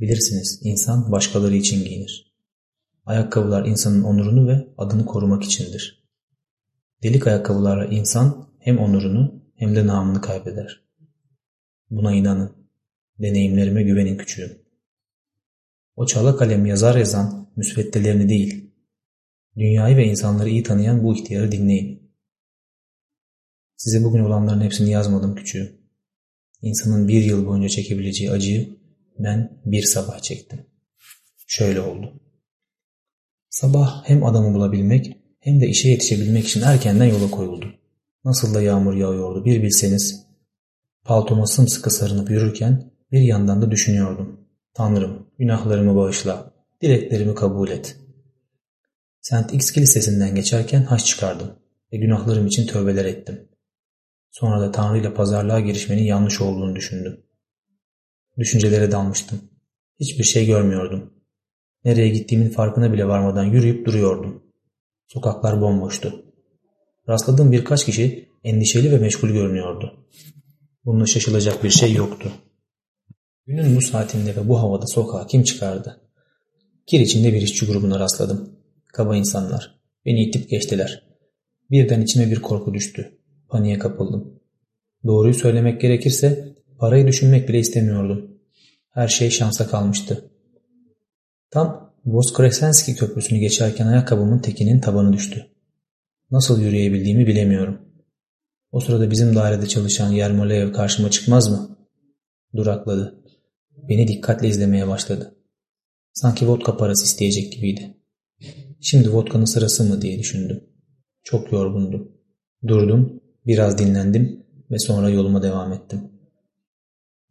Bilirsiniz insan başkaları için giyinir. Ayakkabılar insanın onurunu ve adını korumak içindir. Delik ayakkabılarla insan hem onurunu hem de namını kaybeder. Buna inanın. Deneyimlerime güvenin küçüğüm. O çala kalem yazar yazan müsveddelerini değil, dünyayı ve insanları iyi tanıyan bu ihtiyarı dinleyin. Size bugün olanların hepsini yazmadım küçüğüm. İnsanın bir yıl boyunca çekebileceği acıyı ben bir sabah çektim. Şöyle oldu. Sabah hem adamı bulabilmek hem de işe yetişebilmek için erkenden yola koyuldu. Nasıl da yağmur yağıyordu bir bilseniz. Paltoma sımsıkı sarınıp yürürken bir yandan da düşünüyordum. Tanrım günahlarımı bağışla, dileklerimi kabul et. St. X Kilisesi'nden geçerken haç çıkardım ve günahlarım için tövbeler ettim. Sonra da Tanrı ile pazarlığa girişmenin yanlış olduğunu düşündüm. Düşüncelere dalmıştım. Hiçbir şey görmüyordum. Nereye gittiğimin farkına bile varmadan yürüyüp duruyordum. Sokaklar bomboştu. Rastladığım birkaç kişi endişeli ve meşgul görünüyordu. Bunda şaşılacak bir şey yoktu. Günün bu saatinde ve bu havada sokağa kim çıkardı? Kir içinde bir işçi grubuna rastladım. Kaba insanlar. Beni itip geçtiler. Birden içime bir korku düştü. Paniğe kapıldım. Doğruyu söylemek gerekirse parayı düşünmek bile istemiyordum. Her şey şansa kalmıştı. Tam Voskresenski köprüsünü geçerken ayakkabımın tekinin tabanı düştü. Nasıl yürüyebildiğimi bilemiyorum. O sırada bizim dairede çalışan Yermoleyev karşıma çıkmaz mı? Durakladı. Beni dikkatle izlemeye başladı. Sanki vodka parası isteyecek gibiydi. Şimdi vodkanın sırası mı diye düşündüm. Çok yorgundum. Durdum, biraz dinlendim ve sonra yoluma devam ettim.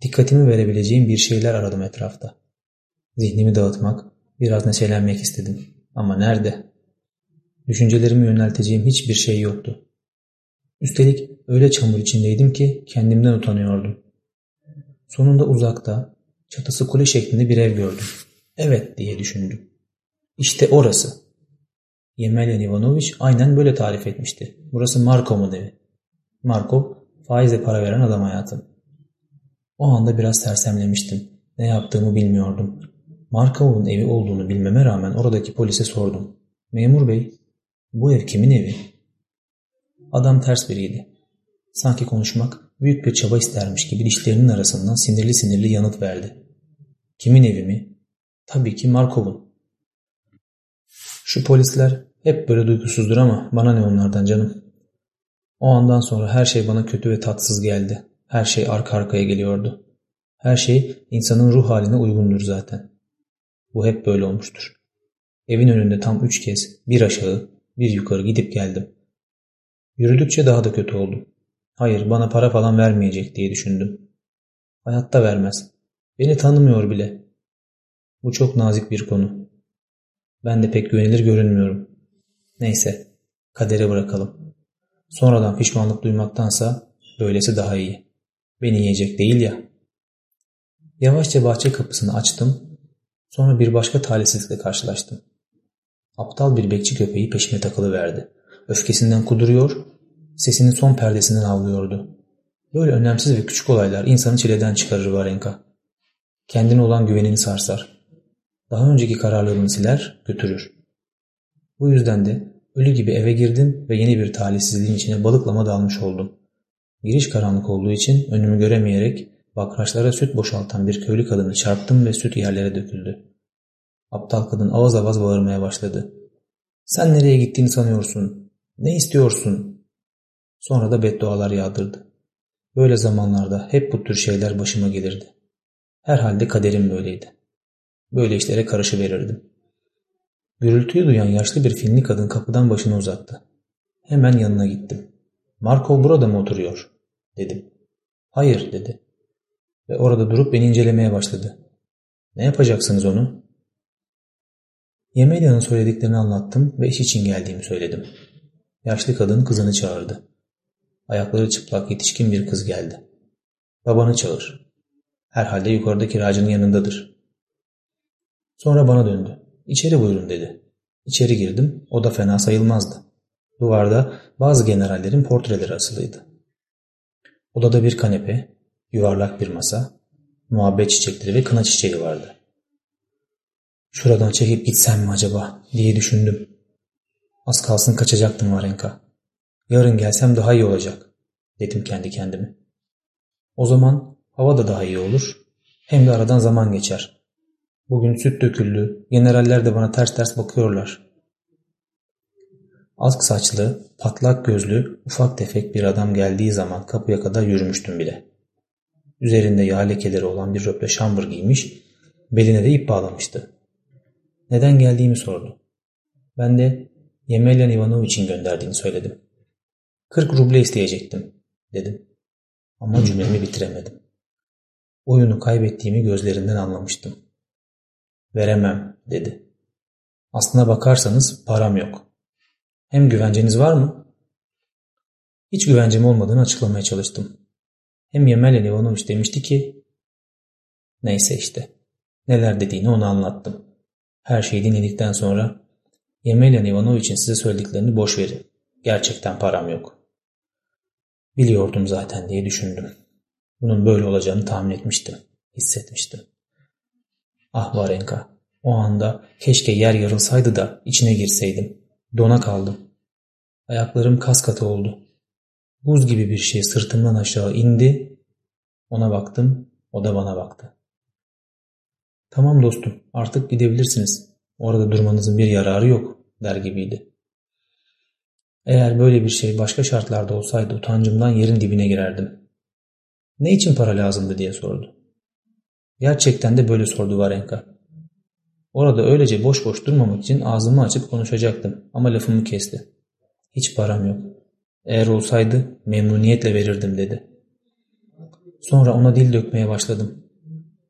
Dikkatimi verebileceğim bir şeyler aradım etrafta. Zihnimi dağıtmak, biraz neşelenmek istedim. Ama nerede? Düşüncelerimi yönelteceğim hiçbir şey yoktu. Üstelik öyle çamur içindeydim ki kendimden utanıyordum. Sonunda uzakta, çatısı kule şeklinde bir ev gördüm. Evet diye düşündüm. İşte orası. Yemelyan Ivanoviç aynen böyle tarif etmişti. Burası Markov'un evi. Markov faizle para veren adam hayatım. O anda biraz sersemlemiştim. Ne yaptığımı bilmiyordum. Markov'un evi olduğunu bilmeme rağmen oradaki polise sordum. Memur bey, bu ev kimin evi? Adam ters biriydi. Sanki konuşmak büyük bir çaba istermiş gibi dişlerinin arasından sinirli sinirli yanıt verdi. Kimin evi mi? Tabii ki Markov'un. Şu polisler hep böyle duygusuzdur ama bana ne onlardan canım. O andan sonra her şey bana kötü ve tatsız geldi. Her şey arka arkaya geliyordu. Her şey insanın ruh haline uygundur zaten. Bu hep böyle olmuştur. Evin önünde tam üç kez bir aşağı bir yukarı gidip geldim. Yürüdükçe daha da kötü oldum. Hayır bana para falan vermeyecek diye düşündüm. Hayatta vermez. Beni tanımıyor bile. Bu çok nazik bir konu. Ben de pek güvenilir görünmüyorum. Neyse, kadere bırakalım. Sonradan pişmanlık duymaktansa böylesi daha iyi. Beni yiyecek değil ya. Yavaşça bahçe kapısını açtım. Sonra bir başka talihsizlikle karşılaştım. Aptal bir bekçi köpeği peşime takılı verdi. Öfkesinden kuduruyor, sesinin son perdesinden avlıyordu. Böyle önemsiz ve küçük olaylar insanı çileden çıkarır Varenka. Kendine olan güvenini sarsar. Daha önceki kararlarını siler, götürür. Bu yüzden de ölü gibi eve girdim ve yeni bir talihsizliğin içine balıklama dalmış oldum. Giriş karanlık olduğu için önümü göremeyerek bakraçlara süt boşaltan bir köylü kadını çarptım ve süt yerlere döküldü. Aptal kadın avaz avaz bağırmaya başladı. Sen nereye gittiğini sanıyorsun? Ne istiyorsun? Sonra da beddualar yağdırdı. Böyle zamanlarda hep bu tür şeyler başıma gelirdi. Herhalde kaderim böyleydi. Böyle işlere karışıverirdim. Gürültüyü duyan yaşlı bir Finli kadın kapıdan başını uzattı. Hemen yanına gittim. Marco burada mı oturuyor? dedim. Hayır dedi. Ve orada durup beni incelemeye başladı. Ne yapacaksınız onu? Yemelya'nın söylediklerini anlattım ve iş için geldiğimi söyledim. Yaşlı kadın kızını çağırdı. Ayakları çıplak yetişkin bir kız geldi. Babanı çağır. Herhalde yukarıda kiracının yanındadır. Sonra bana döndü. İçeri buyurun dedi. İçeri girdim. O da fena sayılmazdı. Duvarda bazı generallerin portreleri asılıydı. Odada bir kanepe, yuvarlak bir masa, muhabbet çiçekleri ve kına çiçeği vardı. Şuradan çekip gitsem mi acaba diye düşündüm. Az kalsın kaçacaktım Varenka. Yarın gelsem daha iyi olacak dedim kendi kendime. O zaman hava da daha iyi olur. Hem de aradan zaman geçer. Bugün süt döküldü. Generaller de bana ters ters bakıyorlar. Ask saçlı, patlak gözlü, ufak tefek bir adam geldiği zaman kapıya kadar yürümüştüm bile. Üzerinde yağ lekeleri olan bir röple şambır giymiş, beline de ip bağlamıştı. Neden geldiğimi sordu. Ben de Yemelyan Ivanoviç'in gönderdiğini söyledim. 40 ruble isteyecektim, dedim. Ama cümlemi bitiremedim. Oyunu kaybettiğimi gözlerinden anlamıştım. Veremem, dedi. Aslına bakarsanız param yok. Hem güvenceniz var mı? Hiç güvencem olmadığını açıklamaya çalıştım. Hem Yemelyan Ivanoviç demişti ki neyse işte neler dediğini ona anlattım. Her şeyi dinledikten sonra Yemelyan Ivanoviç'in size söylediklerini boş verin. Gerçekten param yok. Biliyordum zaten diye düşündüm. Bunun böyle olacağını tahmin etmiştim. Hissetmiştim. Ah Varenka, o anda keşke yer yarılsaydı da içine girseydim. Dona kaldım. Ayaklarım kas katı oldu. Buz gibi bir şey sırtımdan aşağı indi. Ona baktım, o da bana baktı. Tamam dostum, artık gidebilirsiniz. Orada durmanızın bir yararı yok, der gibiydi. Eğer böyle bir şey başka şartlarda olsaydı utancımdan yerin dibine girerdim. Ne için para lazımdı diye sordu. Gerçekten de böyle sordu Varenka. Orada öylece boş boş durmamak için ağzımı açıp konuşacaktım ama lafımı kesti. Hiç param yok. Eğer olsaydı memnuniyetle verirdim dedi. Sonra ona dil dökmeye başladım.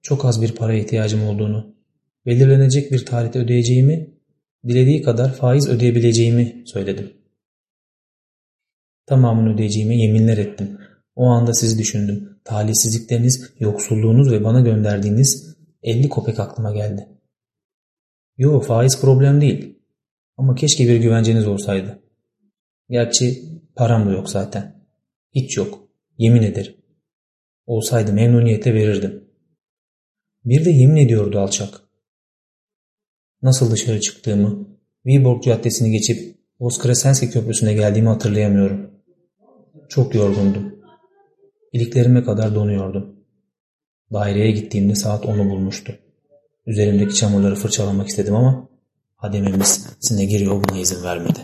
Çok az bir para ihtiyacım olduğunu, belirlenecek bir tarihte ödeyeceğimi, dilediği kadar faiz ödeyebileceğimi söyledim. Tamamını ödeyeceğime yeminler ettim. O anda sizi düşündüm. Talihsizlikleriniz, yoksulluğunuz ve bana gönderdiğiniz 50 kopek aklıma geldi. Yo faiz problem değil. Ama keşke bir güvenceniz olsaydı. Gerçi param da yok zaten. Hiç yok. Yemin ederim. Olsaydı memnuniyetle verirdim. Bir de yemin ediyordu alçak. Nasıl dışarı çıktığımı, Viborg Caddesi'ni geçip Voskresenski Köprüsü'ne geldiğimi hatırlayamıyorum. Çok yorgundum. İliklerime kadar donuyordum. Daireye gittiğimde saat 10'u bulmuştu. Üzerimdeki çamurları fırçalamak istedim ama hadememiz sine giriyor buna izin vermedi.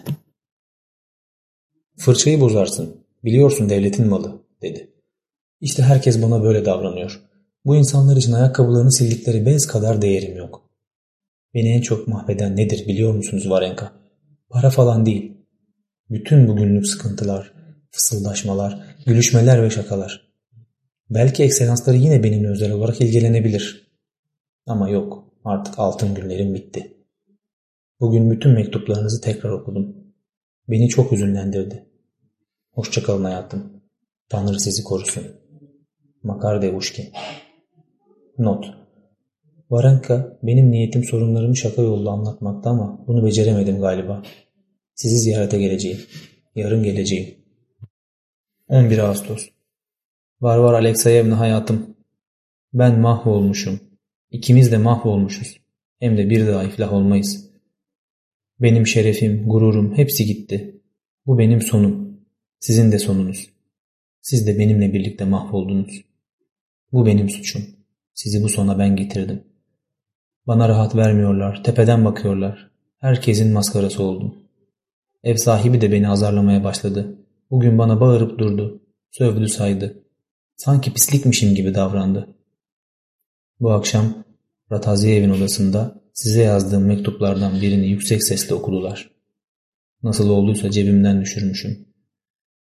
Fırçayı bozarsın. Biliyorsun devletin malı dedi. İşte herkes bana böyle davranıyor. Bu insanlar için ayakkabılarını sildikleri bez kadar değerim yok. Beni en çok mahveden nedir biliyor musunuz Varenka? Para falan değil. Bütün bugünlük sıkıntılar, fısıldaşmalar, gülüşmeler ve şakalar. Belki ekselansları yine benimle özel olarak ilgilenebilir. Ama yok, artık altın günlerim bitti. Bugün bütün mektuplarınızı tekrar okudum. Beni çok üzünlendirdi. Hoşçakalın hayatım. Tanrı sizi korusun. Makar Devuşkin Not Varenka, benim niyetim sorunlarımı şaka yolla anlatmakta ama bunu beceremedim galiba. Sizi ziyarete geleceğim. Yarın geleceğim. 11 Ağustos Varvar Alekseyevna hayatım. Ben mahvolmuşum. İkimiz de mahvolmuşuz. Hem de bir daha iflah olmayız. Benim şerefim, gururum hepsi gitti. Bu benim sonum. Sizin de sonunuz. Siz de benimle birlikte mahvoldunuz. Bu benim suçum. Sizi bu sona ben getirdim. Bana rahat vermiyorlar, tepeden bakıyorlar. Herkesin maskarası oldum. Ev sahibi de beni azarlamaya başladı. Bugün bana bağırıp durdu. Sövdü saydı. Sanki pislikmişim gibi davrandı. Bu akşam Rataziyev'in odasında size yazdığım mektuplardan birini yüksek sesle okudular. Nasıl olduysa cebimden düşürmüşüm.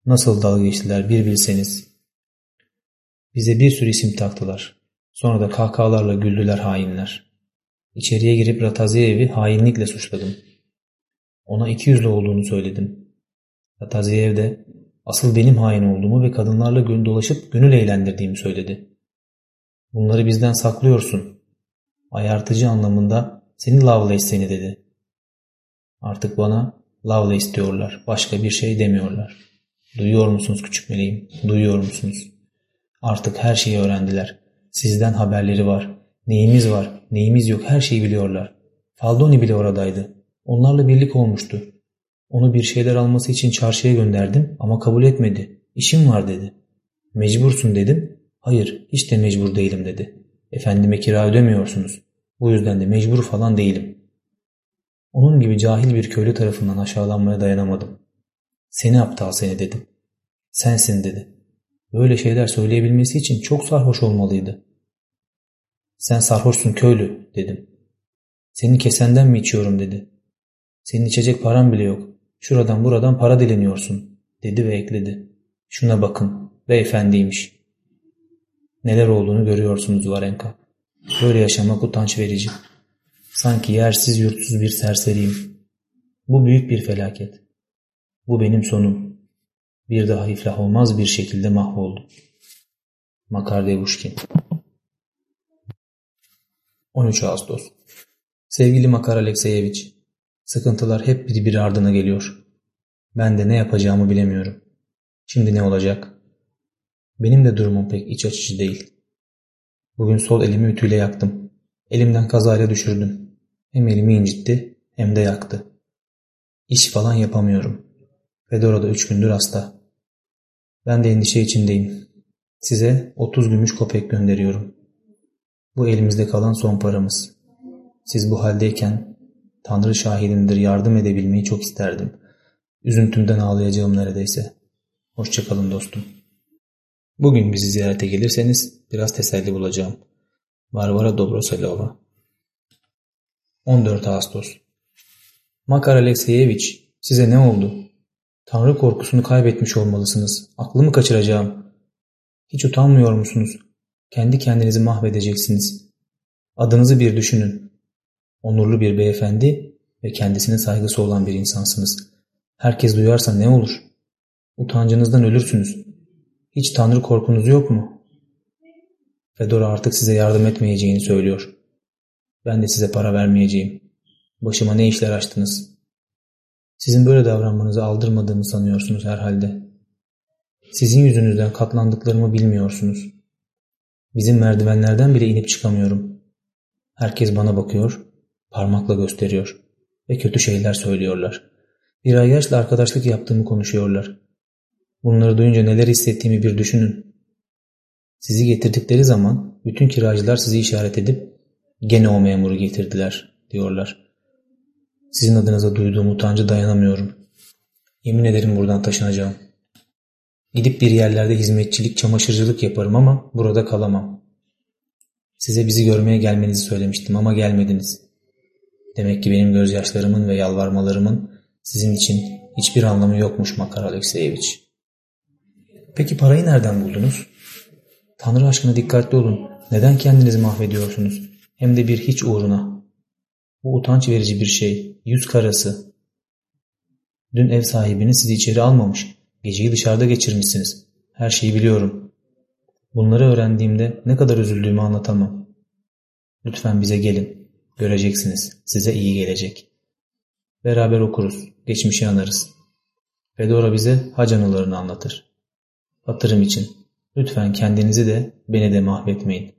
Nasıl dalga geçtiler bir bilseniz. Bize bir sürü isim taktılar. Sonra da kahkahalarla güldüler hainler. İçeriye girip Rataziyev'i hainlikle suçladım. Ona iki yüzlü olduğunu söyledim. Rataziyev de asıl benim hain olduğumu ve kadınlarla gün dolaşıp gönül eğlendirdiğimi söyledi. Bunları bizden saklıyorsun. Ayartıcı anlamında seni Lovelace seni dedi. Artık bana Lovelace diyorlar. Başka bir şey demiyorlar. Duyuyor musunuz küçük meleğim? Duyuyor musunuz? Artık her şeyi öğrendiler. Sizden haberleri var. Neyimiz var, neyimiz yok her şeyi biliyorlar. Faldoni bile oradaydı. Onlarla birlik olmuştu. Onu bir şeyler alması için çarşıya gönderdim ama kabul etmedi. İşim var dedi. Mecbursun dedim. Hayır hiç de mecbur değilim dedi. Efendime kira ödemiyorsunuz. Bu yüzden de mecbur falan değilim. Onun gibi cahil bir köylü tarafından aşağılanmaya dayanamadım. Seni aptal seni dedim. Sensin dedi. Böyle şeyler söyleyebilmesi için çok sarhoş olmalıydı. Sen sarhoşsun köylü dedim. Seni kesenden mi içiyorum dedi. Senin içecek paran bile yok. Şuradan buradan para dileniyorsun dedi ve ekledi. Şuna bakın beyefendiymiş. Neler olduğunu görüyorsunuz Varenka. Böyle yaşamak utanç verici. Sanki yersiz yurtsuz bir serseriyim. Bu büyük bir felaket. Bu benim sonum. Bir daha iflah olmaz bir şekilde mahvoldum. Makar Devuşkin 13 Ağustos Sevgili Makar Alekseyeviç, sıkıntılar hep birbiri ardına geliyor. Ben de ne yapacağımı bilemiyorum. Şimdi ne olacak? Benim de durumum pek iç açıcı değil. Bugün sol elimi ütüyle yaktım. Elimden kazayla düşürdüm. Hem elimi incitti hem de yaktı. İş falan yapamıyorum. Fedora da üç gündür hasta. Ben de endişe içindeyim. Size 30 gümüş kopek gönderiyorum. Bu elimizde kalan son paramız. Siz bu haldeyken Tanrı şahidimdir yardım edebilmeyi çok isterdim. Üzüntümden ağlayacağım neredeyse. Hoşçakalın dostum. Bugün bizi ziyarete gelirseniz biraz teselli bulacağım. Varvara Dobroselova 14 Ağustos Makar Alekseyeviç size ne oldu? Tanrı korkusunu kaybetmiş olmalısınız. Aklımı kaçıracağım. Hiç utanmıyor musunuz? Kendi kendinizi mahvedeceksiniz. Adınızı bir düşünün. Onurlu bir beyefendi ve kendisine saygısı olan bir insansınız. Herkes duyarsa ne olur? Utancınızdan ölürsünüz. Hiç tanrı korkunuz yok mu? Fedora artık size yardım etmeyeceğini söylüyor. Ben de size para vermeyeceğim. Başıma ne işler açtınız? Sizin böyle davranmanızı aldırmadığımı sanıyorsunuz herhalde. Sizin yüzünüzden katlandıklarımı bilmiyorsunuz. Bizim merdivenlerden bile inip çıkamıyorum. Herkes bana bakıyor, parmakla gösteriyor ve kötü şeyler söylüyorlar. Bir ayyaşla arkadaşlık yaptığımı konuşuyorlar. Bunları duyunca neler hissettiğimi bir düşünün. Sizi getirdikleri zaman bütün kiracılar sizi işaret edip gene o memuru getirdiler diyorlar. Sizin adınıza duyduğum utancı dayanamıyorum. Yemin ederim buradan taşınacağım. Gidip bir yerlerde hizmetçilik, çamaşırcılık yaparım ama burada kalamam. Size bizi görmeye gelmenizi söylemiştim ama gelmediniz. Demek ki benim gözyaşlarımın ve yalvarmalarımın sizin için hiçbir anlamı yokmuş Makar Alekseyeviç. Peki parayı nereden buldunuz? Tanrı aşkına dikkatli olun. Neden kendinizi mahvediyorsunuz? Hem de bir hiç uğruna. Bu utanç verici bir şey. Yüz karası. Dün ev sahibiniz sizi içeri almamış. Geceyi dışarıda geçirmişsiniz. Her şeyi biliyorum. Bunları öğrendiğimde ne kadar üzüldüğümü anlatamam. Lütfen bize gelin. Göreceksiniz. Size iyi gelecek. Beraber okuruz. Geçmişi anarız. Fedora bize hac anılarını anlatır. Hatırım için. Lütfen kendinizi de beni de mahvetmeyin.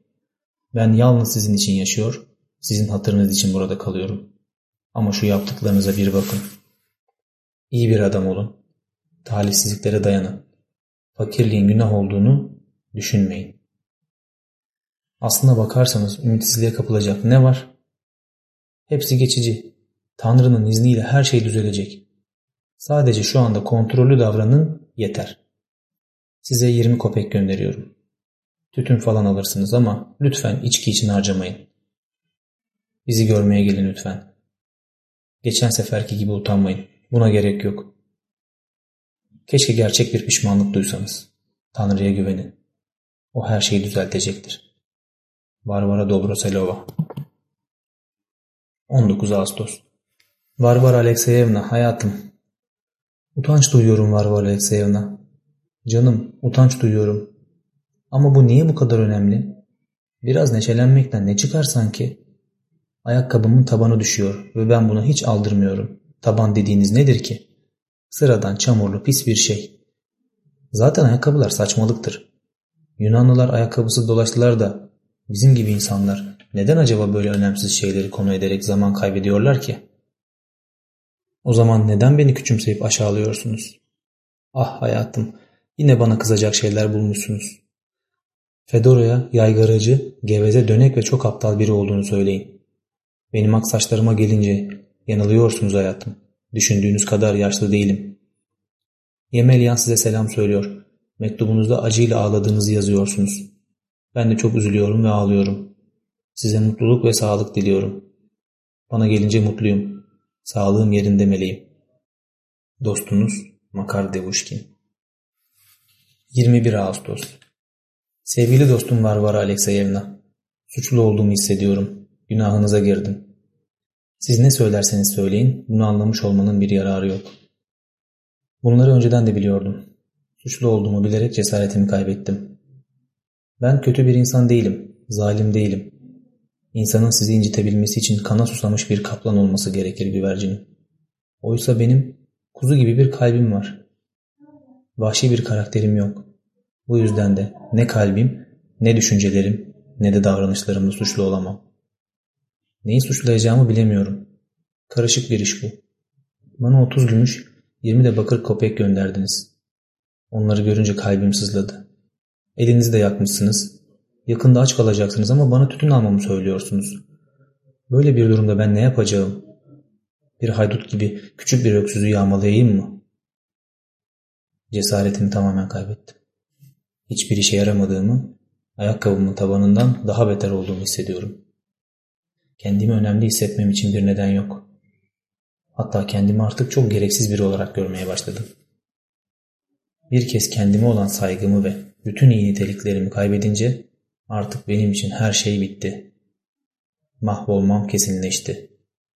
Ben yalnız sizin için yaşıyor, sizin hatırınız için burada kalıyorum. Ama şu yaptıklarınıza bir bakın. İyi bir adam olun. Talihsizliklere dayanın. Fakirliğin günah olduğunu düşünmeyin. Aslına bakarsanız ümitsizliğe kapılacak ne var? Hepsi geçici. Tanrı'nın izniyle her şey düzelecek. Sadece şu anda kontrollü davranın yeter. Size 20 kopek gönderiyorum. Tütün falan alırsınız ama lütfen içki için harcamayın. Bizi görmeye gelin lütfen. Geçen seferki gibi utanmayın. Buna gerek yok. Keşke gerçek bir pişmanlık duysanız. Tanrı'ya güvenin. O her şeyi düzeltecektir. Varvara Dobroselova 19 Ağustos Varvara Alekseyevna hayatım. Utanç duyuyorum Varvara Alekseyevna. Canım utanç duyuyorum. Ama bu niye bu kadar önemli? Biraz neşelenmekten ne çıkar sanki? Ayakkabımın tabanı düşüyor ve ben buna hiç aldırmıyorum. Taban dediğiniz nedir ki? Sıradan çamurlu pis bir şey. Zaten ayakkabılar saçmalıktır. Yunanlılar ayakkabısı dolaştılar da bizim gibi insanlar neden acaba böyle önemsiz şeyleri konu ederek zaman kaybediyorlar ki? O zaman neden beni küçümseyip aşağılıyorsunuz? Ah hayatım, yine bana kızacak şeyler bulmuşsunuz. Fedora'ya yaygaracı, geveze, dönek ve çok aptal biri olduğunu söyleyin. Benim ak saçlarıma gelince yanılıyorsunuz hayatım. Düşündüğünüz kadar yaşlı değilim. Yemelyan size selam söylüyor. Mektubunuzda acıyla ağladığınızı yazıyorsunuz. Ben de çok üzülüyorum ve ağlıyorum. Size mutluluk ve sağlık diliyorum. Bana gelince mutluyum. Sağlığım yerinde meleğim. Dostunuz Makar Devuşkin 21 Ağustos Sevgili dostum Varvara Alekseyevna, suçlu olduğumu hissediyorum. Günahınıza girdim. Siz ne söylerseniz söyleyin, bunu anlamış olmanın bir yararı yok. Bunları önceden de biliyordum. Suçlu olduğumu bilerek cesaretimi kaybettim. Ben kötü bir insan değilim, zalim değilim. İnsanın sizi incitebilmesi için kana susamış bir kaplan olması gerekir güvercinim. Oysa benim kuzu gibi bir kalbim var. Vahşi bir karakterim yok. Bu yüzden de ne kalbim, ne düşüncelerim, ne de davranışlarımda suçlu olamam. Neyi suçlayacağımı bilemiyorum. Karışık bir iş bu. Bana 30 gümüş, 20 de bakır kopek gönderdiniz. Onları görünce kalbim sızladı. Elinizi de yakmışsınız. Yakında aç kalacaksınız ama bana tütün almamı söylüyorsunuz. Böyle bir durumda ben ne yapacağım? Bir haydut gibi küçük bir öksüzü yağmalayayım mı? Cesaretimi tamamen kaybettim. Hiçbir işe yaramadığımı, ayakkabımın tabanından daha beter olduğumu hissediyorum. Kendimi önemli hissetmem için bir neden yok. Hatta kendimi artık çok gereksiz biri olarak görmeye başladım. Bir kez kendime olan saygımı ve bütün iyi niteliklerimi kaybedince artık benim için her şey bitti. Mahvolmam kesinleşti.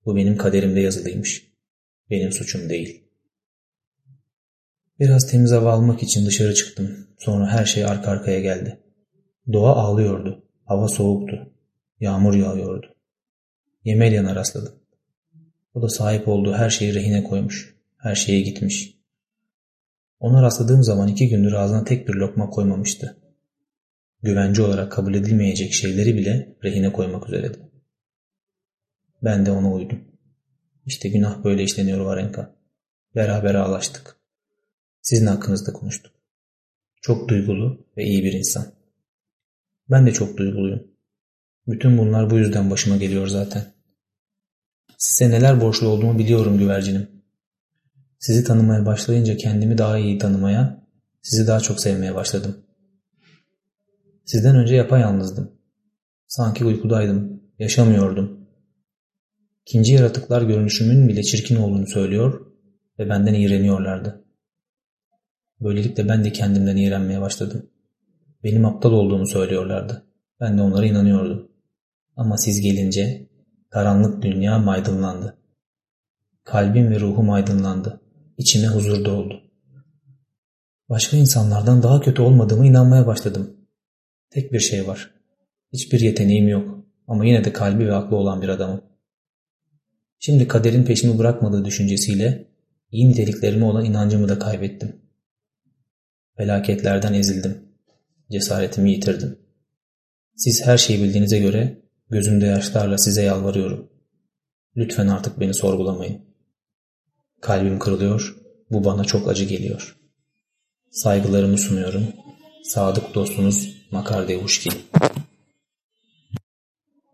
Bu benim kaderimde yazılıymış. Benim suçum değil. Biraz temiz hava almak için dışarı çıktım. Sonra her şey arka arkaya geldi. Doğa ağlıyordu. Hava soğuktu. Yağmur yağıyordu. Yemelyan'a rastladım. O da sahip olduğu her şeyi rehine koymuş. Her şeye gitmiş. Ona rastladığım zaman iki gündür ağzına tek bir lokma koymamıştı. Güvence olarak kabul edilmeyecek şeyleri bile rehine koymak üzereydi. Ben de ona uydum. İşte günah böyle işleniyor Varenka. Beraber ağlaştık. Sizin hakkınızda konuştuk. Çok duygulu ve iyi bir insan. Ben de çok duyguluyum. Bütün bunlar bu yüzden başıma geliyor zaten. Size neler borçlu olduğumu biliyorum güvercinim. Sizi tanımaya başlayınca kendimi daha iyi tanımaya, sizi daha çok sevmeye başladım. Sizden önce yapayalnızdım. Sanki uykudaydım, yaşamıyordum. İkinci yaratıklar görünüşümün bile çirkin olduğunu söylüyor ve benden iğreniyorlardı. Böylelikle ben de kendimden iğrenmeye başladım. Benim aptal olduğumu söylüyorlardı. Ben de onlara inanıyordum. Ama siz gelince karanlık dünya aydınlandı. Kalbim ve ruhum aydınlandı. İçime huzur doldu. Başka insanlardan daha kötü olmadığımı inanmaya başladım. Tek bir şey var. Hiçbir yeteneğim yok ama yine de kalbi ve aklı olan bir adamım. Şimdi kaderin peşimi bırakmadığı düşüncesiyle iyi niteliklerime olan inancımı da kaybettim. Felaketlerden ezildim. Cesaretimi yitirdim. Siz her şeyi bildiğinize göre gözümde yaşlarla size yalvarıyorum. Lütfen artık beni sorgulamayın. Kalbim kırılıyor, bu bana çok acı geliyor. Saygılarımı sunuyorum. Sadık dostunuz Makar Devuşkin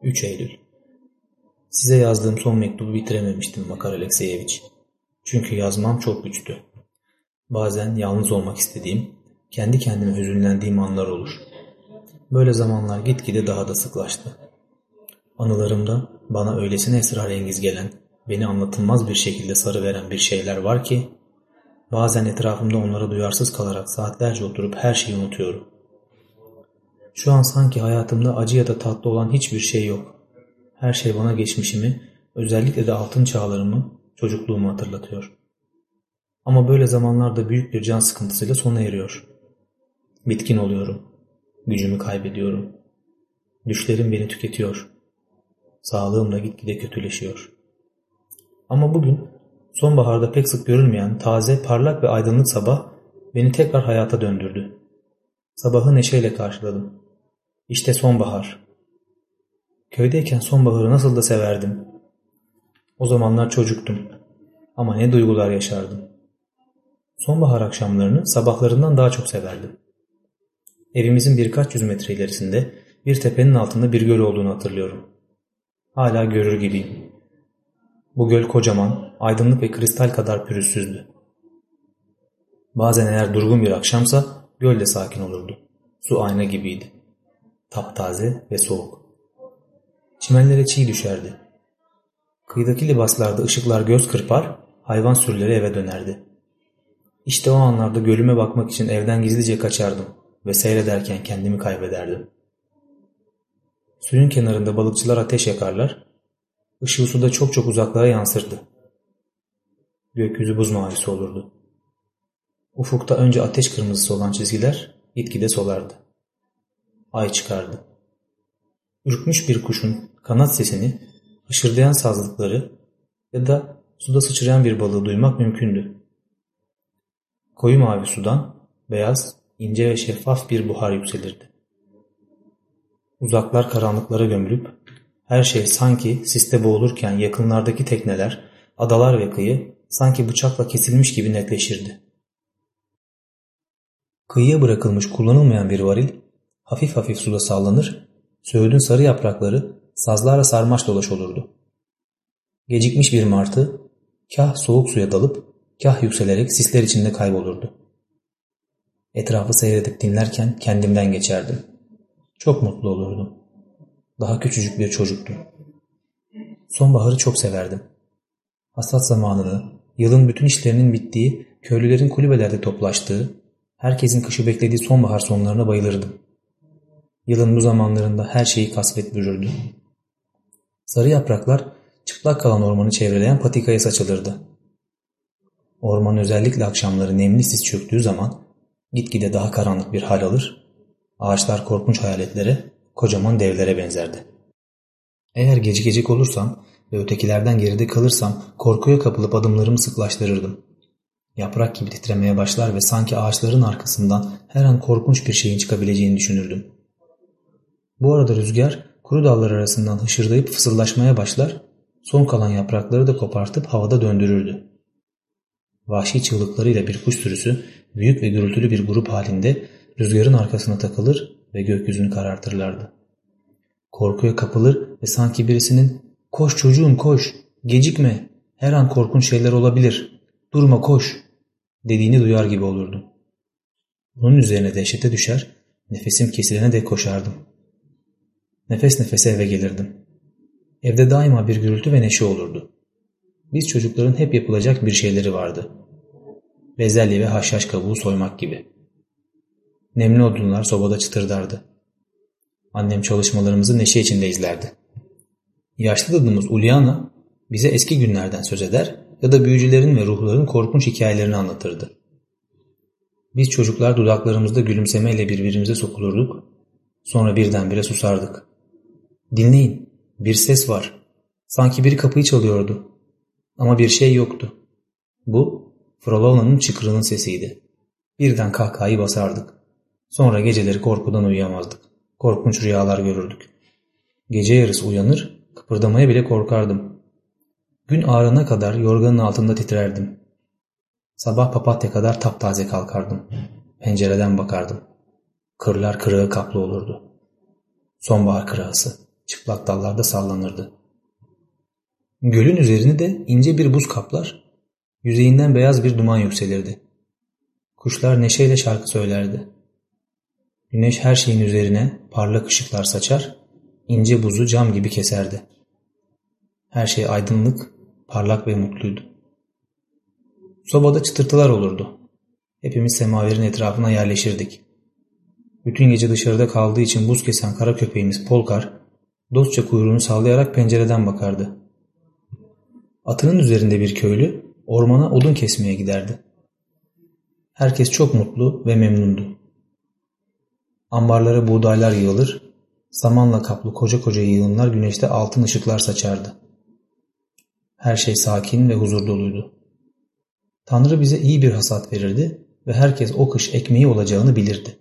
3 Eylül Size yazdığım son mektubu bitirememiştim Makar Alekseyeviç. Çünkü yazmam çok güçtü. Bazen yalnız olmak istediğim, kendi kendime hüzünlendiğim anlar olur. Böyle zamanlar gitgide daha da sıklaştı. Anılarımda bana öylesine esrarengiz gelen, beni anlatılmaz bir şekilde sarı veren bir şeyler var ki, bazen etrafımda onlara duyarsız kalarak saatlerce oturup her şeyi unutuyorum. Şu an sanki hayatımda acı ya da tatlı olan hiçbir şey yok. Her şey bana geçmişimi, özellikle de altın çağlarımı, çocukluğumu hatırlatıyor. Ama böyle zamanlarda büyük bir can sıkıntısıyla sona eriyor. Bitkin oluyorum. Gücümü kaybediyorum. Düşlerim beni tüketiyor. Sağlığım da gitgide kötüleşiyor. Ama bugün sonbaharda pek sık görülmeyen taze, parlak ve aydınlık sabah beni tekrar hayata döndürdü. Sabahı neşeyle karşıladım. İşte sonbahar. Köydeyken sonbaharı nasıl da severdim. O zamanlar çocuktum. Ama ne duygular yaşardım. Sonbahar akşamlarını sabahlarından daha çok severdim. Evimizin birkaç yüz metre ilerisinde bir tepenin altında bir göl olduğunu hatırlıyorum. Hala görür gibiyim. Bu göl kocaman, aydınlık ve kristal kadar pürüzsüzdü. Bazen eğer durgun bir akşamsa göl de sakin olurdu. Su ayna gibiydi. Taptaze ve soğuk. Çimenlere çiğ düşerdi. Kıyıdaki libaslarda ışıklar göz kırpar, hayvan sürüleri eve dönerdi. İşte o anlarda gölüme bakmak için evden gizlice kaçardım ve seyrederken kendimi kaybederdim. Suyun kenarında balıkçılar ateş yakarlar, ışığı suda çok çok uzaklara yansırdı. Gökyüzü buz mavisi olurdu. Ufukta önce ateş kırmızısı olan çizgiler gitgide solardı. Ay çıkardı. Ürkmüş bir kuşun kanat sesini, hışırdayan sazlıkları ya da suda sıçrayan bir balığı duymak mümkündü. Koyu mavi sudan beyaz, ince ve şeffaf bir buhar yükselirdi. Uzaklar karanlıklara gömülüp her şey sanki siste boğulurken yakınlardaki tekneler, adalar ve kıyı sanki bıçakla kesilmiş gibi netleşirdi. Kıyıya bırakılmış kullanılmayan bir varil hafif hafif suda sallanır, söğüdün sarı yaprakları sazlarla sarmaş dolaş olurdu. Gecikmiş bir martı kah soğuk suya dalıp kah yükselerek sisler içinde kaybolurdu. Etrafı seyredip dinlerken kendimden geçerdim. Çok mutlu olurdum. Daha küçücük bir çocuktum. Sonbaharı çok severdim. Hasat zamanını, yılın bütün işlerinin bittiği, köylülerin kulübelerde toplaştığı, herkesin kışı beklediği sonbahar sonlarına bayılırdım. Yılın bu zamanlarında her şeyi kasvet bürürdü. Sarı yapraklar çıplak kalan ormanı çevreleyen patikaya saçılırdı. Orman özellikle akşamları nemli sis çöktüğü zaman gitgide daha karanlık bir hal alır, ağaçlar korkunç hayaletlere, kocaman devlere benzerdi. Eğer gecikecek olursam ve ötekilerden geride kalırsam korkuya kapılıp adımlarımı sıklaştırırdım. Yaprak gibi titremeye başlar ve sanki ağaçların arkasından her an korkunç bir şeyin çıkabileceğini düşünürdüm. Bu arada rüzgar kuru dallar arasından hışırdayıp fısıldaşmaya başlar, son kalan yaprakları da kopartıp havada döndürürdü. Vahşi çığlıklarıyla bir kuş sürüsü büyük ve gürültülü bir grup halinde rüzgarın arkasına takılır ve gökyüzünü karartırlardı. Korkuya kapılır ve sanki birisinin ''Koş çocuğum koş, gecikme, her an korkunç şeyler olabilir, durma koş'' dediğini duyar gibi olurdu. Bunun üzerine dehşete düşer, nefesim kesilene de koşardım. Nefes nefese eve gelirdim. Evde daima bir gürültü ve neşe olurdu. Biz çocukların hep yapılacak bir şeyleri vardı. Bezelye ve haşhaş kabuğu soymak gibi. Nemli odunlar sobada çıtırdardı. Annem çalışmalarımızı neşe içinde izlerdi. Yaşlı dadımız Uliana bize eski günlerden söz eder ya da büyücülerin ve ruhların korkunç hikayelerini anlatırdı. Biz çocuklar dudaklarımızda gülümsemeyle birbirimize sokulurduk, sonra birdenbire susardık. Dinleyin, bir ses var. Sanki biri kapıyı çalıyordu. Ama bir şey yoktu. Bu, Frolovna'nın çıkrının sesiydi. Birden kahkahayı basardık. Sonra geceleri korkudan uyuyamazdık. Korkunç rüyalar görürdük. Gece yarısı uyanır, kıpırdamaya bile korkardım. Gün ağrına kadar yorganın altında titrerdim. Sabah papatya kadar taptaze kalkardım. Pencereden bakardım. Kırlar kırığı kaplı olurdu. Sonbahar kırağısı çıplak dallarda sallanırdı. Gölün üzerini de ince bir buz kaplar, yüzeyinden beyaz bir duman yükselirdi. Kuşlar neşeyle şarkı söylerdi. Güneş her şeyin üzerine parlak ışıklar saçar, ince buzu cam gibi keserdi. Her şey aydınlık, parlak ve mutluydu. Sobada çıtırtılar olurdu. Hepimiz semaverin etrafına yerleşirdik. Bütün gece dışarıda kaldığı için buz kesen kara köpeğimiz Polkar, dostça kuyruğunu sallayarak pencereden bakardı. Atının üzerinde bir köylü ormana odun kesmeye giderdi. Herkes çok mutlu ve memnundu. Ambarlara buğdaylar yığılır, samanla kaplı koca koca yığınlar güneşte altın ışıklar saçardı. Her şey sakin ve huzur doluydu. Tanrı bize iyi bir hasat verirdi ve herkes o kış ekmeği olacağını bilirdi.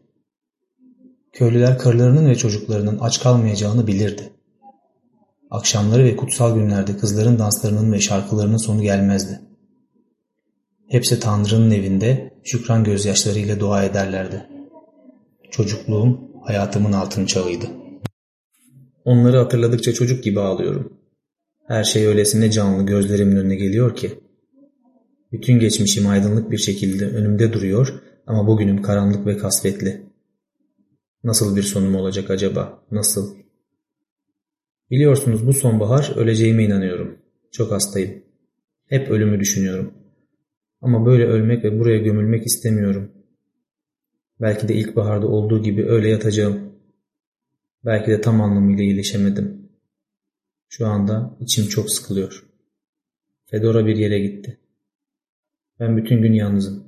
Köylüler karılarının ve çocuklarının aç kalmayacağını bilirdi. Akşamları ve kutsal günlerde kızların danslarının ve şarkılarının sonu gelmezdi. Hepsi Tanrı'nın evinde şükran gözyaşlarıyla dua ederlerdi. Çocukluğum hayatımın altın çağıydı. Onları hatırladıkça çocuk gibi ağlıyorum. Her şey öylesine canlı gözlerimin önüne geliyor ki. Bütün geçmişim aydınlık bir şekilde önümde duruyor ama bugünüm karanlık ve kasvetli. Nasıl bir sonum olacak acaba? Nasıl? Biliyorsunuz bu sonbahar öleceğime inanıyorum. Çok hastayım. Hep ölümü düşünüyorum. Ama böyle ölmek ve buraya gömülmek istemiyorum. Belki de ilkbaharda olduğu gibi öyle yatacağım. Belki de tam anlamıyla iyileşemedim. Şu anda içim çok sıkılıyor. Fedora bir yere gitti. Ben bütün gün yalnızım.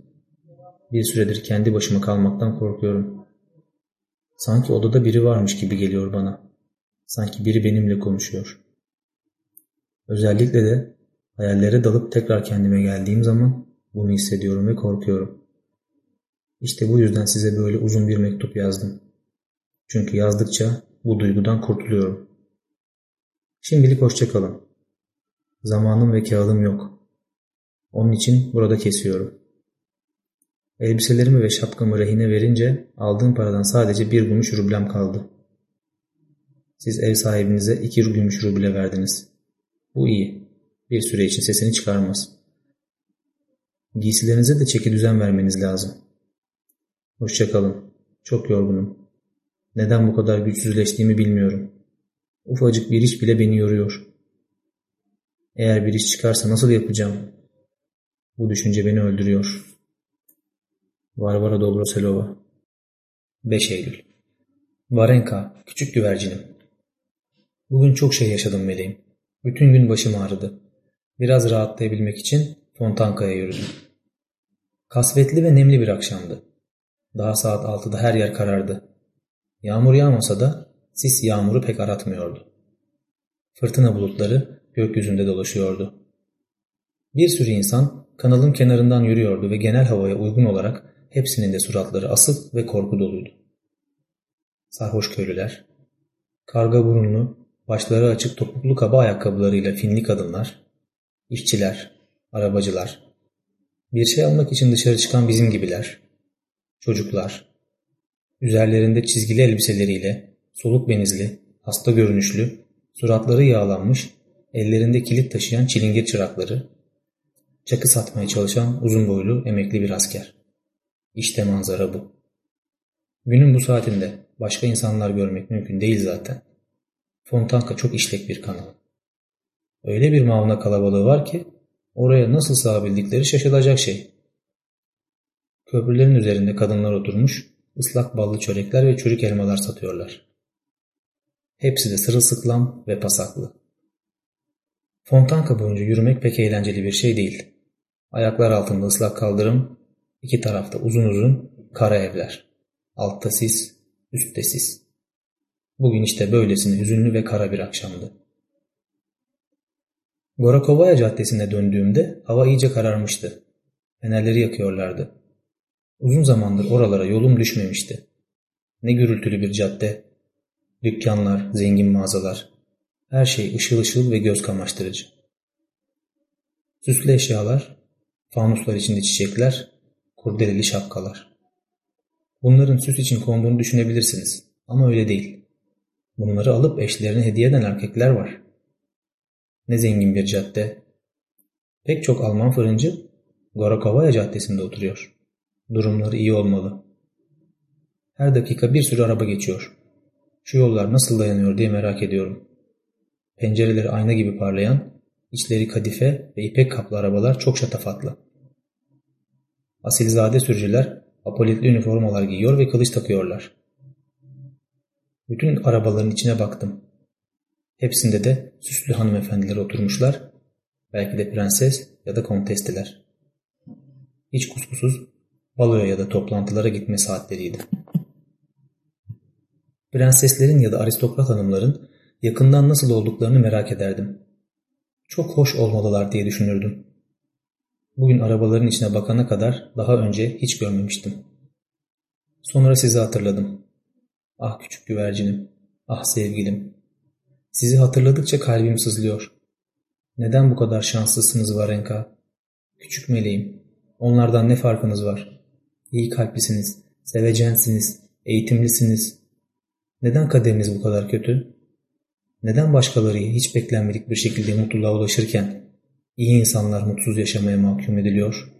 Bir süredir kendi başıma kalmaktan korkuyorum. Sanki odada biri varmış gibi geliyor bana. Sanki biri benimle konuşuyor. Özellikle de hayallere dalıp tekrar kendime geldiğim zaman bunu hissediyorum ve korkuyorum. İşte bu yüzden size böyle uzun bir mektup yazdım. Çünkü yazdıkça bu duygudan kurtuluyorum. Şimdilik hoşçakalın. Zamanım ve kağıdım yok. Onun için burada kesiyorum. Elbiselerimi ve şapkamı rehine verince aldığım paradan sadece bir gümüş rublem kaldı. Siz ev sahibinize iki gümüş ruble verdiniz. Bu iyi. Bir süre için sesini çıkarmaz. Giysilerinize de çeki düzen vermeniz lazım. Hoşçakalın. Çok yorgunum. Neden bu kadar güçsüzleştiğimi bilmiyorum. Ufacık bir iş bile beni yoruyor. Eğer bir iş çıkarsa nasıl yapacağım? Bu düşünce beni öldürüyor. Varvara Dobroselova 5 Eylül Varenka, küçük güvercinim. Bugün çok şey yaşadım meleğim. Bütün gün başım ağrıdı. Biraz rahatlayabilmek için Fontanka'ya yürüdüm. Kasvetli ve nemli bir akşamdı. Daha saat 6'da her yer karardı. Yağmur yağmasa da sis yağmuru pek aratmıyordu. Fırtına bulutları gökyüzünde dolaşıyordu. Bir sürü insan kanalın kenarından yürüyordu ve genel havaya uygun olarak hepsinin de suratları asık ve korku doluydu. Sarhoş köylüler, karga burunlu, başları açık topuklu kaba ayakkabılarıyla finli kadınlar, işçiler, arabacılar, bir şey almak için dışarı çıkan bizim gibiler, çocuklar, üzerlerinde çizgili elbiseleriyle, soluk benizli, hasta görünüşlü, suratları yağlanmış, ellerinde kilit taşıyan çilingir çırakları, çakı satmaya çalışan uzun boylu emekli bir asker. İşte manzara bu. Günün bu saatinde başka insanlar görmek mümkün değil zaten. Fontanka çok işlek bir kanal. Öyle bir mavna kalabalığı var ki oraya nasıl sığabildikleri şaşılacak şey. Köprülerin üzerinde kadınlar oturmuş, ıslak ballı çörekler ve çürük elmalar satıyorlar. Hepsi de sırılsıklam ve pasaklı. Fontanka boyunca yürümek pek eğlenceli bir şey değil. Ayaklar altında ıslak kaldırım, iki tarafta uzun uzun kara evler. Altta sis, üstte sis. Bugün işte böylesine hüzünlü ve kara bir akşamdı. Gorakovaya Caddesi'ne döndüğümde hava iyice kararmıştı. Fenerleri yakıyorlardı. Uzun zamandır oralara yolum düşmemişti. Ne gürültülü bir cadde. Dükkanlar, zengin mağazalar. Her şey ışıl ışıl ve göz kamaştırıcı. Süslü eşyalar, fanuslar içinde çiçekler, kurdeleli şapkalar. Bunların süs için konduğunu düşünebilirsiniz ama öyle değil. Bunları alıp eşlerine hediye eden erkekler var. Ne zengin bir cadde. Pek çok Alman fırıncı Gorakovaya Caddesi'nde oturuyor. Durumları iyi olmalı. Her dakika bir sürü araba geçiyor. Şu yollar nasıl dayanıyor diye merak ediyorum. Pencereleri ayna gibi parlayan, içleri kadife ve ipek kaplı arabalar çok şatafatlı. Asilzade sürücüler apolitli üniformalar giyiyor ve kılıç takıyorlar. Bütün arabaların içine baktım. Hepsinde de süslü hanımefendiler oturmuşlar. Belki de prenses ya da kontestiler. Hiç kuskusuz baloya ya da toplantılara gitme saatleriydi. Prenseslerin ya da aristokrat hanımların yakından nasıl olduklarını merak ederdim. Çok hoş olmalılar diye düşünürdüm. Bugün arabaların içine bakana kadar daha önce hiç görmemiştim. Sonra sizi hatırladım. Ah küçük güvercinim, ah sevgilim. Sizi hatırladıkça kalbim sızlıyor. Neden bu kadar şanslısınız Varenka? Küçük meleğim. Onlardan ne farkınız var? İyi kalplisiniz, sevecensiniz, eğitimlisiniz. Neden kaderiniz bu kadar kötü? Neden başkaları hiç beklenmedik bir şekilde mutluluğa ulaşırken iyi insanlar mutsuz yaşamaya mahkum ediliyor?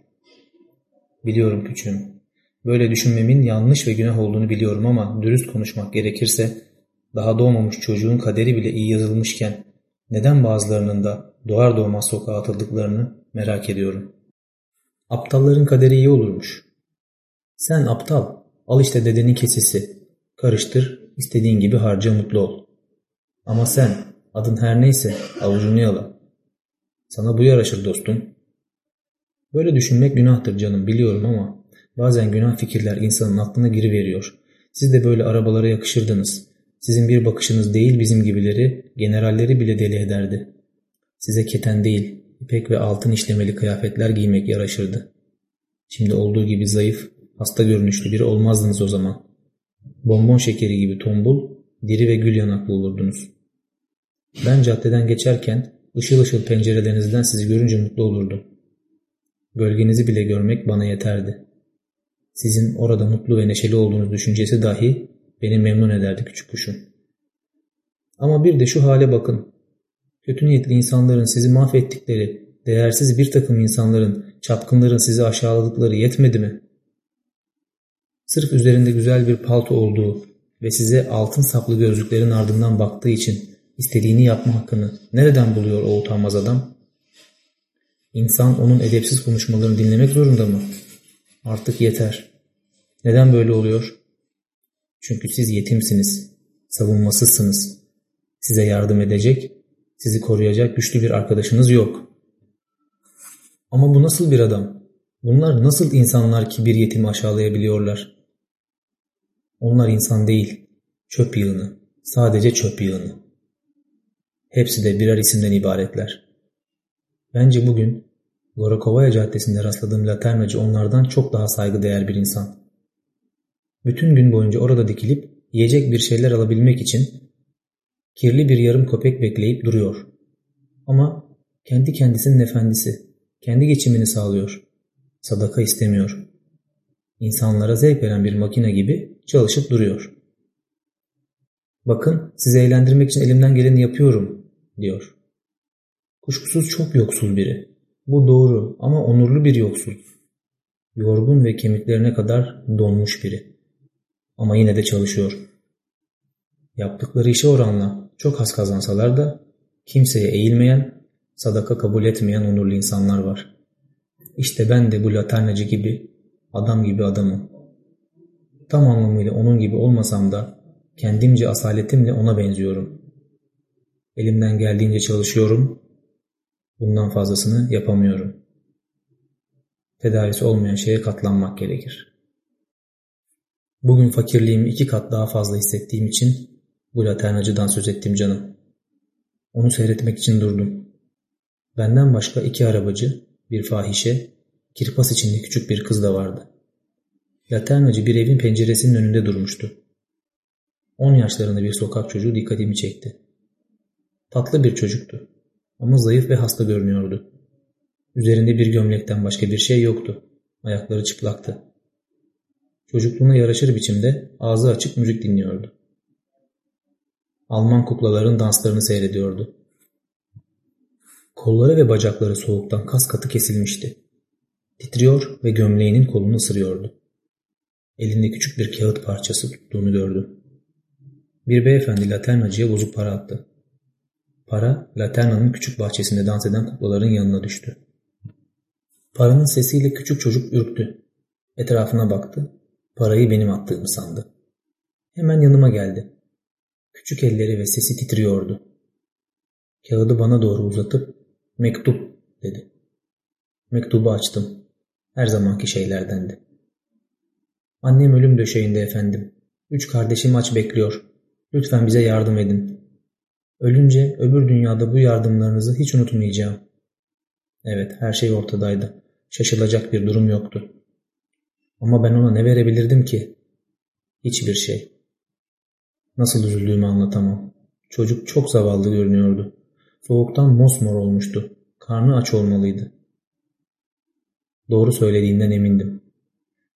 Biliyorum küçüğüm. Böyle düşünmemin yanlış ve günah olduğunu biliyorum ama dürüst konuşmak gerekirse daha doğmamış çocuğun kaderi bile iyi yazılmışken neden bazılarının da doğar doğmaz sokağa atıldıklarını merak ediyorum. Aptalların kaderi iyi olurmuş. Sen aptal, al işte dedenin kesesi. Karıştır, istediğin gibi harca mutlu ol. Ama sen, adın her neyse avucunu yala. Sana bu yaraşır dostum. Böyle düşünmek günahtır canım biliyorum ama bazen günah fikirler insanın aklına giriveriyor. Siz de böyle arabalara yakışırdınız. Sizin bir bakışınız değil bizim gibileri, generalleri bile deli ederdi. Size keten değil, ipek ve altın işlemeli kıyafetler giymek yaraşırdı. Şimdi olduğu gibi zayıf, hasta görünüşlü biri olmazdınız o zaman. Bonbon şekeri gibi tombul, diri ve gül yanaklı olurdunuz. Ben caddeden geçerken ışıl ışıl pencerelerinizden sizi görünce mutlu olurdum. Gölgenizi bile görmek bana yeterdi. Sizin orada mutlu ve neşeli olduğunuz düşüncesi dahi beni memnun ederdi küçük kuşum. Ama bir de şu hale bakın. Kötü niyetli insanların sizi mahvettikleri, değersiz bir takım insanların, çapkınların sizi aşağıladıkları yetmedi mi? Sırf üzerinde güzel bir palto olduğu ve size altın saplı gözlüklerin ardından baktığı için istediğini yapma hakkını nereden buluyor o utanmaz adam? İnsan onun edepsiz konuşmalarını dinlemek zorunda mı? Artık yeter. Neden böyle oluyor? Çünkü siz yetimsiniz, savunmasızsınız. Size yardım edecek, sizi koruyacak güçlü bir arkadaşınız yok. Ama bu nasıl bir adam? Bunlar nasıl insanlar ki bir yetimi aşağılayabiliyorlar? Onlar insan değil, çöp yığını, sadece çöp yığını. Hepsi de birer isimden ibaretler. Bence bugün Gorokovaya Caddesi'nde rastladığım laternacı onlardan çok daha saygıdeğer bir insan. Bütün gün boyunca orada dikilip yiyecek bir şeyler alabilmek için kirli bir yarım köpek bekleyip duruyor. Ama kendi kendisinin efendisi, kendi geçimini sağlıyor. Sadaka istemiyor. İnsanlara zevk veren bir makine gibi çalışıp duruyor. Bakın sizi eğlendirmek için elimden geleni yapıyorum diyor. Kuşkusuz çok yoksul biri. Bu doğru ama onurlu bir yoksul. Yorgun ve kemiklerine kadar donmuş biri. Ama yine de çalışıyor. Yaptıkları işe oranla çok az kazansalar da kimseye eğilmeyen, sadaka kabul etmeyen onurlu insanlar var. İşte ben de bu laternacı gibi, adam gibi adamım. Tam anlamıyla onun gibi olmasam da kendimce asaletimle ona benziyorum. Elimden geldiğince çalışıyorum. Bundan fazlasını yapamıyorum. Tedavisi olmayan şeye katlanmak gerekir. Bugün fakirliğimi iki kat daha fazla hissettiğim için bu laternacıdan söz ettim canım. Onu seyretmek için durdum. Benden başka iki arabacı, bir fahişe, kirpas içinde küçük bir kız da vardı. Laternacı bir evin penceresinin önünde durmuştu. On yaşlarında bir sokak çocuğu dikkatimi çekti. Tatlı bir çocuktu ama zayıf ve hasta görünüyordu. Üzerinde bir gömlekten başka bir şey yoktu. Ayakları çıplaktı. Çocukluğuna yaraşır biçimde ağzı açık müzik dinliyordu. Alman kuklaların danslarını seyrediyordu. Kolları ve bacakları soğuktan kas katı kesilmişti. Titriyor ve gömleğinin kolunu ısırıyordu. Elinde küçük bir kağıt parçası tuttuğunu gördü. Bir beyefendi laternacıya bozuk para attı. Para laternanın küçük bahçesinde dans eden kuklaların yanına düştü. Paranın sesiyle küçük çocuk ürktü. Etrafına baktı. Parayı benim attığımı sandı. Hemen yanıma geldi. Küçük elleri ve sesi titriyordu. Kağıdı bana doğru uzatıp mektup dedi. Mektubu açtım. Her zamanki şeylerdendi. Annem ölüm döşeğinde efendim. Üç kardeşim aç bekliyor. Lütfen bize yardım edin. Ölünce öbür dünyada bu yardımlarınızı hiç unutmayacağım. Evet her şey ortadaydı. Şaşılacak bir durum yoktu. Ama ben ona ne verebilirdim ki? Hiçbir şey. Nasıl üzüldüğümü anlatamam. Çocuk çok zavallı görünüyordu. Soğuktan mosmor olmuştu. Karnı aç olmalıydı. Doğru söylediğinden emindim.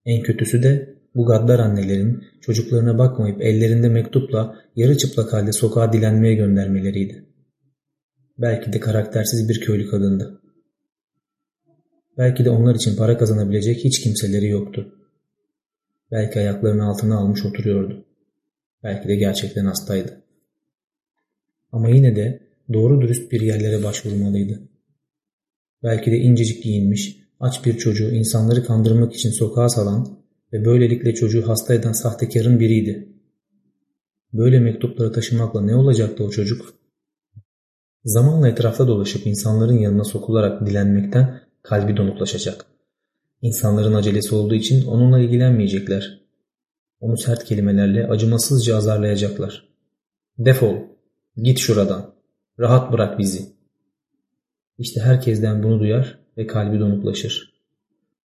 En kötüsü de bu gaddar annelerin çocuklarına bakmayıp ellerinde mektupla yarı çıplak halde sokağa dilenmeye göndermeleriydi. Belki de karaktersiz bir köylü kadındı. Belki de onlar için para kazanabilecek hiç kimseleri yoktu. Belki ayaklarını altına almış oturuyordu. Belki de gerçekten hastaydı. Ama yine de doğru dürüst bir yerlere başvurmalıydı. Belki de incecik giyinmiş, aç bir çocuğu insanları kandırmak için sokağa salan ve böylelikle çocuğu hasta eden sahtekarın biriydi. Böyle mektupları taşımakla ne olacaktı o çocuk? Zamanla etrafta dolaşıp insanların yanına sokularak dilenmekten kalbi donuklaşacak. İnsanların acelesi olduğu için onunla ilgilenmeyecekler. Onu sert kelimelerle acımasızca azarlayacaklar. Defol, git şuradan, rahat bırak bizi. İşte herkesten bunu duyar ve kalbi donuklaşır.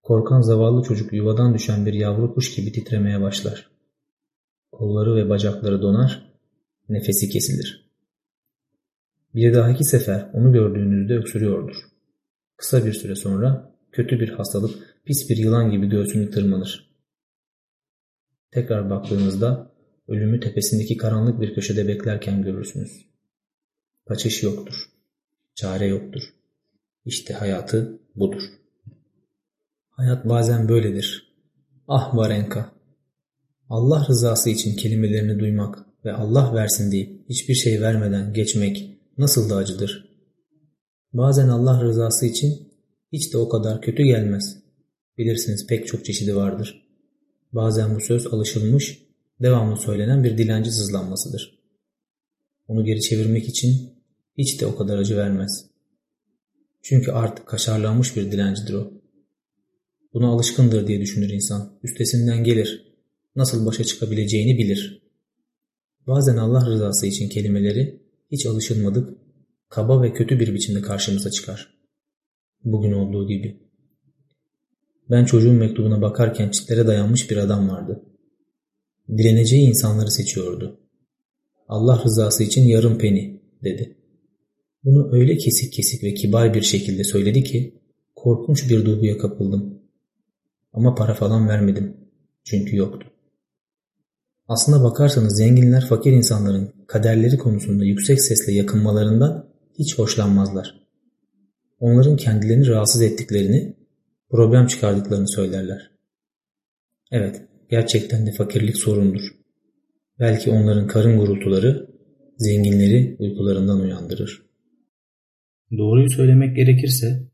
Korkan zavallı çocuk yuvadan düşen bir yavru kuş gibi titremeye başlar. Kolları ve bacakları donar, nefesi kesilir. Bir dahaki sefer onu gördüğünüzde öksürüyordur. Kısa bir süre sonra kötü bir hastalık pis bir yılan gibi göğsünü tırmanır. Tekrar baktığınızda ölümü tepesindeki karanlık bir köşede beklerken görürsünüz. Kaçış yoktur. Çare yoktur. İşte hayatı budur. Hayat bazen böyledir. Ah Varenka! Allah rızası için kelimelerini duymak ve Allah versin deyip hiçbir şey vermeden geçmek nasıl da acıdır. Bazen Allah rızası için hiç de o kadar kötü gelmez. Bilirsiniz pek çok çeşidi vardır. Bazen bu söz alışılmış, devamlı söylenen bir dilenci sızlanmasıdır. Onu geri çevirmek için hiç de o kadar acı vermez. Çünkü artık kaşarlanmış bir dilencidir o. Buna alışkındır diye düşünür insan. Üstesinden gelir. Nasıl başa çıkabileceğini bilir. Bazen Allah rızası için kelimeleri hiç alışılmadık, kaba ve kötü bir biçimde karşımıza çıkar. Bugün olduğu gibi. Ben çocuğun mektubuna bakarken çitlere dayanmış bir adam vardı. Dileneceği insanları seçiyordu. Allah rızası için yarım peni dedi. Bunu öyle kesik kesik ve kibar bir şekilde söyledi ki korkunç bir duyguya kapıldım. Ama para falan vermedim. Çünkü yoktu. Aslına bakarsanız zenginler fakir insanların kaderleri konusunda yüksek sesle yakınmalarından hiç hoşlanmazlar. Onların kendilerini rahatsız ettiklerini, problem çıkardıklarını söylerler. Evet, gerçekten de fakirlik sorundur. Belki onların karın gurultuları zenginleri uykularından uyandırır. Doğruyu söylemek gerekirse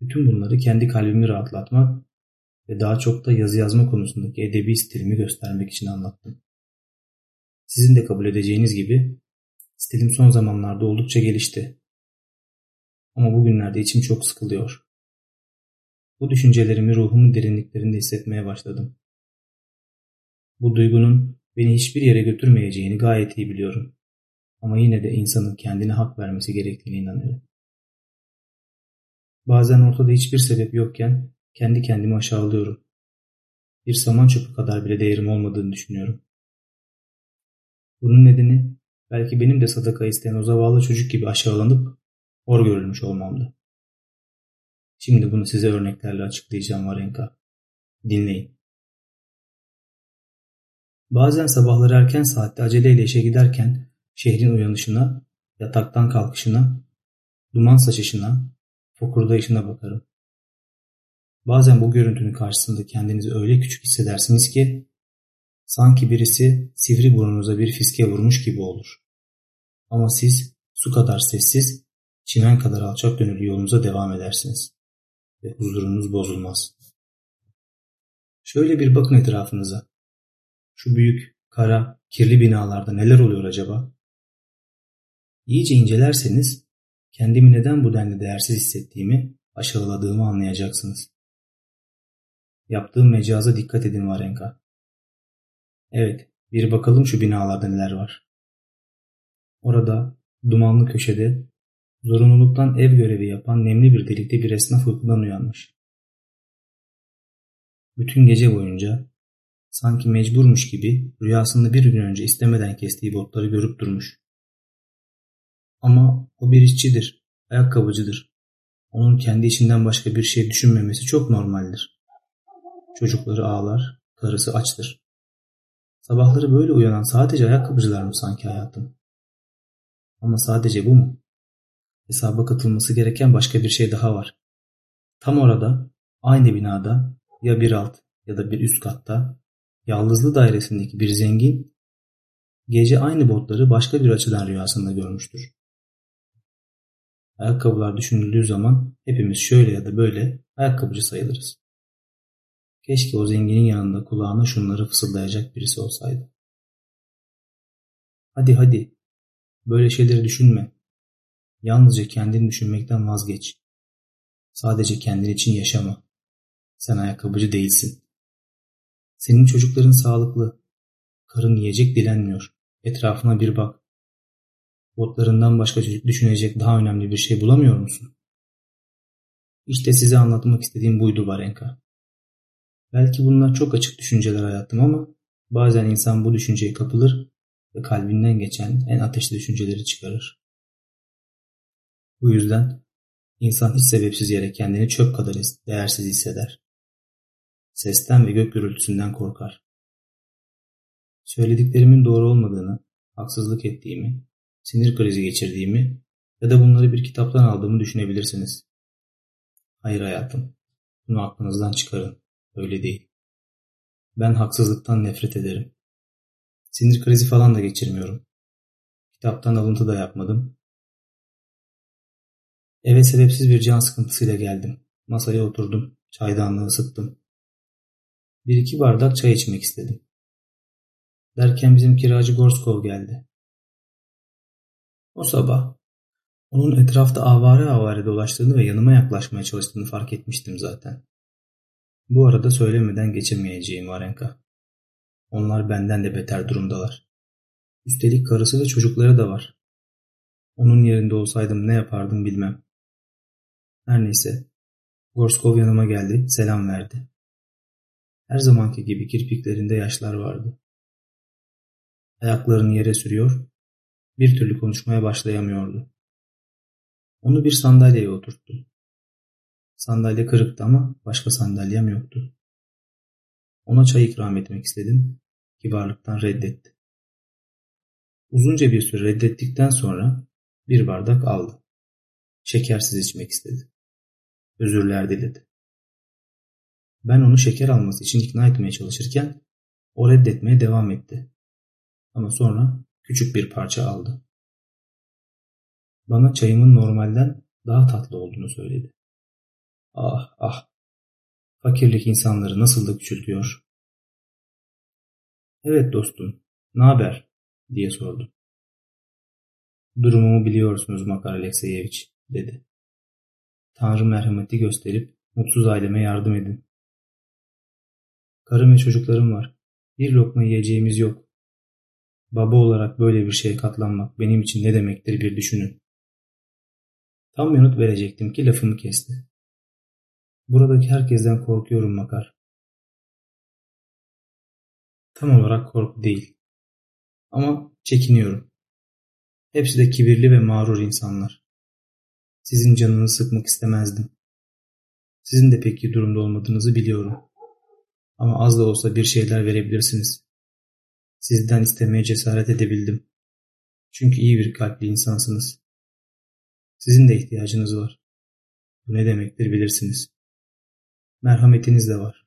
bütün bunları kendi kalbimi rahatlatmak ve daha çok da yazı yazma konusundaki edebi stilimi göstermek için anlattım. Sizin de kabul edeceğiniz gibi stilim son zamanlarda oldukça gelişti. Ama bugünlerde içim çok sıkılıyor. Bu düşüncelerimi ruhumun derinliklerinde hissetmeye başladım. Bu duygunun beni hiçbir yere götürmeyeceğini gayet iyi biliyorum. Ama yine de insanın kendine hak vermesi gerektiğine inanıyorum. Bazen ortada hiçbir sebep yokken kendi kendimi aşağılıyorum. Bir saman çöpü kadar bile değerim olmadığını düşünüyorum. Bunun nedeni belki benim de sadaka isteyen o zavallı çocuk gibi aşağılanıp hor görülmüş olmamdı. Şimdi bunu size örneklerle açıklayacağım Varenka. Dinleyin. Bazen sabahları erken saatte aceleyle işe giderken şehrin uyanışına, yataktan kalkışına, duman saçışına, fokurdayışına bakarım. Bazen bu görüntünün karşısında kendinizi öyle küçük hissedersiniz ki sanki birisi sivri burnunuza bir fiske vurmuş gibi olur. Ama siz su kadar sessiz, çimen kadar alçak gönüllü yolunuza devam edersiniz. Ve huzurunuz bozulmaz. Şöyle bir bakın etrafınıza. Şu büyük, kara, kirli binalarda neler oluyor acaba? İyice incelerseniz kendimi neden bu denli değersiz hissettiğimi, aşağıladığımı anlayacaksınız. Yaptığım mecaza dikkat edin Varenka. Evet, bir bakalım şu binalarda neler var. Orada, dumanlı köşede, zorunluluktan ev görevi yapan nemli bir delikte bir esnaf uykudan uyanmış. Bütün gece boyunca, sanki mecburmuş gibi rüyasında bir gün önce istemeden kestiği botları görüp durmuş. Ama o bir işçidir, ayakkabıcıdır. Onun kendi içinden başka bir şey düşünmemesi çok normaldir. Çocukları ağlar, karısı açtır. Sabahları böyle uyanan sadece ayakkabıcılar mı sanki hayatım? Ama sadece bu mu? Hesaba katılması gereken başka bir şey daha var. Tam orada, aynı binada ya bir alt ya da bir üst katta, yaldızlı dairesindeki bir zengin, gece aynı botları başka bir açıdan rüyasında görmüştür. Ayakkabılar düşünüldüğü zaman hepimiz şöyle ya da böyle ayakkabıcı sayılırız. Keşke o zenginin yanında kulağına şunları fısıldayacak birisi olsaydı. Hadi hadi, böyle şeyleri düşünme. Yalnızca kendini düşünmekten vazgeç. Sadece kendin için yaşama. Sen ayakkabıcı değilsin. Senin çocukların sağlıklı. Karın yiyecek dilenmiyor. Etrafına bir bak. Botlarından başka düşünecek daha önemli bir şey bulamıyor musun? İşte size anlatmak istediğim buydu Varenka. Belki bunlar çok açık düşünceler hayatım ama bazen insan bu düşünceye kapılır ve kalbinden geçen en ateşli düşünceleri çıkarır. Bu yüzden insan hiç sebepsiz yere kendini çöp kadar değersiz hisseder. Sesten ve gök gürültüsünden korkar. Söylediklerimin doğru olmadığını, haksızlık ettiğimi, sinir krizi geçirdiğimi ya da bunları bir kitaptan aldığımı düşünebilirsiniz. Hayır hayatım, bunu aklınızdan çıkarın. Öyle değil. Ben haksızlıktan nefret ederim. Sinir krizi falan da geçirmiyorum. Kitaptan alıntı da yapmadım. Eve sebepsiz bir can sıkıntısıyla geldim. Masaya oturdum. Çaydanlığı ısıttım. Bir iki bardak çay içmek istedim. Derken bizim kiracı Gorskov geldi. O sabah onun etrafta avare avare dolaştığını ve yanıma yaklaşmaya çalıştığını fark etmiştim zaten. Bu arada söylemeden geçemeyeceğim Varenka. Onlar benden de beter durumdalar. Üstelik karısı ve çocukları da var. Onun yerinde olsaydım ne yapardım bilmem. Her neyse. Gorskov yanıma geldi, selam verdi. Her zamanki gibi kirpiklerinde yaşlar vardı. Ayaklarını yere sürüyor, bir türlü konuşmaya başlayamıyordu. Onu bir sandalyeye oturttu. Sandalye kırıktı ama başka sandalyem yoktu. Ona çay ikram etmek istedim. Kibarlıktan reddetti. Uzunca bir süre reddettikten sonra bir bardak aldı. Şekersiz içmek istedi. Özürler diledi. Ben onu şeker alması için ikna etmeye çalışırken o reddetmeye devam etti. Ama sonra küçük bir parça aldı. Bana çayımın normalden daha tatlı olduğunu söyledi. Ah ah. Fakirlik insanları nasıl da küçültüyor. Evet dostum, ne haber? diye sordu. Durumumu biliyorsunuz Makar Alekseyeviç, dedi. Tanrı merhameti gösterip mutsuz aileme yardım edin. Karım ve çocuklarım var. Bir lokma yiyeceğimiz yok. Baba olarak böyle bir şeye katlanmak benim için ne demektir bir düşünün. Tam yanıt verecektim ki lafımı kesti. Buradaki herkesten korkuyorum Makar. Tam olarak korku değil. Ama çekiniyorum. Hepsi de kibirli ve mağrur insanlar. Sizin canınızı sıkmak istemezdim. Sizin de pek iyi durumda olmadığınızı biliyorum. Ama az da olsa bir şeyler verebilirsiniz. Sizden istemeye cesaret edebildim. Çünkü iyi bir kalpli insansınız. Sizin de ihtiyacınız var. Bu ne demektir bilirsiniz merhametiniz de var.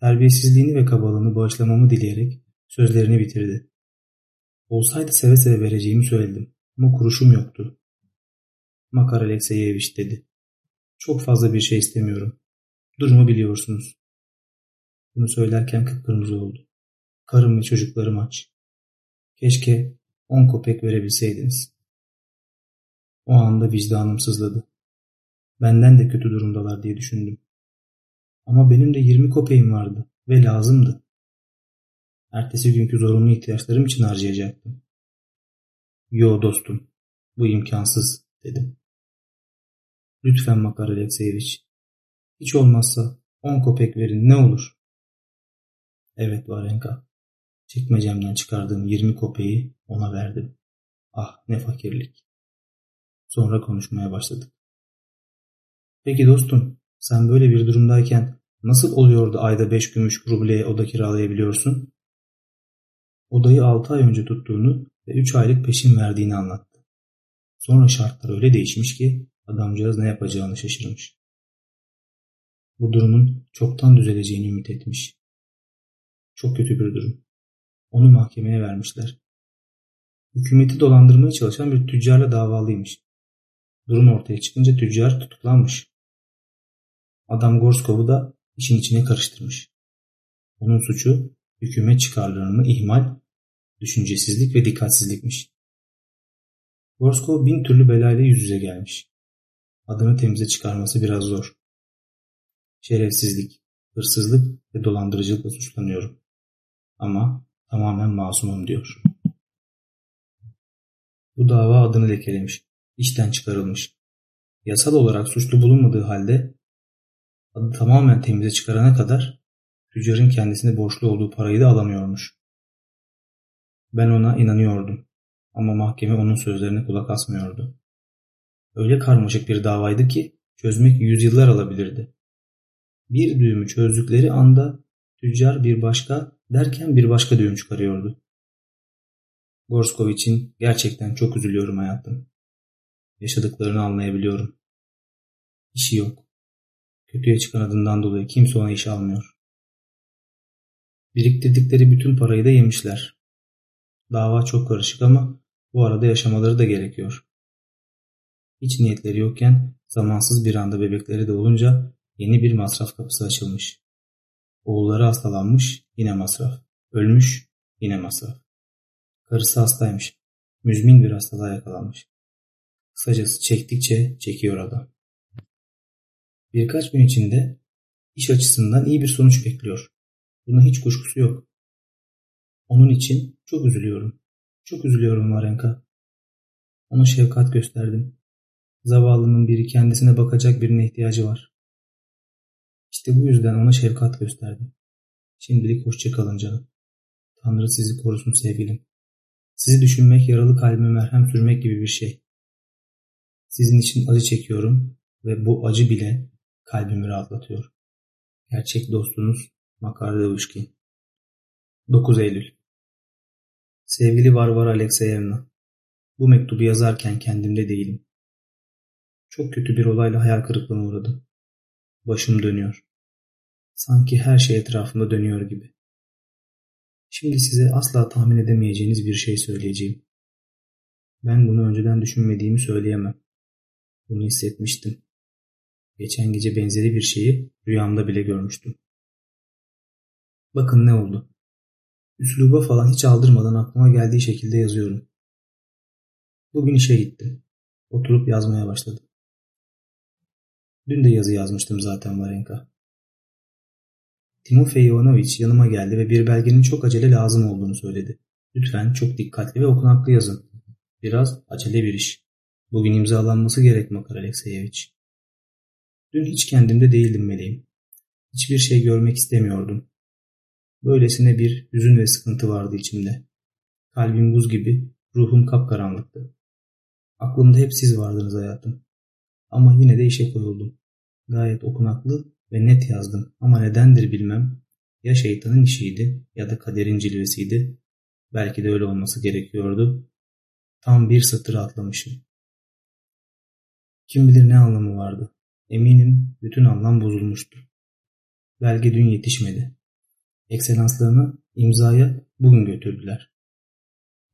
Terbiyesizliğini ve kabalığını bağışlamamı dileyerek sözlerini bitirdi. Olsaydı seve seve vereceğimi söyledim ama kuruşum yoktu. Makar Alekseyeviç dedi. Çok fazla bir şey istemiyorum. Durumu biliyorsunuz. Bunu söylerken kıpkırmızı oldu. Karım ve çocuklarım aç. Keşke on kopek verebilseydiniz. O anda vicdanım sızladı. Benden de kötü durumdalar diye düşündüm. Ama benim de 20 kopeğim vardı ve lazımdı. Ertesi günkü zorunlu ihtiyaçlarım için harcayacaktım. Yo dostum, bu imkansız dedim. Lütfen Makar Alekseyeviç. Hiç olmazsa 10 kopek verin ne olur. Evet Varenka. Çekmecemden çıkardığım 20 kopeyi ona verdim. Ah ne fakirlik. Sonra konuşmaya başladık. Peki dostum sen böyle bir durumdayken nasıl oluyordu ayda 5 gümüş rubleye oda kiralayabiliyorsun? Odayı 6 ay önce tuttuğunu ve 3 aylık peşin verdiğini anlattı. Sonra şartlar öyle değişmiş ki adamcağız ne yapacağını şaşırmış. Bu durumun çoktan düzeleceğini ümit etmiş. Çok kötü bir durum. Onu mahkemeye vermişler. Hükümeti dolandırmaya çalışan bir tüccarla davalıymış. Durum ortaya çıkınca tüccar tutuklanmış. Adam Gorskov'u da işin içine karıştırmış. Onun suçu hükümet çıkarlarını ihmal, düşüncesizlik ve dikkatsizlikmiş. Gorskov bin türlü belayla yüz yüze gelmiş. Adını temize çıkarması biraz zor. Şerefsizlik, hırsızlık ve dolandırıcılıkla suçlanıyorum. Ama tamamen masumum diyor. Bu dava adını lekelemiş, işten çıkarılmış. Yasal olarak suçlu bulunmadığı halde adı tamamen temize çıkarana kadar tüccarın kendisine borçlu olduğu parayı da alamıyormuş. Ben ona inanıyordum ama mahkeme onun sözlerine kulak asmıyordu. Öyle karmaşık bir davaydı ki çözmek yüzyıllar alabilirdi. Bir düğümü çözdükleri anda tüccar bir başka derken bir başka düğüm çıkarıyordu. Gorskov için gerçekten çok üzülüyorum hayatım. Yaşadıklarını anlayabiliyorum. İşi yok. Kötüye çıkan adından dolayı kimse ona iş almıyor. Biriktirdikleri bütün parayı da yemişler. Dava çok karışık ama bu arada yaşamaları da gerekiyor. Hiç niyetleri yokken zamansız bir anda bebekleri de olunca yeni bir masraf kapısı açılmış. Oğulları hastalanmış yine masraf. Ölmüş yine masraf. Karısı hastaymış. Müzmin bir hastalığa yakalanmış. Kısacası çektikçe çekiyor adam. Birkaç gün içinde iş açısından iyi bir sonuç bekliyor. Buna hiç kuşkusu yok. Onun için çok üzülüyorum. Çok üzülüyorum Varenka. Ona şefkat gösterdim. Zavallının biri kendisine bakacak birine ihtiyacı var. İşte bu yüzden ona şefkat gösterdim. Şimdilik hoşça kalın canım. Tanrı sizi korusun sevgilim. Sizi düşünmek yaralı kalbime merhem sürmek gibi bir şey. Sizin için acı çekiyorum ve bu acı bile kalbimi rahatlatıyor. Gerçek dostunuz Makar Devuşkin 9 Eylül Sevgili Varvara Alexeyevna, bu mektubu yazarken kendimde değilim. Çok kötü bir olayla hayal kırıklığına uğradım. Başım dönüyor. Sanki her şey etrafımda dönüyor gibi. Şimdi size asla tahmin edemeyeceğiniz bir şey söyleyeceğim. Ben bunu önceden düşünmediğimi söyleyemem. Bunu hissetmiştim. Geçen gece benzeri bir şeyi rüyamda bile görmüştüm. Bakın ne oldu. Üsluba falan hiç aldırmadan aklıma geldiği şekilde yazıyorum. Bugün işe gittim. Oturup yazmaya başladım. Dün de yazı yazmıştım zaten Varenka. Timofey Ivanoviç yanıma geldi ve bir belgenin çok acele lazım olduğunu söyledi. Lütfen çok dikkatli ve okunaklı yazın. Biraz acele bir iş. Bugün imzalanması gerek Makar Alekseyeviç. Dün hiç kendimde değildim meleğim. Hiçbir şey görmek istemiyordum. Böylesine bir hüzün ve sıkıntı vardı içimde. Kalbim buz gibi, ruhum kapkaranlıktı. Aklımda hep siz vardınız hayatım. Ama yine de işe koyuldum. Gayet okunaklı ve net yazdım ama nedendir bilmem. Ya şeytanın işiydi ya da kaderin cilvesiydi. Belki de öyle olması gerekiyordu. Tam bir satır atlamışım. Kim bilir ne anlamı vardı. Eminim bütün anlam bozulmuştu. Belge dün yetişmedi. Ekselanslarını imzaya bugün götürdüler.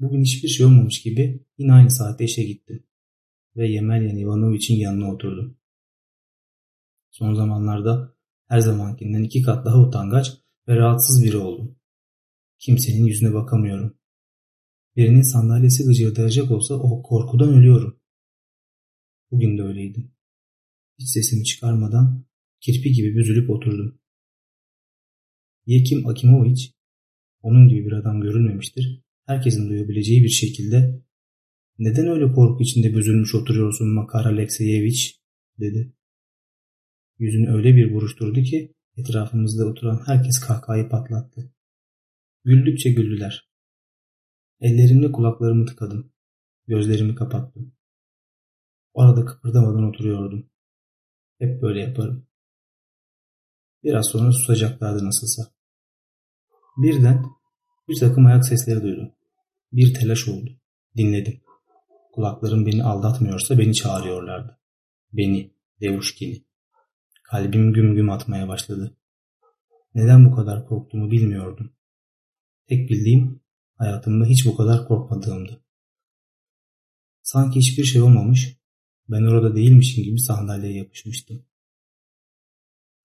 Bugün hiçbir şey olmamış gibi yine aynı saatte işe gittim. Ve Yemelyan Ivanoviç'in yanına oturdum. Son zamanlarda her zamankinden iki kat daha utangaç ve rahatsız biri oldum. Kimsenin yüzüne bakamıyorum. Birinin sandalyesi gıcırdayacak olsa o korkudan ölüyorum. Bugün de öyleydim. Hiç sesimi çıkarmadan kirpi gibi büzülüp oturdum. Yekim Akimoviç, onun gibi bir adam görülmemiştir, herkesin duyabileceği bir şekilde ''Neden öyle korku içinde büzülmüş oturuyorsun Makar Alekseyeviç?'' dedi. Yüzünü öyle bir buruşturdu ki etrafımızda oturan herkes kahkahayı patlattı. Güldükçe güldüler. Ellerimle kulaklarımı tıkadım. Gözlerimi kapattım. Orada kıpırdamadan oturuyordum. Hep böyle yaparım. Biraz sonra susacaklardı nasılsa. Birden bir takım ayak sesleri duydum. Bir telaş oldu. Dinledim. Kulaklarım beni aldatmıyorsa beni çağırıyorlardı. Beni, Devuşkin'i. Kalbim güm güm atmaya başladı. Neden bu kadar korktuğumu bilmiyordum. Tek bildiğim hayatımda hiç bu kadar korkmadığımdı. Sanki hiçbir şey olmamış, ben orada değilmişim gibi sandalyeye yapışmıştım.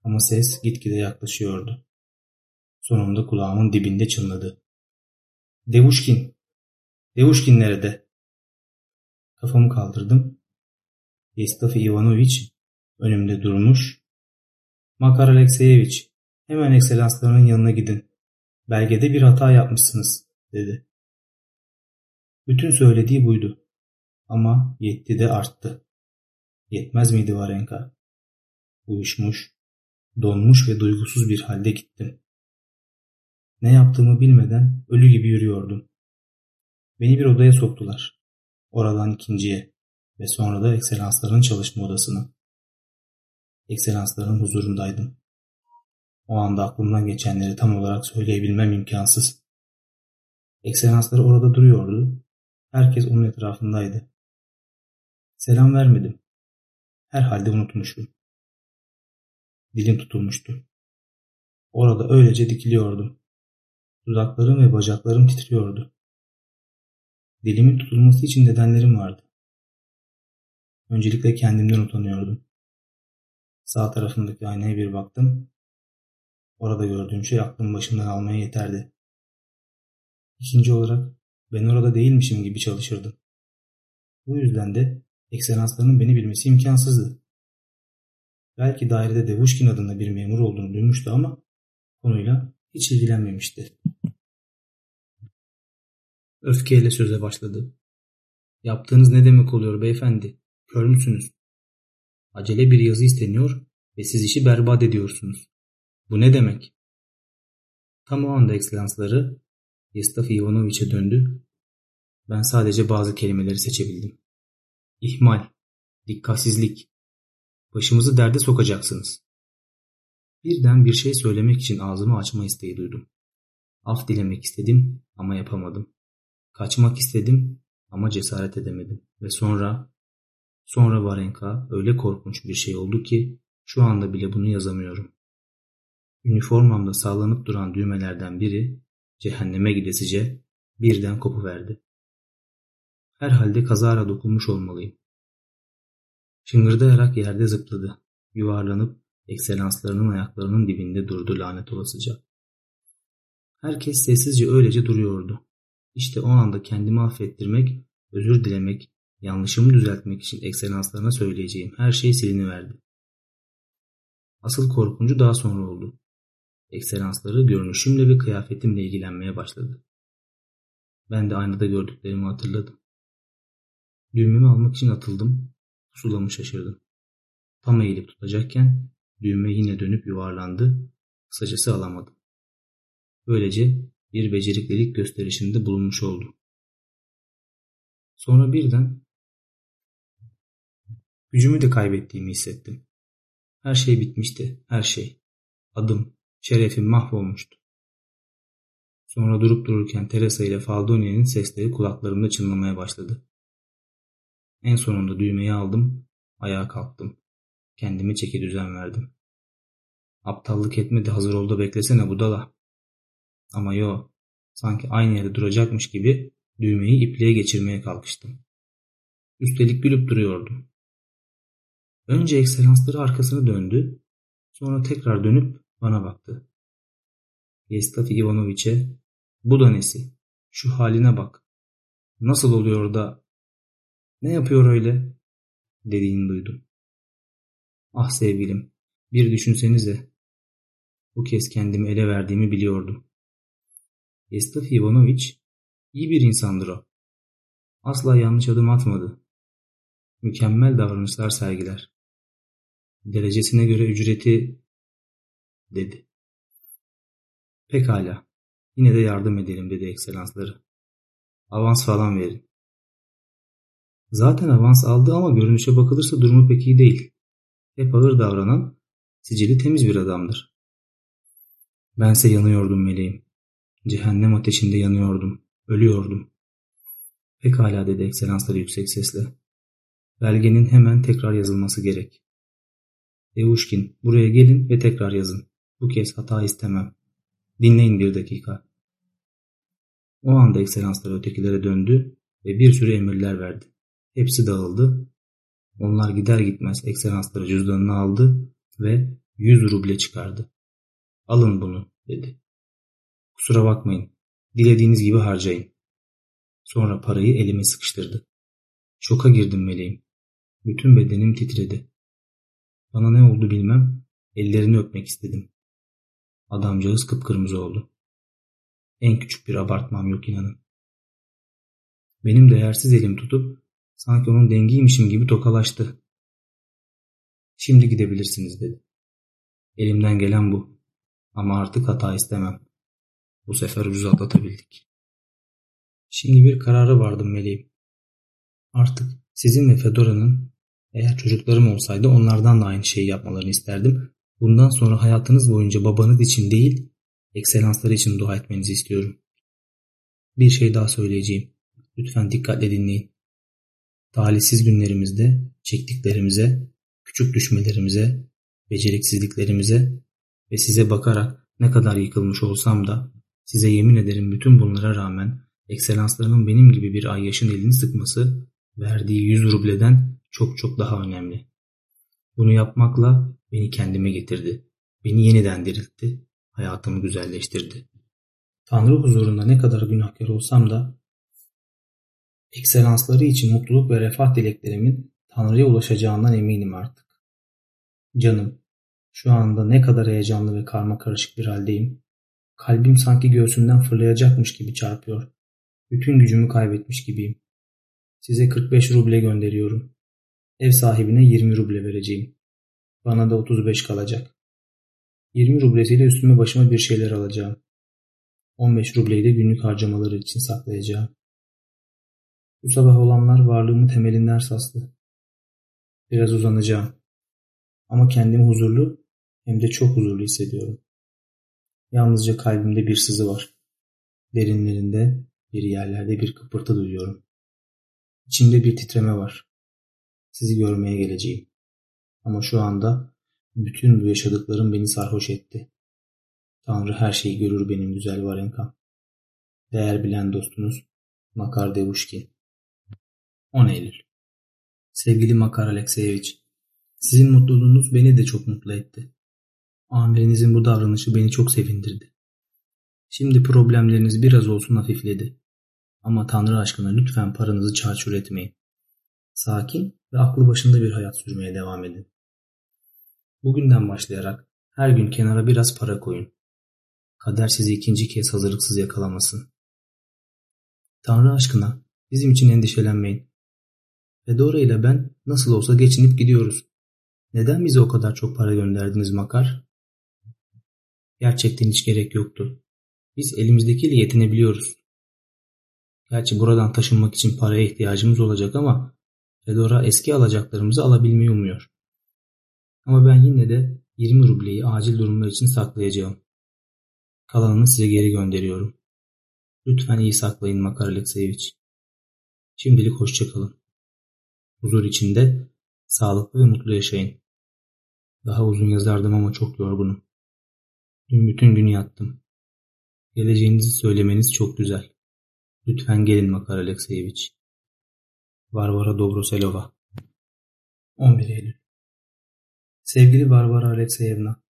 Ama ses gitgide yaklaşıyordu. Sonunda kulağımın dibinde çınladı. Devuşkin! Devuşkin nerede? Kafamı kaldırdım. Yestafi Ivanoviç önümde durmuş. Makar Alekseyeviç, hemen ekselanslarının yanına gidin. Belgede bir hata yapmışsınız, dedi. Bütün söylediği buydu. Ama yetti de arttı. Yetmez miydi Varenka? Uyuşmuş, donmuş ve duygusuz bir halde gittim. Ne yaptığımı bilmeden ölü gibi yürüyordum. Beni bir odaya soktular. Oradan ikinciye ve sonra da ekselansların çalışma odasına. Ekselansların huzurundaydım. O anda aklımdan geçenleri tam olarak söyleyebilmem imkansız. Ekselansları orada duruyordu. Herkes onun etrafındaydı. Selam vermedim. Herhalde unutmuşum. Dilim tutulmuştu. Orada öylece dikiliyordum. Dudaklarım ve bacaklarım titriyordu. Dilimin tutulması için nedenlerim vardı. Öncelikle kendimden utanıyordum. Sağ tarafındaki aynaya bir baktım. Orada gördüğüm şey aklım başımdan almaya yeterdi. İkinci olarak ben orada değilmişim gibi çalışırdım. Bu yüzden de ekselanslarının beni bilmesi imkansızdı. Belki dairede Devuşkin adında bir memur olduğunu duymuştu ama konuyla hiç ilgilenmemişti. Öfkeyle söze başladı. Yaptığınız ne demek oluyor beyefendi? Kör müsünüz? Acele bir yazı isteniyor ve siz işi berbat ediyorsunuz. Bu ne demek? Tam o anda ekselansları Yestaf Ivanoviç'e döndü. Ben sadece bazı kelimeleri seçebildim. İhmal, dikkatsizlik, başımızı derde sokacaksınız. Birden bir şey söylemek için ağzımı açma isteği duydum. Af dilemek istedim ama yapamadım. Kaçmak istedim ama cesaret edemedim. Ve sonra, sonra Varenka öyle korkunç bir şey oldu ki şu anda bile bunu yazamıyorum. Üniformamda sallanıp duran düğmelerden biri cehenneme gidesice birden kopuverdi. Herhalde kazara dokunmuş olmalıyım. Şıngırdayarak yerde zıpladı. Yuvarlanıp ekselanslarının ayaklarının dibinde durdu lanet olasıca. Herkes sessizce öylece duruyordu. İşte o anda kendimi affettirmek, özür dilemek, yanlışımı düzeltmek için ekselanslarına söyleyeceğim her şey siliniverdi. Asıl korkuncu daha sonra oldu. Ekselansları görünüşümle ve kıyafetimle ilgilenmeye başladı. Ben de aynada gördüklerimi hatırladım. Düğmemi almak için atıldım, sulamı şaşırdım. Tam eğilip tutacakken düğme yine dönüp yuvarlandı, kısacası alamadım. Böylece bir beceriklilik gösterişinde bulunmuş oldum. Sonra birden gücümü de kaybettiğimi hissettim. Her şey bitmişti, her şey. Adım, şerefim mahvolmuştu. Sonra durup dururken Teresa ile Faldonia'nın sesleri kulaklarımda çınlamaya başladı. En sonunda düğmeyi aldım, ayağa kalktım. Kendimi çeki düzen verdim. Aptallık etme de hazır ol da beklesene budala. Ama yo, sanki aynı yerde duracakmış gibi düğmeyi ipliğe geçirmeye kalkıştım. Üstelik gülüp duruyordum. Önce ekselansları arkasını döndü, sonra tekrar dönüp bana baktı. Yestafi Ivanoviç'e bu da nesi? Şu haline bak. Nasıl oluyor da ne yapıyor öyle? dediğini duydum. Ah sevgilim bir düşünsenize. Bu kez kendimi ele verdiğimi biliyordum. Yestafi Ivanoviç iyi bir insandır o. Asla yanlış adım atmadı. Mükemmel davranışlar sergiler. Derecesine göre ücreti dedi. Pekala. Yine de yardım edelim dedi ekselansları. Avans falan verin. Zaten avans aldı ama görünüşe bakılırsa durumu pek iyi değil. Hep ağır davranan, sicili temiz bir adamdır. Bense yanıyordum meleğim. Cehennem ateşinde yanıyordum. Ölüyordum. Pekala dedi ekselansları yüksek sesle. Belgenin hemen tekrar yazılması gerek. Devuşkin buraya gelin ve tekrar yazın. Bu kez hata istemem. Dinleyin bir dakika. O anda ekselansları ötekilere döndü ve bir sürü emirler verdi. Hepsi dağıldı. Onlar gider gitmez ekselansları cüzdanını aldı ve 100 ruble çıkardı. Alın bunu dedi. Kusura bakmayın. Dilediğiniz gibi harcayın. Sonra parayı elime sıkıştırdı. Şoka girdim meleğim. Bütün bedenim titredi. Bana ne oldu bilmem. Ellerini öpmek istedim. Adamcağız kıpkırmızı oldu. En küçük bir abartmam yok inanın. Benim değersiz elim tutup sanki onun dengiymişim gibi tokalaştı. Şimdi gidebilirsiniz dedi. Elimden gelen bu. Ama artık hata istemem. Bu sefer ucuz atlatabildik. Şimdi bir kararı vardım meleğim. Artık sizin ve Fedora'nın eğer çocuklarım olsaydı onlardan da aynı şeyi yapmalarını isterdim. Bundan sonra hayatınız boyunca babanız için değil, ekselansları için dua etmenizi istiyorum. Bir şey daha söyleyeceğim. Lütfen dikkatle dinleyin. Talihsiz günlerimizde çektiklerimize, küçük düşmelerimize, beceriksizliklerimize ve size bakarak ne kadar yıkılmış olsam da size yemin ederim bütün bunlara rağmen ekselanslarının benim gibi bir ayyaşın elini sıkması verdiği 100 rubleden çok çok daha önemli. Bunu yapmakla beni kendime getirdi. Beni yeniden diriltti. Hayatımı güzelleştirdi. Tanrı huzurunda ne kadar günahkar olsam da ekselansları için mutluluk ve refah dileklerimin Tanrı'ya ulaşacağından eminim artık. Canım, şu anda ne kadar heyecanlı ve karma karışık bir haldeyim. Kalbim sanki göğsümden fırlayacakmış gibi çarpıyor. Bütün gücümü kaybetmiş gibiyim. Size 45 ruble gönderiyorum. Ev sahibine 20 ruble vereceğim. Bana da 35 kalacak. 20 rublesiyle üstüme başıma bir şeyler alacağım. 15 rubleyi de günlük harcamaları için saklayacağım. Bu sabah olanlar varlığımı temelinden sastı. Biraz uzanacağım. Ama kendimi huzurlu hem de çok huzurlu hissediyorum. Yalnızca kalbimde bir sızı var. Derinlerinde bir yerlerde bir kıpırtı duyuyorum. İçimde bir titreme var. Sizi görmeye geleceğim. Ama şu anda bütün bu yaşadıklarım beni sarhoş etti. Tanrı her şeyi görür benim güzel Varenkam. Değer bilen dostunuz Makar Devuşkin. 10 Eylül Sevgili Makar Alekseyeviç, sizin mutluluğunuz beni de çok mutlu etti. Amirinizin bu davranışı beni çok sevindirdi. Şimdi problemleriniz biraz olsun hafifledi. Ama Tanrı aşkına lütfen paranızı çarçur etmeyin. Sakin ve aklı başında bir hayat sürmeye devam edin. Bugünden başlayarak her gün kenara biraz para koyun. Kader sizi ikinci kez hazırlıksız yakalamasın. Tanrı aşkına bizim için endişelenmeyin. Fedora ile ben nasıl olsa geçinip gidiyoruz. Neden bize o kadar çok para gönderdiniz Makar? Gerçekten hiç gerek yoktu. Biz elimizdekiyle yetinebiliyoruz. Gerçi buradan taşınmak için paraya ihtiyacımız olacak ama Fedora eski alacaklarımızı alabilmeyi umuyor. Ama ben yine de 20 rubleyi acil durumlar için saklayacağım. Kalanını size geri gönderiyorum. Lütfen iyi saklayın Makar Alekseyeviç. Şimdilik hoşçakalın. Huzur içinde sağlıklı ve mutlu yaşayın. Daha uzun yazardım ama çok yorgunum. Dün bütün gün yattım. Geleceğinizi söylemeniz çok güzel. Lütfen gelin Makar Alekseyeviç. Varvara Dobroselova 11 Eylül Sevgili Varvara Alekseyevna,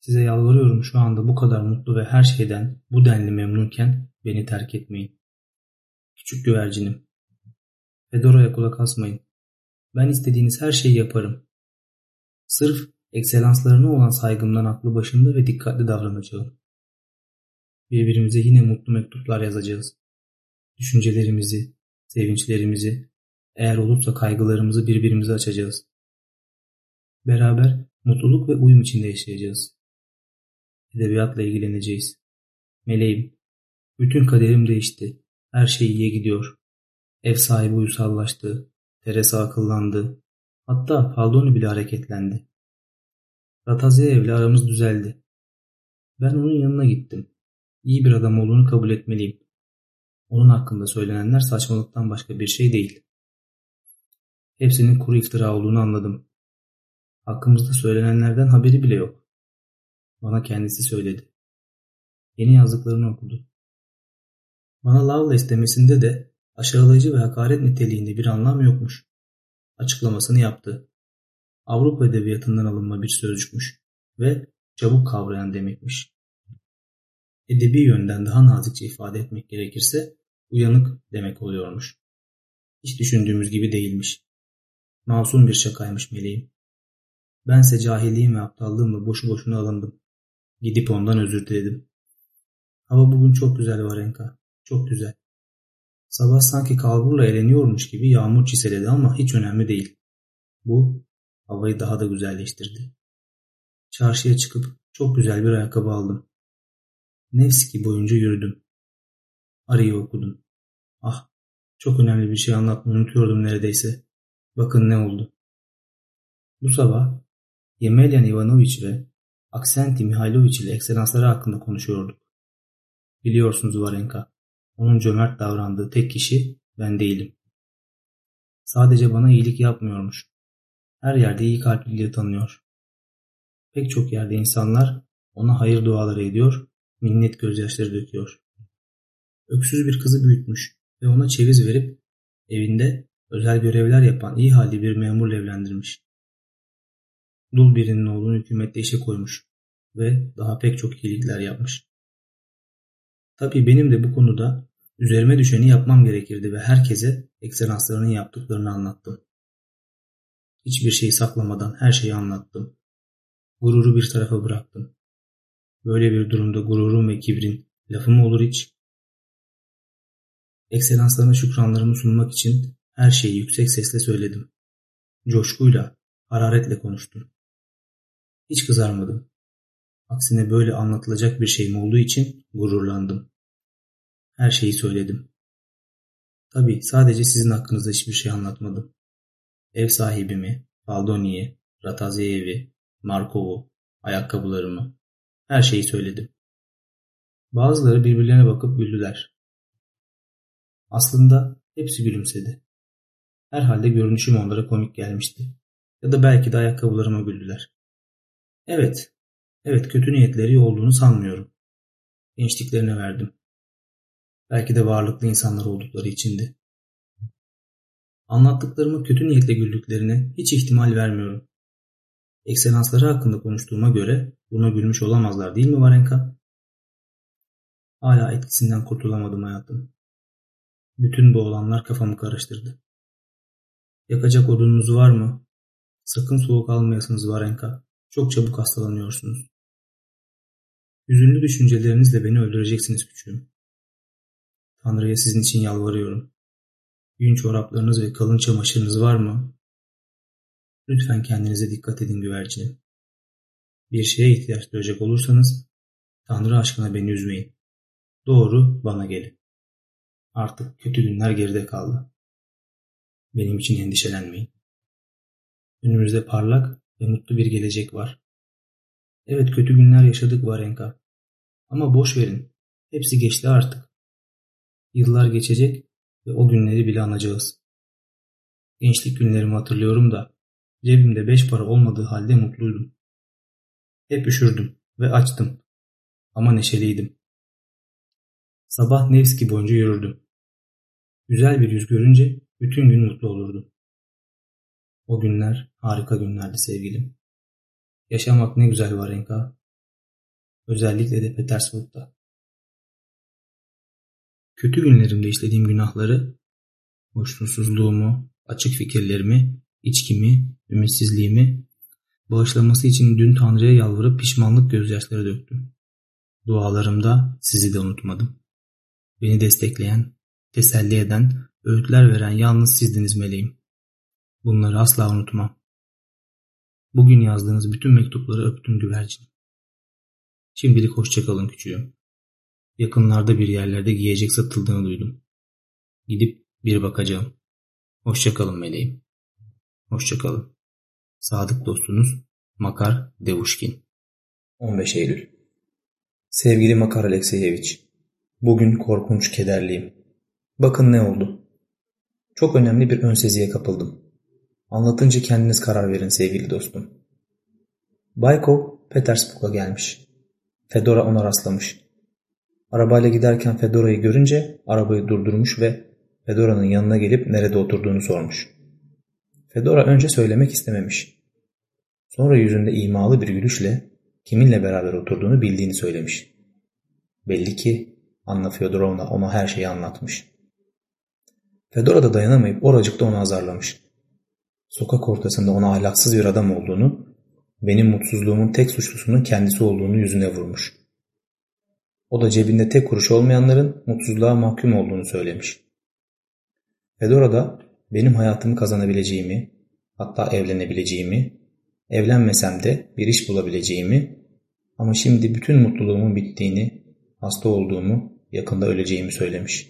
size yalvarıyorum şu anda bu kadar mutlu ve her şeyden bu denli memnunken beni terk etmeyin. Küçük güvercinim. Fedora'ya kulak asmayın. Ben istediğiniz her şeyi yaparım. Sırf ekselanslarına olan saygımdan aklı başında ve dikkatli davranacağım. Birbirimize yine mutlu mektuplar yazacağız. Düşüncelerimizi, sevinçlerimizi, eğer olursa kaygılarımızı birbirimize açacağız. Beraber mutluluk ve uyum içinde yaşayacağız. Edebiyatla ilgileneceğiz. Meleğim, bütün kaderim değişti. Her şey iyiye gidiyor. Ev sahibi uysallaştı. Teresa akıllandı. Hatta Faldoni bile hareketlendi. Rataziye ile aramız düzeldi. Ben onun yanına gittim. İyi bir adam olduğunu kabul etmeliyim. Onun hakkında söylenenler saçmalıktan başka bir şey değil. Hepsinin kuru iftira olduğunu anladım. Hakkımızda söylenenlerden haberi bile yok. Bana kendisi söyledi. Yeni yazdıklarını okudu. Bana Lovelace demesinde de aşağılayıcı ve hakaret niteliğinde bir anlam yokmuş. Açıklamasını yaptı. Avrupa edebiyatından alınma bir sözcükmüş ve çabuk kavrayan demekmiş. Edebi yönden daha nazikçe ifade etmek gerekirse uyanık demek oluyormuş. Hiç düşündüğümüz gibi değilmiş. Masum bir şakaymış meleğim. Bense cahilliğim ve aptallığımla boşu boşuna alındım. Gidip ondan özür diledim. Hava bugün çok güzel Varenka. Çok güzel. Sabah sanki kalburla eğleniyormuş gibi yağmur çiseledi ama hiç önemli değil. Bu havayı daha da güzelleştirdi. Çarşıya çıkıp çok güzel bir ayakkabı aldım. Nevski boyunca yürüdüm. Arıyı okudum. Ah, çok önemli bir şey anlatmayı unutuyordum neredeyse. Bakın ne oldu. Bu sabah Yemelyan Ivanoviç ve Aksenti Mihailoviç ile ekselansları hakkında konuşuyorduk. Biliyorsunuz Varenka, onun cömert davrandığı tek kişi ben değilim. Sadece bana iyilik yapmıyormuş. Her yerde iyi kalpliliği tanıyor. Pek çok yerde insanlar ona hayır duaları ediyor, minnet gözyaşları döküyor. Öksüz bir kızı büyütmüş ve ona çeviz verip evinde özel görevler yapan iyi hali bir memurla evlendirmiş. Dul birinin oğlunu hükümette işe koymuş ve daha pek çok iyilikler yapmış. Tabii benim de bu konuda üzerime düşeni yapmam gerekirdi ve herkese ekselanslarının yaptıklarını anlattım. Hiçbir şeyi saklamadan her şeyi anlattım. Gururu bir tarafa bıraktım. Böyle bir durumda gururun ve kibrin lafı mı olur hiç? Ekselanslarına şükranlarımı sunmak için her şeyi yüksek sesle söyledim. Coşkuyla, hararetle konuştum. Hiç kızarmadım. Aksine böyle anlatılacak bir şeyim olduğu için gururlandım. Her şeyi söyledim. Tabii sadece sizin hakkınızda hiçbir şey anlatmadım. Ev sahibimi, Faldoni'yi, Rataziyev'i, Markov'u, ayakkabılarımı, her şeyi söyledim. Bazıları birbirlerine bakıp güldüler. Aslında hepsi gülümsedi. Herhalde görünüşüm onlara komik gelmişti. Ya da belki de ayakkabılarıma güldüler. Evet, evet kötü niyetleri olduğunu sanmıyorum. Gençliklerine verdim. Belki de varlıklı insanlar oldukları içindi. Anlattıklarımı kötü niyetle güldüklerine hiç ihtimal vermiyorum. Ekselansları hakkında konuştuğuma göre buna gülmüş olamazlar değil mi Varenka? Hala etkisinden kurtulamadım hayatım. Bütün bu olanlar kafamı karıştırdı. Yakacak odununuz var mı? Sakın soğuk almayasınız Varenka. Çok çabuk hastalanıyorsunuz. Hüzünlü düşüncelerinizle beni öldüreceksiniz küçüğüm. Tanrı'ya sizin için yalvarıyorum. Yün çoraplarınız ve kalın çamaşırınız var mı? Lütfen kendinize dikkat edin güvercinim. Bir şeye ihtiyaç duyacak olursanız Tanrı aşkına beni üzmeyin. Doğru bana gelin. Artık kötü günler geride kaldı. Benim için endişelenmeyin. Önümüzde parlak ve mutlu bir gelecek var. Evet kötü günler yaşadık Varenka. Ama boş verin. Hepsi geçti artık. Yıllar geçecek ve o günleri bile anacağız. Gençlik günlerimi hatırlıyorum da cebimde beş para olmadığı halde mutluydum. Hep üşürdüm ve açtım ama neşeliydim. Sabah Nevski boyunca yürürdüm. Güzel bir yüz görünce bütün gün mutlu olurdum. O günler harika günlerdi sevgilim. Yaşamak ne güzel Varenka. Özellikle de Petersburg'da. Kötü günlerimde işlediğim günahları, hoşnutsuzluğumu, açık fikirlerimi, içkimi, ümitsizliğimi bağışlaması için dün Tanrı'ya yalvarıp pişmanlık gözyaşları döktüm. Dualarımda sizi de unutmadım. Beni destekleyen, teselli eden, öğütler veren yalnız sizdiniz meleğim. Bunları asla unutmam. Bugün yazdığınız bütün mektupları öptüm güvercin. Şimdilik hoşçakalın küçüğüm. Yakınlarda bir yerlerde giyecek satıldığını duydum. Gidip bir bakacağım. Hoşçakalın meleğim. Hoşçakalın. Sadık dostunuz Makar Devuşkin 15 Eylül Sevgili Makar Alekseyeviç, bugün korkunç kederliyim. Bakın ne oldu. Çok önemli bir önseziye kapıldım. Anlatınca kendiniz karar verin sevgili dostum. Baykov Petersburg'a gelmiş. Fedora ona rastlamış. Arabayla giderken Fedora'yı görünce arabayı durdurmuş ve Fedora'nın yanına gelip nerede oturduğunu sormuş. Fedora önce söylemek istememiş. Sonra yüzünde imalı bir gülüşle kiminle beraber oturduğunu bildiğini söylemiş. Belli ki Anna Fyodorovna ona her şeyi anlatmış. Fedora da dayanamayıp oracıkta onu azarlamış. Sokak ortasında ona ahlaksız bir adam olduğunu, benim mutsuzluğumun tek suçlusunun kendisi olduğunu yüzüne vurmuş. O da cebinde tek kuruş olmayanların mutsuzluğa mahkum olduğunu söylemiş. Fedora da benim hayatımı kazanabileceğimi, hatta evlenebileceğimi, evlenmesem de bir iş bulabileceğimi ama şimdi bütün mutluluğumun bittiğini, hasta olduğumu, yakında öleceğimi söylemiş.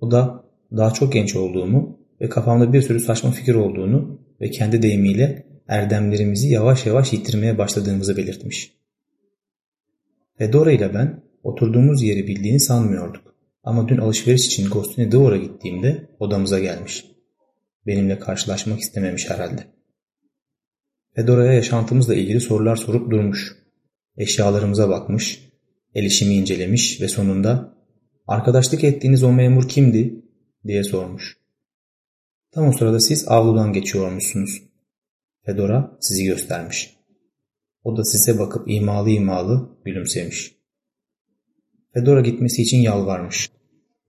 O da daha çok genç olduğumu ve kafamda bir sürü saçma fikir olduğunu ve kendi deyimiyle erdemlerimizi yavaş yavaş yitirmeye başladığımızı belirtmiş. Fedora ile ben oturduğumuz yeri bildiğini sanmıyorduk. Ama dün alışveriş için Gostini Dvor'a gittiğimde odamıza gelmiş. Benimle karşılaşmak istememiş herhalde. Fedora'ya yaşantımızla ilgili sorular sorup durmuş. Eşyalarımıza bakmış, el işimi incelemiş ve sonunda ''Arkadaşlık ettiğiniz o memur kimdi?'' diye sormuş. Tam o sırada siz avludan geçiyormuşsunuz. Fedora sizi göstermiş. O da size bakıp imalı imalı gülümsemiş. Fedora gitmesi için yalvarmış.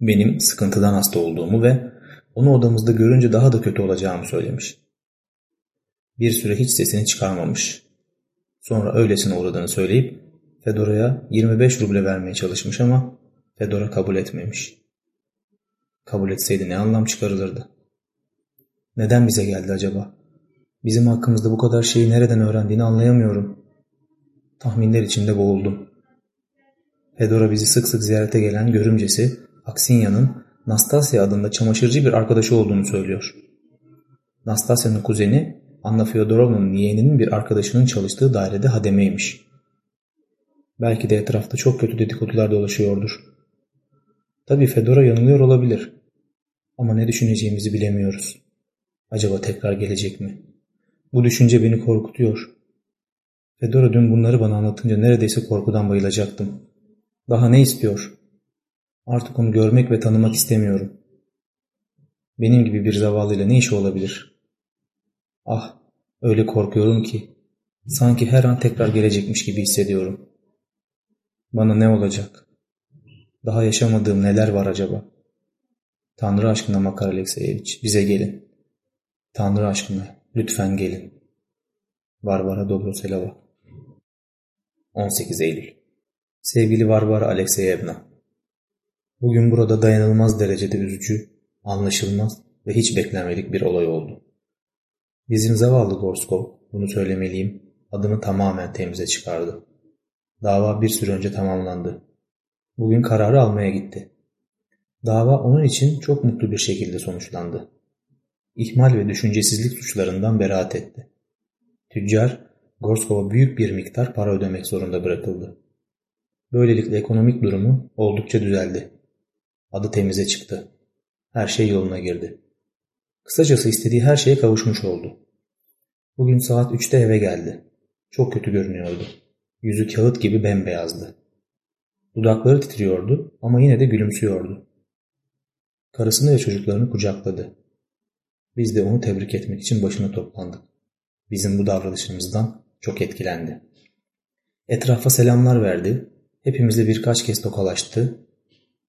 Benim sıkıntıdan hasta olduğumu ve onu odamızda görünce daha da kötü olacağımı söylemiş. Bir süre hiç sesini çıkarmamış. Sonra öylesine uğradığını söyleyip Fedora'ya 25 ruble vermeye çalışmış ama Fedora kabul etmemiş. Kabul etseydi ne anlam çıkarılırdı? Neden bize geldi acaba? Bizim hakkımızda bu kadar şeyi nereden öğrendiğini anlayamıyorum. Tahminler içinde boğuldum. Fedora bizi sık sık ziyarete gelen görümcesi Aksinya'nın Nastasya adında çamaşırcı bir arkadaşı olduğunu söylüyor. Nastasya'nın kuzeni Anna Fyodorovna'nın yeğeninin bir arkadaşının çalıştığı dairede hademeymiş. Belki de etrafta çok kötü dedikodular dolaşıyordur. Tabii Fedora yanılıyor olabilir. Ama ne düşüneceğimizi bilemiyoruz. Acaba tekrar gelecek mi? Bu düşünce beni korkutuyor. Fedora dün bunları bana anlatınca neredeyse korkudan bayılacaktım. Daha ne istiyor? Artık onu görmek ve tanımak istemiyorum. Benim gibi bir zavallıyla ne işi olabilir? Ah, öyle korkuyorum ki. Sanki her an tekrar gelecekmiş gibi hissediyorum. Bana ne olacak? Daha yaşamadığım neler var acaba? Tanrı aşkına Makar Alekseyeviç, bize gelin. Tanrı aşkına, lütfen gelin. Varvara Dobroselova 18 Eylül Sevgili Varvara Alekseyevna Bugün burada dayanılmaz derecede üzücü, anlaşılmaz ve hiç beklenmedik bir olay oldu. Bizim zavallı Gorskov, bunu söylemeliyim, adını tamamen temize çıkardı. Dava bir süre önce tamamlandı. Bugün kararı almaya gitti. Dava onun için çok mutlu bir şekilde sonuçlandı. İhmal ve düşüncesizlik suçlarından beraat etti. Tüccar, Gorskov'a büyük bir miktar para ödemek zorunda bırakıldı. Böylelikle ekonomik durumu oldukça düzeldi. Adı temize çıktı. Her şey yoluna girdi. Kısacası istediği her şeye kavuşmuş oldu. Bugün saat 3'te eve geldi. Çok kötü görünüyordu. Yüzü kağıt gibi bembeyazdı. Dudakları titriyordu ama yine de gülümsüyordu. Karısını ve çocuklarını kucakladı. Biz de onu tebrik etmek için başına toplandık. Bizim bu davranışımızdan çok etkilendi. Etrafa selamlar verdi. Hepimizle birkaç kez tokalaştı.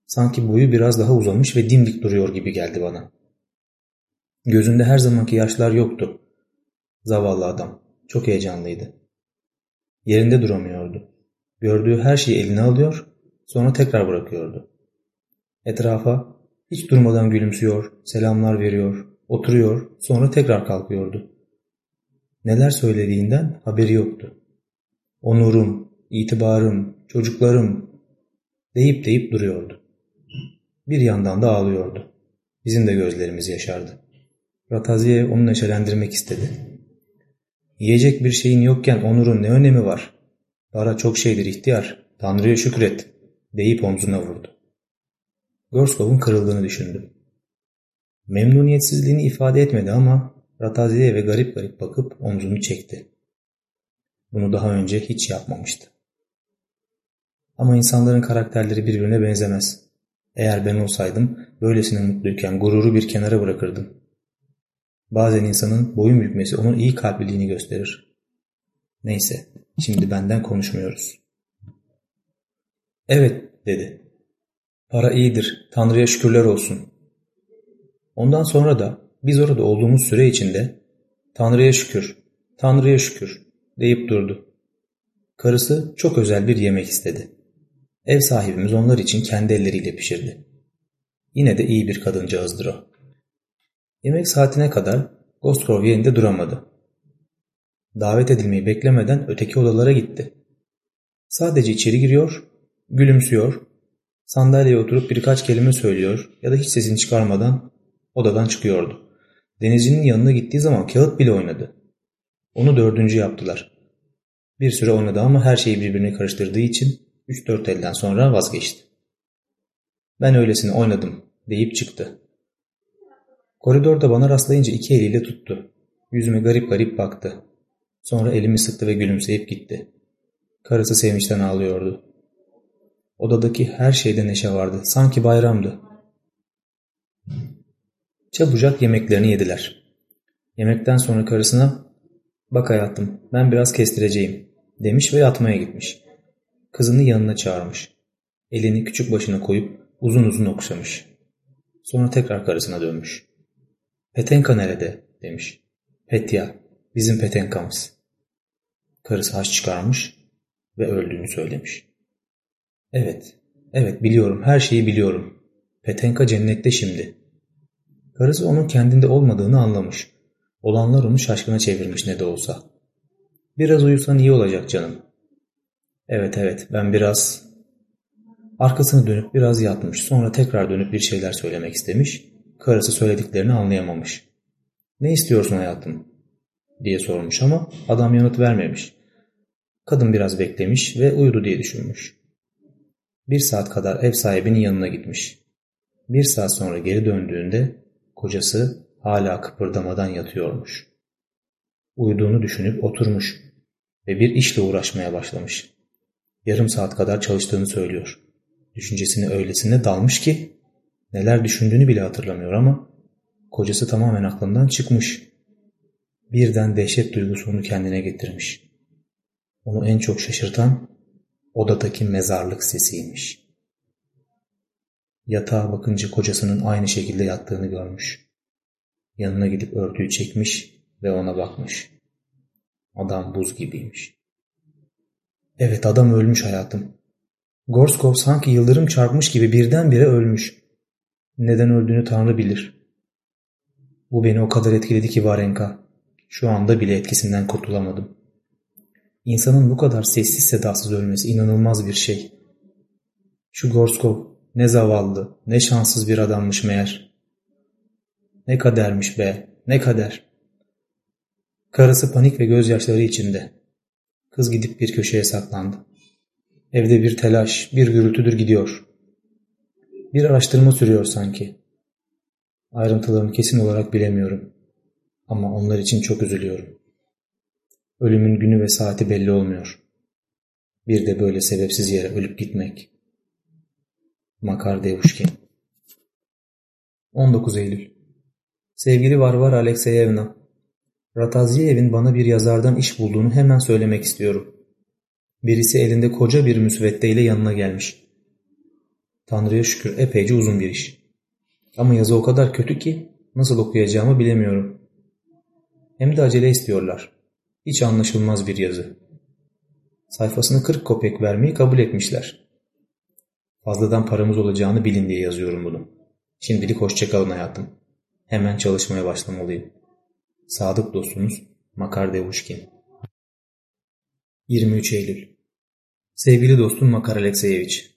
Sanki boyu biraz daha uzamış ve dimdik duruyor gibi geldi bana. Gözünde her zamanki yaşlar yoktu. Zavallı adam. Çok heyecanlıydı. Yerinde duramıyordu. Gördüğü her şeyi eline alıyor, sonra tekrar bırakıyordu. Etrafa hiç durmadan gülümsüyor, selamlar veriyor, oturuyor, sonra tekrar kalkıyordu. Neler söylediğinden haberi yoktu. Onurum, itibarım, çocuklarım deyip deyip duruyordu. Bir yandan da ağlıyordu. Bizim de gözlerimiz yaşardı. Rataziye onu neşelendirmek istedi. Yiyecek bir şeyin yokken onurun ne önemi var? Para çok şeydir ihtiyar. Tanrı'ya şükret deyip omzuna vurdu. Gorskov'un kırıldığını düşündü. Memnuniyetsizliğini ifade etmedi ama Rataziye ve garip garip bakıp omzunu çekti. Bunu daha önce hiç yapmamıştı. Ama insanların karakterleri birbirine benzemez. Eğer ben olsaydım böylesine mutluyken gururu bir kenara bırakırdım. Bazen insanın boyun bükmesi onun iyi kalpliliğini gösterir. Neyse, şimdi benden konuşmuyoruz. Evet, dedi. Para iyidir, Tanrı'ya şükürler olsun. Ondan sonra da biz orada olduğumuz süre içinde Tanrı'ya şükür, Tanrı'ya şükür deyip durdu. Karısı çok özel bir yemek istedi. Ev sahibimiz onlar için kendi elleriyle pişirdi. Yine de iyi bir kadıncağızdır o. Yemek saatine kadar Gosgrove yerinde duramadı. Davet edilmeyi beklemeden öteki odalara gitti. Sadece içeri giriyor, gülümsüyor, sandalyeye oturup birkaç kelime söylüyor ya da hiç sesini çıkarmadan odadan çıkıyordu. Denizcinin yanına gittiği zaman kağıt bile oynadı. Onu dördüncü yaptılar. Bir süre oynadı ama her şeyi birbirine karıştırdığı için 3-4 elden sonra vazgeçti. Ben öylesine oynadım deyip çıktı. Koridorda bana rastlayınca iki eliyle tuttu. Yüzüme garip garip baktı. Sonra elimi sıktı ve gülümseyip gitti. Karısı sevinçten ağlıyordu. Odadaki her şeyde neşe vardı. Sanki bayramdı. Çabucak yemeklerini yediler. Yemekten sonra karısına ''Bak hayatım ben biraz kestireceğim'' demiş ve yatmaya gitmiş. Kızını yanına çağırmış. Elini küçük başına koyup uzun uzun okşamış. Sonra tekrar karısına dönmüş. Petenka nerede? demiş. Petya, bizim Petenka'mız. Karısı haç çıkarmış ve öldüğünü söylemiş. Evet, evet biliyorum, her şeyi biliyorum. Petenka cennette şimdi. Karısı onun kendinde olmadığını anlamış. Olanlar onu şaşkına çevirmiş ne de olsa. Biraz uyusan iyi olacak canım. Evet evet ben biraz... Arkasını dönüp biraz yatmış. Sonra tekrar dönüp bir şeyler söylemek istemiş. Karısı söylediklerini anlayamamış. Ne istiyorsun hayatım? diye sormuş ama adam yanıt vermemiş. Kadın biraz beklemiş ve uyudu diye düşünmüş. Bir saat kadar ev sahibinin yanına gitmiş. Bir saat sonra geri döndüğünde kocası hala kıpırdamadan yatıyormuş. Uyuduğunu düşünüp oturmuş ve bir işle uğraşmaya başlamış. Yarım saat kadar çalıştığını söylüyor. Düşüncesine öylesine dalmış ki neler düşündüğünü bile hatırlamıyor ama kocası tamamen aklından çıkmış. Birden dehşet duygusu onu kendine getirmiş. Onu en çok şaşırtan odadaki mezarlık sesiymiş. Yatağa bakınca kocasının aynı şekilde yattığını görmüş. Yanına gidip örtüyü çekmiş ve ona bakmış. Adam buz gibiymiş. Evet adam ölmüş hayatım. Gorskov sanki yıldırım çarpmış gibi birdenbire ölmüş. Neden öldüğünü Tanrı bilir. Bu beni o kadar etkiledi ki Varenka. Şu anda bile etkisinden kurtulamadım. İnsanın bu kadar sessiz sedasız ölmesi inanılmaz bir şey. Şu Gorskov ne zavallı, ne şanssız bir adammış meğer. Ne kadermiş be, ne kader. Karısı panik ve gözyaşları içinde. Kız gidip bir köşeye saklandı. Evde bir telaş, bir gürültüdür gidiyor. Bir araştırma sürüyor sanki. Ayrıntılarını kesin olarak bilemiyorum. Ama onlar için çok üzülüyorum. Ölümün günü ve saati belli olmuyor. Bir de böyle sebepsiz yere ölüp gitmek. Makar Devuşkin 19 Eylül Sevgili Varvar Alekseyevna, Rataziyev'in bana bir yazardan iş bulduğunu hemen söylemek istiyorum. Birisi elinde koca bir müsveddeyle yanına gelmiş. Tanrı'ya şükür epeyce uzun bir iş. Ama yazı o kadar kötü ki nasıl okuyacağımı bilemiyorum. Hem de acele istiyorlar. Hiç anlaşılmaz bir yazı. Sayfasını 40 kopek vermeyi kabul etmişler. Fazladan paramız olacağını bilin diye yazıyorum bunu. Şimdilik hoşçakalın hayatım. Hemen çalışmaya başlamalıyım. Sadık dostunuz Makar Devuşkin 23 Eylül Sevgili dostum Makar Alekseyeviç,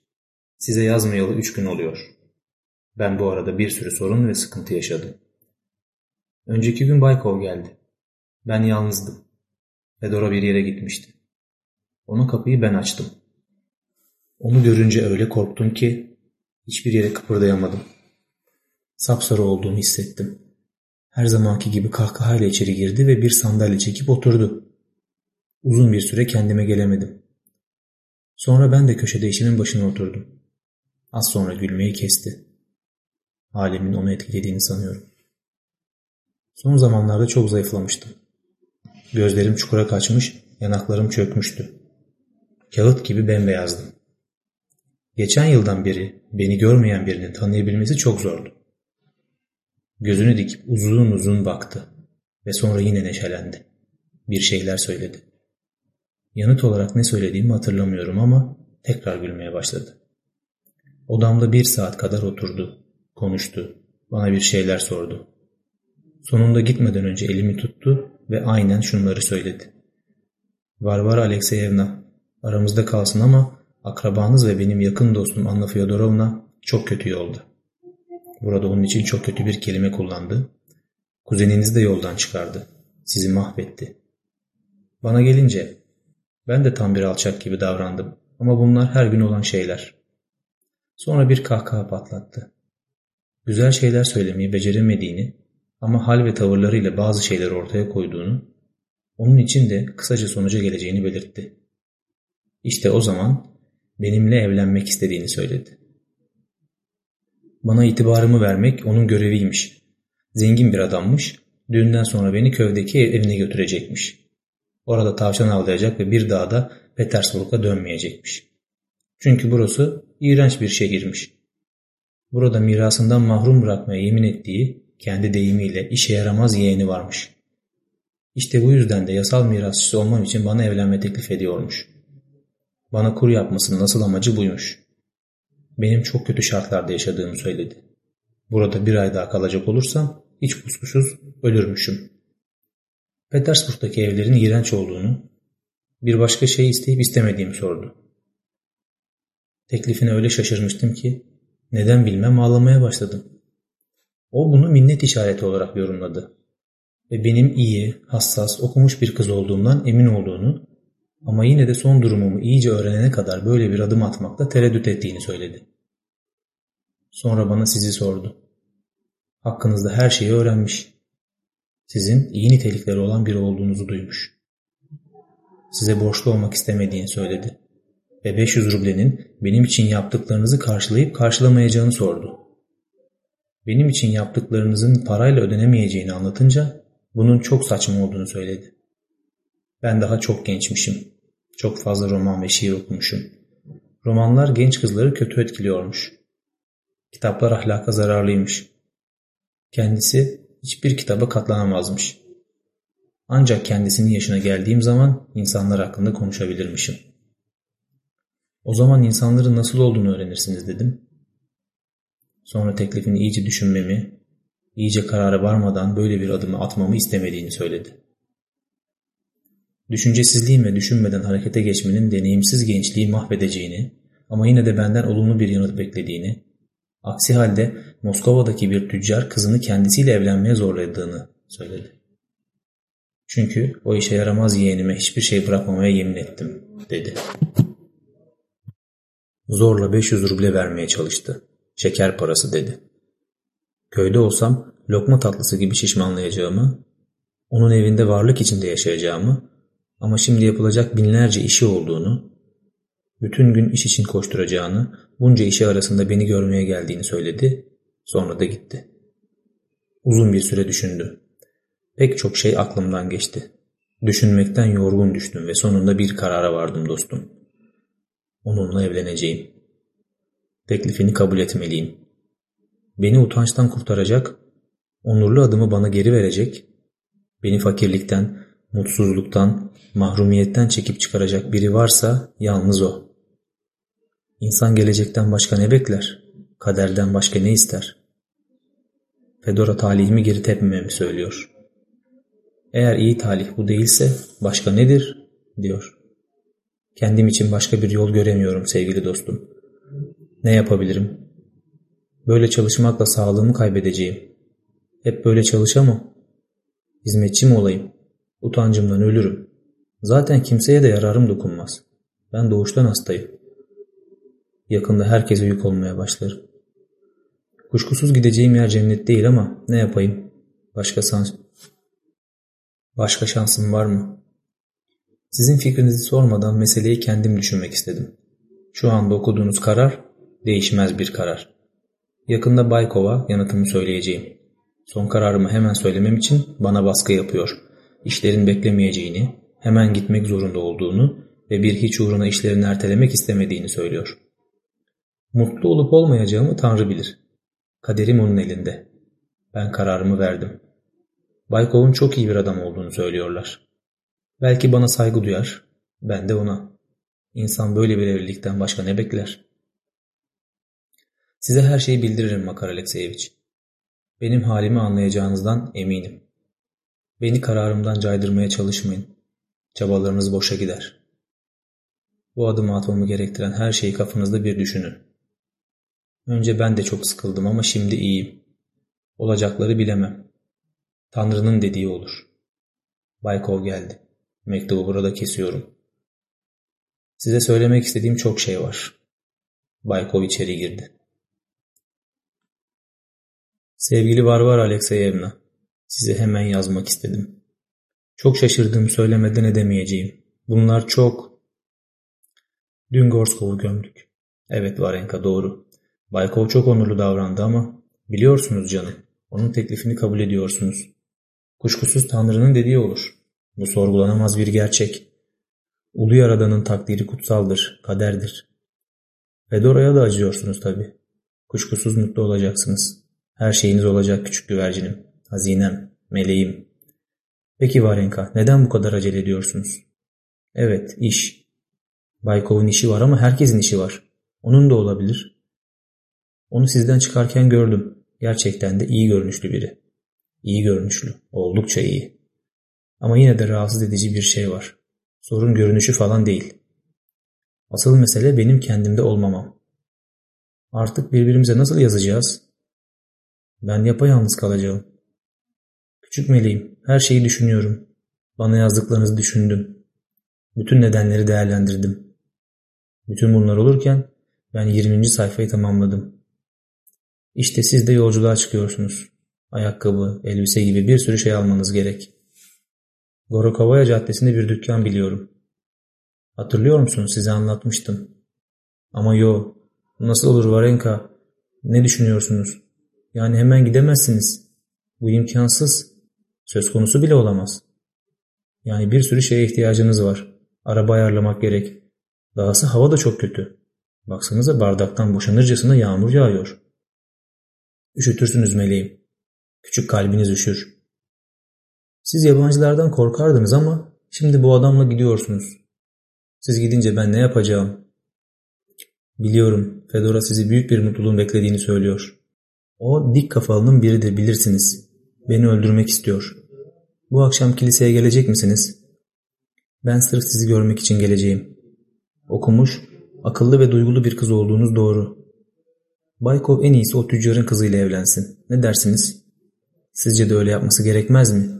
size yazmayalı üç gün oluyor. Ben bu arada bir sürü sorun ve sıkıntı yaşadım. Önceki gün Baykov geldi. Ben yalnızdım. Fedora bir yere gitmişti. Onun kapıyı ben açtım. Onu görünce öyle korktum ki hiçbir yere kıpırdayamadım. Sapsarı olduğumu hissettim. Her zamanki gibi kahkahayla içeri girdi ve bir sandalye çekip oturdu. Uzun bir süre kendime gelemedim. Sonra ben de köşede işimin başına oturdum. Az sonra gülmeyi kesti. Halimin onu etkilediğini sanıyorum. Son zamanlarda çok zayıflamıştım. Gözlerim çukura kaçmış, yanaklarım çökmüştü. Kağıt gibi bembeyazdım. Geçen yıldan beri beni görmeyen birinin tanıyabilmesi çok zordu. Gözünü dikip uzun uzun baktı ve sonra yine neşelendi. Bir şeyler söyledi. Yanıt olarak ne söylediğimi hatırlamıyorum ama tekrar gülmeye başladı. Odamda bir saat kadar oturdu, konuştu, bana bir şeyler sordu. Sonunda gitmeden önce elimi tuttu ve aynen şunları söyledi. Varvara Alexeyevna, aramızda kalsın ama akrabanız ve benim yakın dostum Anna Fyodorovna çok kötü yolda. Burada onun için çok kötü bir kelime kullandı. Kuzeninizi de yoldan çıkardı. Sizi mahvetti. Bana gelince ben de tam bir alçak gibi davrandım ama bunlar her gün olan şeyler. Sonra bir kahkaha patlattı. Güzel şeyler söylemeyi beceremediğini ama hal ve tavırlarıyla bazı şeyleri ortaya koyduğunu, onun için de kısaca sonuca geleceğini belirtti. İşte o zaman benimle evlenmek istediğini söyledi. Bana itibarımı vermek onun göreviymiş. Zengin bir adammış, düğünden sonra beni kövdeki evine götürecekmiş. Orada tavşan avlayacak ve bir daha da Petersburg'a dönmeyecekmiş. Çünkü burası iğrenç bir şehirmiş. Burada mirasından mahrum bırakmaya yemin ettiği kendi deyimiyle işe yaramaz yeğeni varmış. İşte bu yüzden de yasal mirasçısı olmam için bana evlenme teklif ediyormuş. Bana kur yapmasının nasıl amacı buymuş. Benim çok kötü şartlarda yaşadığımı söyledi. Burada bir ay daha kalacak olursam hiç kuşkusuz ölürmüşüm. Petersburg'daki evlerin iğrenç olduğunu, bir başka şey isteyip istemediğimi sordu. Teklifine öyle şaşırmıştım ki neden bilmem ağlamaya başladım. O bunu minnet işareti olarak yorumladı. Ve benim iyi, hassas, okumuş bir kız olduğumdan emin olduğunu ama yine de son durumumu iyice öğrenene kadar böyle bir adım atmakta tereddüt ettiğini söyledi. Sonra bana sizi sordu. Hakkınızda her şeyi öğrenmiş. Sizin iyi nitelikleri olan biri olduğunuzu duymuş. Size borçlu olmak istemediğini söyledi. Ve 500 rublenin benim için yaptıklarınızı karşılayıp karşılamayacağını sordu. Benim için yaptıklarınızın parayla ödenemeyeceğini anlatınca bunun çok saçma olduğunu söyledi. Ben daha çok gençmişim. Çok fazla roman ve şiir okumuşum. Romanlar genç kızları kötü etkiliyormuş. Kitaplar ahlaka zararlıymış. Kendisi hiçbir kitaba katlanamazmış. Ancak kendisinin yaşına geldiğim zaman insanlar hakkında konuşabilirmişim. O zaman insanların nasıl olduğunu öğrenirsiniz dedim. Sonra teklifini iyice düşünmemi, iyice karara varmadan böyle bir adımı atmamı istemediğini söyledi. Düşüncesizliğin ve düşünmeden harekete geçmenin deneyimsiz gençliği mahvedeceğini ama yine de benden olumlu bir yanıt beklediğini, aksi halde Moskova'daki bir tüccar kızını kendisiyle evlenmeye zorladığını söyledi. Çünkü o işe yaramaz yeğenime hiçbir şey bırakmamaya yemin ettim, dedi. Zorla 500 ruble vermeye çalıştı. Şeker parası dedi. Köyde olsam lokma tatlısı gibi şişmanlayacağımı, onun evinde varlık içinde yaşayacağımı ama şimdi yapılacak binlerce işi olduğunu, bütün gün iş için koşturacağını, bunca işi arasında beni görmeye geldiğini söyledi, sonra da gitti. Uzun bir süre düşündü. Pek çok şey aklımdan geçti. Düşünmekten yorgun düştüm ve sonunda bir karara vardım dostum. Onunla evleneceğim. Teklifini kabul etmeliyim. Beni utançtan kurtaracak, onurlu adımı bana geri verecek, beni fakirlikten, mutsuzluktan, mahrumiyetten çekip çıkaracak biri varsa yalnız o. İnsan gelecekten başka ne bekler? Kaderden başka ne ister? Fedora talihimi geri tepmememi söylüyor. Eğer iyi talih bu değilse başka nedir? diyor. Kendim için başka bir yol göremiyorum sevgili dostum. Ne yapabilirim? Böyle çalışmakla sağlığımı kaybedeceğim. Hep böyle çalışamam. Hizmetçi mi olayım? Utancımdan ölürüm. Zaten kimseye de yararım dokunmaz. Ben doğuştan hastayım. Yakında herkese yük olmaya başlarım. Kuşkusuz gideceğim yer cennet değil ama ne yapayım? Başka şans... Başka şansım var mı? Sizin fikrinizi sormadan meseleyi kendim düşünmek istedim. Şu anda okuduğunuz karar değişmez bir karar. Yakında Baykov'a yanıtımı söyleyeceğim. Son kararımı hemen söylemem için bana baskı yapıyor. İşlerin beklemeyeceğini, hemen gitmek zorunda olduğunu ve bir hiç uğruna işlerini ertelemek istemediğini söylüyor. Mutlu olup olmayacağımı Tanrı bilir. Kaderim onun elinde. Ben kararımı verdim. Baykov'un çok iyi bir adam olduğunu söylüyorlar. Belki bana saygı duyar, ben de ona. İnsan böyle bir evlilikten başka ne bekler? Size her şeyi bildiririm Makar Alekseyeviç. Benim halimi anlayacağınızdan eminim. Beni kararımdan caydırmaya çalışmayın. Çabalarınız boşa gider. Bu adımı atmamı gerektiren her şeyi kafanızda bir düşünün. Önce ben de çok sıkıldım ama şimdi iyiyim. Olacakları bilemem. Tanrı'nın dediği olur. Baykov geldi. Mektubu burada kesiyorum. Size söylemek istediğim çok şey var. Baykov içeri girdi. Sevgili Varvar Alekseyevna, size hemen yazmak istedim. Çok şaşırdığım söylemeden edemeyeceğim. Bunlar çok... Dün Gorskov'u gömdük. Evet Varenka doğru. Baykov çok onurlu davrandı ama biliyorsunuz canım. Onun teklifini kabul ediyorsunuz. Kuşkusuz Tanrı'nın dediği olur. Bu sorgulanamaz bir gerçek. Ulu Yaradan'ın takdiri kutsaldır, kaderdir. Fedora'ya da acıyorsunuz tabi. Kuşkusuz mutlu olacaksınız. Her şeyiniz olacak küçük güvercinim, hazinem, meleğim. Peki Varenka, neden bu kadar acele ediyorsunuz? Evet, iş. Baykov'un işi var ama herkesin işi var. Onun da olabilir. Onu sizden çıkarken gördüm. Gerçekten de iyi görünüşlü biri. İyi görünüşlü, oldukça iyi. Ama yine de rahatsız edici bir şey var. Sorun görünüşü falan değil. Asıl mesele benim kendimde olmamam. Artık birbirimize nasıl yazacağız? Ben yapayalnız kalacağım. Küçük meleğim, her şeyi düşünüyorum. Bana yazdıklarınızı düşündüm. Bütün nedenleri değerlendirdim. Bütün bunlar olurken ben 20. sayfayı tamamladım. İşte siz de yolculuğa çıkıyorsunuz. Ayakkabı, elbise gibi bir sürü şey almanız gerek. Gorokovaya Caddesi'nde bir dükkan biliyorum. Hatırlıyor musun? Size anlatmıştım. Ama yo. Nasıl olur Varenka? Ne düşünüyorsunuz? Yani hemen gidemezsiniz. Bu imkansız. Söz konusu bile olamaz. Yani bir sürü şeye ihtiyacınız var. Araba ayarlamak gerek. Dahası hava da çok kötü. Baksanıza bardaktan boşanırcasına yağmur yağıyor. Üşütürsünüz meleğim. Küçük kalbiniz üşür. Siz yabancılardan korkardınız ama şimdi bu adamla gidiyorsunuz. Siz gidince ben ne yapacağım? Biliyorum Fedora sizi büyük bir mutluluğun beklediğini söylüyor. O dik kafalının biridir bilirsiniz. Beni öldürmek istiyor. Bu akşam kiliseye gelecek misiniz? Ben sırf sizi görmek için geleceğim. Okumuş, akıllı ve duygulu bir kız olduğunuz doğru. Baykov en iyisi o tüccarın kızıyla evlensin. Ne dersiniz? Sizce de öyle yapması gerekmez mi?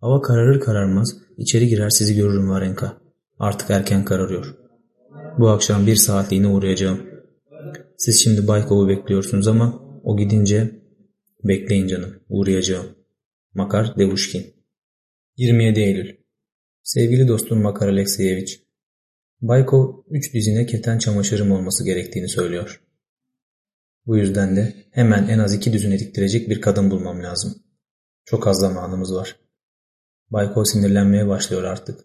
Hava kararır kararmaz içeri girer sizi görürüm Varenka. Artık erken kararıyor. Bu akşam bir saatliğine uğrayacağım. Siz şimdi Baykov'u bekliyorsunuz ama o gidince bekleyin canım uğrayacağım. Makar Devuşkin 27 Eylül Sevgili dostum Makar Alekseyeviç Baykov üç dizine keten çamaşırım olması gerektiğini söylüyor. Bu yüzden de hemen en az iki düzine diktirecek bir kadın bulmam lazım. Çok az zamanımız var. Baykov sinirlenmeye başlıyor artık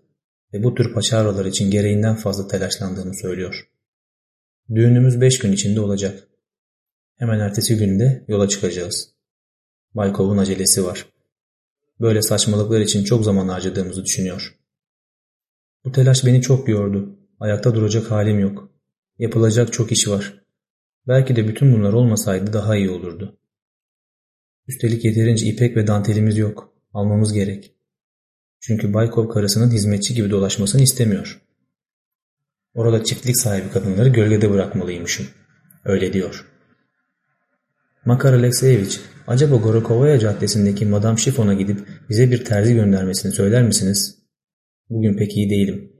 ve bu tür paçavralar için gereğinden fazla telaşlandığını söylüyor. Düğünümüz beş gün içinde olacak. Hemen ertesi günde yola çıkacağız. Baykov'un acelesi var. Böyle saçmalıklar için çok zaman harcadığımızı düşünüyor. Bu telaş beni çok yordu. Ayakta duracak halim yok. Yapılacak çok iş var. Belki de bütün bunlar olmasaydı daha iyi olurdu. Üstelik yeterince ipek ve dantelimiz yok. Almamız gerek. Çünkü Baykov karısının hizmetçi gibi dolaşmasını istemiyor. Orada çiftlik sahibi kadınları gölgede bırakmalıymışım. Öyle diyor. Makar Alexeyevich, acaba Gorokovaya Caddesi'ndeki Madame Şifon'a gidip bize bir terzi göndermesini söyler misiniz? Bugün pek iyi değilim.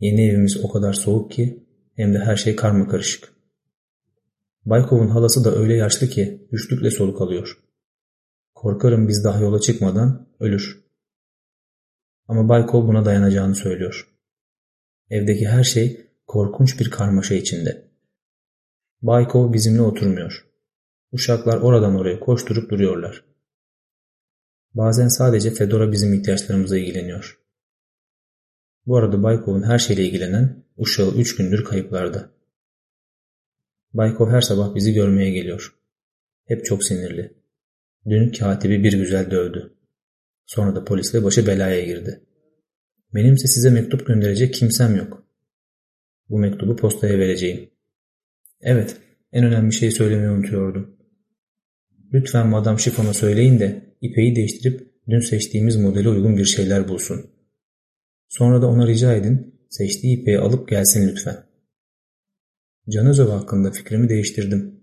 Yeni evimiz o kadar soğuk ki hem de her şey karma karışık. Baykov'un halası da öyle yaşlı ki güçlükle soluk alıyor. Korkarım biz daha yola çıkmadan ölür. Ama Baykov buna dayanacağını söylüyor. Evdeki her şey korkunç bir karmaşa içinde. Baykov bizimle oturmuyor. Uşaklar oradan oraya koşturup duruyorlar. Bazen sadece Fedora bizim ihtiyaçlarımıza ilgileniyor. Bu arada Baykov'un her şeyle ilgilenen uşağı üç gündür kayıplarda. Baykov her sabah bizi görmeye geliyor. Hep çok sinirli. Dün katibi bir güzel dövdü. Sonra da polisle başı belaya girdi. Benimse size mektup gönderecek kimsem yok. Bu mektubu postaya vereceğim. Evet, en önemli şeyi söylemeyi unutuyordum. Lütfen Madame Chiffon'a söyleyin de ipeyi değiştirip dün seçtiğimiz modele uygun bir şeyler bulsun. Sonra da ona rica edin seçtiği ipeyi alıp gelsin lütfen. Canözov hakkında fikrimi değiştirdim.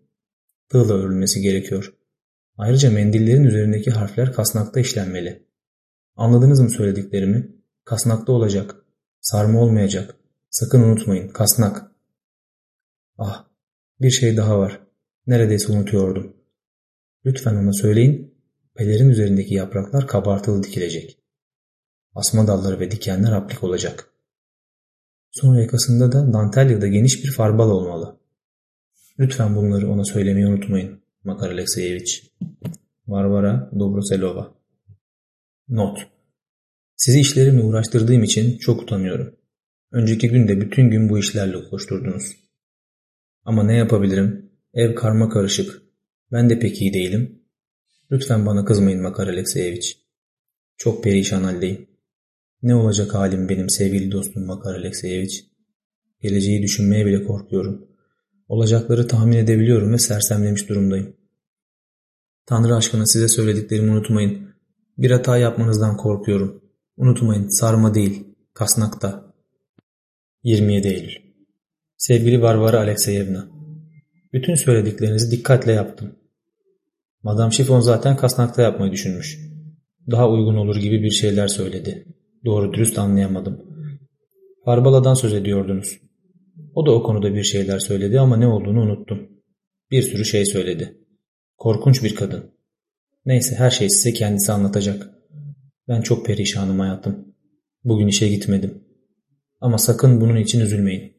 Tığla örülmesi gerekiyor. Ayrıca mendillerin üzerindeki harfler kasnakta işlenmeli. Anladınız mı söylediklerimi? Kasnakta olacak. Sarma olmayacak. Sakın unutmayın. Kasnak. Ah, bir şey daha var. Neredeyse unutuyordum. Lütfen ona söyleyin. Pelerin üzerindeki yapraklar kabartılı dikilecek. Asma dalları ve dikenler aplik olacak. Sonra yakasında da dantel ya da geniş bir farbal olmalı. Lütfen bunları ona söylemeyi unutmayın. Makar Alekseyevich. Varvara Dobroselova. Not. Sizi işlerimle uğraştırdığım için çok utanıyorum. Önceki gün de bütün gün bu işlerle koşturdunuz. Ama ne yapabilirim? Ev karma karışık. Ben de pek iyi değilim. Lütfen bana kızmayın Makar Alekseyevich. Çok perişan haldeyim. Ne olacak halim benim sevgili dostum Makar Alekseyevich? Geleceği düşünmeye bile korkuyorum. Olacakları tahmin edebiliyorum ve sersemlemiş durumdayım. Tanrı aşkına size söylediklerimi unutmayın. Bir hata yapmanızdan korkuyorum. Unutmayın sarma değil, kasnakta. 27 Eylül Sevgili Varvara Alekseyevna, bütün söylediklerinizi dikkatle yaptım. Madame Şifon zaten kasnakta yapmayı düşünmüş. Daha uygun olur gibi bir şeyler söyledi. Doğru dürüst anlayamadım. Farbala'dan söz ediyordunuz. O da o konuda bir şeyler söyledi ama ne olduğunu unuttum. Bir sürü şey söyledi. Korkunç bir kadın. Neyse her şey size kendisi anlatacak. Ben çok perişanım hayatım. Bugün işe gitmedim. Ama sakın bunun için üzülmeyin.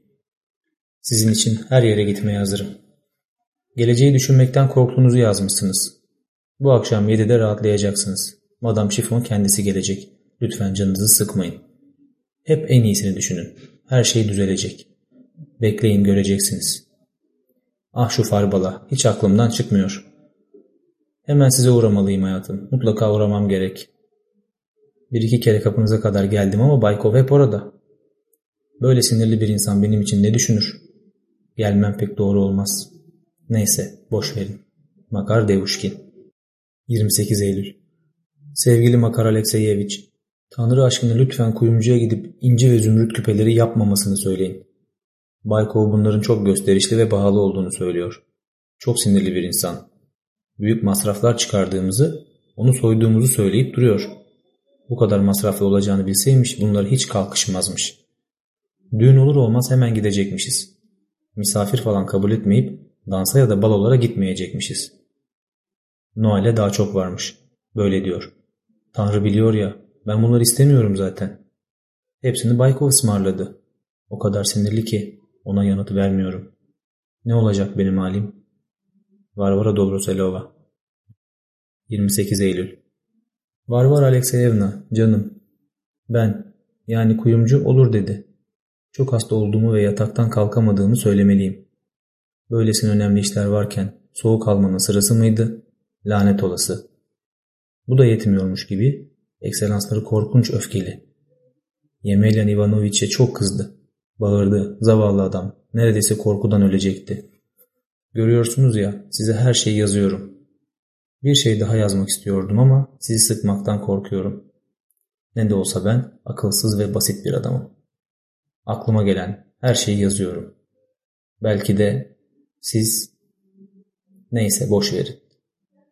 Sizin için her yere gitmeye hazırım. Geleceği düşünmekten korktuğunuzu yazmışsınız. Bu akşam 7'de rahatlayacaksınız. Madame Chiffon kendisi gelecek. Lütfen canınızı sıkmayın. Hep en iyisini düşünün. Her şey düzelecek. Bekleyin göreceksiniz. Ah şu farbala hiç aklımdan çıkmıyor. Hemen size uğramalıyım hayatım. Mutlaka uğramam gerek. Bir iki kere kapınıza kadar geldim ama Baykov hep orada. Böyle sinirli bir insan benim için ne düşünür? Gelmem pek doğru olmaz. Neyse boş verin. Makar Devuşkin 28 Eylül Sevgili Makar Alekseyevich, Tanrı aşkına lütfen kuyumcuya gidip inci ve zümrüt küpeleri yapmamasını söyleyin. Baykov bunların çok gösterişli ve pahalı olduğunu söylüyor. Çok sinirli bir insan. Büyük masraflar çıkardığımızı, onu soyduğumuzu söyleyip duruyor. Bu kadar masraflı olacağını bilseymiş bunları hiç kalkışmazmış. Düğün olur olmaz hemen gidecekmişiz. Misafir falan kabul etmeyip dansa ya da balolara gitmeyecekmişiz. Noel'e daha çok varmış. Böyle diyor. Tanrı biliyor ya ben bunları istemiyorum zaten. Hepsini Baykov ısmarladı. O kadar sinirli ki ona yanıt vermiyorum. Ne olacak benim halim? Varvara Dobroselova 28 Eylül Varvara Alekseyevna, canım. Ben, yani kuyumcu olur dedi. Çok hasta olduğumu ve yataktan kalkamadığımı söylemeliyim. Böylesine önemli işler varken soğuk almanın sırası mıydı? Lanet olası. Bu da yetmiyormuş gibi ekselansları korkunç öfkeli. Yemelyan Ivanoviç'e çok kızdı. Bağırdı, zavallı adam. Neredeyse korkudan ölecekti. Görüyorsunuz ya, size her şeyi yazıyorum. Bir şey daha yazmak istiyordum ama sizi sıkmaktan korkuyorum. Ne de olsa ben akılsız ve basit bir adamım. Aklıma gelen her şeyi yazıyorum. Belki de siz Neyse boş verin.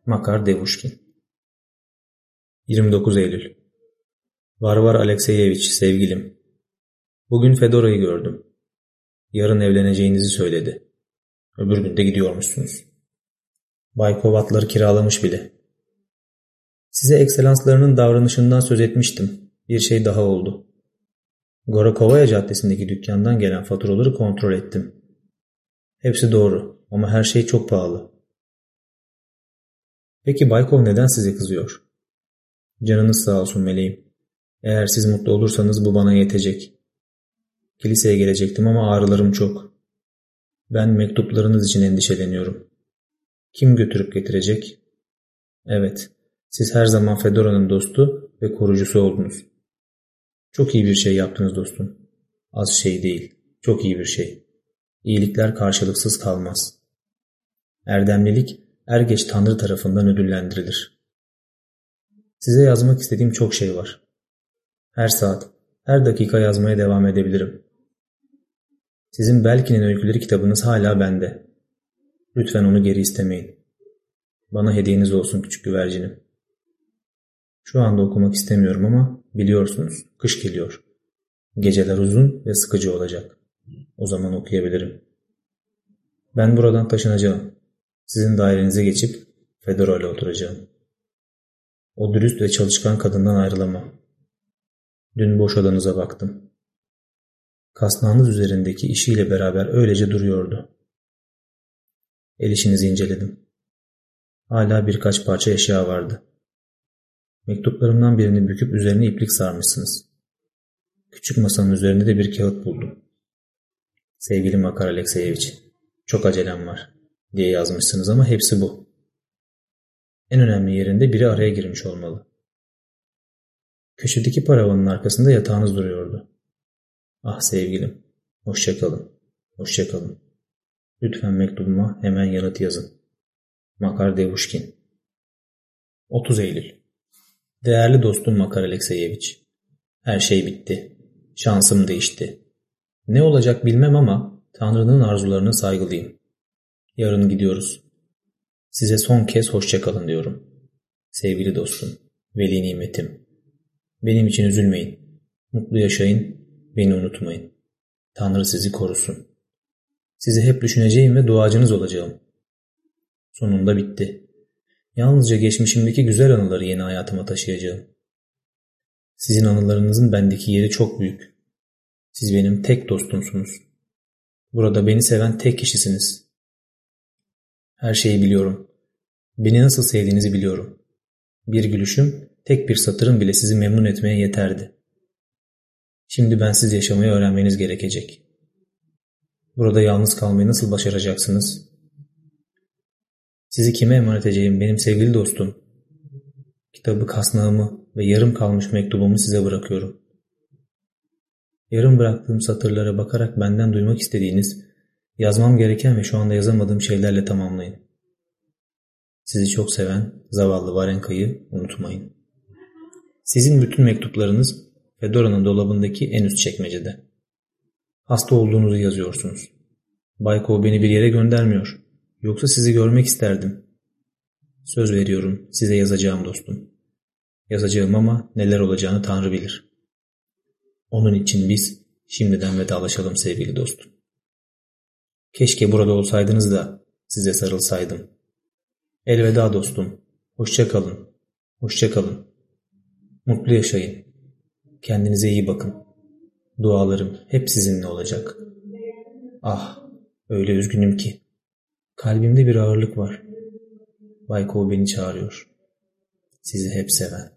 Makar Devuşkin 29 Eylül Varvar Alekseyevich sevgilim. Bugün Fedora'yı gördüm. Yarın evleneceğinizi söyledi. Öbür gün de gidiyormuşsunuz. Bay Kovatları kiralamış bile. Size ekselanslarının davranışından söz etmiştim. Bir şey daha oldu. Gorakovaya Caddesi'ndeki dükkandan gelen faturaları kontrol ettim. Hepsi doğru ama her şey çok pahalı. Peki Baykov neden size kızıyor? Canınız sağ olsun meleğim. Eğer siz mutlu olursanız bu bana yetecek. Kiliseye gelecektim ama ağrılarım çok. Ben mektuplarınız için endişeleniyorum. Kim götürüp getirecek? Evet, siz her zaman Fedora'nın dostu ve korucusu oldunuz. Çok iyi bir şey yaptınız dostum. Az şey değil, çok iyi bir şey. İyilikler karşılıksız kalmaz. Erdemlilik er geç Tanrı tarafından ödüllendirilir. Size yazmak istediğim çok şey var. Her saat, her dakika yazmaya devam edebilirim. Sizin Belkin'in öyküleri kitabınız hala bende. Lütfen onu geri istemeyin. Bana hediyeniz olsun küçük güvercinim. Şu anda okumak istemiyorum ama biliyorsunuz kış geliyor. Geceler uzun ve sıkıcı olacak. O zaman okuyabilirim. Ben buradan taşınacağım. Sizin dairenize geçip Fedora ile oturacağım. O dürüst ve çalışkan kadından ayrılamam. Dün boş odanıza baktım. Kasnağınız üzerindeki işiyle beraber öylece duruyordu. El işinizi inceledim. Hala birkaç parça eşya vardı. Mektuplarımdan birini büküp üzerine iplik sarmışsınız. Küçük masanın üzerinde de bir kağıt buldum. Sevgili Makar Alekseyevich, çok acelem var diye yazmışsınız ama hepsi bu. En önemli yerinde biri araya girmiş olmalı. Köşedeki paravanın arkasında yatağınız duruyordu. Ah sevgilim, hoşçakalın, hoşçakalın. Lütfen mektubuma hemen yanıt yazın. Makar Devuşkin 30 Eylül Değerli dostum Makar Alekseyeviç, her şey bitti. Şansım değişti. Ne olacak bilmem ama Tanrı'nın arzularına saygılıyım. Yarın gidiyoruz. Size son kez hoşçakalın diyorum. Sevgili dostum, veli nimetim. Benim için üzülmeyin. Mutlu yaşayın, beni unutmayın. Tanrı sizi korusun. Sizi hep düşüneceğim ve duacınız olacağım. Sonunda bitti. Yalnızca geçmişimdeki güzel anıları yeni hayatıma taşıyacağım. Sizin anılarınızın bendeki yeri çok büyük. Siz benim tek dostumsunuz. Burada beni seven tek kişisiniz. Her şeyi biliyorum. Beni nasıl sevdiğinizi biliyorum. Bir gülüşüm, tek bir satırım bile sizi memnun etmeye yeterdi. Şimdi ben siz yaşamayı öğrenmeniz gerekecek. Burada yalnız kalmayı nasıl başaracaksınız? Sizi kime emanet edeceğim benim sevgili dostum? Kitabı kasnağımı ve yarım kalmış mektubumu size bırakıyorum. Yarım bıraktığım satırlara bakarak benden duymak istediğiniz, yazmam gereken ve şu anda yazamadığım şeylerle tamamlayın. Sizi çok seven zavallı Varenka'yı unutmayın. Sizin bütün mektuplarınız Fedora'nın dolabındaki en üst çekmecede. Hasta olduğunuzu yazıyorsunuz. Bayko beni bir yere göndermiyor. Yoksa sizi görmek isterdim. Söz veriyorum size yazacağım dostum. Yazacağım ama neler olacağını Tanrı bilir. Onun için biz şimdiden vedalaşalım sevgili dostum. Keşke burada olsaydınız da size sarılsaydım. Elveda dostum. Hoşça kalın. Hoşça kalın. Mutlu yaşayın. Kendinize iyi bakın. Dualarım hep sizinle olacak. Ah, öyle üzgünüm ki. Kalbimde bir ağırlık var. Bayko beni çağırıyor. Sizi hep seven.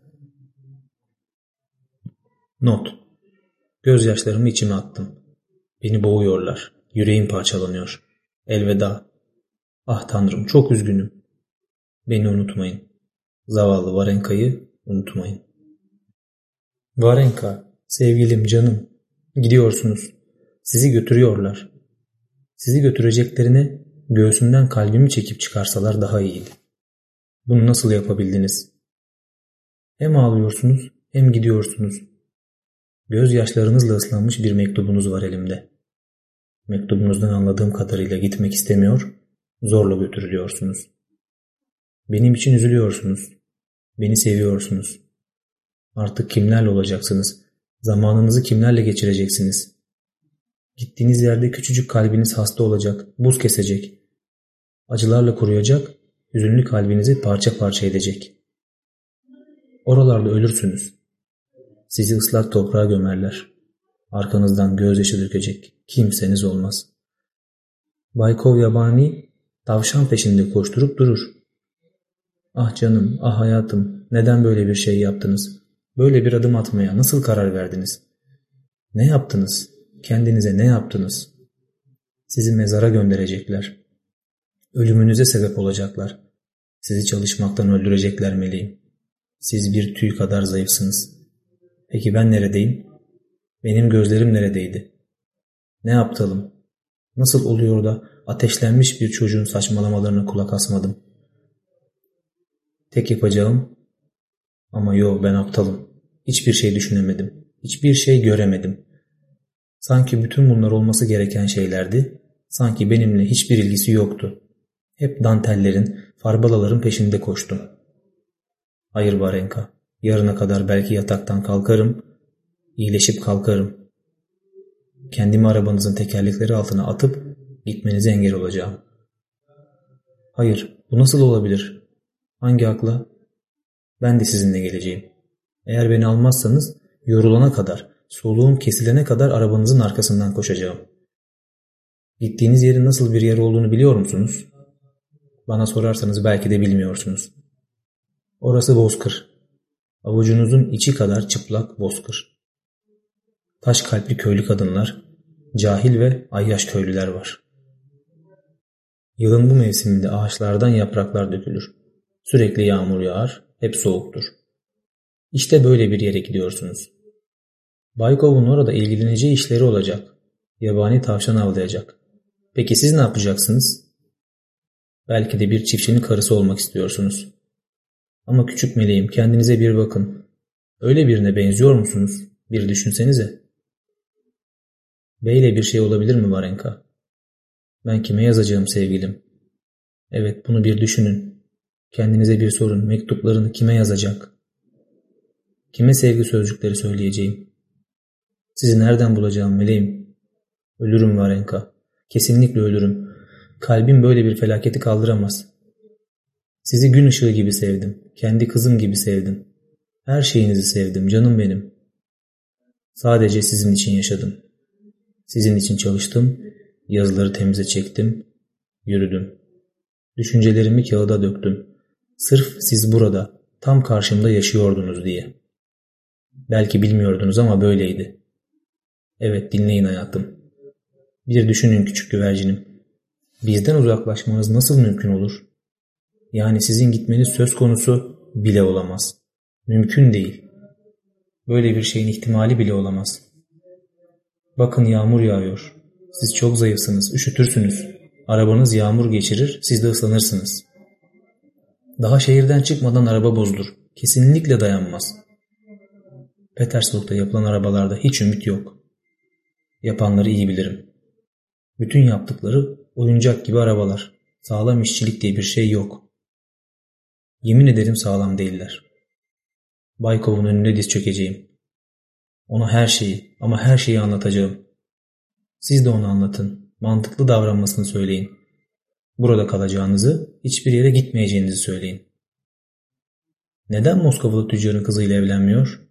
Not. Gözyaşlarımı içime attım. Beni boğuyorlar. Yüreğim parçalanıyor. Elveda. Ah tanrım çok üzgünüm. Beni unutmayın. Zavallı Varenka'yı unutmayın. Varenka, sevgilim, canım. Gidiyorsunuz. Sizi götürüyorlar. Sizi götüreceklerine göğsümden kalbimi çekip çıkarsalar daha iyiydi. Bunu nasıl yapabildiniz? Hem ağlıyorsunuz hem gidiyorsunuz. Gözyaşlarınızla ıslanmış bir mektubunuz var elimde. Mektubunuzdan anladığım kadarıyla gitmek istemiyor, zorla götürülüyorsunuz. Benim için üzülüyorsunuz. Beni seviyorsunuz. Artık kimlerle olacaksınız? Zamanınızı kimlerle geçireceksiniz? Gittiğiniz yerde küçücük kalbiniz hasta olacak, buz kesecek. Acılarla kuruyacak, hüzünlü kalbinizi parça parça edecek. Oralarda ölürsünüz. Sizi ıslak toprağa gömerler. Arkanızdan gözyaşı dökecek kimseniz olmaz. Baykov yabani tavşan peşinde koşturup durur. Ah canım, ah hayatım, neden böyle bir şey yaptınız? Böyle bir adım atmaya nasıl karar verdiniz? Ne yaptınız? Kendinize ne yaptınız? Sizi mezara gönderecekler. Ölümünüze sebep olacaklar. Sizi çalışmaktan öldürecekler meleğim. Siz bir tüy kadar zayıfsınız. Peki ben neredeyim? Benim gözlerim neredeydi? Ne yaptalım? Nasıl oluyor da ateşlenmiş bir çocuğun saçmalamalarına kulak asmadım? Tek yapacağım ama yo ben aptalım. Hiçbir şey düşünemedim. Hiçbir şey göremedim. Sanki bütün bunlar olması gereken şeylerdi. Sanki benimle hiçbir ilgisi yoktu. Hep dantellerin, farbalaların peşinde koştum. Hayır Varenka, yarına kadar belki yataktan kalkarım, iyileşip kalkarım. Kendimi arabanızın tekerlekleri altına atıp gitmenize engel olacağım. Hayır, bu nasıl olabilir? Hangi akla? Ben de sizinle geleceğim. Eğer beni almazsanız yorulana kadar, soluğum kesilene kadar arabanızın arkasından koşacağım. Gittiğiniz yerin nasıl bir yer olduğunu biliyor musunuz? Bana sorarsanız belki de bilmiyorsunuz. Orası bozkır. Avucunuzun içi kadar çıplak bozkır. Taş kalpli köylü kadınlar, cahil ve ayyaş köylüler var. Yılın bu mevsiminde ağaçlardan yapraklar dökülür. Sürekli yağmur yağar, hep soğuktur. İşte böyle bir yere gidiyorsunuz. Baykov'un orada ilgileneceği işleri olacak. Yabani tavşan avlayacak. Peki siz ne yapacaksınız? Belki de bir çiftçinin karısı olmak istiyorsunuz. Ama küçük meleğim kendinize bir bakın. Öyle birine benziyor musunuz? Bir düşünsenize. Beyle bir şey olabilir mi Varenka? Ben kime yazacağım sevgilim? Evet bunu bir düşünün. Kendinize bir sorun. Mektuplarını kime yazacak? Kime sevgi sözcükleri söyleyeceğim? Sizi nereden bulacağım meleğim? Ölürüm Varenka. Kesinlikle ölürüm. Kalbim böyle bir felaketi kaldıramaz. Sizi gün ışığı gibi sevdim. Kendi kızım gibi sevdim. Her şeyinizi sevdim canım benim. Sadece sizin için yaşadım. Sizin için çalıştım. Yazıları temize çektim. Yürüdüm. Düşüncelerimi kağıda döktüm. Sırf siz burada, tam karşımda yaşıyordunuz diye. Belki bilmiyordunuz ama böyleydi. Evet dinleyin hayatım. Bir düşünün küçük güvercinim. Bizden uzaklaşmanız nasıl mümkün olur? Yani sizin gitmeniz söz konusu bile olamaz. Mümkün değil. Böyle bir şeyin ihtimali bile olamaz. Bakın yağmur yağıyor. Siz çok zayıfsınız, üşütürsünüz. Arabanız yağmur geçirir, siz de ıslanırsınız. Daha şehirden çıkmadan araba bozulur. Kesinlikle dayanmaz. Petersburg'da yapılan arabalarda hiç ümit yok. Yapanları iyi bilirim. Bütün yaptıkları oyuncak gibi arabalar. Sağlam işçilik diye bir şey yok. Yemin ederim sağlam değiller. Baykov'un önünde diz çökeceğim. Ona her şeyi ama her şeyi anlatacağım. Siz de onu anlatın. Mantıklı davranmasını söyleyin. Burada kalacağınızı, hiçbir yere gitmeyeceğinizi söyleyin. Neden Moskovalı tüccarın kızıyla evlenmiyor?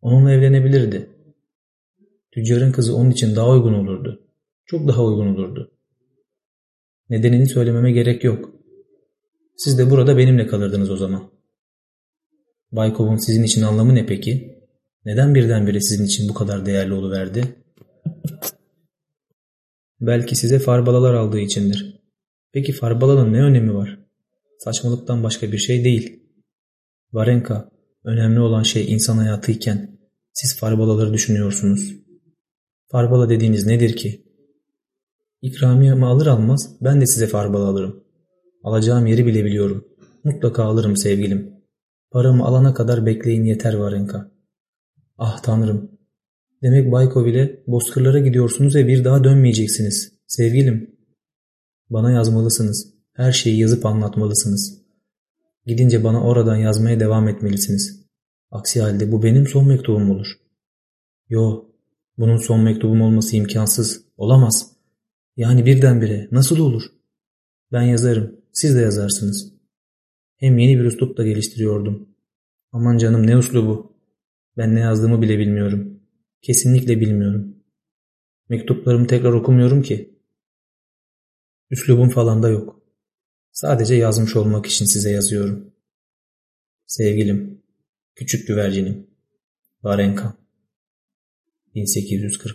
Onunla evlenebilirdi. Tüccarın kızı onun için daha uygun olurdu. Çok daha uygun olurdu. Nedenini söylememe gerek yok. Siz de burada benimle kalırdınız o zaman. Baykov'un sizin için anlamı ne peki? Neden birdenbire sizin için bu kadar değerli oluverdi? Belki size farbalalar aldığı içindir. Peki farbalanın ne önemi var? Saçmalıktan başka bir şey değil. Varenka, önemli olan şey insan hayatıyken siz farbalaları düşünüyorsunuz. Farbala dediğiniz nedir ki? İkramiyemi alır almaz ben de size farbala alırım. Alacağım yeri bile biliyorum. Mutlaka alırım sevgilim. Paramı alana kadar bekleyin yeter Varenka. Ah tanrım. Demek Baykov ile bozkırlara gidiyorsunuz ve bir daha dönmeyeceksiniz. Sevgilim. Bana yazmalısınız. Her şeyi yazıp anlatmalısınız. Gidince bana oradan yazmaya devam etmelisiniz. Aksi halde bu benim son mektubum olur. Yo, bunun son mektubum olması imkansız. Olamaz. Yani birdenbire nasıl olur? Ben yazarım, siz de yazarsınız. Hem yeni bir üslup da geliştiriyordum. Aman canım ne uslubu. Ben ne yazdığımı bile bilmiyorum. Kesinlikle bilmiyorum. Mektuplarımı tekrar okumuyorum ki. Üslubum falan da yok. Sadece yazmış olmak için size yazıyorum. Sevgilim, küçük güvercinim, Varenka. 1840